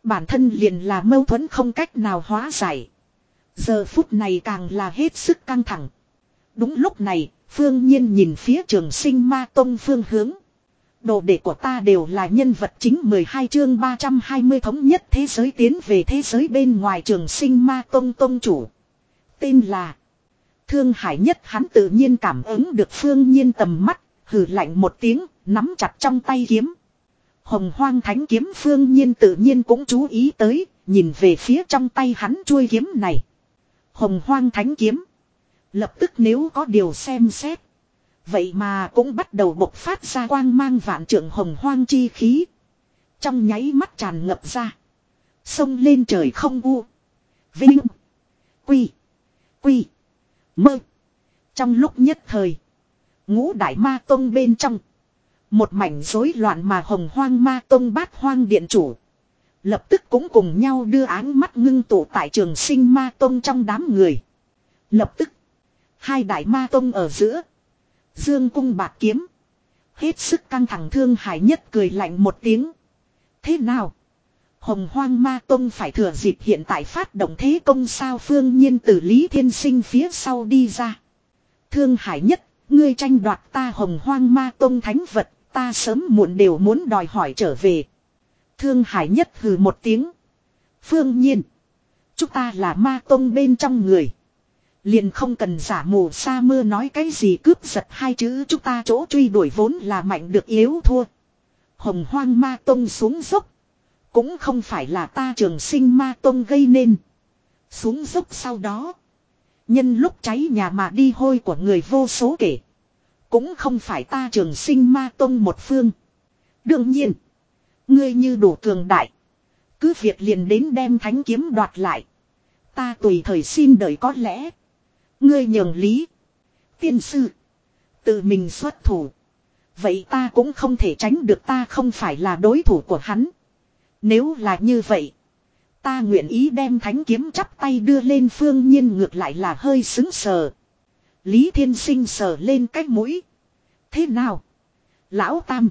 Bản thân liền là mâu thuẫn không cách nào hóa giải. Giờ phút này càng là hết sức căng thẳng. Đúng lúc này, Phương Nhiên nhìn phía trường sinh ma tông phương hướng. Đồ đệ của ta đều là nhân vật chính 12 chương 320 thống nhất thế giới tiến về thế giới bên ngoài trường sinh ma tông tông chủ. Tên là Thương Hải nhất hắn tự nhiên cảm ứng được phương nhiên tầm mắt, hừ lạnh một tiếng, nắm chặt trong tay kiếm. Hồng hoang thánh kiếm phương nhiên tự nhiên cũng chú ý tới, nhìn về phía trong tay hắn chuôi kiếm này. Hồng hoang thánh kiếm. Lập tức nếu có điều xem xét. Vậy mà cũng bắt đầu bộc phát ra quang mang vạn trượng hồng hoang chi khí. Trong nháy mắt tràn ngập ra. Sông lên trời không u. Vinh. Quy. Quy. Mơ. Trong lúc nhất thời. Ngũ đại ma tông bên trong. Một mảnh rối loạn mà hồng hoang ma tông bát hoang điện chủ. Lập tức cũng cùng nhau đưa áng mắt ngưng tụ tại trường sinh ma tông trong đám người. Lập tức. Hai đại ma tông ở giữa. Dương cung bạc kiếm. Hết sức căng thẳng thương hải nhất cười lạnh một tiếng. Thế nào? Hồng hoang ma tông phải thừa dịp hiện tại phát động thế công sao phương nhiên từ Lý Thiên Sinh phía sau đi ra. Thương hải nhất, ngươi tranh đoạt ta hồng hoang ma tông thánh vật, ta sớm muộn đều muốn đòi hỏi trở về. Thương hải nhất hừ một tiếng. Phương nhiên. Chúng ta là ma tông bên trong người. Liền không cần giả mù sa mưa nói cái gì cướp giật hai chữ chúng ta chỗ truy đuổi vốn là mạnh được yếu thua. Hồng hoang ma tông xuống dốc. Cũng không phải là ta trường sinh ma tông gây nên. Xuống dốc sau đó. Nhân lúc cháy nhà mà đi hôi của người vô số kể. Cũng không phải ta trường sinh ma tông một phương. Đương nhiên. Ngươi như đủ cường đại. Cứ việc liền đến đem thánh kiếm đoạt lại. Ta tùy thời xin đợi có lẽ. Ngươi nhường lý. Tiên sư. Tự mình xuất thủ. Vậy ta cũng không thể tránh được ta không phải là đối thủ của hắn. Nếu là như vậy. Ta nguyện ý đem thánh kiếm chắp tay đưa lên phương nhiên ngược lại là hơi xứng sờ. Lý thiên sinh sờ lên cách mũi. Thế nào? Lão Tam.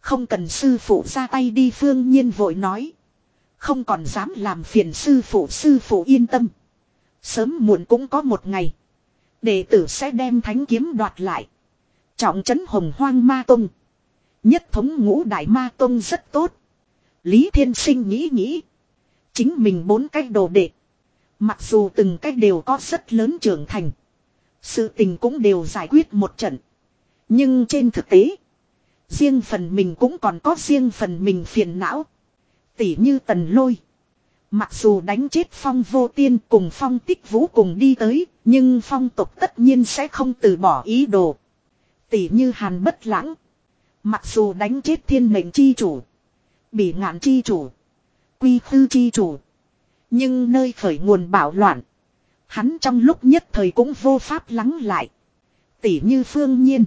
Không cần sư phụ ra tay đi phương nhiên vội nói. Không còn dám làm phiền sư phụ sư phụ yên tâm. Sớm muộn cũng có một ngày. Đệ tử sẽ đem thánh kiếm đoạt lại. Trọng trấn hồng hoang ma tông. Nhất thống ngũ đại ma tông rất tốt. Lý Thiên Sinh nghĩ nghĩ. Chính mình bốn cách đồ đệ. Mặc dù từng cách đều có rất lớn trưởng thành. Sự tình cũng đều giải quyết một trận. Nhưng trên thực tế. Riêng phần mình cũng còn có riêng phần mình phiền não. Tỉ như tần lôi. Mặc dù đánh chết phong vô tiên cùng phong tích vũ cùng đi tới. Nhưng phong tục tất nhiên sẽ không từ bỏ ý đồ. Tỉ như hàn bất lãng. Mặc dù đánh chết thiên mệnh chi chủ. Bị ngạn chi chủ. Quy khư chi chủ. Nhưng nơi khởi nguồn bạo loạn. Hắn trong lúc nhất thời cũng vô pháp lắng lại. Tỉ như phương nhiên.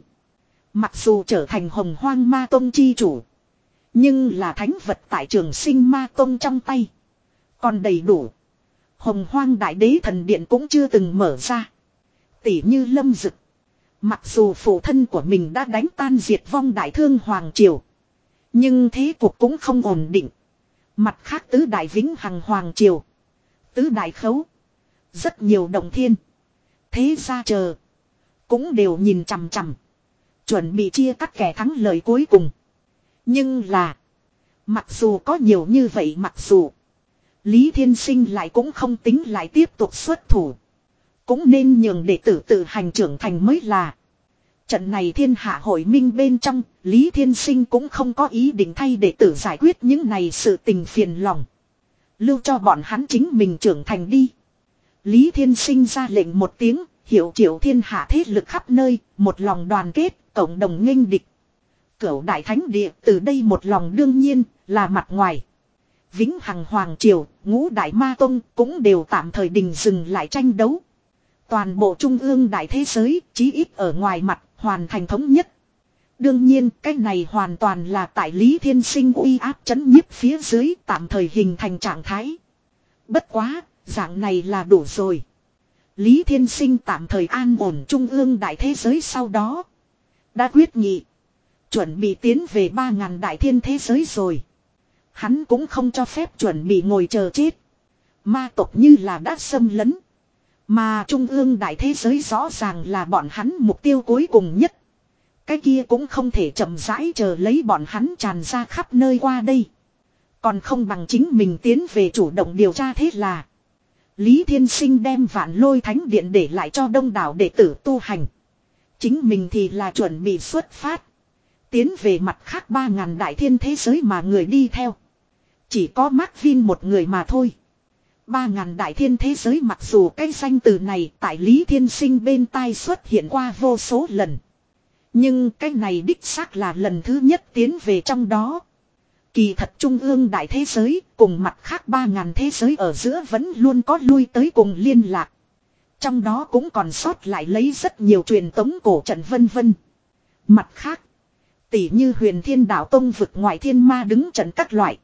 Mặc dù trở thành hồng hoang ma tông chi chủ. Nhưng là thánh vật tại trường sinh ma tông trong tay. Còn đầy đủ. Hồng hoang đại đế thần điện cũng chưa từng mở ra. Tỉ như lâm dực. Mặc dù phụ thân của mình đã đánh tan diệt vong đại thương Hoàng Triều. Nhưng thế cuộc cũng không ổn định. Mặt khác tứ đại vĩnh hằng Hoàng Triều. Tứ đại khấu. Rất nhiều đồng thiên. Thế ra chờ. Cũng đều nhìn chằm chằm. Chuẩn bị chia cắt kẻ thắng lợi cuối cùng. Nhưng là. Mặc dù có nhiều như vậy mặc dù. Lý Thiên Sinh lại cũng không tính lại tiếp tục xuất thủ. Cũng nên nhường đệ tử tự hành trưởng thành mới là. Trận này thiên hạ hội minh bên trong, Lý Thiên Sinh cũng không có ý định thay đệ tử giải quyết những này sự tình phiền lòng. Lưu cho bọn hắn chính mình trưởng thành đi. Lý Thiên Sinh ra lệnh một tiếng, hiệu triệu thiên hạ thế lực khắp nơi, một lòng đoàn kết, cộng đồng nghênh địch. Cửu đại thánh địa từ đây một lòng đương nhiên là mặt ngoài. Vĩnh Hằng Hoàng Triều, ngũ đại ma tông cũng đều tạm thời đình dừng lại tranh đấu. Toàn bộ trung ương đại thế giới, chí ít ở ngoài mặt, hoàn thành thống nhất. Đương nhiên, cái này hoàn toàn là tại Lý Thiên Sinh uy áp chấn nhiếp phía dưới tạm thời hình thành trạng thái. Bất quá, dạng này là đủ rồi. Lý Thiên Sinh tạm thời an ổn trung ương đại thế giới sau đó. Đã quyết nghị. Chuẩn bị tiến về 3.000 đại thiên thế giới rồi. Hắn cũng không cho phép chuẩn bị ngồi chờ chết. Ma tộc như là đã xâm lấn. Mà trung ương đại thế giới rõ ràng là bọn hắn mục tiêu cuối cùng nhất. Cái kia cũng không thể chậm rãi chờ lấy bọn hắn tràn ra khắp nơi qua đây. Còn không bằng chính mình tiến về chủ động điều tra thế là. Lý Thiên Sinh đem vạn lôi thánh điện để lại cho đông đảo đệ tử tu hành. Chính mình thì là chuẩn bị xuất phát. Tiến về mặt khác ba ngàn đại thiên thế giới mà người đi theo. Chỉ có Mark Vin một người mà thôi. Ba ngàn đại thiên thế giới mặc dù cái danh từ này tại Lý Thiên Sinh bên tai xuất hiện qua vô số lần. Nhưng cái này đích xác là lần thứ nhất tiến về trong đó. Kỳ thật trung ương đại thế giới cùng mặt khác ba ngàn thế giới ở giữa vẫn luôn có lui tới cùng liên lạc. Trong đó cũng còn sót lại lấy rất nhiều truyền tống cổ trận vân vân. Mặt khác, tỷ như huyền thiên đạo tông vực ngoại thiên ma đứng trận các loại.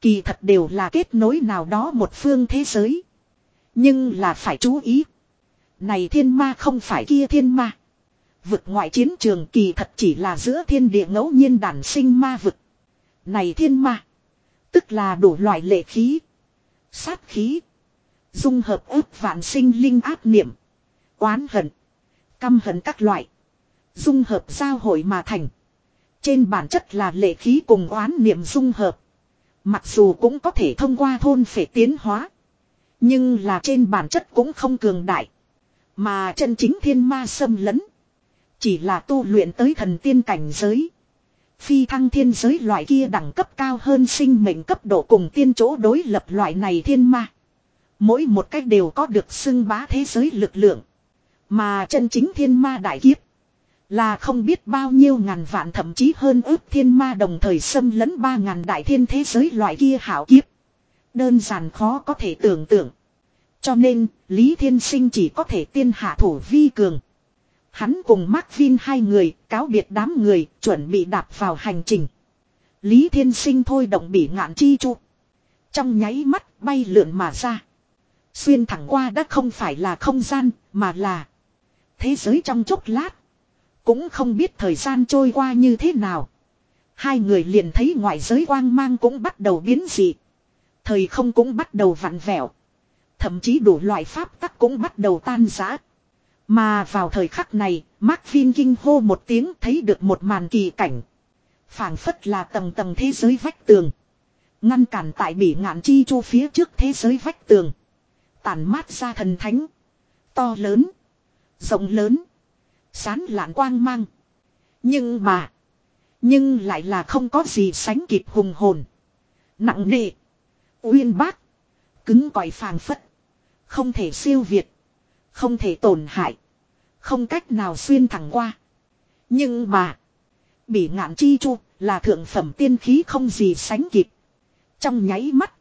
Kỳ thật đều là kết nối nào đó một phương thế giới. Nhưng là phải chú ý. Này thiên ma không phải kia thiên ma. Vực ngoại chiến trường kỳ thật chỉ là giữa thiên địa ngẫu nhiên đản sinh ma vực. Này thiên ma. Tức là đủ loại lệ khí. Sát khí. Dung hợp ước vạn sinh linh áp niệm. Oán hận. Căm hận các loại. Dung hợp giao hội mà thành. Trên bản chất là lệ khí cùng oán niệm dung hợp. Mặc dù cũng có thể thông qua thôn phệ tiến hóa. Nhưng là trên bản chất cũng không cường đại. Mà chân chính thiên ma xâm lấn. Chỉ là tu luyện tới thần tiên cảnh giới. Phi thăng thiên giới loại kia đẳng cấp cao hơn sinh mệnh cấp độ cùng tiên chỗ đối lập loại này thiên ma. Mỗi một cách đều có được xưng bá thế giới lực lượng. Mà chân chính thiên ma đại kiếp. Là không biết bao nhiêu ngàn vạn thậm chí hơn ước thiên ma đồng thời xâm lấn ba ngàn đại thiên thế giới loại kia hảo kiếp. Đơn giản khó có thể tưởng tượng. Cho nên, Lý Thiên Sinh chỉ có thể tiên hạ thủ vi cường. Hắn cùng Mark Vin hai người, cáo biệt đám người, chuẩn bị đạp vào hành trình. Lý Thiên Sinh thôi động bị ngạn chi chu. Trong nháy mắt bay lượn mà ra. Xuyên thẳng qua đã không phải là không gian, mà là thế giới trong chốc lát. Cũng không biết thời gian trôi qua như thế nào. Hai người liền thấy ngoại giới quang mang cũng bắt đầu biến dị. Thời không cũng bắt đầu vặn vẹo. Thậm chí đủ loại pháp tắc cũng bắt đầu tan rã. Mà vào thời khắc này, Mark Vin kinh hô một tiếng thấy được một màn kỳ cảnh. phảng phất là tầng tầng thế giới vách tường. Ngăn cản tại bỉ ngạn chi chu phía trước thế giới vách tường. tản mát ra thần thánh. To lớn. Rộng lớn. Sán lạn quang mang. Nhưng mà. Nhưng lại là không có gì sánh kịp hùng hồn. Nặng nề. Uyên bác. Cứng cỏi phàng phất. Không thể siêu việt. Không thể tổn hại. Không cách nào xuyên thẳng qua. Nhưng mà. Bỉ ngạn chi chu là thượng phẩm tiên khí không gì sánh kịp. Trong nháy mắt.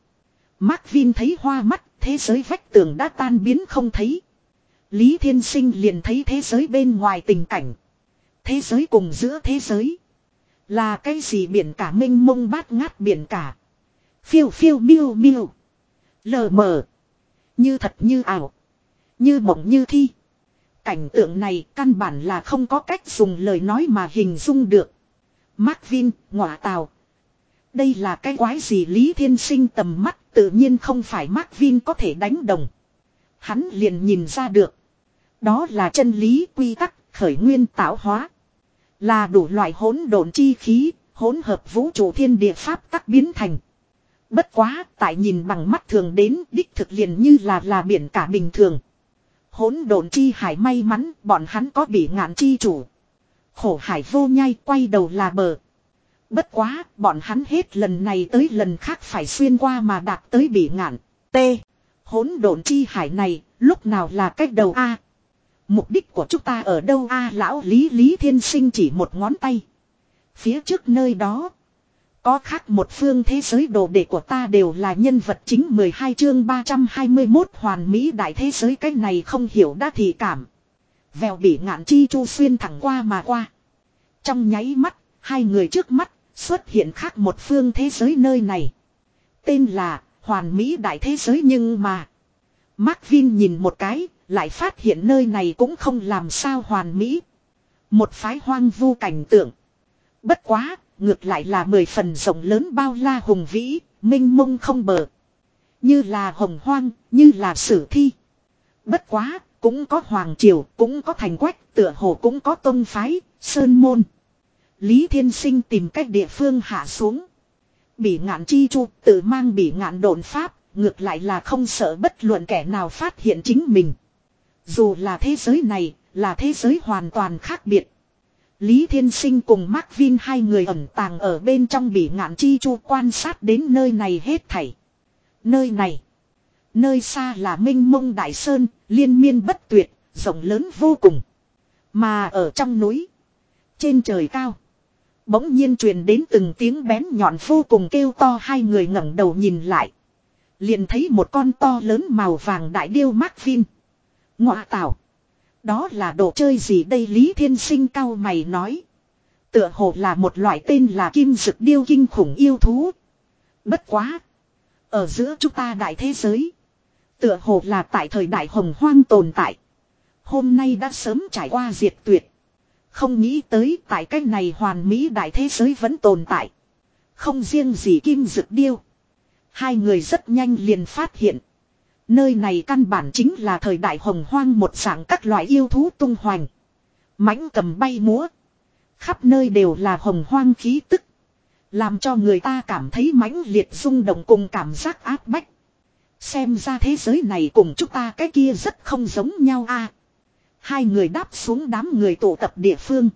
Mark Vin thấy hoa mắt. Thế giới vách tường đã tan biến không thấy. Lý Thiên Sinh liền thấy thế giới bên ngoài tình cảnh. Thế giới cùng giữa thế giới. Là cái gì biển cả mênh mông bát ngát biển cả. Phiêu phiêu miêu miêu. Lờ mờ. Như thật như ảo. Như mộng như thi. Cảnh tượng này căn bản là không có cách dùng lời nói mà hình dung được. Mark Vin, ngọa tàu. Đây là cái quái gì Lý Thiên Sinh tầm mắt tự nhiên không phải Mark Vin có thể đánh đồng. Hắn liền nhìn ra được. Đó là chân lý quy tắc khởi nguyên tạo hóa. Là đủ loại hỗn độn chi khí, hỗn hợp vũ trụ thiên địa pháp tắc biến thành. Bất quá, tại nhìn bằng mắt thường đến, đích thực liền như là là biển cả bình thường. Hỗn độn chi hải may mắn, bọn hắn có bị ngạn chi chủ. Khổ hải vô nhai quay đầu là bờ. Bất quá, bọn hắn hết lần này tới lần khác phải xuyên qua mà đạt tới bị ngạn. T. Hỗn độn chi hải này, lúc nào là cách đầu A. Mục đích của chúng ta ở đâu A lão Lý Lý Thiên Sinh chỉ một ngón tay. Phía trước nơi đó. Có khác một phương thế giới đồ đệ của ta đều là nhân vật chính 12 chương 321 hoàn mỹ đại thế giới cái này không hiểu đã thì cảm. Vèo bị ngạn chi chu xuyên thẳng qua mà qua. Trong nháy mắt, hai người trước mắt xuất hiện khác một phương thế giới nơi này. Tên là hoàn mỹ đại thế giới nhưng mà. Mark Vin nhìn một cái, lại phát hiện nơi này cũng không làm sao hoàn mỹ. Một phái hoang vu cảnh tượng. Bất quá, ngược lại là mười phần rộng lớn bao la hùng vĩ, minh mông không bờ. Như là hồng hoang, như là sử thi. Bất quá, cũng có hoàng triều, cũng có thành quách, tựa hồ cũng có tôn phái, sơn môn. Lý Thiên Sinh tìm cách địa phương hạ xuống. Bỉ ngạn chi chu tự mang bỉ ngạn đồn pháp, ngược lại là không sợ bất luận kẻ nào phát hiện chính mình. Dù là thế giới này, là thế giới hoàn toàn khác biệt. Lý Thiên Sinh cùng Mark Vin hai người ẩn tàng ở bên trong bị ngạn chi chu quan sát đến nơi này hết thảy. Nơi này. Nơi xa là minh mông đại sơn, liên miên bất tuyệt, rộng lớn vô cùng. Mà ở trong núi. Trên trời cao. Bỗng nhiên truyền đến từng tiếng bén nhọn vô cùng kêu to hai người ngẩng đầu nhìn lại. Liền thấy một con to lớn màu vàng đại điêu Mark Vin. Ngọa tạo. Đó là đồ chơi gì đây Lý Thiên Sinh cao mày nói. Tựa hồ là một loại tên là kim dực điêu kinh khủng yêu thú. Bất quá. Ở giữa chúng ta đại thế giới. Tựa hồ là tại thời đại hồng hoang tồn tại. Hôm nay đã sớm trải qua diệt tuyệt. Không nghĩ tới tại cách này hoàn mỹ đại thế giới vẫn tồn tại. Không riêng gì kim dực điêu. Hai người rất nhanh liền phát hiện. Nơi này căn bản chính là thời đại hồng hoang một dạng các loại yêu thú tung hoành. mãnh cầm bay múa. Khắp nơi đều là hồng hoang khí tức. Làm cho người ta cảm thấy mãnh liệt rung động cùng cảm giác áp bách. Xem ra thế giới này cùng chúng ta cái kia rất không giống nhau a. hai người đáp xuống đám người tụ tập địa phương.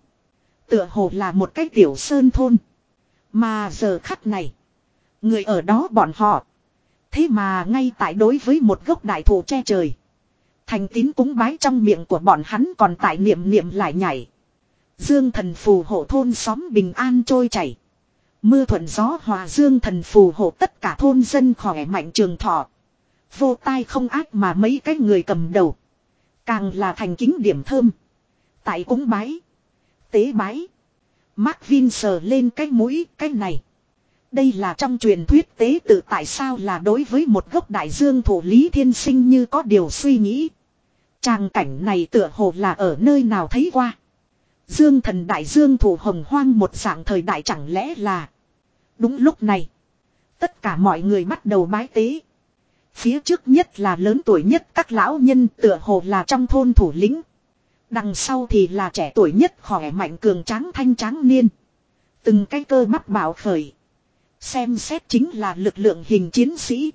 Tựa hồ là một cái tiểu sơn thôn. Mà giờ khắc này. Người ở đó bọn họ. Thế mà ngay tại đối với một gốc đại thụ che trời. Thành tín cúng bái trong miệng của bọn hắn còn tại niệm niệm lại nhảy. Dương thần phù hộ thôn xóm bình an trôi chảy. Mưa thuận gió hòa dương thần phù hộ tất cả thôn dân khỏe mạnh trường thọ. Vô tai không ác mà mấy cái người cầm đầu. Càng là thành kính điểm thơm. Tại cúng bái. Tế bái. Mark Vin sờ lên cái mũi, cái này. Đây là trong truyền thuyết tế tự tại sao là đối với một gốc đại dương thủ lý thiên sinh như có điều suy nghĩ. Tràng cảnh này tựa hồ là ở nơi nào thấy qua. Dương thần đại dương thủ hồng hoang một dạng thời đại chẳng lẽ là. Đúng lúc này. Tất cả mọi người bắt đầu bái tế. Phía trước nhất là lớn tuổi nhất các lão nhân tựa hồ là trong thôn thủ lĩnh. Đằng sau thì là trẻ tuổi nhất khỏe mạnh cường tráng thanh tráng niên. Từng cái cơ bắp bảo khởi. Xem xét chính là lực lượng hình chiến sĩ.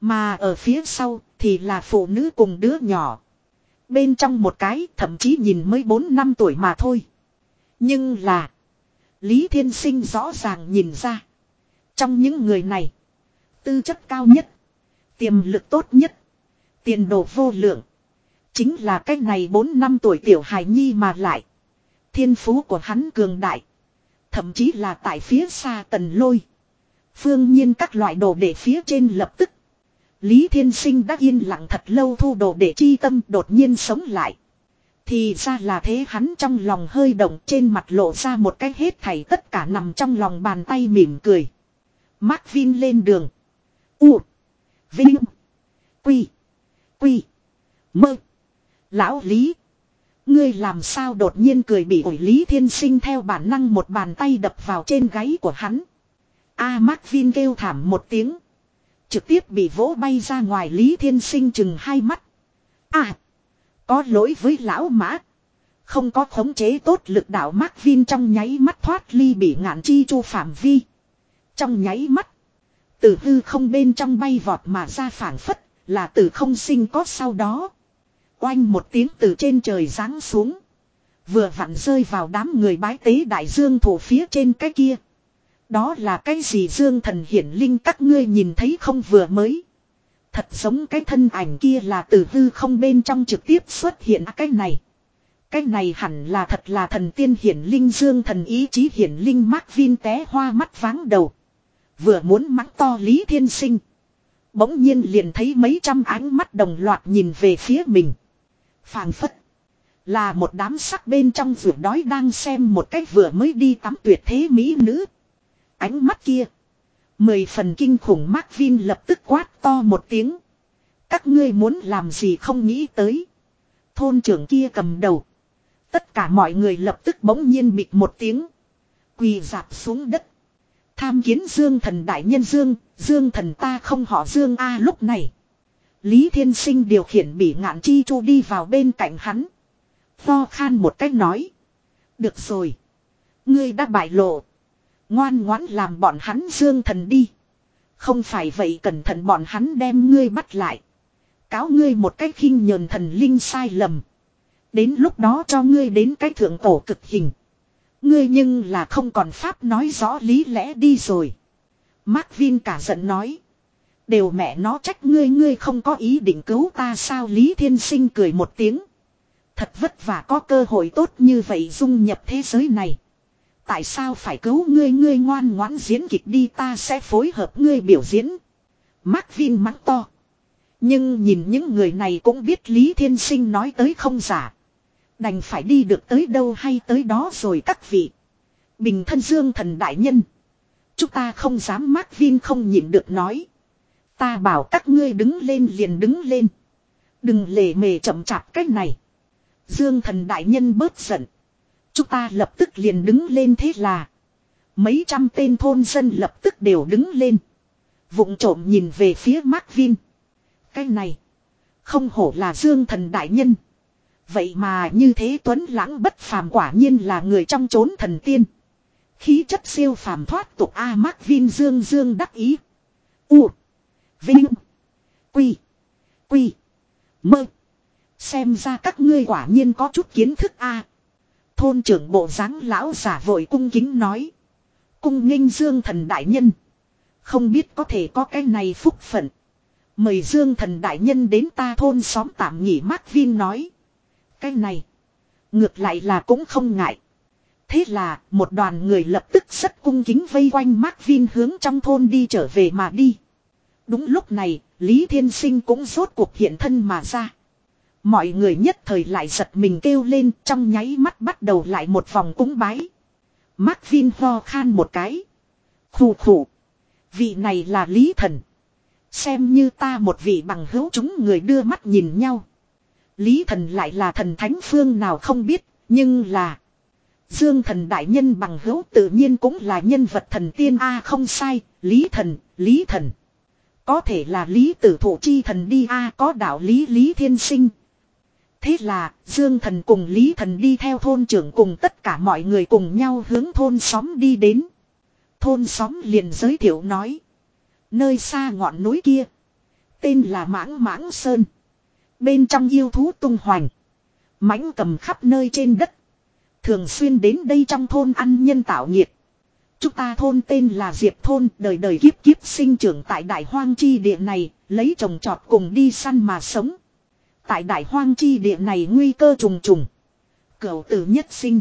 Mà ở phía sau thì là phụ nữ cùng đứa nhỏ. Bên trong một cái thậm chí nhìn mới 4 năm tuổi mà thôi. Nhưng là. Lý Thiên Sinh rõ ràng nhìn ra. Trong những người này. Tư chất cao nhất. Tiềm lực tốt nhất. Tiền đồ vô lượng. Chính là cái này 4 năm tuổi tiểu hài nhi mà lại. Thiên phú của hắn cường đại. Thậm chí là tại phía xa tần lôi. Phương nhiên các loại đồ để phía trên lập tức. Lý Thiên Sinh đã yên lặng thật lâu thu đồ để chi tâm đột nhiên sống lại. Thì ra là thế hắn trong lòng hơi động trên mặt lộ ra một cái hết thảy tất cả nằm trong lòng bàn tay mỉm cười. Mark Vin lên đường. U. Vinh. Quy. Quy. Mơ. Lão Lý. Ngươi làm sao đột nhiên cười bị ổi Lý Thiên Sinh theo bản năng một bàn tay đập vào trên gáy của hắn. A Mark Vin kêu thảm một tiếng. Trực tiếp bị vỗ bay ra ngoài Lý Thiên Sinh chừng hai mắt. À. Có lỗi với lão mã. Không có khống chế tốt lực đạo Mark Vin trong nháy mắt thoát ly bị ngạn chi chu phạm vi. Trong nháy mắt. Từ hư không bên trong bay vọt mà ra phản phất. Là từ không sinh có sau đó. Oanh một tiếng từ trên trời giáng xuống. Vừa vặn rơi vào đám người bái tế đại dương thổ phía trên cái kia. Đó là cái gì dương thần hiển linh các ngươi nhìn thấy không vừa mới. Thật giống cái thân ảnh kia là từ hư không bên trong trực tiếp xuất hiện à, cái này. Cái này hẳn là thật là thần tiên hiển linh, dương thần ý chí hiển linh mắc vin té hoa mắt váng đầu. Vừa muốn mắng to Lý Thiên Sinh. Bỗng nhiên liền thấy mấy trăm ánh mắt đồng loạt nhìn về phía mình. phảng phất. Là một đám sắc bên trong vừa đói đang xem một cách vừa mới đi tắm tuyệt thế mỹ nữ. Ánh mắt kia. Mười phần kinh khủng Mark Vin lập tức quát to một tiếng. Các ngươi muốn làm gì không nghĩ tới. Thôn trưởng kia cầm đầu. Tất cả mọi người lập tức bỗng nhiên bịt một tiếng. Quỳ dạp xuống đất. Tham kiến Dương thần đại nhân Dương, Dương thần ta không họ Dương A lúc này. Lý Thiên Sinh điều khiển bị ngạn chi chu đi vào bên cạnh hắn. Tho khan một cách nói. Được rồi. Ngươi đã bại lộ. Ngoan ngoãn làm bọn hắn dương thần đi. Không phải vậy cẩn thận bọn hắn đem ngươi bắt lại. Cáo ngươi một cách khinh nhờn thần linh sai lầm. Đến lúc đó cho ngươi đến cái thượng tổ cực hình. Ngươi nhưng là không còn pháp nói rõ lý lẽ đi rồi. Mark Vin cả giận nói. Đều mẹ nó trách ngươi ngươi không có ý định cứu ta sao Lý Thiên Sinh cười một tiếng. Thật vất vả có cơ hội tốt như vậy dung nhập thế giới này. Tại sao phải cứu ngươi ngươi ngoan ngoãn diễn kịch đi, ta sẽ phối hợp ngươi biểu diễn. Mark Vin mắng to. Nhưng nhìn những người này cũng biết Lý Thiên Sinh nói tới không giả. Đành phải đi được tới đâu hay tới đó rồi các vị. Bình thân dương thần đại nhân. Chúng ta không dám, Mark Vin không nhịn được nói. Ta bảo các ngươi đứng lên liền đứng lên. Đừng lề mề chậm chạp cách này. Dương thần đại nhân bớt giận. Chúng ta lập tức liền đứng lên thế là. Mấy trăm tên thôn dân lập tức đều đứng lên. vụng trộm nhìn về phía Mark Vin. Cái này. Không hổ là dương thần đại nhân. Vậy mà như thế tuấn lãng bất phàm quả nhiên là người trong chốn thần tiên. Khí chất siêu phàm thoát tục A Mark Vin dương dương đắc ý. U. Vinh. Quy. Quy. Mơ. Xem ra các ngươi quả nhiên có chút kiến thức A. Thôn trưởng bộ dáng lão giả vội cung kính nói. Cung nghênh dương thần đại nhân. Không biết có thể có cái này phúc phận. Mời dương thần đại nhân đến ta thôn xóm tạm nghỉ Mark Vin nói. Cái này. Ngược lại là cũng không ngại. Thế là một đoàn người lập tức rất cung kính vây quanh Mark Vin hướng trong thôn đi trở về mà đi. Đúng lúc này, Lý Thiên Sinh cũng rốt cuộc hiện thân mà ra. Mọi người nhất thời lại giật mình kêu lên trong nháy mắt bắt đầu lại một vòng cúng bái. Mark Vin ho khan một cái. Khù khù. Vị này là Lý Thần. Xem như ta một vị bằng hữu chúng người đưa mắt nhìn nhau. Lý Thần lại là thần thánh phương nào không biết, nhưng là... Dương thần đại nhân bằng hữu tự nhiên cũng là nhân vật thần tiên A không sai, Lý Thần, Lý Thần. Có thể là Lý tử thủ chi thần đi A có đạo lý Lý Thiên Sinh, Thế là, Dương Thần cùng Lý Thần đi theo thôn trưởng cùng tất cả mọi người cùng nhau hướng thôn xóm đi đến. Thôn xóm liền giới thiệu nói. Nơi xa ngọn núi kia. Tên là Mãng Mãng Sơn. Bên trong yêu thú tung hoành. mãnh cầm khắp nơi trên đất. Thường xuyên đến đây trong thôn ăn nhân tạo nhiệt. Chúng ta thôn tên là Diệp Thôn, đời đời kiếp kiếp sinh trưởng tại đại hoang chi địa này, lấy trồng trọt cùng đi săn mà sống. Tại đại hoang chi địa này nguy cơ trùng trùng. Cửu tử nhất sinh.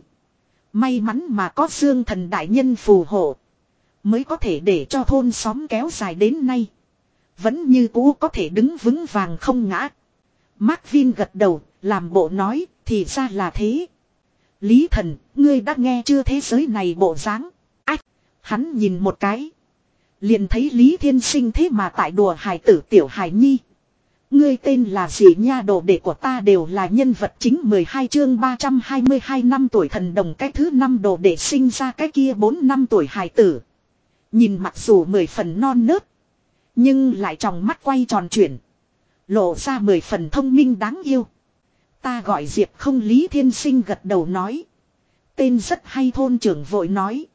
May mắn mà có xương thần đại nhân phù hộ. Mới có thể để cho thôn xóm kéo dài đến nay. Vẫn như cũ có thể đứng vững vàng không ngã. Mark Vin gật đầu, làm bộ nói, thì ra là thế. Lý thần, ngươi đã nghe chưa thế giới này bộ dáng Ách, hắn nhìn một cái. Liền thấy Lý Thiên Sinh thế mà tại đùa hài tử tiểu hài nhi. Ngươi tên là gì nha đồ đệ của ta đều là nhân vật chính 12 chương 322 năm tuổi thần đồng cái thứ năm đồ đệ sinh ra cái kia 4 năm tuổi hài tử. Nhìn mặc dù mười phần non nớt. Nhưng lại trong mắt quay tròn chuyển. Lộ ra mười phần thông minh đáng yêu. Ta gọi Diệp không Lý Thiên Sinh gật đầu nói. Tên rất hay, thôn trưởng vội nói.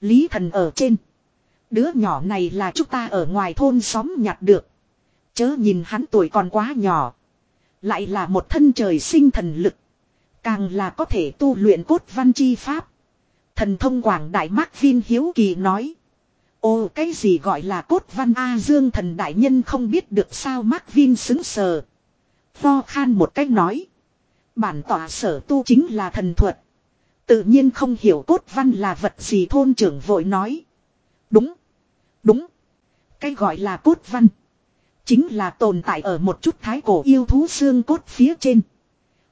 Lý thần ở trên. Đứa nhỏ này là chúng ta ở ngoài thôn xóm nhặt được. Chớ nhìn hắn tuổi còn quá nhỏ. Lại là một thân trời sinh thần lực. Càng là có thể tu luyện cốt văn chi pháp. Thần thông quảng đại Mark Vin Hiếu Kỳ nói. Ồ cái gì gọi là cốt văn A Dương thần đại nhân không biết được sao Mark Vin xứng sờ. Tho khan một cách nói. Bản tỏa sở tu chính là thần thuật. Tự nhiên không hiểu cốt văn là vật gì thôn trưởng vội nói. Đúng. Đúng. Cái gọi là cốt văn. Chính là tồn tại ở một chút thái cổ yêu thú xương cốt phía trên.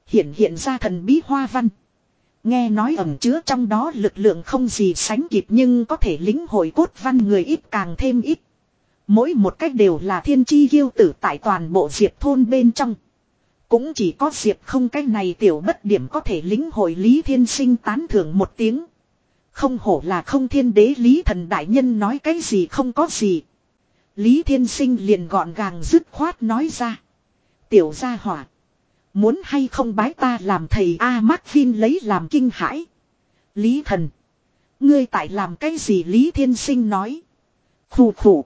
Hiện hiện ra thần bí hoa văn. Nghe nói ẩm chứa trong đó lực lượng không gì sánh kịp nhưng có thể lính hội cốt văn người ít càng thêm ít. Mỗi một cách đều là thiên chi yêu tử tại toàn bộ diệp thôn bên trong. Cũng chỉ có diệp không cách này tiểu bất điểm có thể lính hội lý thiên sinh tán thưởng một tiếng. Không hổ là không thiên đế lý thần đại nhân nói cái gì không có gì. Lý thiên sinh liền gọn gàng dứt khoát nói ra. Tiểu gia hỏa. Muốn hay không bái ta làm thầy A Mark Vin lấy làm kinh hãi. Lý thần. Ngươi tại làm cái gì Lý Thiên Sinh nói. Khủ khủ.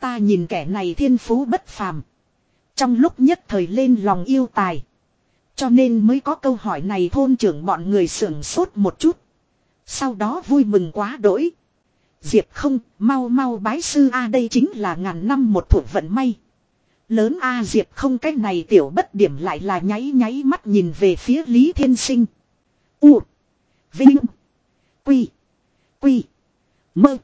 Ta nhìn kẻ này thiên phú bất phàm. Trong lúc nhất thời lên lòng yêu tài. Cho nên mới có câu hỏi này thôn trưởng bọn người sưởng sốt một chút. Sau đó vui mừng quá đỗi. Diệp không, mau mau bái sư A đây chính là ngàn năm một thủ vận may. Lớn A Diệp không cách này tiểu bất điểm lại là nháy nháy mắt nhìn về phía Lý Thiên Sinh. U. Vinh. Quy. Quy. Mơ.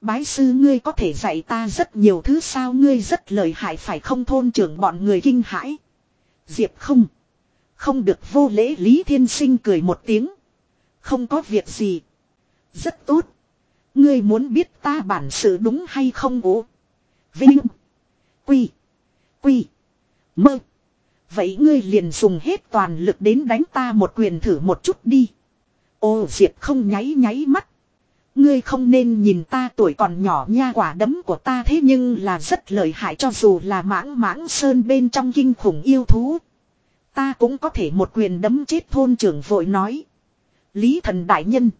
Bái sư ngươi có thể dạy ta rất nhiều thứ sao ngươi rất lợi hại phải không thôn trưởng bọn người kinh hãi. Diệp không. Không được vô lễ Lý Thiên Sinh cười một tiếng. Không có việc gì. Rất tốt. Ngươi muốn biết ta bản sự đúng hay không ố. Vinh. Quy. Quy. Mơ. Vậy ngươi liền dùng hết toàn lực đến đánh ta một quyền thử một chút đi. Ô Diệp không nháy nháy mắt. Ngươi không nên nhìn ta tuổi còn nhỏ nha quả đấm của ta thế nhưng là rất lợi hại cho dù là mãng mãng sơn bên trong kinh khủng yêu thú. Ta cũng có thể một quyền đấm chết thôn trưởng vội nói. Lý thần đại nhân.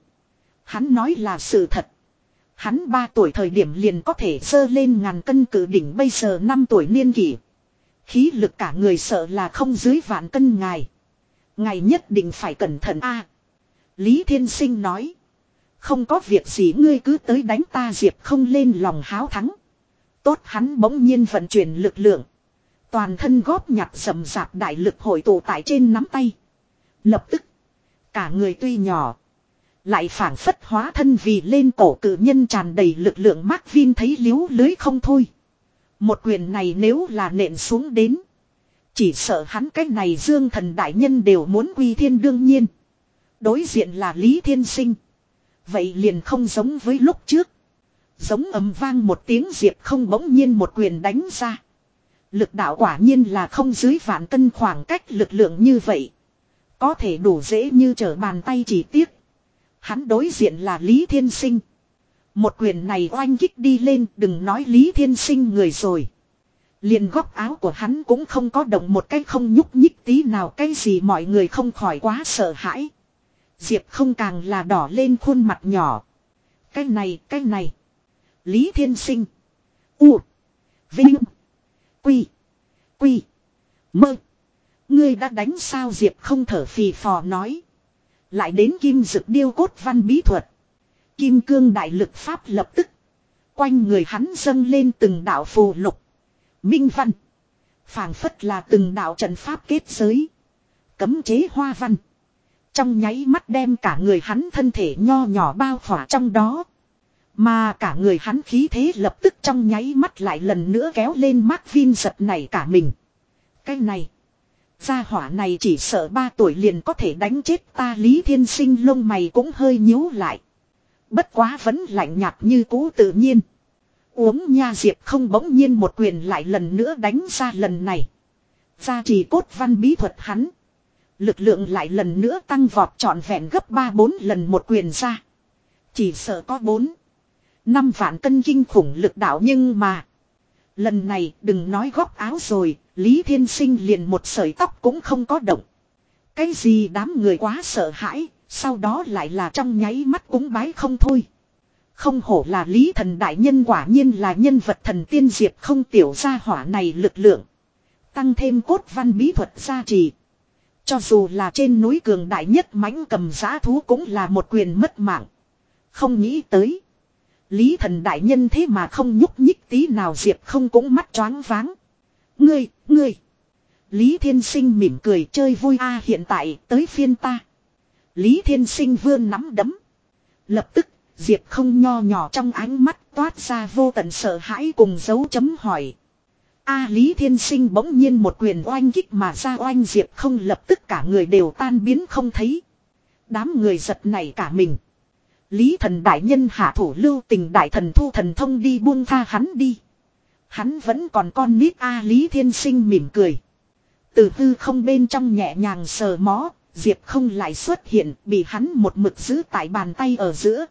Hắn nói là sự thật. Hắn ba tuổi thời điểm liền có thể sơ lên ngàn cân cử đỉnh bây giờ năm tuổi niên kỷ. Khí lực cả người sợ là không dưới vạn cân ngài. Ngài nhất định phải cẩn thận a. Lý Thiên Sinh nói. Không có việc gì ngươi cứ tới đánh ta diệp không lên lòng háo thắng. Tốt hắn bỗng nhiên vận chuyển lực lượng. Toàn thân góp nhặt sầm sạp đại lực hội tụ tại trên nắm tay. Lập tức. Cả người tuy nhỏ. Lại phản phất hóa thân vì lên cổ cử nhân tràn đầy lực lượng Mark Vin thấy liếu lưới không thôi. Một quyền này nếu là nện xuống đến. Chỉ sợ hắn cái này dương thần đại nhân đều muốn quy thiên đương nhiên. Đối diện là Lý Thiên Sinh. Vậy liền không giống với lúc trước. Giống ầm vang một tiếng diệp không bỗng nhiên một quyền đánh ra. Lực đạo quả nhiên là không dưới vạn cân khoảng cách lực lượng như vậy. Có thể đủ dễ như trở bàn tay chỉ tiếc. Hắn đối diện là Lý Thiên Sinh. Một quyền này oanh kích đi lên đừng nói Lý Thiên Sinh người rồi. liền góc áo của hắn cũng không có động một cái không nhúc nhích tí nào cái gì mọi người không khỏi quá sợ hãi. Diệp không càng là đỏ lên khuôn mặt nhỏ. Cái này, cái này. Lý Thiên Sinh. U. Vinh. Quy. Quy. Mơ. Ngươi đã đánh sao Diệp không thở phì phò nói. Lại đến kim dực điêu cốt văn bí thuật. Kim cương đại lực pháp lập tức. Quanh người hắn dâng lên từng đạo phù lục. Minh văn. phảng phất là từng đạo trận pháp kết giới. Cấm chế hoa văn. Trong nháy mắt đem cả người hắn thân thể nho nhỏ bao khỏa trong đó. Mà cả người hắn khí thế lập tức trong nháy mắt lại lần nữa kéo lên mắt Vin giật này cả mình. Cái này. Gia hỏa này chỉ sợ ba tuổi liền có thể đánh chết ta Lý Thiên Sinh, lông mày cũng hơi nhíu lại. Bất quá vẫn lạnh nhạt như cũ tự nhiên. Uống nha diệp không bỗng nhiên một quyền lại lần nữa đánh ra lần này. Gia trì cốt văn bí thuật hắn. Lực lượng lại lần nữa tăng vọt trọn vẹn gấp 3-4 lần một quyền ra. Chỉ sợ có 4. năm vạn cân kinh khủng lực đạo nhưng mà. Lần này đừng nói góc áo rồi, Lý Thiên Sinh liền một sợi tóc cũng không có động. Cái gì đám người quá sợ hãi, sau đó lại là trong nháy mắt cúng bái không thôi. Không hổ là Lý Thần Đại Nhân quả nhiên là nhân vật thần tiên diệp không tiểu gia hỏa này lực lượng. Tăng thêm cốt văn bí thuật gia trì. Cho dù là trên núi cường đại nhất mãnh cầm giá thú cũng là một quyền mất mạng. Không nghĩ tới. Lý thần đại nhân thế mà không nhúc nhích tí nào diệp không cũng mắt choáng váng. Ngươi, ngươi. Lý thiên sinh mỉm cười chơi vui a hiện tại tới phiên ta. Lý thiên sinh vươn nắm đấm. Lập tức, diệp không nho nhỏ trong ánh mắt toát ra vô tận sợ hãi cùng dấu chấm hỏi. A Lý Thiên Sinh bỗng nhiên một quyền oanh kích mà ra oanh diệp không lập tức cả người đều tan biến không thấy. Đám người giật này cả mình. Lý thần đại nhân hạ thủ lưu tình đại thần thu thần thông đi buông tha hắn đi. Hắn vẫn còn con nít A Lý Thiên Sinh mỉm cười. Từ hư không bên trong nhẹ nhàng sờ mó, Diệp không lại xuất hiện, bị hắn một mực giữ tại bàn tay ở giữa.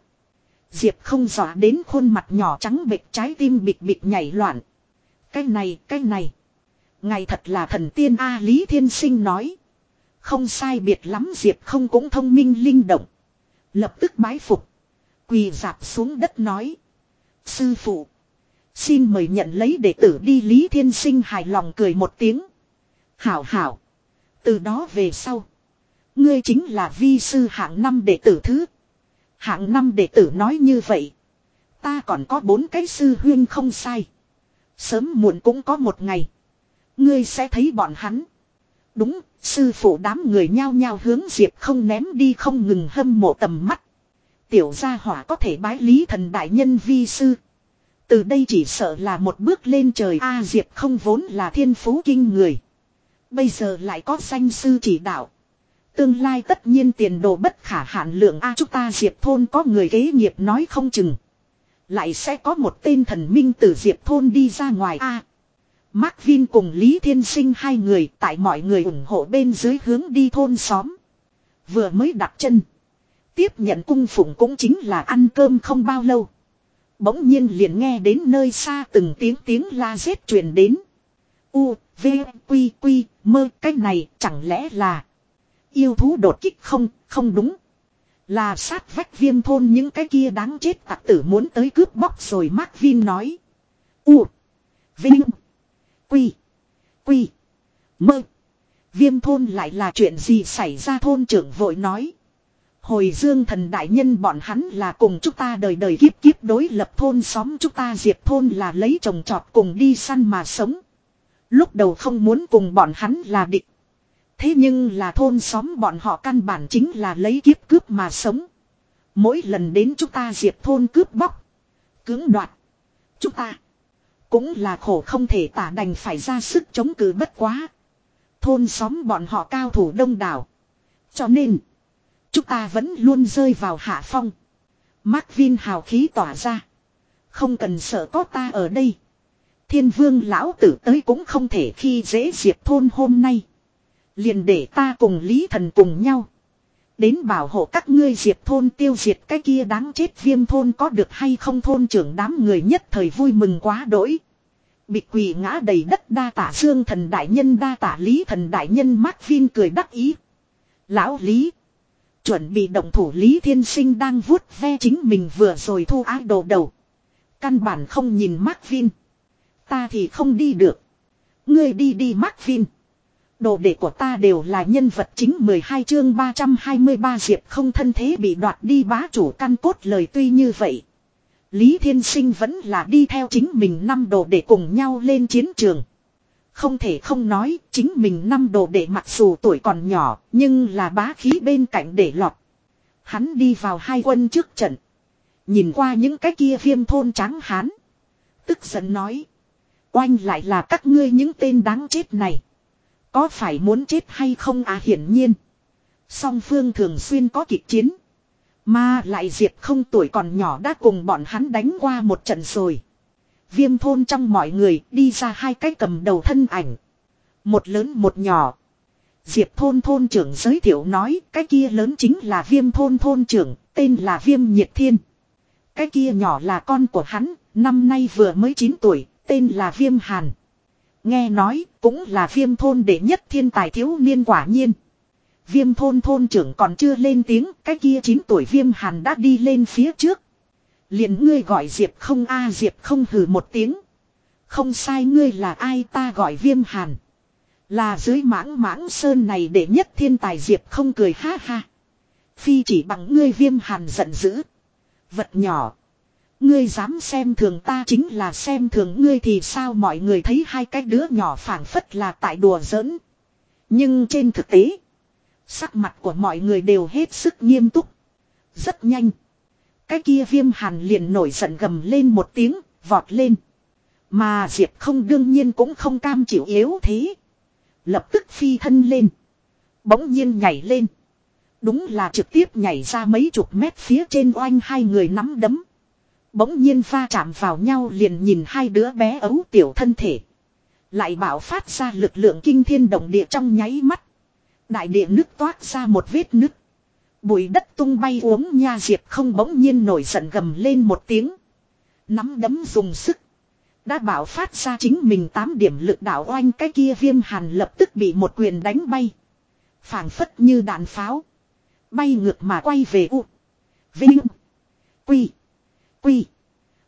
Diệp không dọa đến khuôn mặt nhỏ trắng bệch trái tim bịch bịch nhảy loạn. Cái này, cái này. Ngày thật là thần tiên A Lý Thiên Sinh nói. Không sai biệt lắm Diệp không cũng thông minh linh động. Lập tức bái phục. Quỳ dạp xuống đất nói. Sư phụ. Xin mời nhận lấy đệ tử đi Lý Thiên Sinh hài lòng cười một tiếng. Hảo hảo. Từ đó về sau. Ngươi chính là vi sư hạng năm đệ tử thứ. Hạng năm đệ tử nói như vậy. Ta còn có bốn cái sư huyên không sai. Sớm muộn cũng có một ngày. Ngươi sẽ thấy bọn hắn. Đúng, sư phụ đám người nhao nhao hướng Diệp không ném đi không ngừng hâm mộ tầm mắt. Tiểu gia hỏa có thể bái lý thần đại nhân vi sư. Từ đây chỉ sợ là một bước lên trời A Diệp không vốn là thiên phú kinh người. Bây giờ lại có danh sư chỉ đạo. Tương lai tất nhiên tiền đồ bất khả hạn lượng A chúng ta Diệp thôn có người kế nghiệp nói không chừng. Lại sẽ có một tên thần minh từ Diệp thôn đi ra ngoài A. Mark Vin cùng Lý Thiên Sinh hai người tại mọi người ủng hộ bên dưới hướng đi thôn xóm. Vừa mới đặt chân. Tiếp nhận cung phụng cũng chính là ăn cơm không bao lâu. Bỗng nhiên liền nghe đến nơi xa từng tiếng tiếng la rết truyền đến. U, V, Quy, Quy, mơ cái này chẳng lẽ là yêu thú đột kích không, không đúng. Là sát vách viêm thôn những cái kia đáng chết tặc tử muốn tới cướp bóc rồi Mark Vin nói. U. Vinh. Quy. Quy. Mơ. Viêm thôn lại là chuyện gì xảy ra thôn trưởng vội nói. Hồi dương thần đại nhân bọn hắn là cùng chúng ta đời đời kiếp kiếp đối lập thôn xóm chúng ta diệt thôn là lấy trồng trọt cùng đi săn mà sống. Lúc đầu không muốn cùng bọn hắn là địch. Thế nhưng là thôn xóm bọn họ căn bản chính là lấy kiếp cướp mà sống. Mỗi lần đến chúng ta diệt thôn cướp bóc. Cưỡng đoạt. Chúng ta. Cũng là khổ không thể tả đành phải ra sức chống cự bất quá. Thôn xóm bọn họ cao thủ đông đảo. Cho nên. Chúng ta vẫn luôn rơi vào hạ phong. Mark Vin hào khí tỏa ra. Không cần sợ có ta ở đây. Thiên vương lão tử tới cũng không thể khi dễ diệt thôn hôm nay. Liền để ta cùng Lý Thần cùng nhau. Đến bảo hộ các ngươi diệt thôn tiêu diệt cái kia đáng chết viêm thôn có được hay không thôn trưởng đám người nhất thời vui mừng quá đỗi. Bị quỳ ngã đầy đất đa tả xương thần đại nhân, đa tả lý thần đại nhân, Mark Vin cười đắc ý. Lão lý. Chuẩn bị động thủ lý thiên sinh đang vuốt ve chính mình vừa rồi thu ái đồ đầu. Căn bản không nhìn Mark Vin. Ta thì không đi được. Ngươi đi đi Mark Vin. Đồ đệ của ta đều là nhân vật chính 12 chương 323 diệp không thân thế bị đoạt đi bá chủ căn cốt lời tuy như vậy. Lý Thiên Sinh vẫn là đi theo chính mình năm đồ để cùng nhau lên chiến trường. Không thể không nói, chính mình năm đồ để mặc dù tuổi còn nhỏ, nhưng là bá khí bên cạnh để lọt. Hắn đi vào hai quân trước trận. Nhìn qua những cái kia viêm thôn trắng hán. Tức giận nói. Oanh lại là các ngươi những tên đáng chết này. Có phải muốn chết hay không à hiển nhiên. Song phương thường xuyên có kịch chiến. Mà lại Diệp không tuổi còn nhỏ đã cùng bọn hắn đánh qua một trận rồi. Viêm thôn trong mọi người đi ra hai cái cầm đầu thân ảnh. Một lớn một nhỏ. Diệp thôn thôn trưởng giới thiệu nói cái kia lớn chính là viêm thôn thôn trưởng, tên là viêm nhiệt thiên. Cái kia nhỏ là con của hắn, năm nay vừa mới 9 tuổi, tên là viêm hàn. Nghe nói, cũng là viêm thôn đệ nhất thiên tài thiếu niên quả nhiên. Viêm thôn thôn trưởng còn chưa lên tiếng, cái kia 9 tuổi viêm hàn đã đi lên phía trước. liền ngươi gọi Diệp không a Diệp không hừ một tiếng. Không sai ngươi là ai ta gọi viêm hàn. Là dưới mãng mãng sơn này đệ nhất thiên tài Diệp không cười ha ha. Phi chỉ bằng ngươi viêm hàn giận dữ. Vật nhỏ. Ngươi dám xem thường ta chính là xem thường ngươi thì sao mọi người thấy hai cái đứa nhỏ phảng phất là tại đùa giỡn. Nhưng trên thực tế. Sắc mặt của mọi người đều hết sức nghiêm túc. Rất nhanh. Cái kia viêm hàn liền nổi giận gầm lên một tiếng, vọt lên. Mà Diệp không đương nhiên cũng không cam chịu yếu thế. Lập tức phi thân lên. Bỗng nhiên nhảy lên. Đúng là trực tiếp nhảy ra mấy chục mét phía trên oanh hai người nắm đấm. Bỗng nhiên va chạm vào nhau liền nhìn hai đứa bé ấu tiểu thân thể. Lại bảo phát ra lực lượng kinh thiên động địa trong nháy mắt. Đại địa nước toát ra một vết nứt. Bụi đất tung bay uống nha diệp không bỗng nhiên nổi giận gầm lên một tiếng. Nắm đấm dùng sức. Đã bảo phát ra chính mình tám điểm lực đạo oanh cái kia viêm hàn lập tức bị một quyền đánh bay. phảng phất như đạn pháo. Bay ngược mà quay về U. Vinh. Quy. Quy.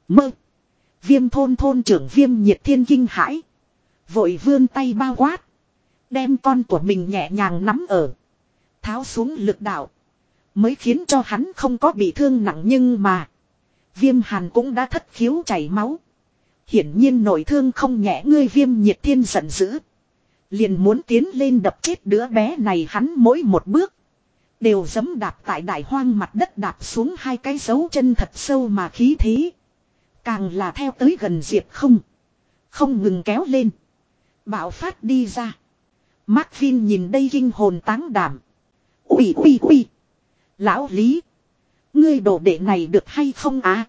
Mơ. Viêm thôn thôn trưởng viêm nhiệt thiên kinh hãi. Vội vươn tay bao quát. Đem con của mình nhẹ nhàng nắm ở. Tháo xuống lực đạo. Mới khiến cho hắn không có bị thương nặng nhưng mà. Viêm hàn cũng đã thất khiếu chảy máu. Hiển nhiên nội thương không nhẹ ngươi viêm nhiệt thiên giận dữ. Liền muốn tiến lên đập chết đứa bé này hắn mỗi một bước. Đều giấm đạp tại đại hoang mặt đất đạp xuống hai cái dấu chân thật sâu mà khí thế. Càng là theo tới gần diệp không. Không ngừng kéo lên. Bạo phát đi ra. Mark Vin nhìn đây kinh hồn táng đảm. Ui ui ui. Lão Lý. Ngươi đồ đệ này được hay không á?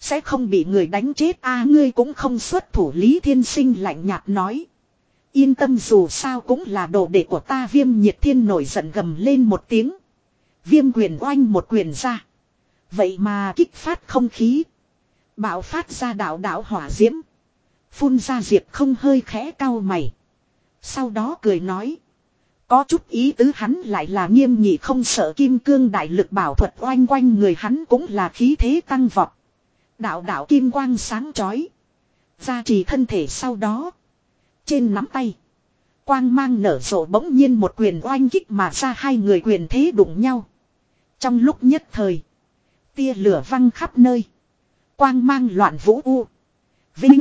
Sẽ không bị người đánh chết a, ngươi cũng không xuất thủ Lý Thiên Sinh lạnh nhạt nói. Yên tâm dù sao cũng là đồ đệ của ta viêm nhiệt thiên nổi giận gầm lên một tiếng. Viêm quyền oanh một quyền ra. Vậy mà kích phát không khí. Bạo phát ra đạo đạo hỏa diễm. Phun ra diệp không hơi khẽ cao mày. Sau đó cười nói. Có chút ý tứ hắn lại là nghiêm nghị không sợ kim cương đại lực bảo thuật oanh quanh người hắn cũng là khí thế tăng vọt. Đạo đạo kim quang sáng chói. Gia trì thân thể sau đó. Trên nắm tay. Quang mang nở rộ bỗng nhiên một quyền oanh kích mà ra hai người quyền thế đụng nhau. Trong lúc nhất thời. Tia lửa văng khắp nơi. Quang mang loạn vũ u. Vinh.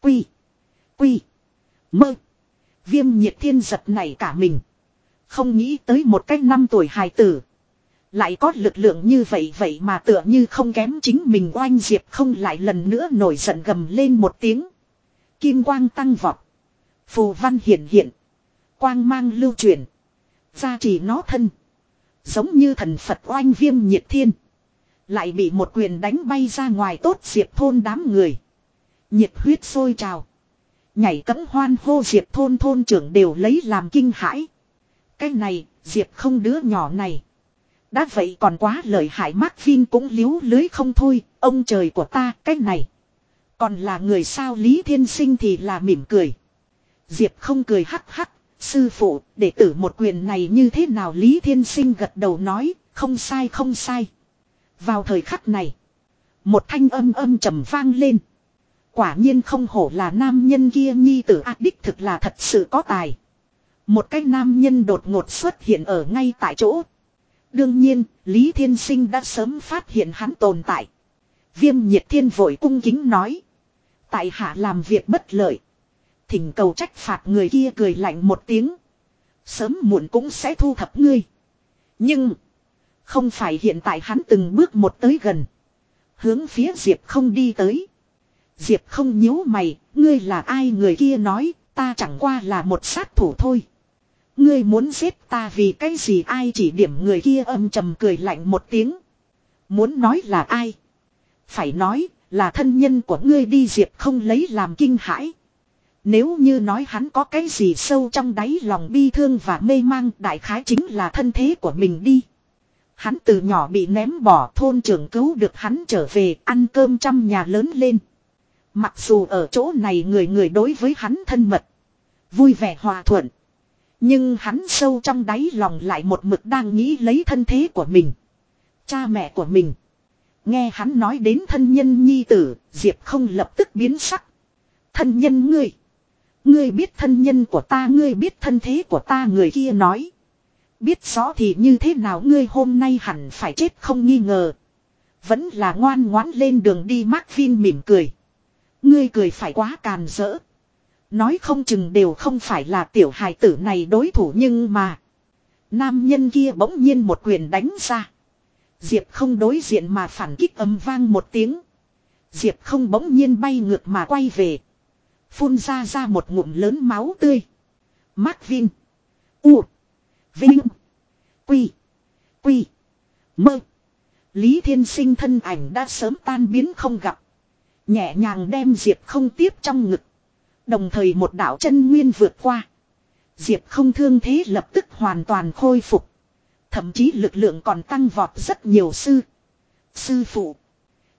Quy. Quy. Mơ. Viêm nhiệt thiên giật này cả mình. Không nghĩ tới một cách năm tuổi hài tử. Lại có lực lượng như vậy vậy mà tựa như không kém chính mình oanh diệp không lại lần nữa nổi giận gầm lên một tiếng. Kim quang tăng vọt. Phù văn hiện hiện. Quang mang lưu truyền. Gia trì nó thân. Giống như thần Phật oanh viêm nhiệt thiên. Lại bị một quyền đánh bay ra ngoài tốt diệp thôn đám người. Nhiệt huyết sôi trào. Nhảy cấm hoan hô diệp thôn thôn trưởng đều lấy làm kinh hãi. Cái này, diệp không đứa nhỏ này. Đã vậy còn quá lợi hại Mark Vin cũng liếu lưới không thôi, ông trời của ta, cái này. Còn là người sao Lý Thiên Sinh thì là mỉm cười. Diệp không cười hắc hắc, sư phụ, đệ tử một quyền này như thế nào Lý Thiên Sinh gật đầu nói, không sai không sai. Vào thời khắc này, một thanh âm âm trầm vang lên. Quả nhiên không hổ là nam nhân kia nhi tử ác đích thực là thật sự có tài. Một cái nam nhân đột ngột xuất hiện ở ngay tại chỗ. Đương nhiên, Lý Thiên Sinh đã sớm phát hiện hắn tồn tại. Viêm nhiệt thiên vội cung kính nói. Tại hạ làm việc bất lợi. Thỉnh cầu trách phạt người kia cười lạnh một tiếng. Sớm muộn cũng sẽ thu thập ngươi. Nhưng. Không phải hiện tại hắn từng bước một tới gần. Hướng phía Diệp không đi tới. Diệp không nhíu mày. Ngươi là ai người kia nói. Ta chẳng qua là một sát thủ thôi. Ngươi muốn giết ta vì cái gì ai chỉ điểm người kia âm trầm cười lạnh một tiếng. Muốn nói là ai? Phải nói là thân nhân của ngươi đi Diệp không lấy làm kinh hãi. Nếu như nói hắn có cái gì sâu trong đáy lòng bi thương và mê mang đại khái chính là thân thế của mình đi. Hắn từ nhỏ bị ném bỏ thôn trưởng cứu được hắn trở về ăn cơm trăm nhà lớn lên. Mặc dù ở chỗ này người người đối với hắn thân mật. Vui vẻ hòa thuận. Nhưng hắn sâu trong đáy lòng lại một mực đang nghĩ lấy thân thế của mình. Cha mẹ của mình. Nghe hắn nói đến thân nhân nhi tử, Diệp không lập tức biến sắc. Thân nhân ngươi. Ngươi biết thân nhân của ta, ngươi biết thân thế của ta người kia nói. Biết rõ thì như thế nào ngươi hôm nay hẳn phải chết không nghi ngờ. Vẫn là ngoan ngoãn lên đường đi Mark Vin mỉm cười. Ngươi cười phải quá càn rỡ. Nói không chừng đều không phải là tiểu hài tử này đối thủ nhưng mà. Nam nhân kia bỗng nhiên một quyền đánh ra. Diệp không đối diện mà phản kích âm vang một tiếng. Diệp không bỗng nhiên bay ngược mà quay về. Phun ra ra một ngụm lớn máu tươi. Mark Vin. U. Vinh. Quy. Quy. Mơ. Lý Thiên Sinh thân ảnh đã sớm tan biến không gặp. Nhẹ nhàng đem Diệp không tiếp trong ngực. Đồng thời một đạo chân nguyên vượt qua. Diệp không thương thế lập tức hoàn toàn khôi phục. Thậm chí lực lượng còn tăng vọt rất nhiều sư. Sư phụ.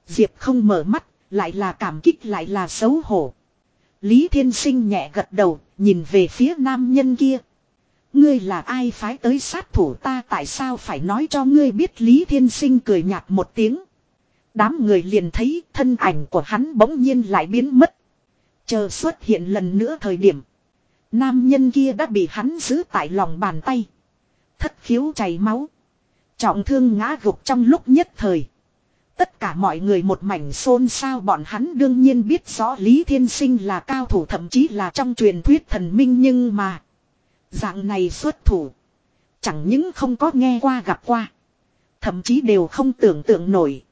Diệp không mở mắt, lại là cảm kích lại là xấu hổ. Lý Thiên Sinh nhẹ gật đầu, nhìn về phía nam nhân kia. Ngươi là ai phái tới sát thủ ta tại sao phải nói cho ngươi biết Lý Thiên Sinh cười nhạt một tiếng. Đám người liền thấy thân ảnh của hắn bỗng nhiên lại biến mất. Chờ xuất hiện lần nữa thời điểm. Nam nhân kia đã bị hắn giữ tại lòng bàn tay. Thất khiếu chảy máu. Trọng thương ngã gục trong lúc nhất thời. Tất cả mọi người một mảnh xôn xao bọn hắn đương nhiên biết rõ Lý Thiên Sinh là cao thủ thậm chí là trong truyền thuyết thần minh nhưng mà. Dạng này xuất thủ. Chẳng những không có nghe qua gặp qua. Thậm chí đều không tưởng tượng nổi.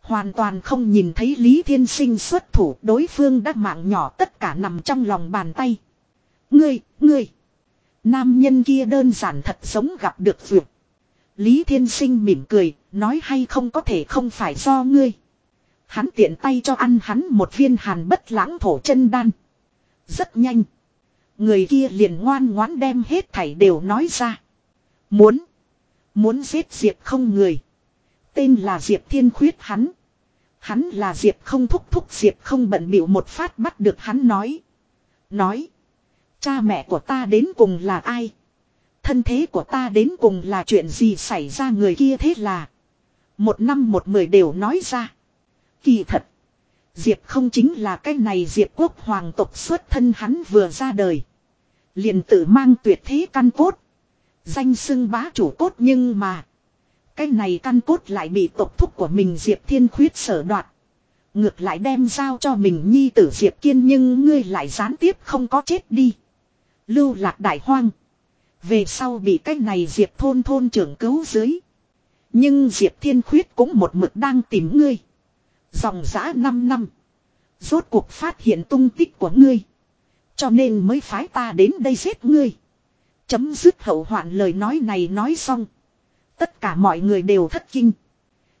Hoàn toàn không nhìn thấy Lý Thiên Sinh xuất thủ đối phương đã mạng nhỏ tất cả nằm trong lòng bàn tay. Ngươi, ngươi. Nam nhân kia đơn giản thật giống gặp được vượt. Lý Thiên Sinh mỉm cười, nói hay không có thể không phải do ngươi. Hắn tiện tay cho ăn hắn một viên hàn bất lãng thổ chân đan. Rất nhanh. Người kia liền ngoan ngoãn đem hết thảy đều nói ra. Muốn. Muốn giết Diệp không người. Tên là Diệp Thiên Khuyết hắn. Hắn là Diệp không thúc thúc Diệp không bận bịu một phát bắt được hắn nói. Nói. Cha mẹ của ta đến cùng là ai? Thân thế của ta đến cùng là chuyện gì xảy ra người kia thế là. Một năm một mười đều nói ra. Kỳ thật. Diệp không chính là cái này Diệp quốc hoàng tộc xuất thân hắn vừa ra đời. liền tự mang tuyệt thế căn cốt. Danh xưng bá chủ cốt nhưng mà. Cái này căn cốt lại bị tộc thúc của mình Diệp Thiên Khuyết sở đoạt. Ngược lại đem giao cho mình nhi tử Diệp Kiên nhưng ngươi lại gián tiếp không có chết đi. Lưu lạc đại hoang. Về sau bị cái này Diệp thôn thôn trưởng cứu dưới. Nhưng Diệp Thiên Khuyết cũng một mực đang tìm ngươi. Dòng giã 5 năm. Rốt cuộc phát hiện tung tích của ngươi. Cho nên mới phái ta đến đây giết ngươi. Chấm dứt hậu hoạn lời nói này nói xong. Tất cả mọi người đều thất kinh.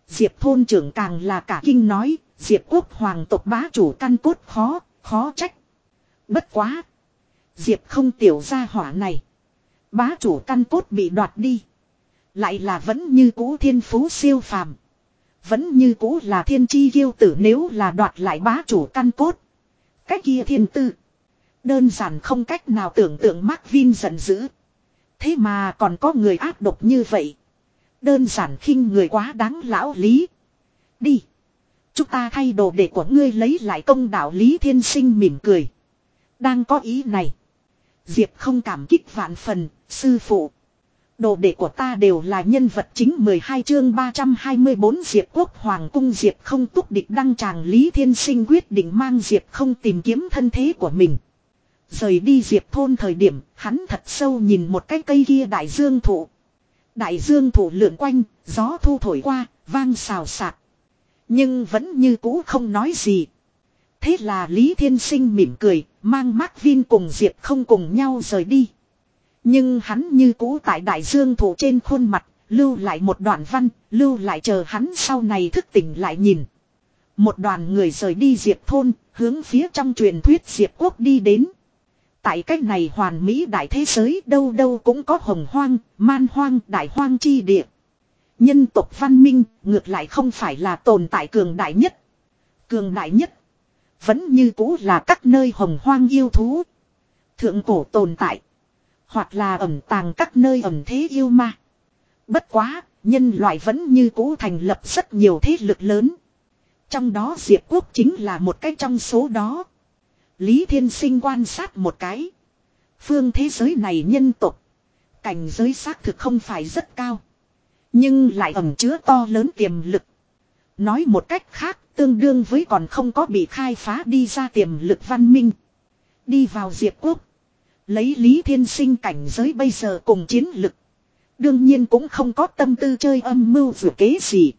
Diệp thôn trưởng càng là cả kinh nói. Diệp quốc hoàng tộc bá chủ căn cốt khó, khó trách. Bất quá. Diệp không tiểu ra hỏa này. Bá chủ căn cốt bị đoạt đi. Lại là vẫn như cũ thiên phú siêu phàm. Vẫn như cũ là thiên chi kiêu tử nếu là đoạt lại bá chủ căn cốt. cách kia thiên tư. Đơn giản không cách nào tưởng tượng Mark Vin giận dữ. Thế mà còn có người ác độc như vậy. Đơn giản khinh người quá đáng lão lý. Đi. Chúng ta thay đồ để của ngươi lấy lại công đạo Lý Thiên Sinh mỉm cười. Đang có ý này. Diệp không cảm kích vạn phần, sư phụ. Đồ đệ của ta đều là nhân vật chính 12 chương 324 Diệp Quốc Hoàng cung Diệp không túc địch đăng tràng Lý Thiên Sinh quyết định mang Diệp không tìm kiếm thân thế của mình. Rời đi Diệp thôn thời điểm, hắn thật sâu nhìn một cái cây kia đại dương thụ. Đại dương thụ lượn quanh, gió thu thổi qua, vang xào xạc. Nhưng vẫn như cũ không nói gì. Thế là Lý Thiên Sinh mỉm cười, mang Mark Vin cùng Diệp không cùng nhau rời đi. Nhưng hắn như cũ tại đại dương thủ trên khuôn mặt, lưu lại một đoạn văn, lưu lại chờ hắn sau này thức tỉnh lại nhìn. Một đoàn người rời đi Diệp thôn, hướng phía trong truyền thuyết Diệp quốc đi đến. Tại cách này hoàn mỹ đại thế giới đâu đâu cũng có hồng hoang, man hoang, đại hoang chi địa. Nhân tộc văn minh ngược lại không phải là tồn tại cường đại nhất. Cường đại nhất. Vẫn như cũ là các nơi hồng hoang yêu thú. Thượng cổ tồn tại. Hoặc là ẩm tàng các nơi ẩm thế yêu ma. Bất quá, nhân loại vẫn như cũ thành lập rất nhiều thế lực lớn. Trong đó Diệp Quốc chính là một cái trong số đó. Lý Thiên Sinh quan sát một cái. Phương thế giới này nhân tộc. Cảnh giới xác thực không phải rất cao. Nhưng lại ẩm chứa to lớn tiềm lực. Nói một cách khác tương đương với còn không có bị khai phá đi ra tiềm lực văn minh. Đi vào Diệp Quốc. Lấy Lý Thiên Sinh cảnh giới bây giờ cùng chiến lực. Đương nhiên cũng không có tâm tư chơi âm mưu vừa kế gì.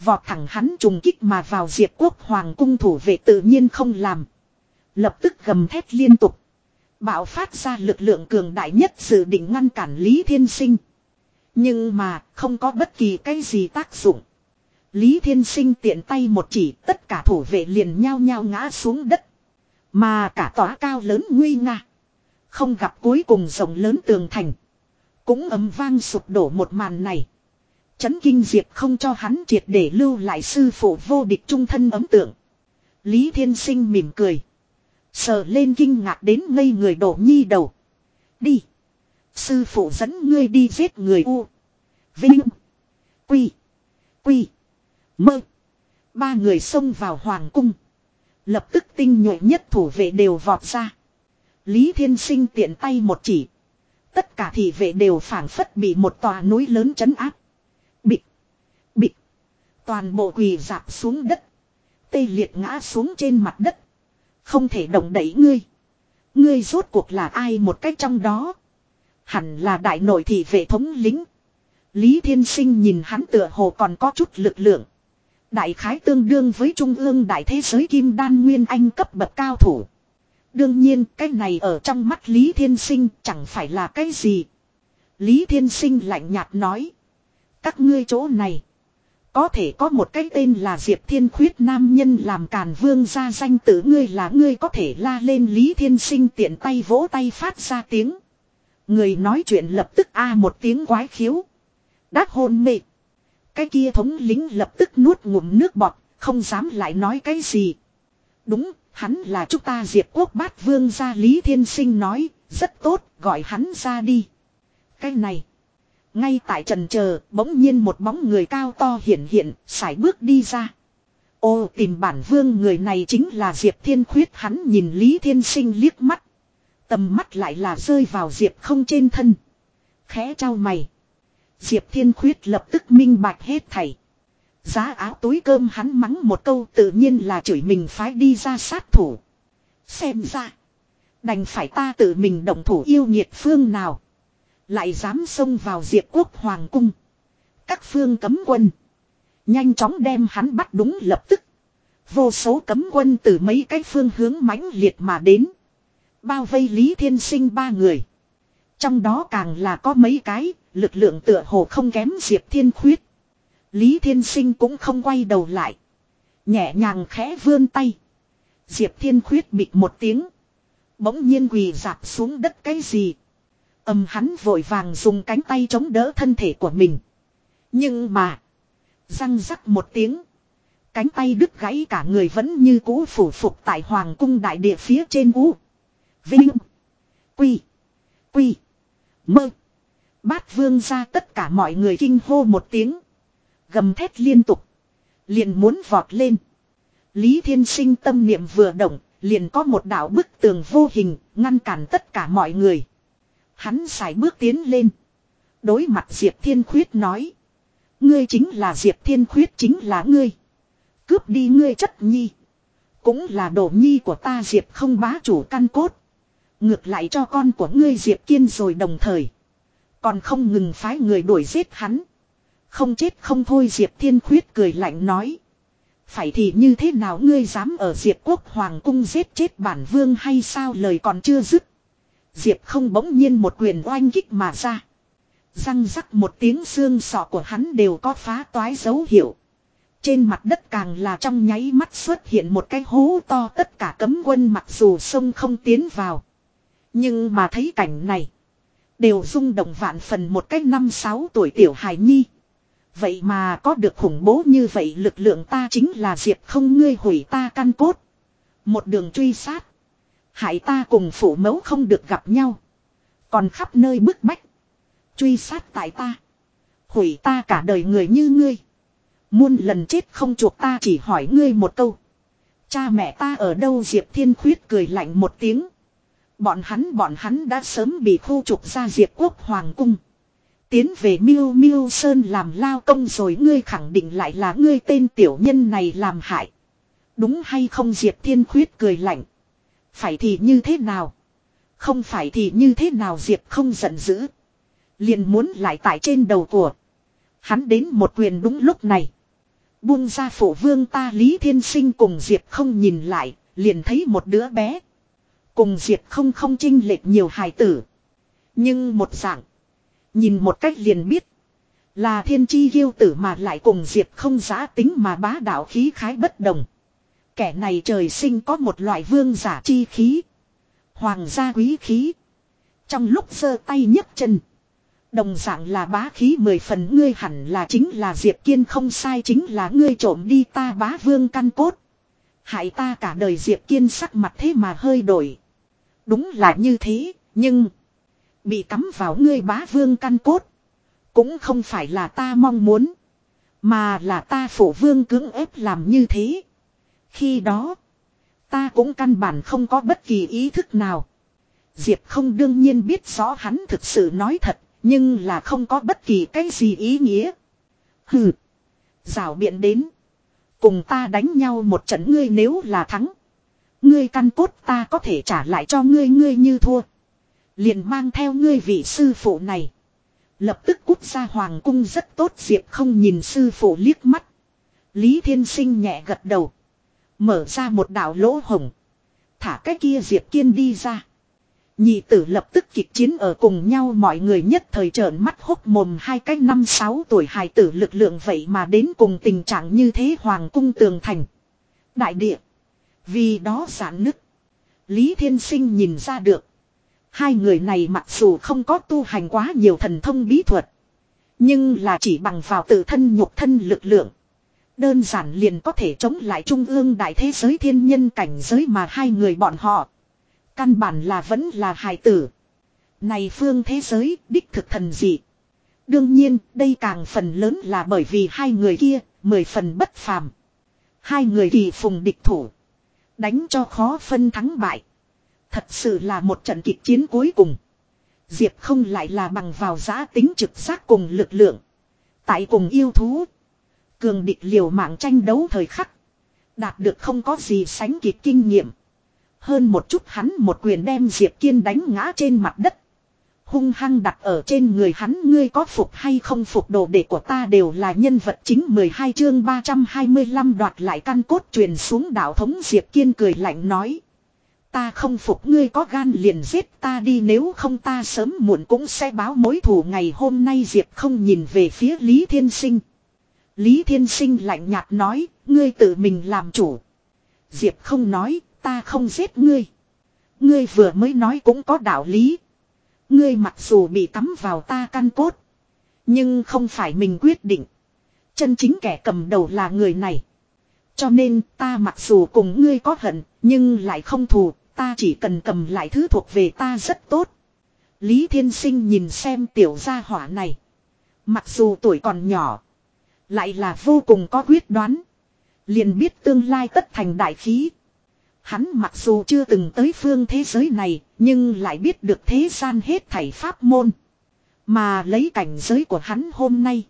Vọt thẳng hắn trùng kích mà vào Diệp Quốc Hoàng cung thủ vệ tự nhiên không làm. Lập tức gầm thét liên tục. Bạo phát ra lực lượng cường đại nhất dự định ngăn cản Lý Thiên Sinh. Nhưng mà không có bất kỳ cái gì tác dụng. Lý Thiên Sinh tiện tay một chỉ tất cả thủ vệ liền nhao nhao ngã xuống đất. Mà cả tòa cao lớn nguy nga. Không gặp cuối cùng rộng lớn tường thành. Cũng ấm vang sụp đổ một màn này. Chấn kinh diệt không cho hắn triệt để lưu lại sư phụ vô địch trung thân ấm tượng. Lý Thiên Sinh mỉm cười. Sờ lên kinh ngạc đến ngây người đổ nhi đầu. Đi. Sư phụ dẫn ngươi đi giết người u. Vinh. Quy. Quy. Mơ. Ba người xông vào hoàng cung. Lập tức tinh nhuệ nhất thủ vệ đều vọt ra. Lý Thiên Sinh tiện tay một chỉ. Tất cả thị vệ đều phản phất bị một tòa núi lớn chấn áp. Bịch. Bịch. Toàn bộ quỳ dạp xuống đất. Tê liệt ngã xuống trên mặt đất. Không thể động đẩy ngươi. Ngươi rốt cuộc là ai một cách trong đó. Hẳn là đại nội thị vệ thống lính. Lý Thiên Sinh nhìn hắn tựa hồ còn có chút lực lượng. Đại khái tương đương với trung ương đại thế giới kim đan nguyên anh cấp bậc cao thủ. Đương nhiên cái này ở trong mắt Lý Thiên Sinh chẳng phải là cái gì. Lý Thiên Sinh lạnh nhạt nói. Các ngươi chỗ này. Có thể có một cái tên là Diệp Thiên Khuyết nam nhân làm càn vương ra danh tử ngươi là ngươi có thể la lên Lý Thiên Sinh tiện tay vỗ tay phát ra tiếng. Người nói chuyện lập tức a à một tiếng quái khiếu. Đát hôn mê. Cái kia thống lính lập tức nuốt ngụm nước bọt, không dám lại nói cái gì. Đúng, hắn là chúng ta diệt quốc bát vương gia Lý Thiên Sinh nói, rất tốt, gọi hắn ra đi. Cái này. Ngay tại trần chờ, bỗng nhiên một bóng người cao to hiện hiện, sải bước đi ra. Ô tìm bản vương người này chính là Diệp Thiên Khuyết hắn nhìn Lý Thiên Sinh liếc mắt. Tầm mắt lại là rơi vào Diệp không trên thân. Khẽ trao mày. Diệp Thiên Khuyết lập tức minh bạch hết thảy. Giá áo túi cơm hắn mắng một câu tự nhiên là chửi mình phái đi ra sát thủ. Xem ra. Đành phải ta tự mình động thủ yêu nhiệt phương nào. Lại dám xông vào Diệp Quốc Hoàng Cung. Các phương cấm quân. Nhanh chóng đem hắn bắt đúng lập tức. Vô số cấm quân từ mấy cái phương hướng mãnh liệt mà đến. Bao vây Lý Thiên Sinh ba người. Trong đó càng là có mấy cái, lực lượng tựa hồ không kém Diệp Thiên Khuyết. Lý Thiên Sinh cũng không quay đầu lại. Nhẹ nhàng khẽ vươn tay. Diệp Thiên Khuyết bịt một tiếng. Bỗng nhiên quỳ dạp xuống đất cái gì. Âm hắn vội vàng dùng cánh tay chống đỡ thân thể của mình. Nhưng mà. Răng rắc một tiếng. Cánh tay đứt gãy cả người vẫn như cũ phủ phục tại hoàng cung đại địa phía trên u. Vinh. Quy. Quy. Mơ. Bát vương ra tất cả mọi người kinh hô một tiếng. Gầm thét liên tục. Liền muốn vọt lên. Lý Thiên Sinh tâm niệm vừa động, liền có một đạo bức tường vô hình, ngăn cản tất cả mọi người. Hắn xài bước tiến lên. Đối mặt Diệp Thiên Khuyết nói. Ngươi chính là Diệp Thiên Khuyết chính là ngươi. Cướp đi ngươi chất nhi. Cũng là đồ nhi của ta Diệp không bá chủ căn cốt. Ngược lại cho con của ngươi Diệp Kiên rồi đồng thời. Còn không ngừng phái người đuổi giết hắn. Không chết không thôi Diệp Thiên Khuyết cười lạnh nói. Phải thì như thế nào ngươi dám ở Diệp Quốc Hoàng cung giết chết bản vương hay sao lời còn chưa dứt. Diệp không bỗng nhiên một quyền oanh kích mà ra. Răng rắc một tiếng xương sọ của hắn đều có phá toái dấu hiệu. Trên mặt đất càng là trong nháy mắt xuất hiện một cái hố to tất cả cấm quân mặc dù sông không tiến vào. Nhưng mà thấy cảnh này. Đều rung động vạn phần một cách năm sáu tuổi tiểu hài nhi. Vậy mà có được khủng bố như vậy lực lượng ta chính là diệt không ngươi hủy ta căn cốt. Một đường truy sát. Hại ta cùng phụ mẫu không được gặp nhau. Còn khắp nơi bức bách. Truy sát tại ta. Hủy ta cả đời người như ngươi. Muôn lần chết không chuộc ta chỉ hỏi ngươi một câu. Cha mẹ ta ở đâu Diệp Thiên Khuyết cười lạnh một tiếng. Bọn hắn bọn hắn đã sớm bị khu trục ra Diệp Quốc Hoàng Cung. Tiến về Miêu Miêu Sơn làm lao công rồi ngươi khẳng định lại là ngươi tên tiểu nhân này làm hại. Đúng hay không Diệp Thiên Khuyết cười lạnh. Phải thì như thế nào? Không phải thì như thế nào Diệp không giận dữ. Liền muốn lại tại trên đầu của. Hắn đến một quyền đúng lúc này. Buông ra phổ vương ta Lý Thiên Sinh cùng Diệp không nhìn lại, liền thấy một đứa bé. Cùng Diệp không không chinh lệch nhiều hài tử. Nhưng một dạng. Nhìn một cách liền biết. Là thiên chi yêu tử mà lại cùng Diệp không giá tính mà bá đạo khí khái bất đồng. Kẻ này trời sinh có một loại vương giả chi khí. Hoàng gia quý khí. Trong lúc giơ tay nhấc chân. Đồng dạng là bá khí mười phần ngươi hẳn là chính là Diệp Kiên không sai chính là ngươi trộm đi ta bá vương căn cốt. Hại ta cả đời Diệp Kiên sắc mặt thế mà hơi đổi. Đúng là như thế, nhưng... Bị cắm vào ngươi bá vương căn cốt. Cũng không phải là ta mong muốn. Mà là ta phổ vương cưỡng ép làm như thế. Khi đó... Ta cũng căn bản không có bất kỳ ý thức nào. Diệp không đương nhiên biết rõ hắn thực sự nói thật, nhưng là không có bất kỳ cái gì ý nghĩa. Hừ. Rào biện đến. Cùng ta đánh nhau một trận ngươi nếu là thắng. Ngươi căn cốt ta có thể trả lại cho ngươi ngươi như thua. Liền mang theo ngươi vị sư phụ này. Lập tức cút ra hoàng cung rất tốt, Diệp không nhìn sư phụ liếc mắt. Lý Thiên Sinh nhẹ gật đầu. Mở ra một đảo lỗ hồng. Thả cái kia Diệp Kiên đi ra. Nhị tử lập tức kịch chiến ở cùng nhau, mọi người nhất thời trợn mắt hốc mồm hai cái năm sáu tuổi hài tử lực lượng vậy mà đến cùng tình trạng như thế, hoàng cung tường thành. Đại địa. Vì đó giãn nứt. Lý Thiên Sinh nhìn ra được. Hai người này mặc dù không có tu hành quá nhiều thần thông bí thuật. Nhưng là chỉ bằng vào tự thân nhục thân lực lượng. Đơn giản liền có thể chống lại trung ương đại thế giới thiên nhân cảnh giới mà hai người bọn họ. Căn bản là vẫn là hài tử. Này phương thế giới, đích thực thần dị. Đương nhiên, đây càng phần lớn là bởi vì hai người kia, mười phần bất phàm. Hai người kỳ phùng địch thủ. Đánh cho khó phân thắng bại. Thật sự là một trận kịch chiến cuối cùng. Diệp không lại là bằng vào giá tính trực giác cùng lực lượng. Tại cùng yêu thú. Cường địch liều mạng tranh đấu thời khắc. Đạt được không có gì sánh kịp kinh nghiệm. Hơn một chút hắn một quyền đem Diệp Kiên đánh ngã trên mặt đất. Hung hăng đặt ở trên người hắn, ngươi có phục hay không phục đồ đệ của ta đều là nhân vật chính 12 chương 325 đoạt lại căn cốt truyền xuống đạo thống Diệp Kiên cười lạnh nói. Ta không phục ngươi có gan liền giết ta đi nếu không ta sớm muộn cũng sẽ báo mối thù ngày hôm nay Diệp không nhìn về phía Lý Thiên Sinh. Lý Thiên Sinh lạnh nhạt nói, ngươi tự mình làm chủ. Diệp không nói, ta không giết ngươi. Ngươi vừa mới nói cũng có đạo lý. Ngươi mặc dù bị cắm vào ta căn cốt. Nhưng không phải mình quyết định. Chân chính kẻ cầm đầu là người này. Cho nên ta mặc dù cùng ngươi có hận, nhưng lại không thù, ta chỉ cần cầm lại thứ thuộc về ta rất tốt. Lý Thiên Sinh nhìn xem tiểu gia hỏa này. Mặc dù tuổi còn nhỏ, lại là vô cùng có quyết đoán. Liền biết tương lai tất thành đại khí. Hắn mặc dù chưa từng tới phương thế giới này, nhưng lại biết được thế gian hết thảy pháp môn. Mà lấy cảnh giới của hắn hôm nay.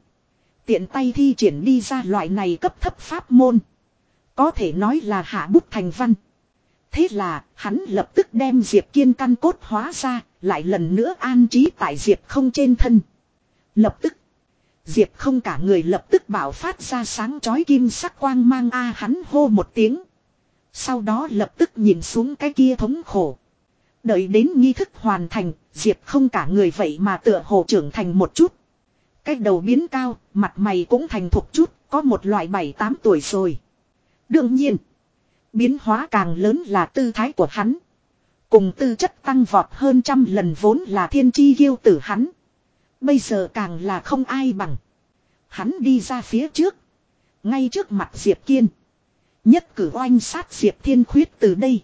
Tiện tay thi triển đi ra loại này cấp thấp pháp môn. Có thể nói là hạ bút thành văn. Thế là, hắn lập tức đem Diệp Kiên căn cốt hóa ra, lại lần nữa an trí tại Diệp không trên thân. Lập tức, Diệp không cả người lập tức bảo phát ra sáng chói kim sắc quang mang a à, hắn hô một tiếng. Sau đó lập tức nhìn xuống cái kia thống khổ. Đợi đến nghi thức hoàn thành, Diệp không cả người vậy mà tựa hồ trưởng thành một chút. Cái đầu biến cao, mặt mày cũng thành thục chút, có một loại bảy tám tuổi rồi. Đương nhiên, biến hóa càng lớn là tư thái của hắn. Cùng tư chất tăng vọt hơn trăm lần vốn là thiên chi ghiêu tử hắn. Bây giờ càng là không ai bằng. Hắn đi ra phía trước. Ngay trước mặt Diệp Kiên. Nhất cử oanh sát Diệp Thiên Khuyết từ đây.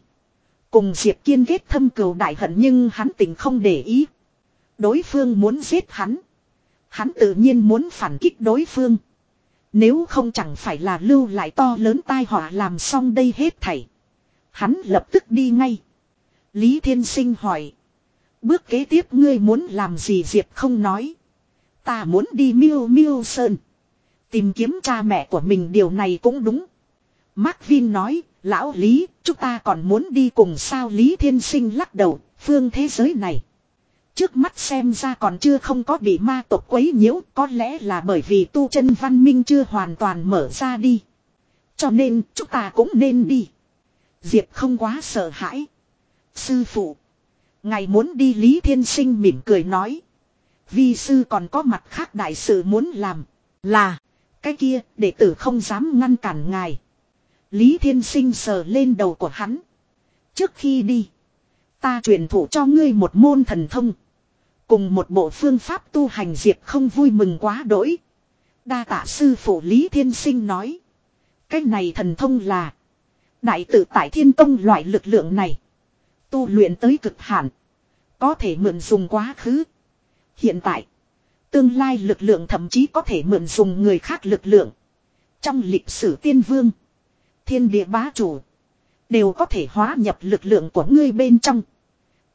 Cùng Diệp Kiên ghét thâm cừu đại hận nhưng hắn tình không để ý. Đối phương muốn giết hắn. Hắn tự nhiên muốn phản kích đối phương. Nếu không chẳng phải là lưu lại to lớn tai họa làm xong đây hết thảy. Hắn lập tức đi ngay. Lý Thiên Sinh hỏi. Bước kế tiếp ngươi muốn làm gì Diệp không nói. Ta muốn đi miêu miêu sơn. Tìm kiếm cha mẹ của mình điều này cũng đúng. Mark Vin nói, lão Lý, chúng ta còn muốn đi cùng sao Lý Thiên Sinh lắc đầu, phương thế giới này. Trước mắt xem ra còn chưa không có bị ma tộc quấy nhiễu, có lẽ là bởi vì tu chân văn minh chưa hoàn toàn mở ra đi. Cho nên, chúng ta cũng nên đi. Diệp không quá sợ hãi. Sư phụ. Ngài muốn đi Lý Thiên Sinh mỉm cười nói. Vi sư còn có mặt khác đại sự muốn làm. Là. Cái kia, đệ tử không dám ngăn cản ngài. Lý Thiên Sinh sờ lên đầu của hắn. Trước khi đi. Ta truyền thụ cho ngươi một môn thần thông. Cùng một bộ phương pháp tu hành diệp không vui mừng quá đỗi. Đa tạ sư phụ Lý Thiên Sinh nói. Cái này thần thông là. Đại tự tại thiên công loại lực lượng này. Tu luyện tới cực hạn. Có thể mượn dùng quá khứ. Hiện tại. Tương lai lực lượng thậm chí có thể mượn dùng người khác lực lượng. Trong lịch sử tiên vương. Thiên địa bá chủ. Đều có thể hóa nhập lực lượng của ngươi bên trong.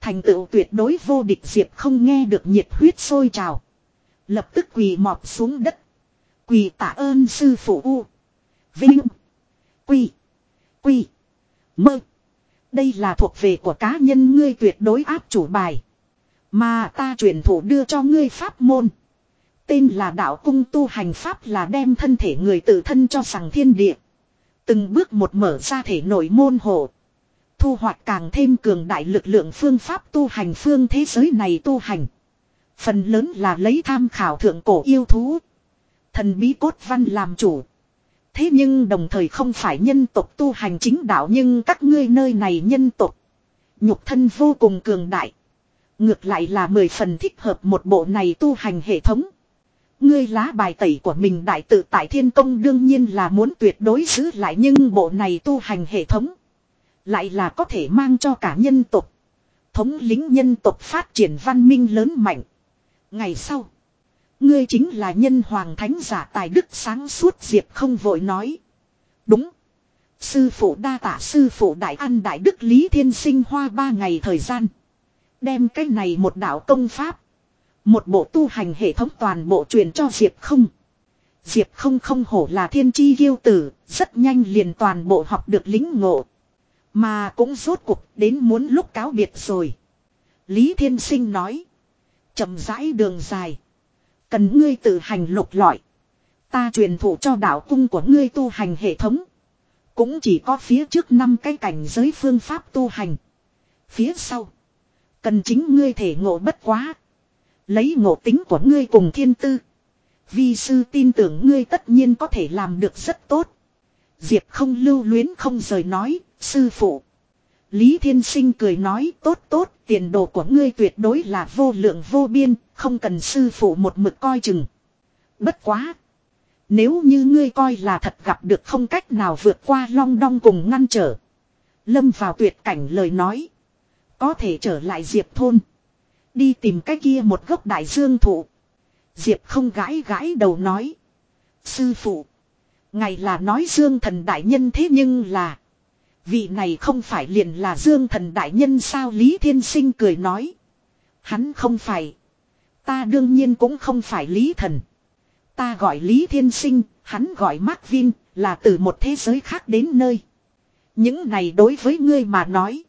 Thành tựu tuyệt đối vô địch diệp không nghe được nhiệt huyết sôi trào. Lập tức quỳ mọp xuống đất. Quỳ tạ ơn sư phụ U. Vinh. Quy. Quy. Mơ. Đây là thuộc về của cá nhân ngươi tuyệt đối áp chủ bài. Mà ta truyền thủ đưa cho ngươi pháp môn. Tên là đạo cung tu hành pháp là đem thân thể người tự thân cho sằng thiên địa. Từng bước một mở ra thể nội môn hộ. Thu hoạch càng thêm cường đại lực lượng phương pháp tu hành phương thế giới này tu hành. Phần lớn là lấy tham khảo thượng cổ yêu thú. Thần bí cốt văn làm chủ. Thế nhưng đồng thời không phải nhân tộc tu hành chính đạo nhưng các ngươi nơi này nhân tộc. Nhục thân vô cùng cường đại. Ngược lại là mười phần thích hợp một bộ này tu hành hệ thống. Ngươi lá bài tẩy của mình đại tự tại thiên công đương nhiên là muốn tuyệt đối giữ lại nhưng bộ này tu hành hệ thống. Lại là có thể mang cho cả nhân tộc. Thống lính nhân tộc phát triển văn minh lớn mạnh. Ngày sau. Ngươi chính là nhân hoàng thánh giả tài đức sáng suốt diệp không vội nói. Đúng. Sư phụ đa tạ sư phụ đại an đại đức lý thiên sinh hoa ba ngày thời gian. Đem cái này một đạo công pháp. Một bộ tu hành hệ thống toàn bộ truyền cho Diệp không. Diệp không không hổ là thiên chi yêu tử, rất nhanh liền toàn bộ học được lính ngộ. Mà cũng rốt cuộc đến muốn lúc cáo biệt rồi. Lý Thiên Sinh nói. chậm rãi đường dài. Cần ngươi tự hành lục lọi. Ta truyền thụ cho đạo cung của ngươi tu hành hệ thống. Cũng chỉ có phía trước năm cái cảnh giới phương pháp tu hành. Phía sau. Cần chính ngươi thể ngộ bất quá. Lấy ngộ tính của ngươi cùng thiên tư. Vi sư tin tưởng ngươi tất nhiên có thể làm được rất tốt. Diệp không lưu luyến không rời nói, sư phụ. Lý Thiên Sinh cười nói tốt tốt, tiền đồ của ngươi tuyệt đối là vô lượng vô biên, không cần sư phụ một mực coi chừng. Bất quá. Nếu như ngươi coi là thật gặp được không cách nào vượt qua long đong cùng ngăn trở. Lâm vào tuyệt cảnh lời nói. Có thể trở lại Diệp thôn. Đi tìm cái kia một gốc đại dương thụ. Diệp không gãi gãi đầu nói. Sư phụ. Ngày là nói dương thần đại nhân thế nhưng là. Vị này không phải liền là dương thần đại nhân sao Lý Thiên Sinh cười nói. Hắn không phải. Ta đương nhiên cũng không phải Lý Thần. Ta gọi Lý Thiên Sinh, hắn gọi Mark Vin, là từ một thế giới khác đến nơi. Những này đối với ngươi mà nói.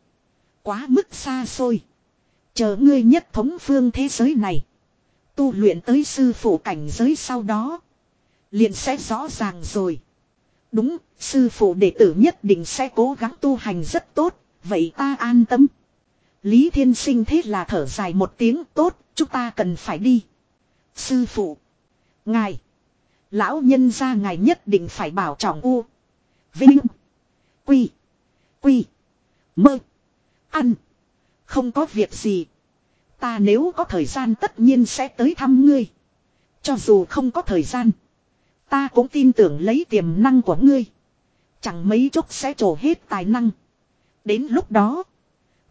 Quá mức xa xôi. Chờ ngươi nhất thống phương thế giới này. Tu luyện tới sư phụ cảnh giới sau đó. Liền sẽ rõ ràng rồi. Đúng, sư phụ đệ tử nhất định sẽ cố gắng tu hành rất tốt, vậy ta an tâm. Lý Thiên Sinh thế là thở dài một tiếng tốt, chúng ta cần phải đi. Sư phụ. Ngài. Lão nhân gia ngài nhất định phải bảo trọng u. Vinh. Quy. Quy. Mơ. Ăn. Không có việc gì. Ta nếu có thời gian tất nhiên sẽ tới thăm ngươi. Cho dù không có thời gian. Ta cũng tin tưởng lấy tiềm năng của ngươi. Chẳng mấy chốc sẽ trổ hết tài năng. Đến lúc đó.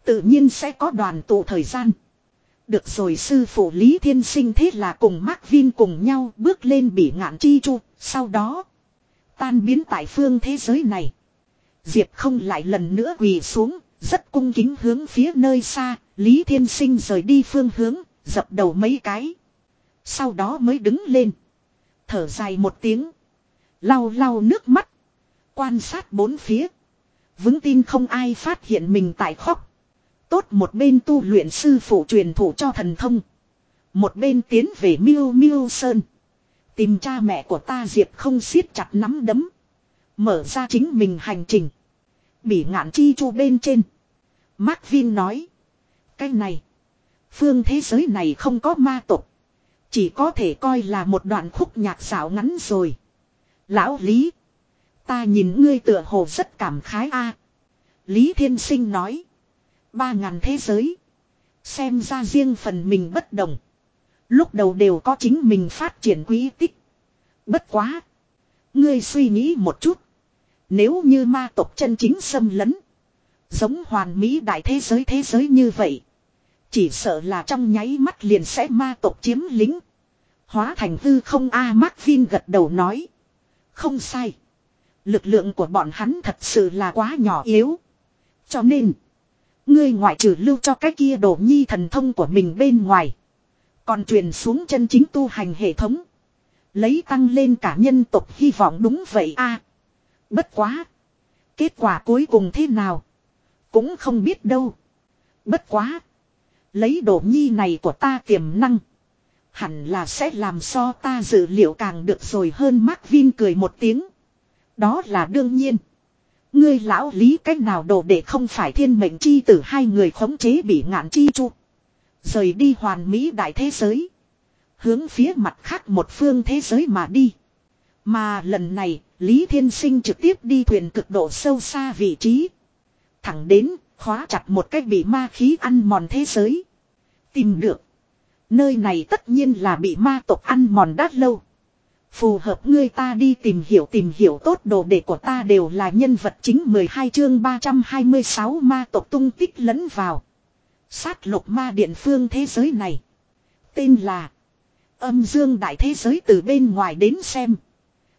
Tự nhiên sẽ có đoàn tụ thời gian. Được rồi sư phụ Lý Thiên Sinh thế là cùng Mark Vin cùng nhau bước lên bỉ ngạn chi chu. Sau đó. Tan biến tại phương thế giới này. Diệp không lại lần nữa quỳ xuống. Rất cung kính hướng phía nơi xa. Lý Thiên Sinh rời đi phương hướng. Dập đầu mấy cái. Sau đó mới đứng lên. Thở dài một tiếng. Lau lau nước mắt. Quan sát bốn phía. Vững tin không ai phát hiện mình tại khóc. Tốt một bên tu luyện sư phụ truyền thủ cho thần thông. Một bên tiến về Miêu Miêu Sơn. Tìm cha mẹ của ta Diệp không siết chặt nắm đấm. Mở ra chính mình hành trình. Bỉ ngạn chi chu bên trên. Mark Vin nói. Cái này. Phương thế giới này không có ma tục. Chỉ có thể coi là một đoạn khúc nhạc xảo ngắn rồi. Lão Lý. Ta nhìn ngươi tựa hồ rất cảm khái a. Lý Thiên Sinh nói. Ba ngàn thế giới. Xem ra riêng phần mình bất đồng. Lúc đầu đều có chính mình phát triển quý tích. Bất quá. Ngươi suy nghĩ một chút. Nếu như ma tộc chân chính xâm lấn. Giống hoàn mỹ đại thế giới thế giới như vậy. Chỉ sợ là trong nháy mắt liền sẽ ma tộc chiếm lính. Hóa thành hư không A Mark Vin gật đầu nói. Không sai. Lực lượng của bọn hắn thật sự là quá nhỏ yếu. Cho nên. Ngươi ngoại trừ lưu cho cái kia đổ nhi thần thông của mình bên ngoài. Còn truyền xuống chân chính tu hành hệ thống. Lấy tăng lên cả nhân tộc hy vọng đúng vậy a. bất quá. Kết quả cuối cùng thế nào? Cũng không biết đâu. Bất quá. Lấy đồ nhi này của ta tiềm năng. Hẳn là sẽ làm so ta dự liệu càng được rồi hơn Mark Vin cười một tiếng. Đó là đương nhiên. Ngươi lão lý cách nào đồ để không phải thiên mệnh chi tử hai người khống chế bị ngạn chi chu. Rời đi hoàn mỹ đại thế giới. Hướng phía mặt khác một phương thế giới mà đi. Mà lần này, Lý Thiên Sinh trực tiếp đi thuyền cực độ sâu xa vị trí. Thẳng đến, khóa chặt một cách bị ma khí ăn mòn thế giới. Tìm được. Nơi này tất nhiên là bị ma tộc ăn mòn đát lâu. Phù hợp ngươi ta đi tìm hiểu tìm hiểu tốt đồ đệ của ta đều là nhân vật chính 12 chương 326 ma tộc tung tích lẫn vào. Sát lục ma điện phương thế giới này. Tên là Âm dương đại thế giới từ bên ngoài đến xem.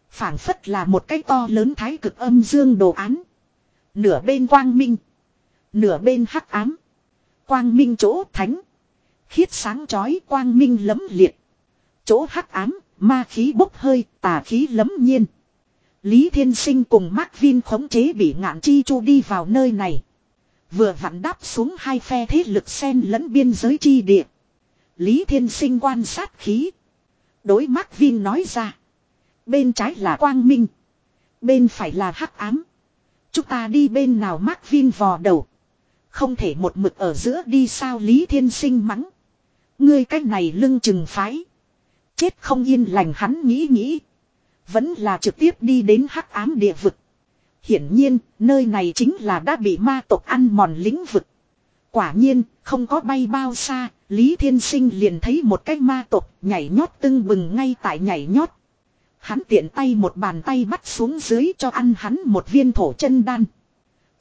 phảng phất là một cái to lớn thái cực âm dương đồ án. Nửa bên quang minh. Nửa bên hắc ám. Quang minh chỗ thánh. Khiết sáng chói quang minh lấm liệt. Chỗ hắc ám Ma khí bốc hơi, tà khí lấm nhiên. Lý Thiên Sinh cùng Mark Vin khống chế bị ngạn chi chu đi vào nơi này. Vừa vặn đáp xuống hai phe thế lực sen lẫn biên giới chi địa. Lý Thiên Sinh quan sát khí. Đối Mark Vin nói ra. Bên trái là quang minh. Bên phải là hắc ám. Chúng ta đi bên nào Mark Vin vò đầu. Không thể một mực ở giữa đi sao Lý Thiên Sinh mắng. Ngươi cách này lưng chừng phái. Chết không yên lành hắn nghĩ nghĩ. Vẫn là trực tiếp đi đến hắc ám địa vực. Hiển nhiên, nơi này chính là đã bị ma tộc ăn mòn lĩnh vực. Quả nhiên, không có bay bao xa, Lý Thiên Sinh liền thấy một cái ma tộc nhảy nhót tưng bừng ngay tại nhảy nhót. Hắn tiện tay một bàn tay bắt xuống dưới cho ăn hắn một viên thổ chân đan.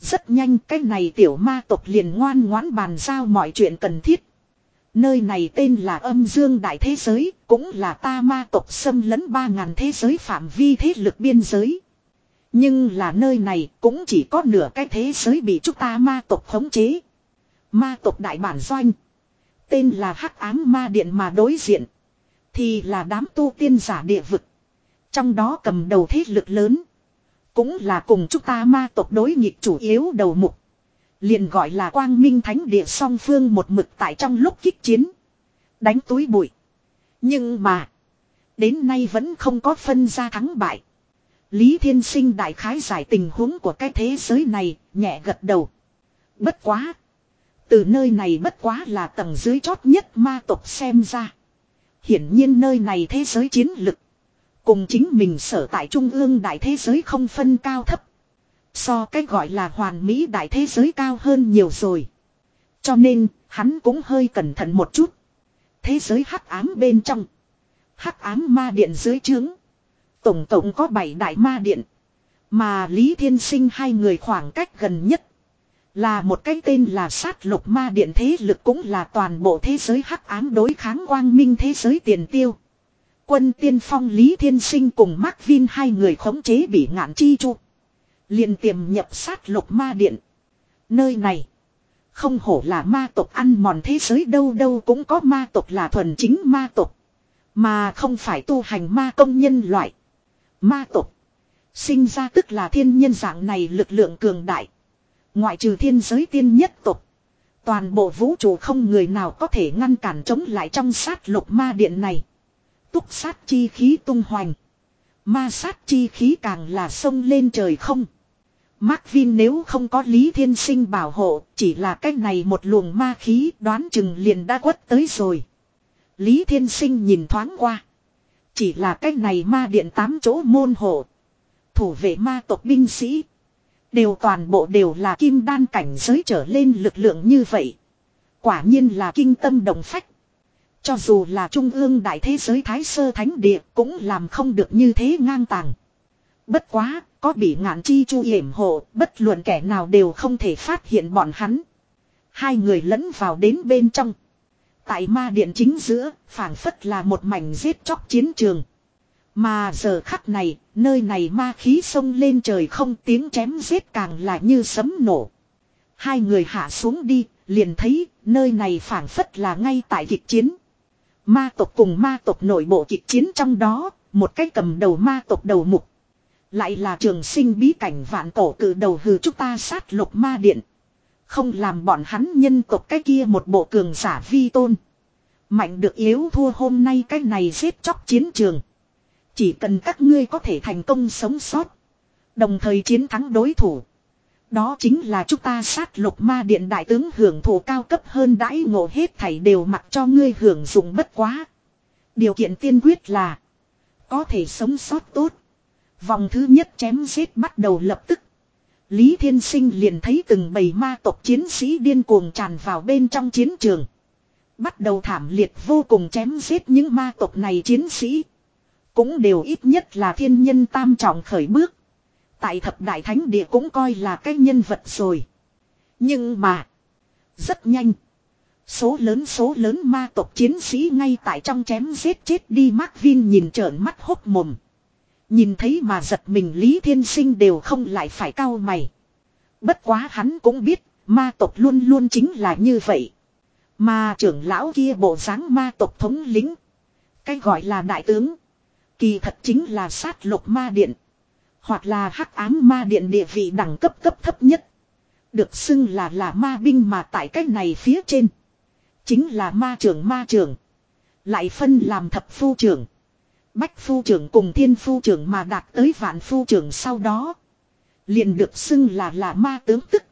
Rất nhanh cái này tiểu ma tộc liền ngoan ngoãn bàn giao mọi chuyện cần thiết. Nơi này tên là âm dương đại thế giới, cũng là ta ma tộc xâm lấn ba ngàn thế giới phạm vi thế lực biên giới. Nhưng là nơi này cũng chỉ có nửa cái thế giới bị chúng ta ma tộc khống chế. Ma tộc đại bản doanh. Tên là Hắc ám ma điện mà đối diện. Thì là đám tu tiên giả địa vực. Trong đó cầm đầu thế lực lớn. Cũng là cùng chúng ta ma tộc đối nghịch chủ yếu đầu mục. Liền gọi là quang minh thánh địa song phương một mực tại trong lúc kích chiến. Đánh túi bụi. Nhưng mà. Đến nay vẫn không có phân ra thắng bại. Lý Thiên Sinh đại khái giải tình huống của cái thế giới này, nhẹ gật đầu. Bất quá. Từ nơi này bất quá là tầng dưới chót nhất ma tộc xem ra. Hiển nhiên nơi này thế giới chiến lực. Cùng chính mình sở tại trung ương đại thế giới không phân cao thấp. So cái gọi là hoàn mỹ đại thế giới cao hơn nhiều rồi. Cho nên, hắn cũng hơi cẩn thận một chút. Thế giới hắc ám bên trong. Hắc ám ma điện dưới trướng. Tổng tổng có 7 đại ma điện. Mà Lý Thiên Sinh hai người khoảng cách gần nhất. Là một cái tên là sát lục ma điện thế lực cũng là toàn bộ thế giới hắc ám đối kháng quang minh thế giới tiền tiêu. Quân tiên phong Lý Thiên Sinh cùng Mark Vin hai người khống chế bị ngạn chi chu liền tiềm nhập sát lục ma điện. Nơi này. Không hổ là ma tộc ăn mòn thế giới đâu đâu cũng có ma tộc là thuần chính ma tộc. Mà không phải tu hành ma công nhân loại. Ma tộc. Sinh ra tức là thiên nhân dạng này lực lượng cường đại. Ngoại trừ thiên giới tiên nhất tộc. Toàn bộ vũ trụ không người nào có thể ngăn cản chống lại trong sát lục ma điện này. Túc sát chi khí tung hoành. Ma sát chi khí càng là sông lên trời không. Mark Vin nếu không có Lý Thiên Sinh bảo hộ, chỉ là cách này một luồng ma khí đoán chừng liền đã quất tới rồi. Lý Thiên Sinh nhìn thoáng qua. Chỉ là cách này ma điện tám chỗ môn hộ. Thủ vệ ma tộc binh sĩ. Đều toàn bộ đều là kim đan cảnh giới trở lên lực lượng như vậy. Quả nhiên là kinh tâm đồng phách. Cho dù là trung ương đại thế giới thái sơ thánh địa cũng làm không được như thế ngang tàng. Bất quá, có bị ngạn chi chu hiểm hộ, bất luận kẻ nào đều không thể phát hiện bọn hắn. Hai người lẫn vào đến bên trong. Tại ma điện chính giữa, phảng phất là một mảnh giết chóc chiến trường. Mà giờ khắc này, nơi này ma khí sông lên trời không tiếng chém giết càng là như sấm nổ. Hai người hạ xuống đi, liền thấy nơi này phảng phất là ngay tại kịch chiến. Ma tộc cùng ma tộc nội bộ kịch chiến trong đó, một cái cầm đầu ma tộc đầu mục. Lại là trường sinh bí cảnh vạn cổ cử đầu hừ chúng ta sát lục ma điện. Không làm bọn hắn nhân tộc cái kia một bộ cường giả vi tôn. Mạnh được yếu thua hôm nay cái này giết chóc chiến trường. Chỉ cần các ngươi có thể thành công sống sót. Đồng thời chiến thắng đối thủ. Đó chính là chúng ta sát lục ma điện đại tướng hưởng thụ cao cấp hơn đãi ngộ hết thảy đều mặc cho ngươi hưởng dụng bất quá. Điều kiện tiên quyết là, có thể sống sót tốt. Vòng thứ nhất chém giết bắt đầu lập tức. Lý Thiên Sinh liền thấy từng bầy ma tộc chiến sĩ điên cuồng tràn vào bên trong chiến trường. Bắt đầu thảm liệt vô cùng chém giết những ma tộc này chiến sĩ. Cũng đều ít nhất là thiên nhân tam trọng khởi bước. Tại thập đại thánh địa cũng coi là cái nhân vật rồi. Nhưng mà. Rất nhanh. Số lớn số lớn ma tộc chiến sĩ ngay tại trong chém giết chết đi Mark Vin nhìn trợn mắt hốt mồm. Nhìn thấy mà giật mình Lý Thiên Sinh đều không lại phải cao mày. Bất quá hắn cũng biết, ma tộc luôn luôn chính là như vậy. Mà trưởng lão kia bộ dáng ma tộc thống lính. Cái gọi là đại tướng. Kỳ thật chính là sát lục ma điện. Hoặc là hắc ám ma điện địa vị đẳng cấp cấp thấp nhất. Được xưng là là ma binh mà tại cách này phía trên. Chính là ma trưởng ma trưởng. Lại phân làm thập phu trưởng. Bách phu trưởng cùng thiên phu trưởng mà đạt tới vạn phu trưởng sau đó. Liền được xưng là là ma tướng tức.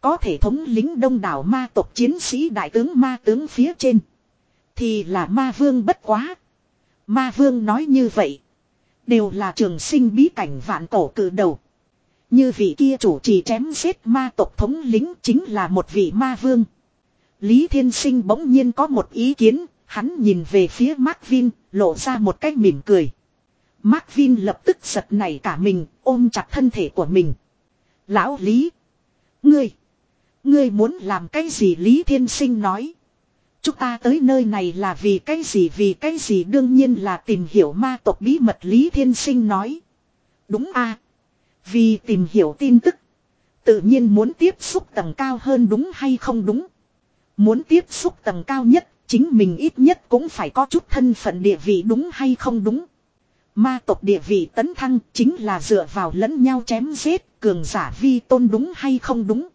Có thể thống lính đông đảo ma tộc chiến sĩ đại tướng ma tướng phía trên. Thì là ma vương bất quá. Ma vương nói như vậy. Đều là trường sinh bí cảnh vạn cổ cử đầu. Như vị kia chủ trì chém giết ma tộc thống lính chính là một vị ma vương. Lý Thiên Sinh bỗng nhiên có một ý kiến, hắn nhìn về phía Mark Vin, lộ ra một cách mỉm cười. Mark Vin lập tức giật nảy cả mình, ôm chặt thân thể của mình. Lão Lý. Ngươi. Ngươi muốn làm cái gì Lý Thiên Sinh nói. Chúng ta tới nơi này là vì cái gì vì cái gì đương nhiên là tìm hiểu ma tộc bí mật Lý Thiên Sinh nói. Đúng a Vì tìm hiểu tin tức. Tự nhiên muốn tiếp xúc tầng cao hơn đúng hay không đúng. Muốn tiếp xúc tầng cao nhất, chính mình ít nhất cũng phải có chút thân phận địa vị đúng hay không đúng. Ma tộc địa vị tấn thăng chính là dựa vào lẫn nhau chém giết, cường giả vi tôn đúng hay không đúng.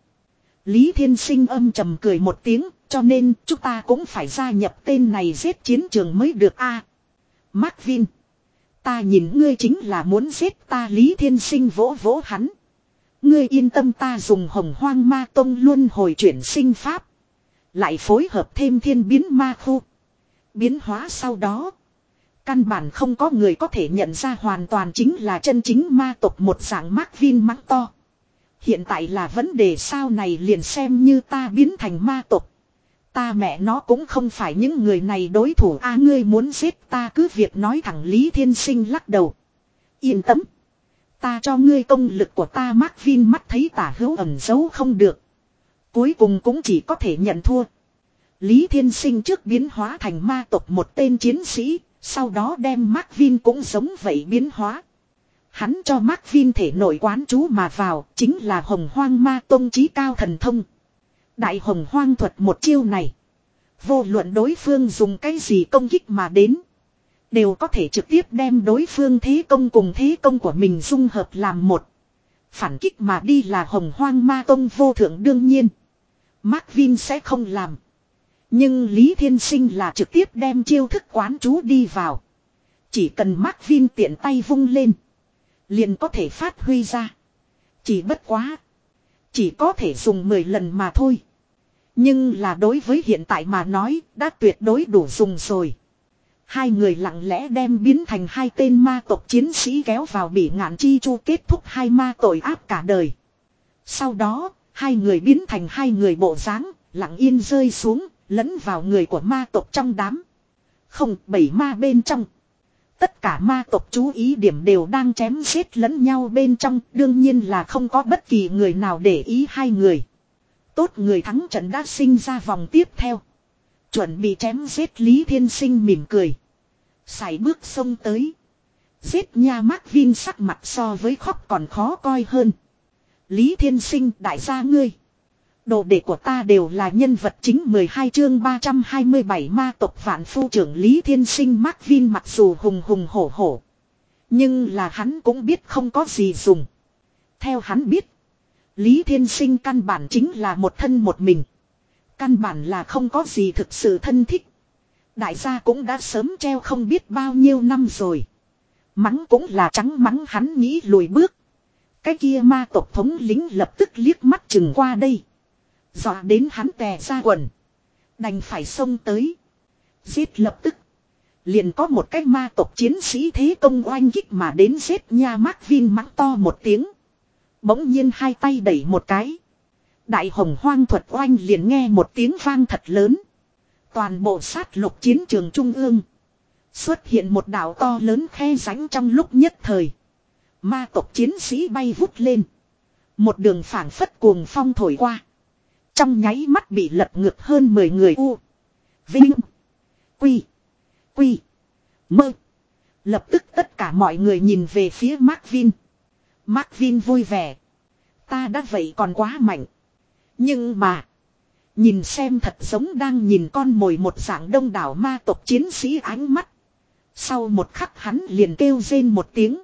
Lý Thiên Sinh âm trầm cười một tiếng, cho nên chúng ta cũng phải gia nhập tên này giết chiến trường mới được a. À, Mark Vin. Ta nhìn ngươi chính là muốn giết ta Lý Thiên Sinh vỗ vỗ hắn. Ngươi yên tâm ta dùng hồng hoang ma tông luôn hồi chuyển sinh pháp. Lại phối hợp thêm thiên biến ma khu. Biến hóa sau đó. Căn bản không có người có thể nhận ra hoàn toàn chính là chân chính ma tộc một dạng mắc Vin mắng to. Hiện tại là vấn đề sao này liền xem như ta biến thành ma tộc. Ta mẹ nó cũng không phải những người này đối thủ a, ngươi muốn giết ta cứ việc nói thẳng Lý Thiên Sinh lắc đầu. Yên tâm. Ta cho ngươi công lực của ta Mark Vin mắt thấy tả hữu ẩn giấu không được. Cuối cùng cũng chỉ có thể nhận thua. Lý Thiên Sinh trước biến hóa thành ma tộc một tên chiến sĩ, sau đó đem Mark Vin cũng giống vậy biến hóa. Hắn cho Mark Vin thể nội quán chú mà vào, chính là hồng hoang ma tông trí cao thần thông. Đại hồng hoang thuật một chiêu này. Vô luận đối phương dùng cái gì công kích mà đến. Đều có thể trực tiếp đem đối phương thế công cùng thế công của mình dung hợp làm một. Phản kích mà đi là hồng hoang ma tông vô thượng đương nhiên. Mark Vin sẽ không làm. Nhưng Lý Thiên Sinh là trực tiếp đem chiêu thức quán chú đi vào. Chỉ cần Mark Vin tiện tay vung lên. Liền có thể phát huy ra. Chỉ bất quá. Chỉ có thể dùng 10 lần mà thôi. Nhưng là đối với hiện tại mà nói đã tuyệt đối đủ dùng rồi. Hai người lặng lẽ đem biến thành hai tên ma tộc chiến sĩ kéo vào bị ngạn chi chu kết thúc hai ma tội ác cả đời. Sau đó, hai người biến thành hai người bộ dáng lặng yên rơi xuống, lẫn vào người của ma tộc trong đám. Không, bảy ma bên trong. Tất cả ma tộc chú ý điểm đều đang chém giết lẫn nhau bên trong, đương nhiên là không có bất kỳ người nào để ý hai người. Tốt người thắng trận đã sinh ra vòng tiếp theo. Chuẩn bị chém giết Lý Thiên Sinh mỉm cười. Xài bước sông tới. Giết nha Mark Vin sắc mặt so với khóc còn khó coi hơn. Lý Thiên Sinh, đại gia ngươi. Đồ đệ của ta đều là nhân vật chính 12 chương 327 ma tộc vạn phu trưởng Lý Thiên Sinh Mark Vin mặc dù hùng hùng hổ hổ. Nhưng là hắn cũng biết không có gì dùng. Theo hắn biết. Lý Thiên Sinh căn bản chính là một thân một mình. Căn bản là không có gì thực sự thân thích. Đại gia cũng đã sớm treo không biết bao nhiêu năm rồi. Mắng cũng là trắng mắng hắn nghĩ lùi bước. Cái kia ma tộc thống lính lập tức liếc mắt chừng qua đây. Dọa đến hắn tè ra quần. Đành phải xông tới. Giết lập tức. Liền có một cái ma tộc chiến sĩ thế công oanh kích mà đến giết nha Mark Vin mắng to một tiếng. Bỗng nhiên hai tay đẩy một cái. Đại hồng hoang thuật oanh liền nghe một tiếng vang thật lớn. Toàn bộ sát lục chiến trường trung ương. Xuất hiện một đảo to lớn khe rãnh trong lúc nhất thời. Ma tộc chiến sĩ bay vút lên. Một đường phảng phất cuồng phong thổi qua. Trong nháy mắt bị lật ngược hơn 10 người u. Vinh. Quy. Quy. Mơ. Lập tức tất cả mọi người nhìn về phía Mark Vin. Mark Vin vui vẻ. Ta đã vậy còn quá mạnh. Nhưng mà. Nhìn xem thật giống đang nhìn con mồi một dạng đông đảo ma tộc chiến sĩ ánh mắt. Sau một khắc hắn liền kêu rên một tiếng.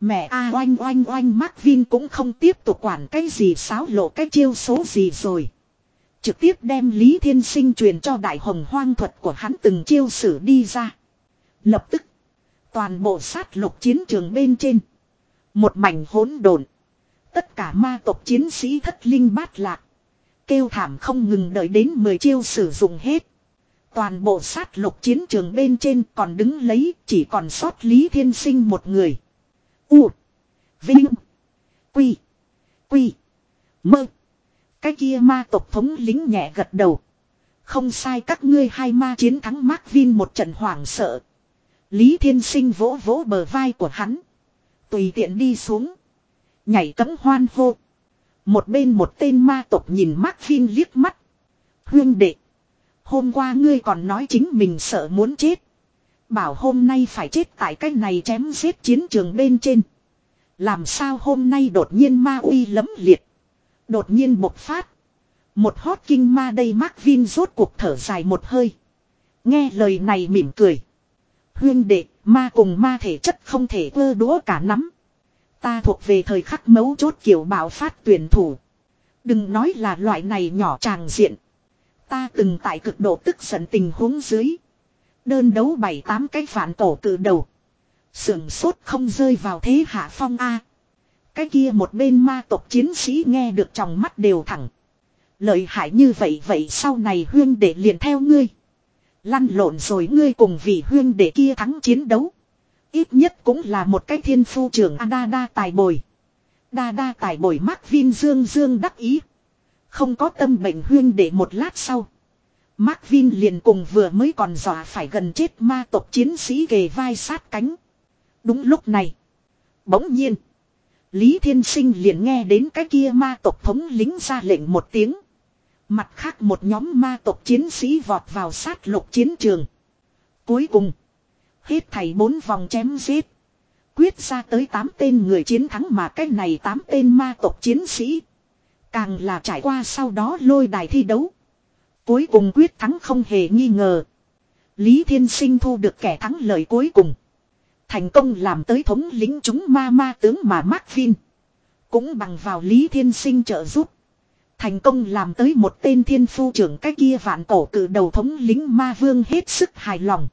Mẹ a oanh oanh oanh Mark Vin cũng không tiếp tục quản cái gì xáo lộ cái chiêu số gì rồi. Trực tiếp đem Lý Thiên Sinh truyền cho đại hồng hoang thuật của hắn từng chiêu sử đi ra. Lập tức. Toàn bộ sát lục chiến trường bên trên. Một mảnh hỗn độn. Tất cả ma tộc chiến sĩ thất linh bát lạc. Kêu thảm không ngừng đợi đến 10 chiêu sử dụng hết. Toàn bộ sát lục chiến trường bên trên còn đứng lấy, chỉ còn sót Lý Thiên Sinh một người. U. Vinh. Quy. Quy. Mơ. Cái kia ma tộc thống lính nhẹ gật đầu. Không sai các ngươi hai ma chiến thắng Mark Vin một trận hoảng sợ. Lý Thiên Sinh vỗ vỗ bờ vai của hắn. Tùy tiện đi xuống. Nhảy cấm hoan hô. Một bên một tên ma tộc nhìn Mark Vin liếc mắt. Huyên đệ. Hôm qua ngươi còn nói chính mình sợ muốn chết. Bảo hôm nay phải chết tại cái này chém giết chiến trường bên trên. Làm sao hôm nay đột nhiên ma uy lấm liệt. Đột nhiên bộc phát. Một hót kinh ma đây Mark Vin rốt cuộc thở dài một hơi. Nghe lời này mỉm cười. Huyên đệ, ma cùng ma thể chất không thể vơ đũa cả nắm. Ta thuộc về thời khắc mấu chốt kiểu bạo phát tuyển thủ. Đừng nói là loại này nhỏ tràng diện. Ta từng tại cực độ tức giận tình huống dưới. Đơn đấu bảy tám cái phản tổ từ đầu. Sưởng sốt không rơi vào thế hạ phong A. Cái kia một bên ma tộc chiến sĩ nghe được trong mắt đều thẳng. Lợi hại như vậy vậy sau này huyên để liền theo ngươi. Lăn lộn rồi ngươi cùng vị huyên để kia thắng chiến đấu. Ít nhất cũng là một cái thiên phu trưởng A đa đa tài bồi. Đa đa tài bồi mắc Vin Dương Dương đắc ý. Không có tâm bệnh huyên để một lát sau. Mark Vin liền cùng vừa mới còn dọa phải gần chết ma tộc chiến sĩ kề vai sát cánh. Đúng lúc này. Bỗng nhiên. Lý Thiên Sinh liền nghe đến cái kia ma tộc thống lính ra lệnh một tiếng. Mặt khác một nhóm ma tộc chiến sĩ vọt vào sát lục chiến trường. Cuối cùng. Hết thầy bốn vòng chém giết. Quyết ra tới tám tên người chiến thắng mà cái này tám tên ma tộc chiến sĩ. Càng là trải qua sau đó lôi đài thi đấu. Cuối cùng quyết thắng không hề nghi ngờ. Lý Thiên Sinh thu được kẻ thắng lợi cuối cùng. Thành công làm tới thống lính chúng ma ma tướng mà Mark Cũng bằng vào Lý Thiên Sinh trợ giúp. Thành công làm tới một tên thiên phu trưởng cái kia vạn cổ cử đầu thống lính ma vương hết sức hài lòng.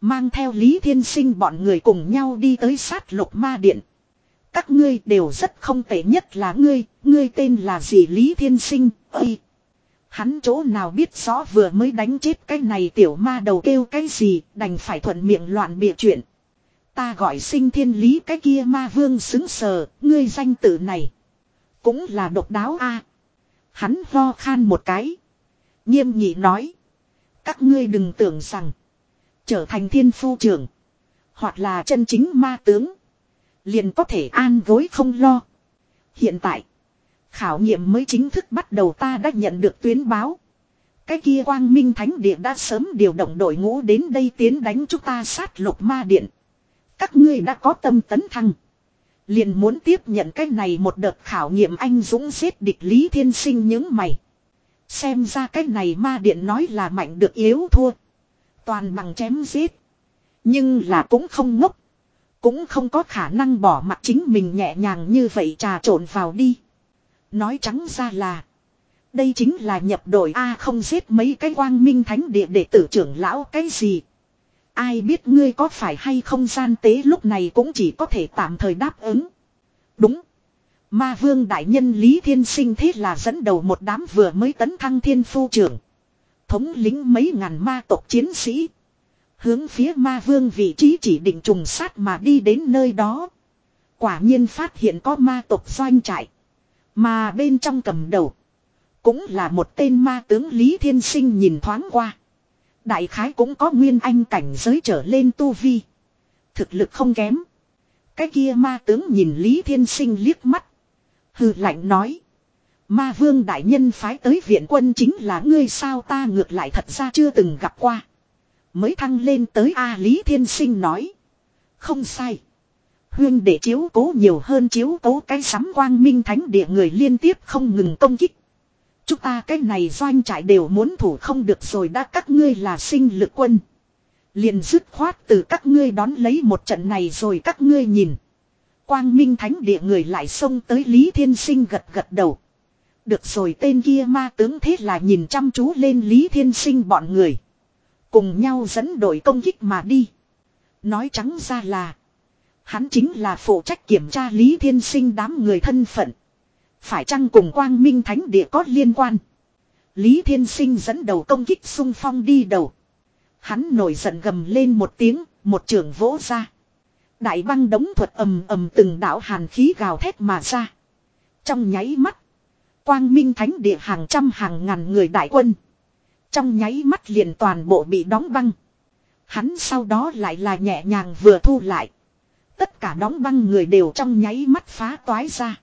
Mang theo Lý Thiên Sinh bọn người cùng nhau đi tới sát lục ma điện. Các ngươi đều rất không tệ nhất là ngươi, ngươi tên là gì Lý Thiên Sinh, ơi. Hắn chỗ nào biết rõ vừa mới đánh chết cái này tiểu ma đầu kêu cái gì, đành phải thuận miệng loạn bịa chuyện. Ta gọi sinh thiên lý cái kia ma vương xứng sờ, ngươi danh tự này. Cũng là độc đáo a. Hắn ho khan một cái. Nghiêm nghị nói. Các ngươi đừng tưởng rằng. Trở thành thiên phu trưởng. Hoặc là chân chính ma tướng. Liền có thể an gối không lo. Hiện tại. Khảo nghiệm mới chính thức bắt đầu ta đã nhận được tuyến báo. Cái kia quang minh thánh địa đã sớm điều động đội ngũ đến đây tiến đánh chúng ta sát lục ma điện. Các ngươi đã có tâm tấn thăng. Liền muốn tiếp nhận cái này một đợt khảo nghiệm anh dũng giết địch Lý Thiên Sinh những mày. Xem ra cái này ma điện nói là mạnh được yếu thua. Toàn bằng chém giết. Nhưng là cũng không ngốc. Cũng không có khả năng bỏ mặt chính mình nhẹ nhàng như vậy trà trộn vào đi. Nói trắng ra là. Đây chính là nhập đội A không giết mấy cái quang minh thánh địa để tử trưởng lão cái gì. Ai biết ngươi có phải hay không gian tế lúc này cũng chỉ có thể tạm thời đáp ứng. Đúng. Ma vương đại nhân Lý Thiên Sinh thế là dẫn đầu một đám vừa mới tấn thăng thiên phu trưởng. Thống lính mấy ngàn ma tộc chiến sĩ. Hướng phía ma vương vị trí chỉ định trùng sát mà đi đến nơi đó. Quả nhiên phát hiện có ma tộc doanh trại. Mà bên trong cầm đầu. Cũng là một tên ma tướng Lý Thiên Sinh nhìn thoáng qua. Đại khái cũng có nguyên anh cảnh giới trở lên tu vi. Thực lực không kém. Cái kia ma tướng nhìn Lý Thiên Sinh liếc mắt. Hừ lạnh nói. Ma vương đại nhân phái tới viện quân chính là ngươi sao ta ngược lại thật ra chưa từng gặp qua. Mới thăng lên tới A Lý Thiên Sinh nói. Không sai. Huyên để chiếu cố nhiều hơn chiếu cố cái sắm quang minh thánh địa người liên tiếp không ngừng công kích. Chúng ta cái này doanh trại đều muốn thủ không được rồi đã các ngươi là sinh lực quân. Liền dứt khoát từ các ngươi đón lấy một trận này rồi các ngươi nhìn. Quang minh thánh địa người lại xông tới Lý Thiên Sinh gật gật đầu. Được rồi tên kia ma tướng thế là nhìn chăm chú lên Lý Thiên Sinh bọn người. Cùng nhau dẫn đội công kích mà đi. Nói trắng ra là. Hắn chính là phụ trách kiểm tra Lý Thiên Sinh đám người thân phận. Phải chăng cùng quang minh thánh địa có liên quan. Lý Thiên Sinh dẫn đầu công kích xung phong đi đầu. Hắn nổi giận gầm lên một tiếng, một trường vỗ ra. Đại băng đống thuật ầm ầm từng đạo hàn khí gào thét mà ra. Trong nháy mắt. Quang minh thánh địa hàng trăm hàng ngàn người đại quân. Trong nháy mắt liền toàn bộ bị đóng băng. Hắn sau đó lại là nhẹ nhàng vừa thu lại. Tất cả đóng băng người đều trong nháy mắt phá toái ra.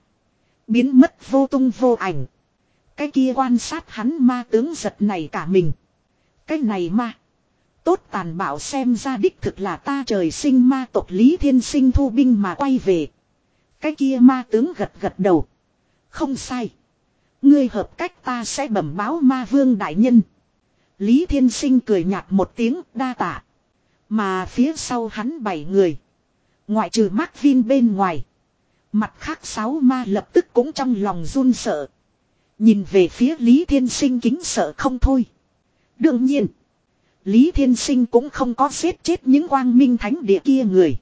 Biến mất vô tung vô ảnh. Cái kia quan sát hắn ma tướng giật này cả mình. Cái này ma. Tốt tàn bạo xem ra đích thực là ta trời sinh ma tộc Lý Thiên Sinh thu binh mà quay về. Cái kia ma tướng gật gật đầu. Không sai. Ngươi hợp cách ta sẽ bẩm báo ma vương đại nhân. Lý Thiên Sinh cười nhạt một tiếng, đa tạ. Mà phía sau hắn bảy người. Ngoại trừ Mark Vin bên ngoài. Mặt khác sáu ma lập tức cũng trong lòng run sợ. Nhìn về phía Lý Thiên Sinh kính sợ không thôi. Đương nhiên. Lý Thiên Sinh cũng không có giết chết những quang minh thánh địa kia người.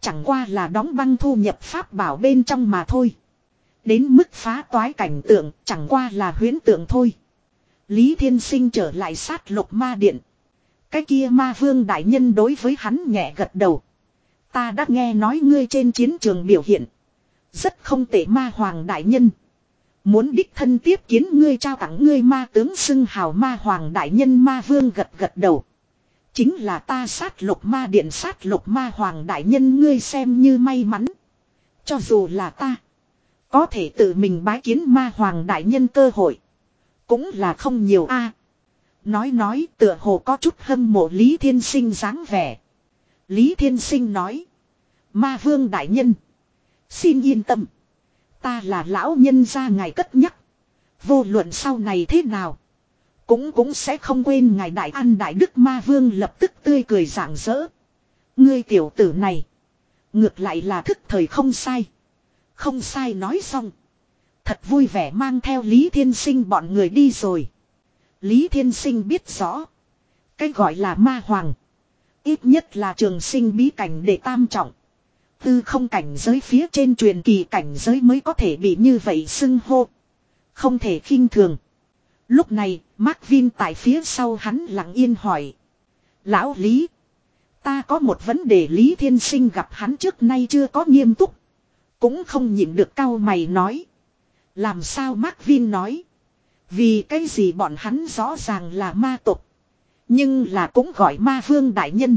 Chẳng qua là đóng băng thu nhập pháp bảo bên trong mà thôi. Đến mức phá toái cảnh tượng, chẳng qua là huyến tượng thôi. Lý Thiên Sinh trở lại sát lục ma điện. Cái kia ma vương đại nhân đối với hắn nhẹ gật đầu. Ta đã nghe nói ngươi trên chiến trường biểu hiện. Rất không tệ ma hoàng đại nhân. Muốn đích thân tiếp kiến ngươi trao tặng ngươi ma tướng xưng hào ma hoàng đại nhân ma vương gật gật đầu. Chính là ta sát lục ma điện sát lục ma hoàng đại nhân ngươi xem như may mắn. Cho dù là ta. Có thể tự mình bái kiến ma hoàng đại nhân cơ hội. Cũng là không nhiều a. nói nói tựa hồ có chút hâm mộ Lý Thiên Sinh dáng vẻ. Lý Thiên Sinh nói. Ma vương đại nhân. Xin yên tâm. Ta là lão nhân gia ngài cất nhắc. Vô luận sau này thế nào. Cũng cũng sẽ không quên ngài đại an đại đức ma vương lập tức tươi cười rạng rỡ. Ngươi tiểu tử này. Ngược lại là thức thời không sai. Không sai nói xong. Thật vui vẻ mang theo Lý Thiên Sinh bọn người đi rồi. Lý Thiên Sinh biết rõ. Cái gọi là ma hoàng. Ít nhất là trường sinh bí cảnh để tam trọng. Tư không cảnh giới phía trên truyền kỳ cảnh giới mới có thể bị như vậy xưng hô. Không thể khinh thường. Lúc này, Mark Vin tại phía sau hắn lặng yên hỏi. Lão Lý. Ta có một vấn đề Lý Thiên Sinh gặp hắn trước nay chưa có nghiêm túc. Cũng không nhịn được cao mày nói. Làm sao Mark Vin nói. Vì cái gì bọn hắn rõ ràng là ma tục. Nhưng là cũng gọi ma vương đại nhân.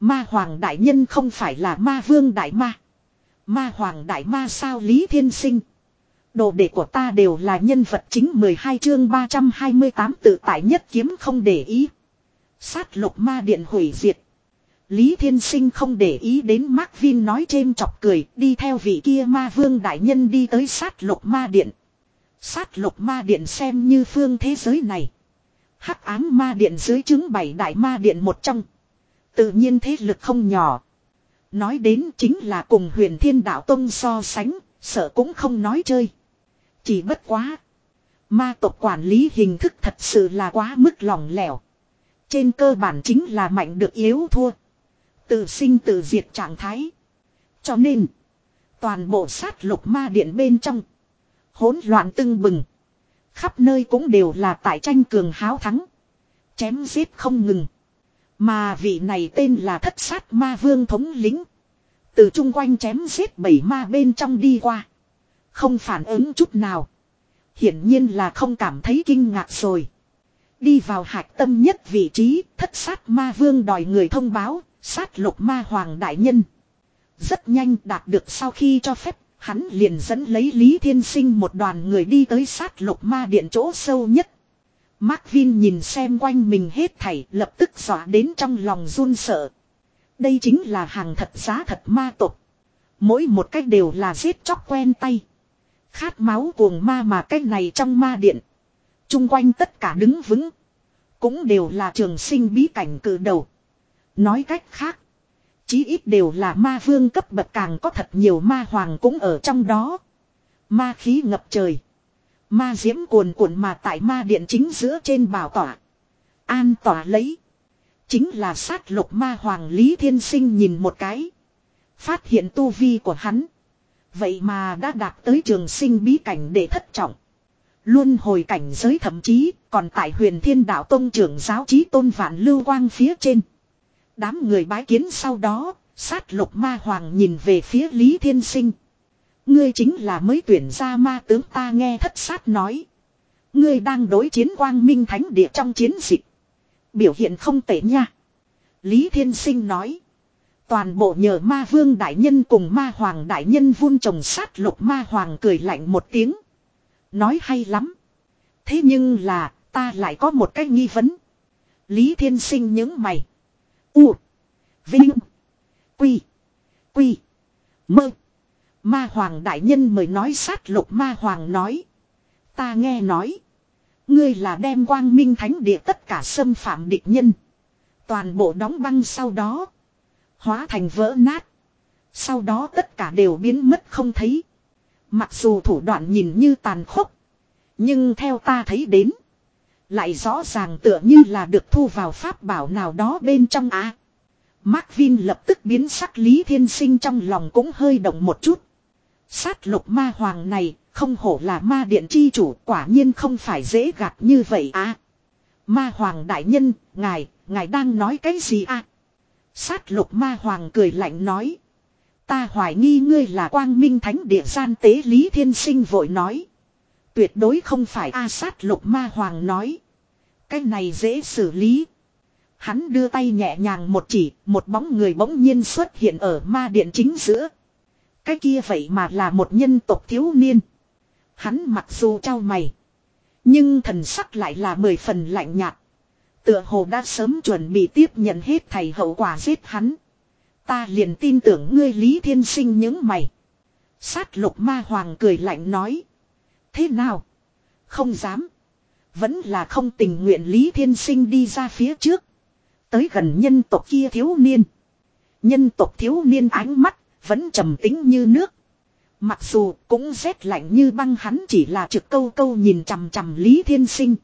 Ma hoàng đại nhân không phải là ma vương đại ma. Ma hoàng đại ma sao Lý Thiên Sinh. Đồ đệ của ta đều là nhân vật chính 12 chương 328 tự tại nhất kiếm không để ý. Sát lục ma điện hủy diệt. Lý Thiên Sinh không để ý đến Mark Vin nói trên chọc cười, đi theo vị kia ma vương đại nhân đi tới sát lục ma điện. Sát lục ma điện xem như phương thế giới này. Hắc ám ma điện dưới chứng bảy đại ma điện một trong. Tự nhiên thế lực không nhỏ. Nói đến chính là cùng huyền thiên đạo tông so sánh, sợ cũng không nói chơi. Chỉ bất quá. Ma tộc quản lý hình thức thật sự là quá mức lỏng lẻo. Trên cơ bản chính là mạnh được yếu thua. Tự sinh tự diệt trạng thái. Cho nên. Toàn bộ sát lục ma điện bên trong. hỗn loạn tưng bừng. Khắp nơi cũng đều là tại tranh cường háo thắng. Chém giết không ngừng. Mà vị này tên là thất sát ma vương thống lính. Từ chung quanh chém giết bảy ma bên trong đi qua. Không phản ứng chút nào. Hiển nhiên là không cảm thấy kinh ngạc rồi. Đi vào hạch tâm nhất vị trí, thất sát ma vương đòi người thông báo, sát lục ma hoàng đại nhân. Rất nhanh đạt được sau khi cho phép, hắn liền dẫn lấy Lý Thiên Sinh một đoàn người đi tới sát lục ma điện chỗ sâu nhất. Mark Vin nhìn xem quanh mình hết thảy, lập tức dọa đến trong lòng run sợ. Đây chính là hàng thật giá thật ma tục. Mỗi một cách đều là giết chóc quen tay. Khát máu cuồng ma mà cách này trong ma điện. Trung quanh tất cả đứng vững. Cũng đều là trường sinh bí cảnh cử đầu. Nói cách khác. Chí ít đều là ma vương cấp bậc càng có thật nhiều ma hoàng cũng ở trong đó. Ma khí ngập trời. Ma diễm cuồn cuộn mà tại ma điện chính giữa trên bảo tỏa. An tỏa lấy. Chính là sát lục ma hoàng Lý Thiên Sinh nhìn một cái. Phát hiện tu vi của hắn. Vậy mà đã đạt tới trường sinh bí cảnh để thất trọng. Luôn hồi cảnh giới thậm chí còn tại huyền thiên đạo tông trưởng giáo trí tôn vạn lưu quang phía trên. Đám người bái kiến sau đó, sát lục ma hoàng nhìn về phía Lý Thiên Sinh. Ngươi chính là mới tuyển ra ma tướng ta nghe thất sát nói. Ngươi đang đối chiến quang minh thánh địa trong chiến dịch. Biểu hiện không tệ nha. Lý Thiên Sinh nói. Toàn bộ nhờ ma vương đại nhân cùng ma hoàng đại nhân vun trồng sát lục ma hoàng cười lạnh một tiếng. Nói hay lắm. Thế nhưng là ta lại có một cái nghi vấn. Lý Thiên Sinh những mày. U. Vinh. Quy. Quy. Mơ. Ma Hoàng Đại Nhân mời nói sát lục Ma Hoàng nói. Ta nghe nói. Ngươi là đem quang minh thánh địa tất cả xâm phạm địch nhân. Toàn bộ đóng băng sau đó. Hóa thành vỡ nát. Sau đó tất cả đều biến mất không thấy. Mặc dù thủ đoạn nhìn như tàn khốc. Nhưng theo ta thấy đến. Lại rõ ràng tựa như là được thu vào pháp bảo nào đó bên trong á. Mark Vin lập tức biến sắc Lý Thiên Sinh trong lòng cũng hơi động một chút. Sát lục ma hoàng này không hổ là ma điện chi chủ quả nhiên không phải dễ gạt như vậy á. Ma hoàng đại nhân, ngài, ngài đang nói cái gì à? Sát lục ma hoàng cười lạnh nói. Ta hoài nghi ngươi là quang minh thánh địa gian tế Lý Thiên Sinh vội nói. Tuyệt đối không phải A sát lục ma hoàng nói. Cái này dễ xử lý. Hắn đưa tay nhẹ nhàng một chỉ, một bóng người bỗng nhiên xuất hiện ở ma điện chính giữa. Cái kia vậy mà là một nhân tộc thiếu niên. Hắn mặc dù trao mày. Nhưng thần sắc lại là mười phần lạnh nhạt. Tựa hồ đã sớm chuẩn bị tiếp nhận hết thầy hậu quả giết hắn. Ta liền tin tưởng ngươi Lý Thiên Sinh những mày. Sát lục ma hoàng cười lạnh nói. Thế nào? Không dám. Vẫn là không tình nguyện Lý Thiên Sinh đi ra phía trước. Tới gần nhân tộc kia thiếu niên. Nhân tộc thiếu niên ánh mắt, vẫn trầm tính như nước. Mặc dù cũng rét lạnh như băng hắn chỉ là trực câu câu nhìn chằm chằm Lý Thiên Sinh.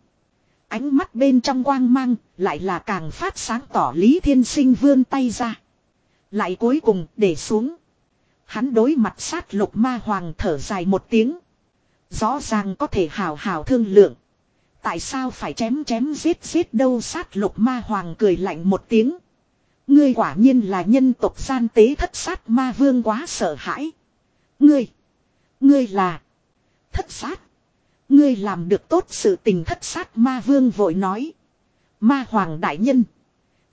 Ánh mắt bên trong quang mang, lại là càng phát sáng tỏ Lý Thiên Sinh vươn tay ra. Lại cuối cùng để xuống. Hắn đối mặt sát lục ma hoàng thở dài một tiếng. Rõ ràng có thể hào hào thương lượng. Tại sao phải chém chém giết giết đâu sát lục ma hoàng cười lạnh một tiếng. Ngươi quả nhiên là nhân tộc gian tế thất sát ma vương quá sợ hãi. Ngươi. Ngươi là. Thất sát. Ngươi làm được tốt sự tình thất sát ma vương vội nói. Ma hoàng đại nhân.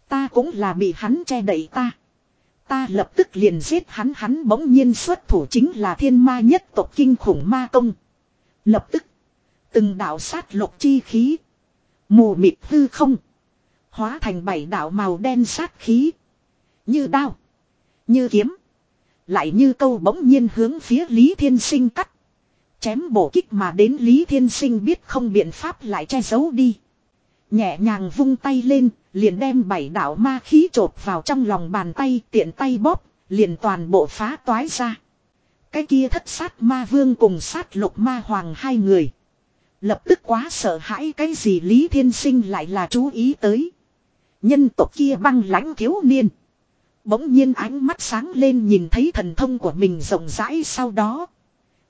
Ta cũng là bị hắn che đậy ta. Ta lập tức liền giết hắn hắn bỗng nhiên xuất thủ chính là thiên ma nhất tộc kinh khủng ma công. Lập tức. Từng đạo sát lục chi khí. Mù mịt hư không. Hóa thành bảy đạo màu đen sát khí. Như đao. Như kiếm. Lại như câu bỗng nhiên hướng phía Lý Thiên Sinh cắt. Chém bổ kích mà đến Lý Thiên Sinh biết không biện pháp lại che giấu đi. Nhẹ nhàng vung tay lên, liền đem bảy đạo ma khí trộp vào trong lòng bàn tay tiện tay bóp, liền toàn bộ phá toái ra. Cái kia thất sát ma vương cùng sát lục ma hoàng hai người. Lập tức quá sợ hãi cái gì Lý Thiên Sinh lại là chú ý tới. Nhân tộc kia băng lãnh thiếu niên. Bỗng nhiên ánh mắt sáng lên nhìn thấy thần thông của mình rộng rãi sau đó.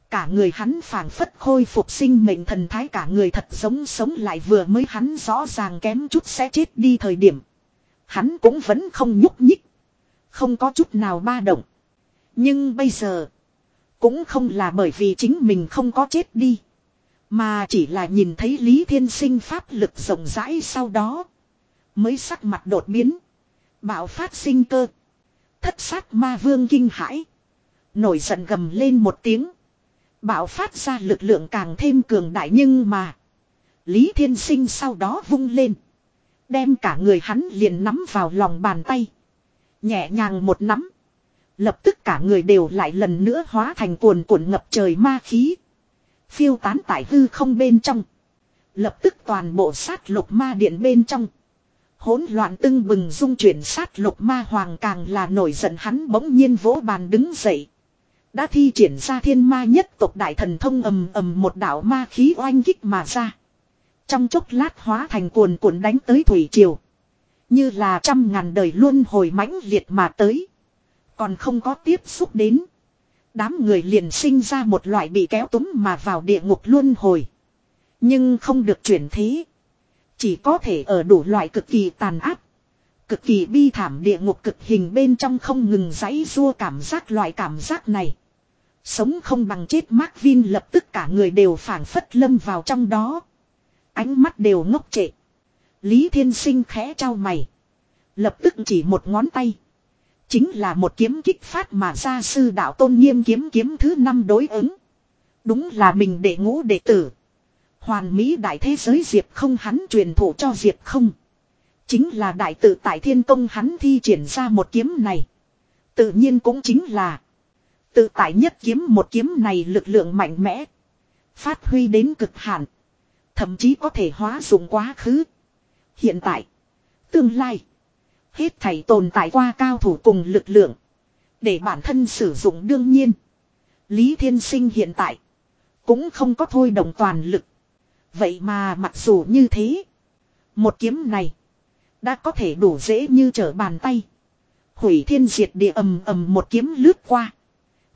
Cả người hắn phảng phất khôi phục sinh mệnh thần thái, cả người thật giống sống lại vừa mới hắn rõ ràng kém chút sẽ chết đi thời điểm. Hắn cũng vẫn không nhúc nhích. Không có chút nào ba động. Nhưng bây giờ. Cũng không là bởi vì chính mình không có chết đi. Mà chỉ là nhìn thấy Lý Thiên Sinh pháp lực rộng rãi sau đó. Mới sắc mặt đột biến. Bạo phát sinh cơ. Thất sát ma vương kinh hãi. Nổi giận gầm lên một tiếng. Bạo phát ra lực lượng càng thêm cường đại nhưng mà. Lý Thiên Sinh sau đó vung lên. Đem cả người hắn liền nắm vào lòng bàn tay. Nhẹ nhàng một nắm. Lập tức cả người đều lại lần nữa hóa thành cuồn cuộn ngập trời ma khí. Phiêu tán tại hư không bên trong. Lập tức toàn bộ sát lục ma điện bên trong. Hỗn loạn tưng bừng dung chuyển sát lục ma hoàng càng là nổi giận hắn bỗng nhiên vỗ bàn đứng dậy. Đã thi triển ra thiên ma nhất tộc đại thần thông ầm ầm một đạo ma khí oanh kích mà ra. Trong chốc lát hóa thành cuồn cuộn đánh tới thủy triều. Như là trăm ngàn đời luôn hồi mãnh liệt mà tới. Còn không có tiếp xúc đến. Đám người liền sinh ra một loại bị kéo túm mà vào địa ngục luôn hồi. Nhưng không được chuyển thế. Chỉ có thể ở đủ loại cực kỳ tàn áp. Cực kỳ bi thảm địa ngục cực hình bên trong không ngừng giãy rua cảm giác loại cảm giác này. Sống không bằng chết, Mark Vin lập tức cả người đều phản phất lâm vào trong đó. Ánh mắt đều ngốc trệ. Lý Thiên Sinh khẽ trao mày. Lập tức chỉ một ngón tay. Chính là một kiếm kích phát mà ra sư đạo tôn nghiêm kiếm kiếm thứ năm đối ứng. Đúng là mình đệ ngũ đệ tử. Hoàn Mỹ đại thế giới Diệp không hắn truyền thụ cho Diệp không. Chính là đại tự tại thiên công hắn thi triển ra một kiếm này. Tự nhiên cũng chính là. Tự tại nhất kiếm một kiếm này lực lượng mạnh mẽ. Phát huy đến cực hạn. Thậm chí có thể hóa dụng quá khứ. Hiện tại. Tương lai. Hết thảy tồn tại qua cao thủ cùng lực lượng. Để bản thân sử dụng đương nhiên. Lý Thiên Sinh hiện tại. Cũng không có thôi đồng toàn lực. Vậy mà mặc dù như thế. Một kiếm này. Đã có thể đủ dễ như trở bàn tay. Hủy thiên diệt địa ầm ầm một kiếm lướt qua.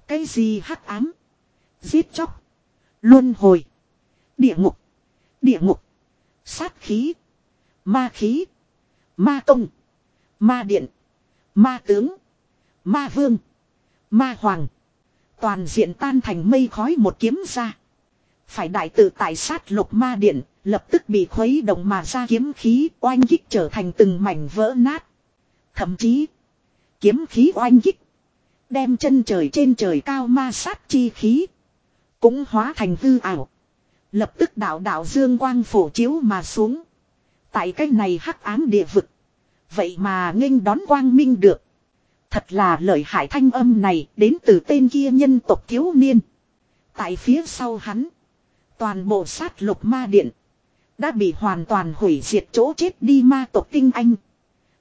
Cái gì hắc ám. Giết chóc. Luân hồi. Địa ngục. Địa ngục. Sát khí. Ma khí. Ma công. Ma điện. Ma tướng. Ma vương. Ma hoàng. Toàn diện tan thành mây khói một kiếm ra. Phải đại tự tại sát lục ma điện, lập tức bị khuấy động mà ra kiếm khí oanh kích trở thành từng mảnh vỡ nát. Thậm chí, kiếm khí oanh kích, đem chân trời trên trời cao ma sát chi khí, cũng hóa thành hư ảo. Lập tức đạo đạo dương quang phổ chiếu mà xuống. Tại cái này hắc ám địa vực. Vậy mà nghênh đón quang minh được. Thật là lợi hại thanh âm này đến từ tên kia nhân tộc thiếu niên. Tại phía sau hắn. Toàn bộ sát lục ma điện. Đã bị hoàn toàn hủy diệt chỗ chết đi ma tộc tinh anh.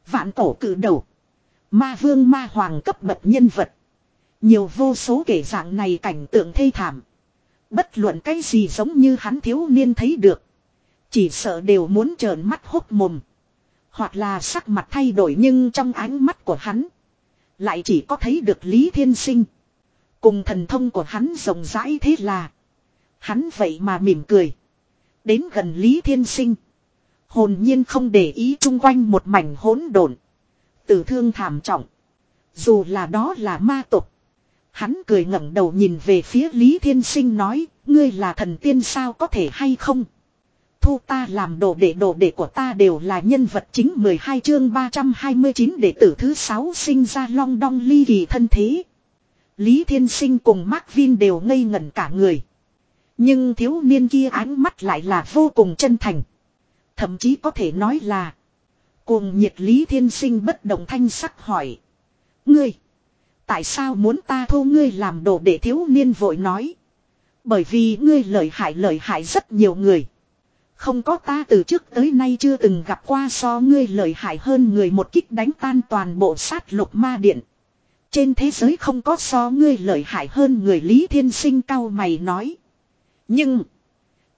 Vạn cổ cử đầu. Ma vương ma hoàng cấp bậc nhân vật. Nhiều vô số kể dạng này cảnh tượng thê thảm. Bất luận cái gì giống như hắn thiếu niên thấy được. Chỉ sợ đều muốn trợn mắt hốc mồm. Hoặc là sắc mặt thay đổi nhưng trong ánh mắt của hắn. Lại chỉ có thấy được Lý Thiên Sinh. Cùng thần thông của hắn rộng rãi thế là. Hắn vậy mà mỉm cười. Đến gần Lý Thiên Sinh. Hồn nhiên không để ý chung quanh một mảnh hỗn độn. Tử thương thảm trọng. Dù là đó là ma tục. Hắn cười ngẩng đầu nhìn về phía Lý Thiên Sinh nói, ngươi là thần tiên sao có thể hay không? Thu ta làm đồ đệ đồ đệ của ta đều là nhân vật chính 12 chương 329 đệ tử thứ 6 sinh ra long đong ly kỳ thân thế. Lý Thiên Sinh cùng Mark Vin đều ngây ngẩn cả người. Nhưng thiếu niên kia ánh mắt lại là vô cùng chân thành. Thậm chí có thể nói là. Cuồng nhiệt Lý Thiên Sinh bất động thanh sắc hỏi. Ngươi. Tại sao muốn ta thu ngươi làm đồ để thiếu niên vội nói. Bởi vì ngươi lợi hại lợi hại rất nhiều người. Không có ta từ trước tới nay chưa từng gặp qua so ngươi lợi hại hơn người một kích đánh tan toàn bộ sát lục ma điện. Trên thế giới không có so ngươi lợi hại hơn người Lý Thiên Sinh cao mày nói. Nhưng.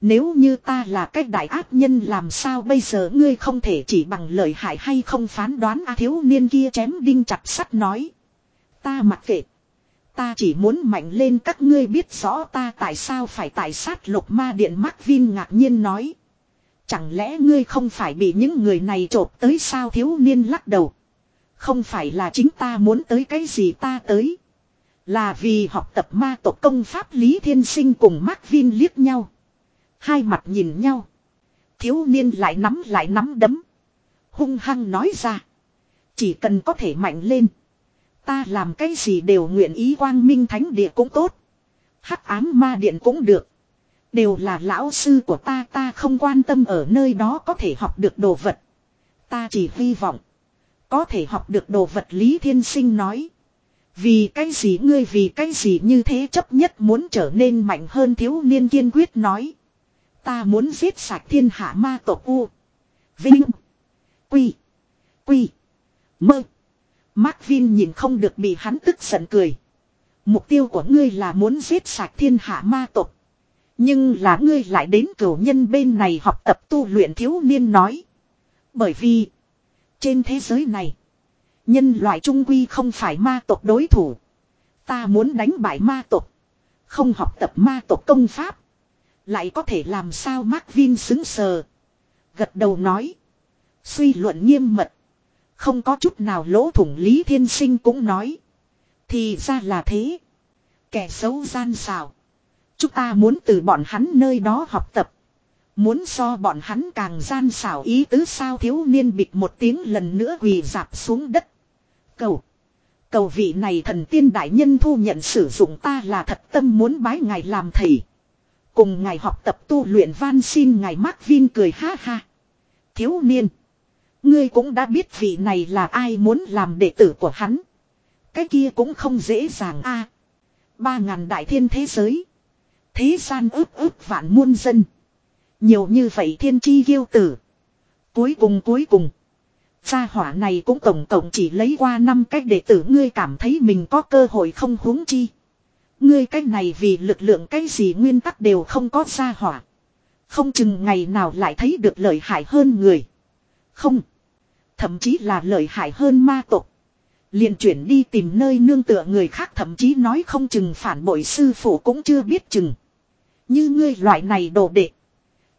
Nếu như ta là cách đại ác nhân làm sao bây giờ ngươi không thể chỉ bằng lợi hại hay không phán đoán a thiếu niên kia chém đinh chặt sắt nói. Ta mặc kệ. Ta chỉ muốn mạnh lên các ngươi biết rõ ta tại sao phải tại sát lục ma điện Mark Vin ngạc nhiên nói. Chẳng lẽ ngươi không phải bị những người này trộp tới sao thiếu niên lắc đầu. Không phải là chính ta muốn tới cái gì ta tới. Là vì học tập ma tộc công pháp Lý Thiên Sinh cùng Mark Vin liếc nhau. Hai mặt nhìn nhau. Thiếu niên lại nắm lại nắm đấm. Hung hăng nói ra. Chỉ cần có thể mạnh lên. Ta làm cái gì đều nguyện ý quang minh thánh địa cũng tốt. Hắc ám ma điện cũng được. Đều là lão sư của ta ta không quan tâm ở nơi đó có thể học được đồ vật. Ta chỉ hy vọng. Có thể học được đồ vật, Lý Thiên Sinh nói. Vì cái gì ngươi vì cái gì như thế, chấp nhất muốn trở nên mạnh hơn thiếu niên kiên quyết nói. Ta muốn giết sạch thiên hạ ma tộc U. Vinh. Quy. Quy. Mơ. Mark Vin nhìn không được bị hắn tức giận cười. Mục tiêu của ngươi là muốn giết sạch thiên hạ ma tộc. Nhưng là ngươi lại đến cửu nhân bên này học tập tu luyện thiếu niên nói. Bởi vì. Trên thế giới này. Nhân loại trung quy không phải ma tộc đối thủ. Ta muốn đánh bại ma tộc. Không học tập ma tộc công pháp. Lại có thể làm sao Mark Vin xứng sờ. Gật đầu nói. Suy luận nghiêm mật. Không có chút nào lỗ thủng Lý Thiên Sinh cũng nói. Thì ra là thế. Kẻ xấu gian xào. Chúng ta muốn từ bọn hắn nơi đó học tập. Muốn so bọn hắn càng gian xảo ý tứ sao thiếu niên bịt một tiếng lần nữa quỳ dạp xuống đất. Cầu. Cầu vị này thần tiên đại nhân thu nhận sử dụng ta là thật tâm muốn bái ngài làm thầy. Cùng ngài học tập tu luyện van xin ngài Mark Vin cười ha ha. Thiếu niên. Ngươi cũng đã biết vị này là ai muốn làm đệ tử của hắn. Cái kia cũng không dễ dàng a. Ba ngàn đại thiên thế giới. Thế gian ước ước vạn muôn dân. Nhiều như vậy thiên chi ghiêu tử. Cuối cùng cuối cùng. Gia hỏa này cũng tổng tổng chỉ lấy qua năm cách để tử ngươi cảm thấy mình có cơ hội không huống chi. Ngươi cách này vì lực lượng cái gì nguyên tắc đều không có gia hỏa. Không chừng ngày nào lại thấy được lợi hại hơn người. Không. Thậm chí là lợi hại hơn ma tộc. liền chuyển đi tìm nơi nương tựa người khác thậm chí nói không chừng phản bội sư phụ cũng chưa biết chừng. Như ngươi loại này đồ đệ.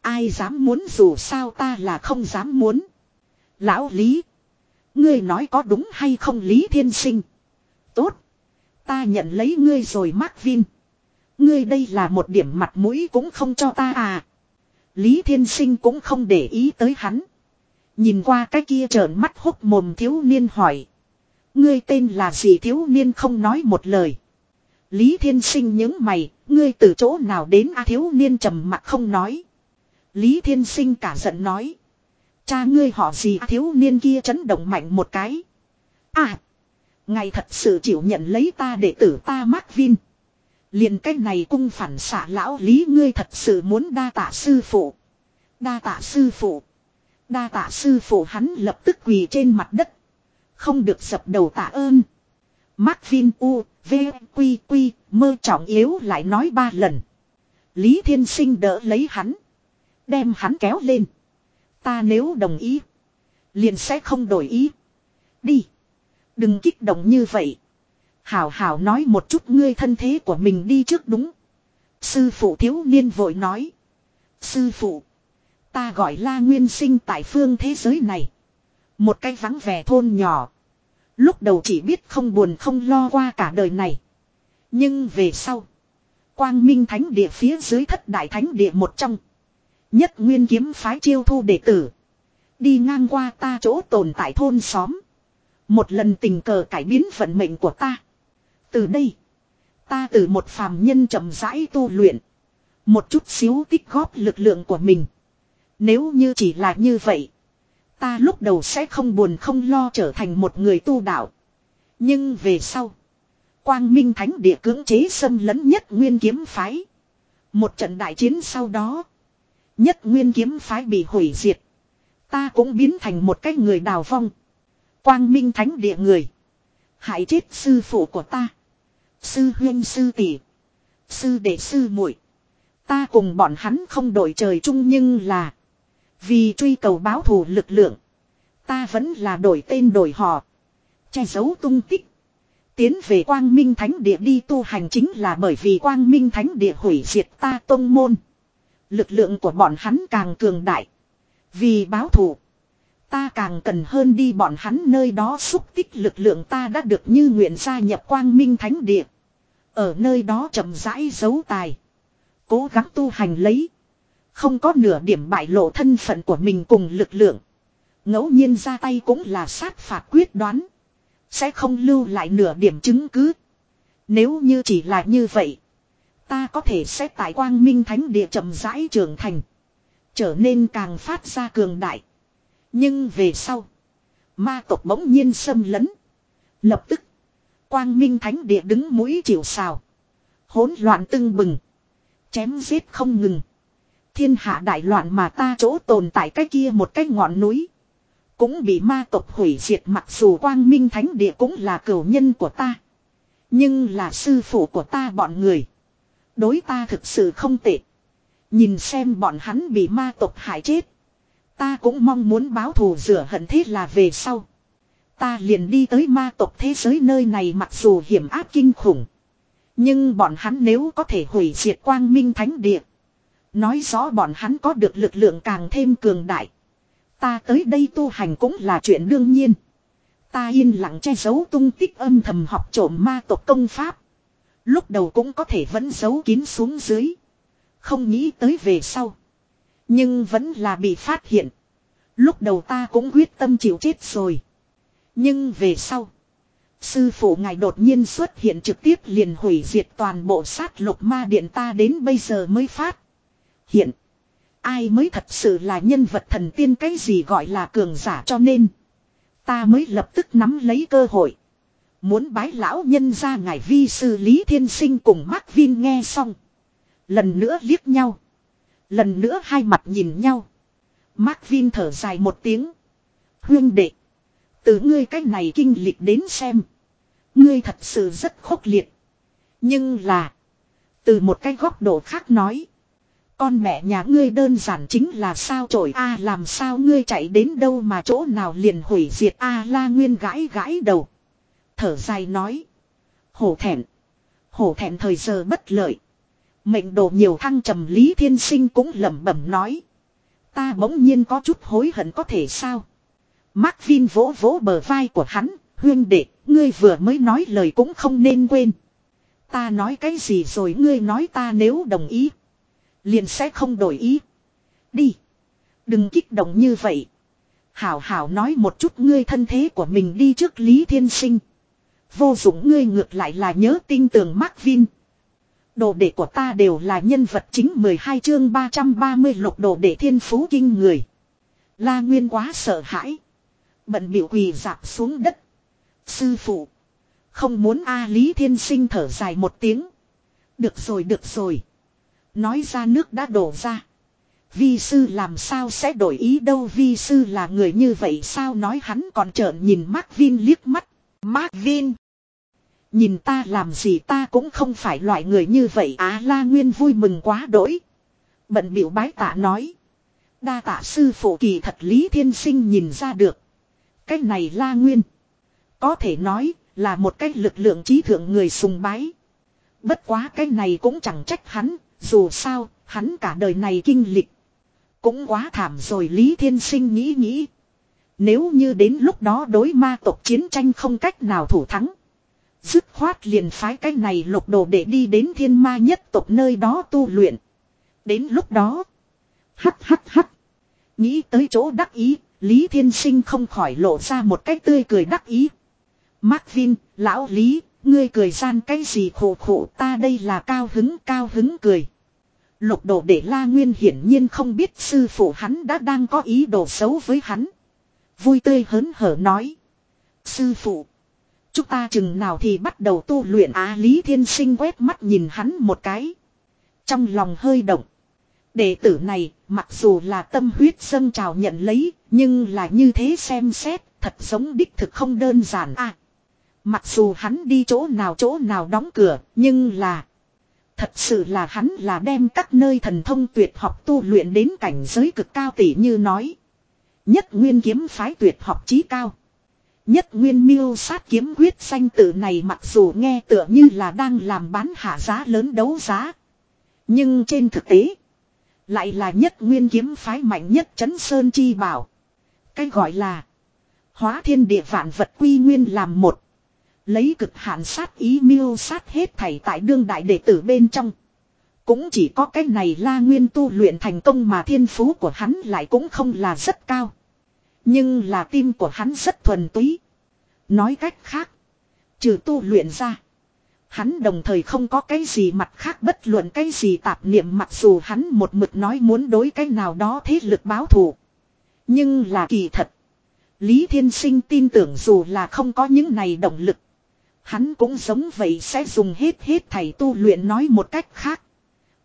Ai dám muốn dù sao ta là không dám muốn. Lão Lý. Ngươi nói có đúng hay không Lý Thiên Sinh. Tốt. Ta nhận lấy ngươi rồi Mark Vin. Ngươi đây là một điểm mặt mũi cũng không cho ta à. Lý Thiên Sinh cũng không để ý tới hắn. Nhìn qua cái kia trợn mắt hốc mồm thiếu niên hỏi. Ngươi tên là gì thiếu niên không nói một lời. Lý Thiên Sinh những mày, ngươi từ chỗ nào đến a thiếu niên trầm mặt không nói. Lý Thiên Sinh cả giận nói. Cha ngươi họ gì à thiếu niên kia chấn động mạnh một cái. À, ngài thật sự chịu nhận lấy ta để tử ta Mark Vin. liền cái này cung phản xạ lão Lý ngươi thật sự muốn đa tạ sư phụ. Đa tạ sư phụ. Đa tạ sư phụ hắn lập tức quỳ trên mặt đất. Không được dập đầu tạ ơn. Mark Vin U, V, Quy, Quy, mơ trọng yếu lại nói ba lần. Lý Thiên Sinh đỡ lấy hắn. Đem hắn kéo lên. Ta nếu đồng ý. Liền sẽ không đổi ý. Đi. Đừng kích động như vậy. Hảo hảo nói một chút ngươi thân thế của mình đi trước đúng. Sư phụ thiếu niên vội nói. Sư phụ. Ta gọi là nguyên sinh tại phương thế giới này. Một cái vắng vẻ thôn nhỏ. Lúc đầu chỉ biết không buồn không lo qua cả đời này. Nhưng về sau. Quang Minh Thánh Địa phía dưới thất đại thánh địa một trong. Nhất nguyên kiếm phái chiêu thu đệ tử. Đi ngang qua ta chỗ tồn tại thôn xóm. Một lần tình cờ cải biến vận mệnh của ta. Từ đây. Ta từ một phàm nhân chậm rãi tu luyện. Một chút xíu tích góp lực lượng của mình. Nếu như chỉ là như vậy. Ta lúc đầu sẽ không buồn không lo trở thành một người tu đạo. Nhưng về sau. Quang Minh Thánh Địa cưỡng chế xâm lấn nhất nguyên kiếm phái. Một trận đại chiến sau đó. Nhất nguyên kiếm phái bị hủy diệt. Ta cũng biến thành một cái người đào vong. Quang Minh Thánh Địa người. Hại chết sư phụ của ta. Sư huyên sư tỷ. Sư đệ sư muội Ta cùng bọn hắn không đổi trời chung nhưng là. Vì truy cầu báo thù lực lượng. Ta vẫn là đổi tên đổi họ. Che giấu tung tích. Tiến về quang minh thánh địa đi tu hành chính là bởi vì quang minh thánh địa hủy diệt ta tông môn. Lực lượng của bọn hắn càng cường đại. Vì báo thù. Ta càng cần hơn đi bọn hắn nơi đó xúc tích lực lượng ta đã được như nguyện gia nhập quang minh thánh địa. Ở nơi đó chậm rãi giấu tài. Cố gắng tu hành lấy. Không có nửa điểm bại lộ thân phận của mình cùng lực lượng. ngẫu nhiên ra tay cũng là sát phạt quyết đoán. Sẽ không lưu lại nửa điểm chứng cứ. Nếu như chỉ là như vậy. Ta có thể sẽ tại quang minh thánh địa chậm rãi trưởng thành. Trở nên càng phát ra cường đại. Nhưng về sau. Ma tộc bỗng nhiên xâm lấn. Lập tức. Quang minh thánh địa đứng mũi chịu sào. Hỗn loạn tưng bừng. Chém giết không ngừng. Thiên hạ đại loạn mà ta chỗ tồn tại cái kia một cái ngọn núi. Cũng bị ma tộc hủy diệt mặc dù quang minh thánh địa cũng là cửu nhân của ta. Nhưng là sư phụ của ta bọn người. Đối ta thực sự không tệ. Nhìn xem bọn hắn bị ma tộc hại chết. Ta cũng mong muốn báo thù rửa hận thế là về sau. Ta liền đi tới ma tộc thế giới nơi này mặc dù hiểm áp kinh khủng. Nhưng bọn hắn nếu có thể hủy diệt quang minh thánh địa. Nói rõ bọn hắn có được lực lượng càng thêm cường đại. Ta tới đây tu hành cũng là chuyện đương nhiên. Ta yên lặng che giấu tung tích âm thầm học trộm ma tộc công pháp. Lúc đầu cũng có thể vẫn giấu kín xuống dưới. Không nghĩ tới về sau. Nhưng vẫn là bị phát hiện. Lúc đầu ta cũng quyết tâm chịu chết rồi. Nhưng về sau. Sư phụ ngài đột nhiên xuất hiện trực tiếp liền hủy diệt toàn bộ sát lục ma điện ta đến bây giờ mới phát. Hiện. Ai mới thật sự là nhân vật thần tiên cái gì gọi là cường giả cho nên. Ta mới lập tức nắm lấy cơ hội. Muốn bái lão nhân ra ngài vi sư Lý Thiên Sinh cùng Mark Vin nghe xong. Lần nữa liếc nhau. Lần nữa hai mặt nhìn nhau. Mark Vin thở dài một tiếng. Huyên đệ. Từ ngươi cách này kinh lịch đến xem. Ngươi thật sự rất khốc liệt. Nhưng là. Từ một cái góc độ khác nói. Con mẹ nhà ngươi đơn giản chính là sao trổi a làm sao ngươi chạy đến đâu mà chỗ nào liền hủy diệt a la nguyên gãi gãi đầu. Thở dài nói. Hổ thẹn. Hổ thẹn thời giờ bất lợi. Mệnh đồ nhiều thăng trầm Lý Thiên Sinh cũng lẩm bẩm nói. Ta bỗng nhiên có chút hối hận có thể sao. Mark Vin vỗ vỗ bờ vai của hắn. Huyên đệ, ngươi vừa mới nói lời cũng không nên quên. Ta nói cái gì rồi ngươi nói ta nếu đồng ý. Liền sẽ không đổi ý. Đi. Đừng kích động như vậy. Hảo hảo nói một chút ngươi thân thế của mình đi trước Lý Thiên Sinh. Vô dụng ngươi ngược lại là nhớ tinh tường Mark Vin. Đồ đệ của ta đều là nhân vật chính 12 chương 330 lục đồ đệ thiên phú kinh người. La Nguyên quá sợ hãi. Bận biểu quỳ dạp xuống đất. Sư phụ. Không muốn A Lý Thiên Sinh thở dài một tiếng. Được rồi được rồi. Nói ra nước đã đổ ra. Vi sư làm sao sẽ đổi ý đâu vi sư là người như vậy sao nói hắn còn trợn nhìn Mark Vin liếc mắt. Mark Vin. Nhìn ta làm gì ta cũng không phải loại người như vậy á la nguyên vui mừng quá đỗi. Bận biểu bái tạ nói. Đa tạ sư phụ kỳ thật lý thiên sinh nhìn ra được. Cái này la nguyên. Có thể nói là một cái lực lượng trí thượng người sùng bái. Bất quá cái này cũng chẳng trách hắn, dù sao, hắn cả đời này kinh lịch. Cũng quá thảm rồi Lý Thiên Sinh nghĩ nghĩ. Nếu như đến lúc đó đối ma tộc chiến tranh không cách nào thủ thắng. Dứt khoát liền phái cái này lục đồ để đi đến thiên ma nhất tộc nơi đó tu luyện. Đến lúc đó. Hắt hắt hắt. Nghĩ tới chỗ đắc ý, Lý Thiên Sinh không khỏi lộ ra một cái tươi cười đắc ý. Marvin, lão Lý, ngươi cười gian cái gì khổ khổ ta đây là cao hứng cao hứng cười. Lục đồ để La Nguyên hiển nhiên không biết sư phụ hắn đã đang có ý đồ xấu với hắn. Vui tươi hớn hở nói. Sư phụ. Chúng ta chừng nào thì bắt đầu tu luyện á Lý Thiên Sinh quét mắt nhìn hắn một cái. Trong lòng hơi động. Đệ tử này, mặc dù là tâm huyết dâng trào nhận lấy, nhưng là như thế xem xét, thật giống đích thực không đơn giản à. Mặc dù hắn đi chỗ nào chỗ nào đóng cửa, nhưng là... Thật sự là hắn là đem các nơi thần thông tuyệt học tu luyện đến cảnh giới cực cao tỷ như nói. Nhất nguyên kiếm phái tuyệt học trí cao. Nhất nguyên miêu sát kiếm quyết sanh tự này mặc dù nghe tựa như là đang làm bán hạ giá lớn đấu giá. Nhưng trên thực tế. Lại là nhất nguyên kiếm phái mạnh nhất chấn sơn chi bảo. Cái gọi là. Hóa thiên địa vạn vật quy nguyên làm một. Lấy cực hạn sát ý miêu sát hết thảy tại đương đại đệ tử bên trong. Cũng chỉ có cái này la nguyên tu luyện thành công mà thiên phú của hắn lại cũng không là rất cao. Nhưng là tim của hắn rất thuần túy. Nói cách khác. Trừ tu luyện ra. Hắn đồng thời không có cái gì mặt khác bất luận cái gì tạp niệm mặc dù hắn một mực nói muốn đối cái nào đó thế lực báo thù. Nhưng là kỳ thật. Lý Thiên Sinh tin tưởng dù là không có những này động lực. Hắn cũng giống vậy sẽ dùng hết hết thầy tu luyện nói một cách khác.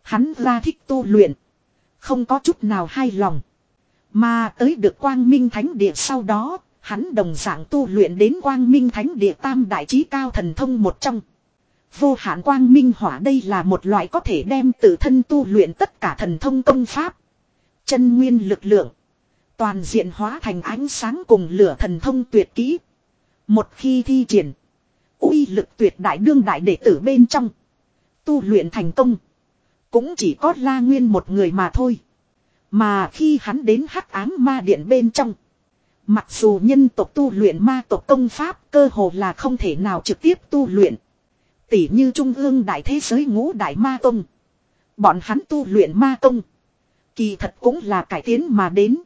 Hắn ra thích tu luyện. Không có chút nào hay lòng. Mà tới được quang minh thánh địa sau đó, hắn đồng dạng tu luyện đến quang minh thánh địa tam đại trí cao thần thông một trong. Vô hạn quang minh hỏa đây là một loại có thể đem tự thân tu luyện tất cả thần thông công pháp. Chân nguyên lực lượng. Toàn diện hóa thành ánh sáng cùng lửa thần thông tuyệt kỹ. Một khi thi triển uy lực tuyệt đại đương đại đệ tử bên trong. Tu luyện thành công. Cũng chỉ có la nguyên một người mà thôi. Mà khi hắn đến hắc ám ma điện bên trong. Mặc dù nhân tộc tu luyện ma tộc công pháp cơ hồ là không thể nào trực tiếp tu luyện. Tỷ như trung ương đại thế giới ngũ đại ma tông. Bọn hắn tu luyện ma tông. Kỳ thật cũng là cải tiến mà đến.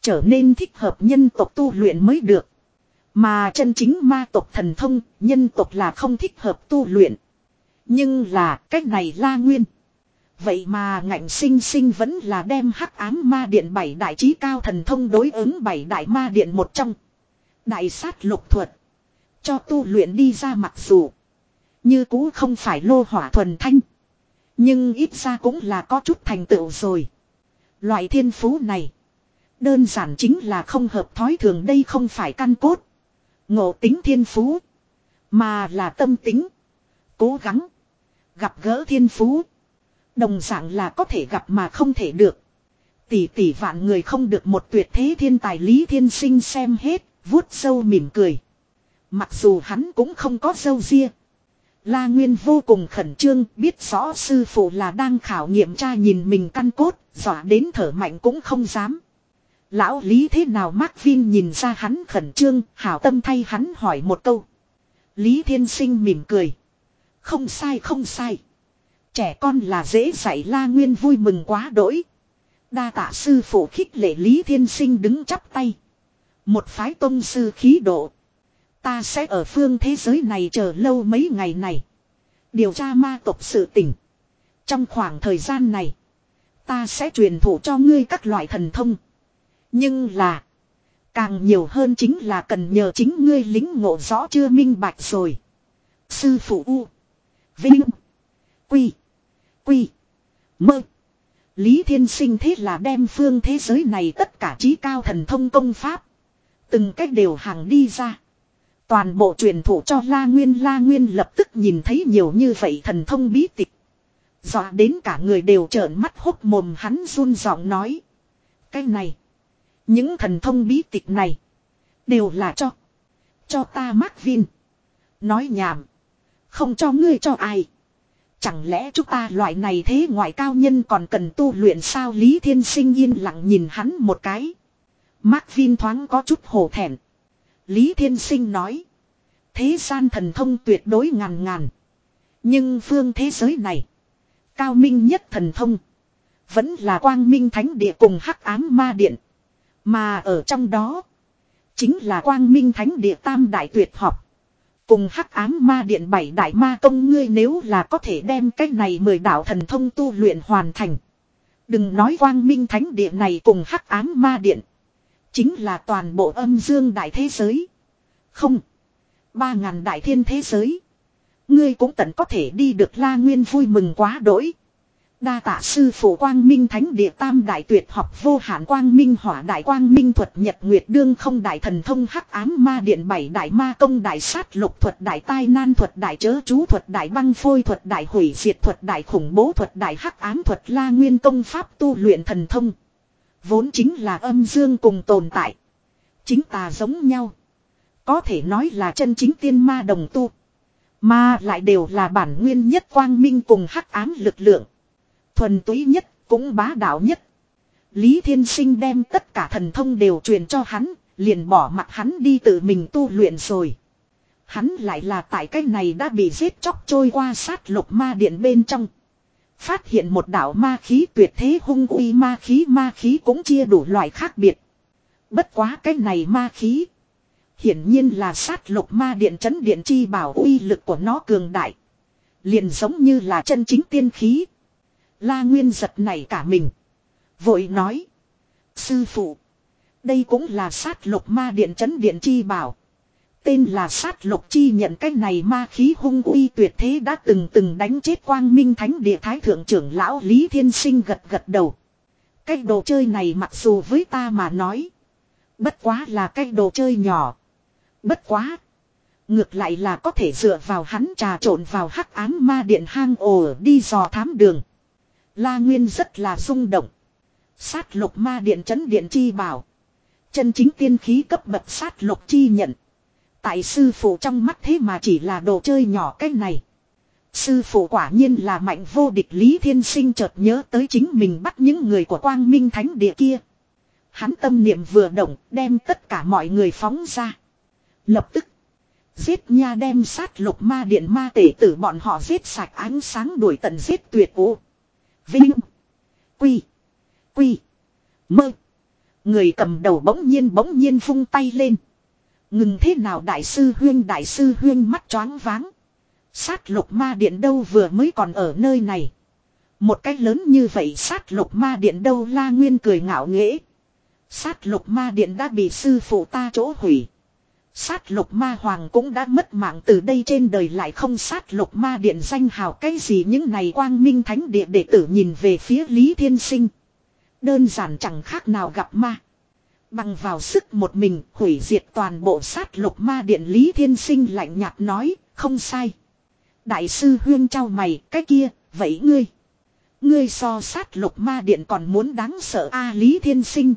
Trở nên thích hợp nhân tộc tu luyện mới được. Mà chân chính ma tộc thần thông, nhân tộc là không thích hợp tu luyện. Nhưng là cách này la nguyên. Vậy mà ngạnh sinh sinh vẫn là đem hắc ám ma điện bảy đại trí cao thần thông đối ứng bảy đại ma điện một trong. Đại sát lục thuật. Cho tu luyện đi ra mặc dù. Như cũ không phải lô hỏa thuần thanh. Nhưng ít ra cũng là có chút thành tựu rồi. Loại thiên phú này. Đơn giản chính là không hợp thói thường đây không phải căn cốt. Ngộ tính thiên phú. Mà là tâm tính. Cố gắng. Gặp gỡ thiên phú. Đồng dạng là có thể gặp mà không thể được. Tỷ tỷ vạn người không được một tuyệt thế thiên tài lý thiên sinh xem hết, vuốt sâu mỉm cười. Mặc dù hắn cũng không có dâu ria. La Nguyên vô cùng khẩn trương, biết rõ sư phụ là đang khảo nghiệm cha nhìn mình căn cốt, dọa đến thở mạnh cũng không dám. Lão Lý thế nào Mark Vin nhìn ra hắn khẩn trương, hảo tâm thay hắn hỏi một câu. Lý Thiên Sinh mỉm cười. Không sai không sai. Trẻ con là dễ dạy La Nguyên vui mừng quá đỗi. Đa tạ sư phụ khích lệ Lý Thiên Sinh đứng chắp tay. Một phái tôn sư khí độ. Ta sẽ ở phương thế giới này chờ lâu mấy ngày này. Điều tra ma tộc sự tình. Trong khoảng thời gian này. Ta sẽ truyền thụ cho ngươi các loại thần thông. Nhưng là. Càng nhiều hơn chính là cần nhờ chính ngươi lính ngộ rõ chưa minh bạch rồi. Sư phụ U. Vinh. Quy. Quy. Mơ. Lý Thiên Sinh thế là đem phương thế giới này tất cả trí cao thần thông công pháp. Từng cách đều hàng đi ra. Toàn bộ truyền thủ cho La Nguyên La Nguyên lập tức nhìn thấy nhiều như vậy thần thông bí tịch. Dọa đến cả người đều trợn mắt hốc mồm hắn run giọng nói. Cái này. Những thần thông bí tịch này. Đều là cho. Cho ta mắc vin. Nói nhảm. Không cho ngươi cho ai. Chẳng lẽ chúng ta loại này thế ngoại cao nhân còn cần tu luyện sao Lý Thiên Sinh yên lặng nhìn hắn một cái. Mark Vin thoáng có chút hổ thẹn. Lý Thiên Sinh nói. Thế gian thần thông tuyệt đối ngàn ngàn. Nhưng phương thế giới này. Cao minh nhất thần thông. Vẫn là quang minh thánh địa cùng hắc ám ma điện. Mà ở trong đó. Chính là quang minh thánh địa tam đại tuyệt học. Cùng hắc ám ma điện bảy đại ma công ngươi nếu là có thể đem cái này mười đạo thần thông tu luyện hoàn thành. Đừng nói quang minh thánh địa này cùng hắc ám ma điện. Chính là toàn bộ âm dương đại thế giới. Không. Ba ngàn đại thiên thế giới. Ngươi cũng tận có thể đi được la nguyên vui mừng quá đỗi. Đa tạ sư phụ quang minh thánh địa tam đại tuyệt học vô hạn quang minh hỏa đại quang minh thuật nhật nguyệt đương không đại thần thông hắc ám ma điện bảy đại ma công đại sát lục thuật đại tai nan thuật đại chớ chú thuật đại băng phôi thuật đại hủy diệt thuật đại khủng bố thuật đại hắc ám thuật la nguyên công pháp tu luyện thần thông. Vốn chính là âm dương cùng tồn tại. Chính tà giống nhau. Có thể nói là chân chính tiên ma đồng tu. Mà lại đều là bản nguyên nhất quang minh cùng hắc ám lực lượng. Thuần túy nhất, cũng bá đạo nhất. Lý Thiên Sinh đem tất cả thần thông đều truyền cho hắn, liền bỏ mặt hắn đi tự mình tu luyện rồi. Hắn lại là tại cái này đã bị giết chóc trôi qua sát lục ma điện bên trong. Phát hiện một đạo ma khí tuyệt thế hung uy ma khí ma khí cũng chia đủ loại khác biệt. Bất quá cái này ma khí. Hiển nhiên là sát lục ma điện chấn điện chi bảo uy lực của nó cường đại. Liền giống như là chân chính tiên khí. La Nguyên giật nảy cả mình. Vội nói. Sư phụ. Đây cũng là sát lục ma điện chấn điện chi bảo. Tên là sát lục chi nhận cái này ma khí hung uy tuyệt thế đã từng từng đánh chết quang minh thánh địa thái thượng trưởng lão Lý Thiên Sinh gật gật đầu. Cái đồ chơi này mặc dù với ta mà nói. Bất quá là cái đồ chơi nhỏ. Bất quá. Ngược lại là có thể dựa vào hắn trà trộn vào hắc ám ma điện hang ổ đi dò thám đường. La Nguyên rất là rung động. Sát lục ma điện chấn điện chi bảo. Chân chính tiên khí cấp bậc sát lục chi nhận. Tại sư phụ trong mắt thế mà chỉ là đồ chơi nhỏ cái này. Sư phụ quả nhiên là mạnh vô địch Lý Thiên Sinh chợt nhớ tới chính mình bắt những người của quang minh thánh địa kia. Hắn tâm niệm vừa động, đem tất cả mọi người phóng ra. Lập tức. Giết nha đem sát lục ma điện ma tể tử bọn họ giết sạch ánh sáng đuổi tận giết tuyệt ố. Vinh. Quy. Quy. Mơ. Người cầm đầu bỗng nhiên bỗng nhiên vung tay lên. Ngừng thế nào đại sư huyên, đại sư huyên mắt choáng váng. Sát lục ma điện đâu vừa mới còn ở nơi này. Một cái lớn như vậy sát lục ma điện đâu la nguyên cười ngạo nghễ. Sát lục ma điện đã bị sư phụ ta chỗ hủy. Sát lục ma hoàng cũng đã mất mạng từ đây trên đời lại không sát lục ma điện danh hào cái gì những này quang minh thánh địa đệ tử nhìn về phía Lý Thiên Sinh. Đơn giản chẳng khác nào gặp ma. Bằng vào sức một mình hủy diệt toàn bộ sát lục ma điện Lý Thiên Sinh lạnh nhạt nói, không sai. Đại sư huyên trao mày, cái kia, vậy ngươi. Ngươi so sát lục ma điện còn muốn đáng sợ a Lý Thiên Sinh,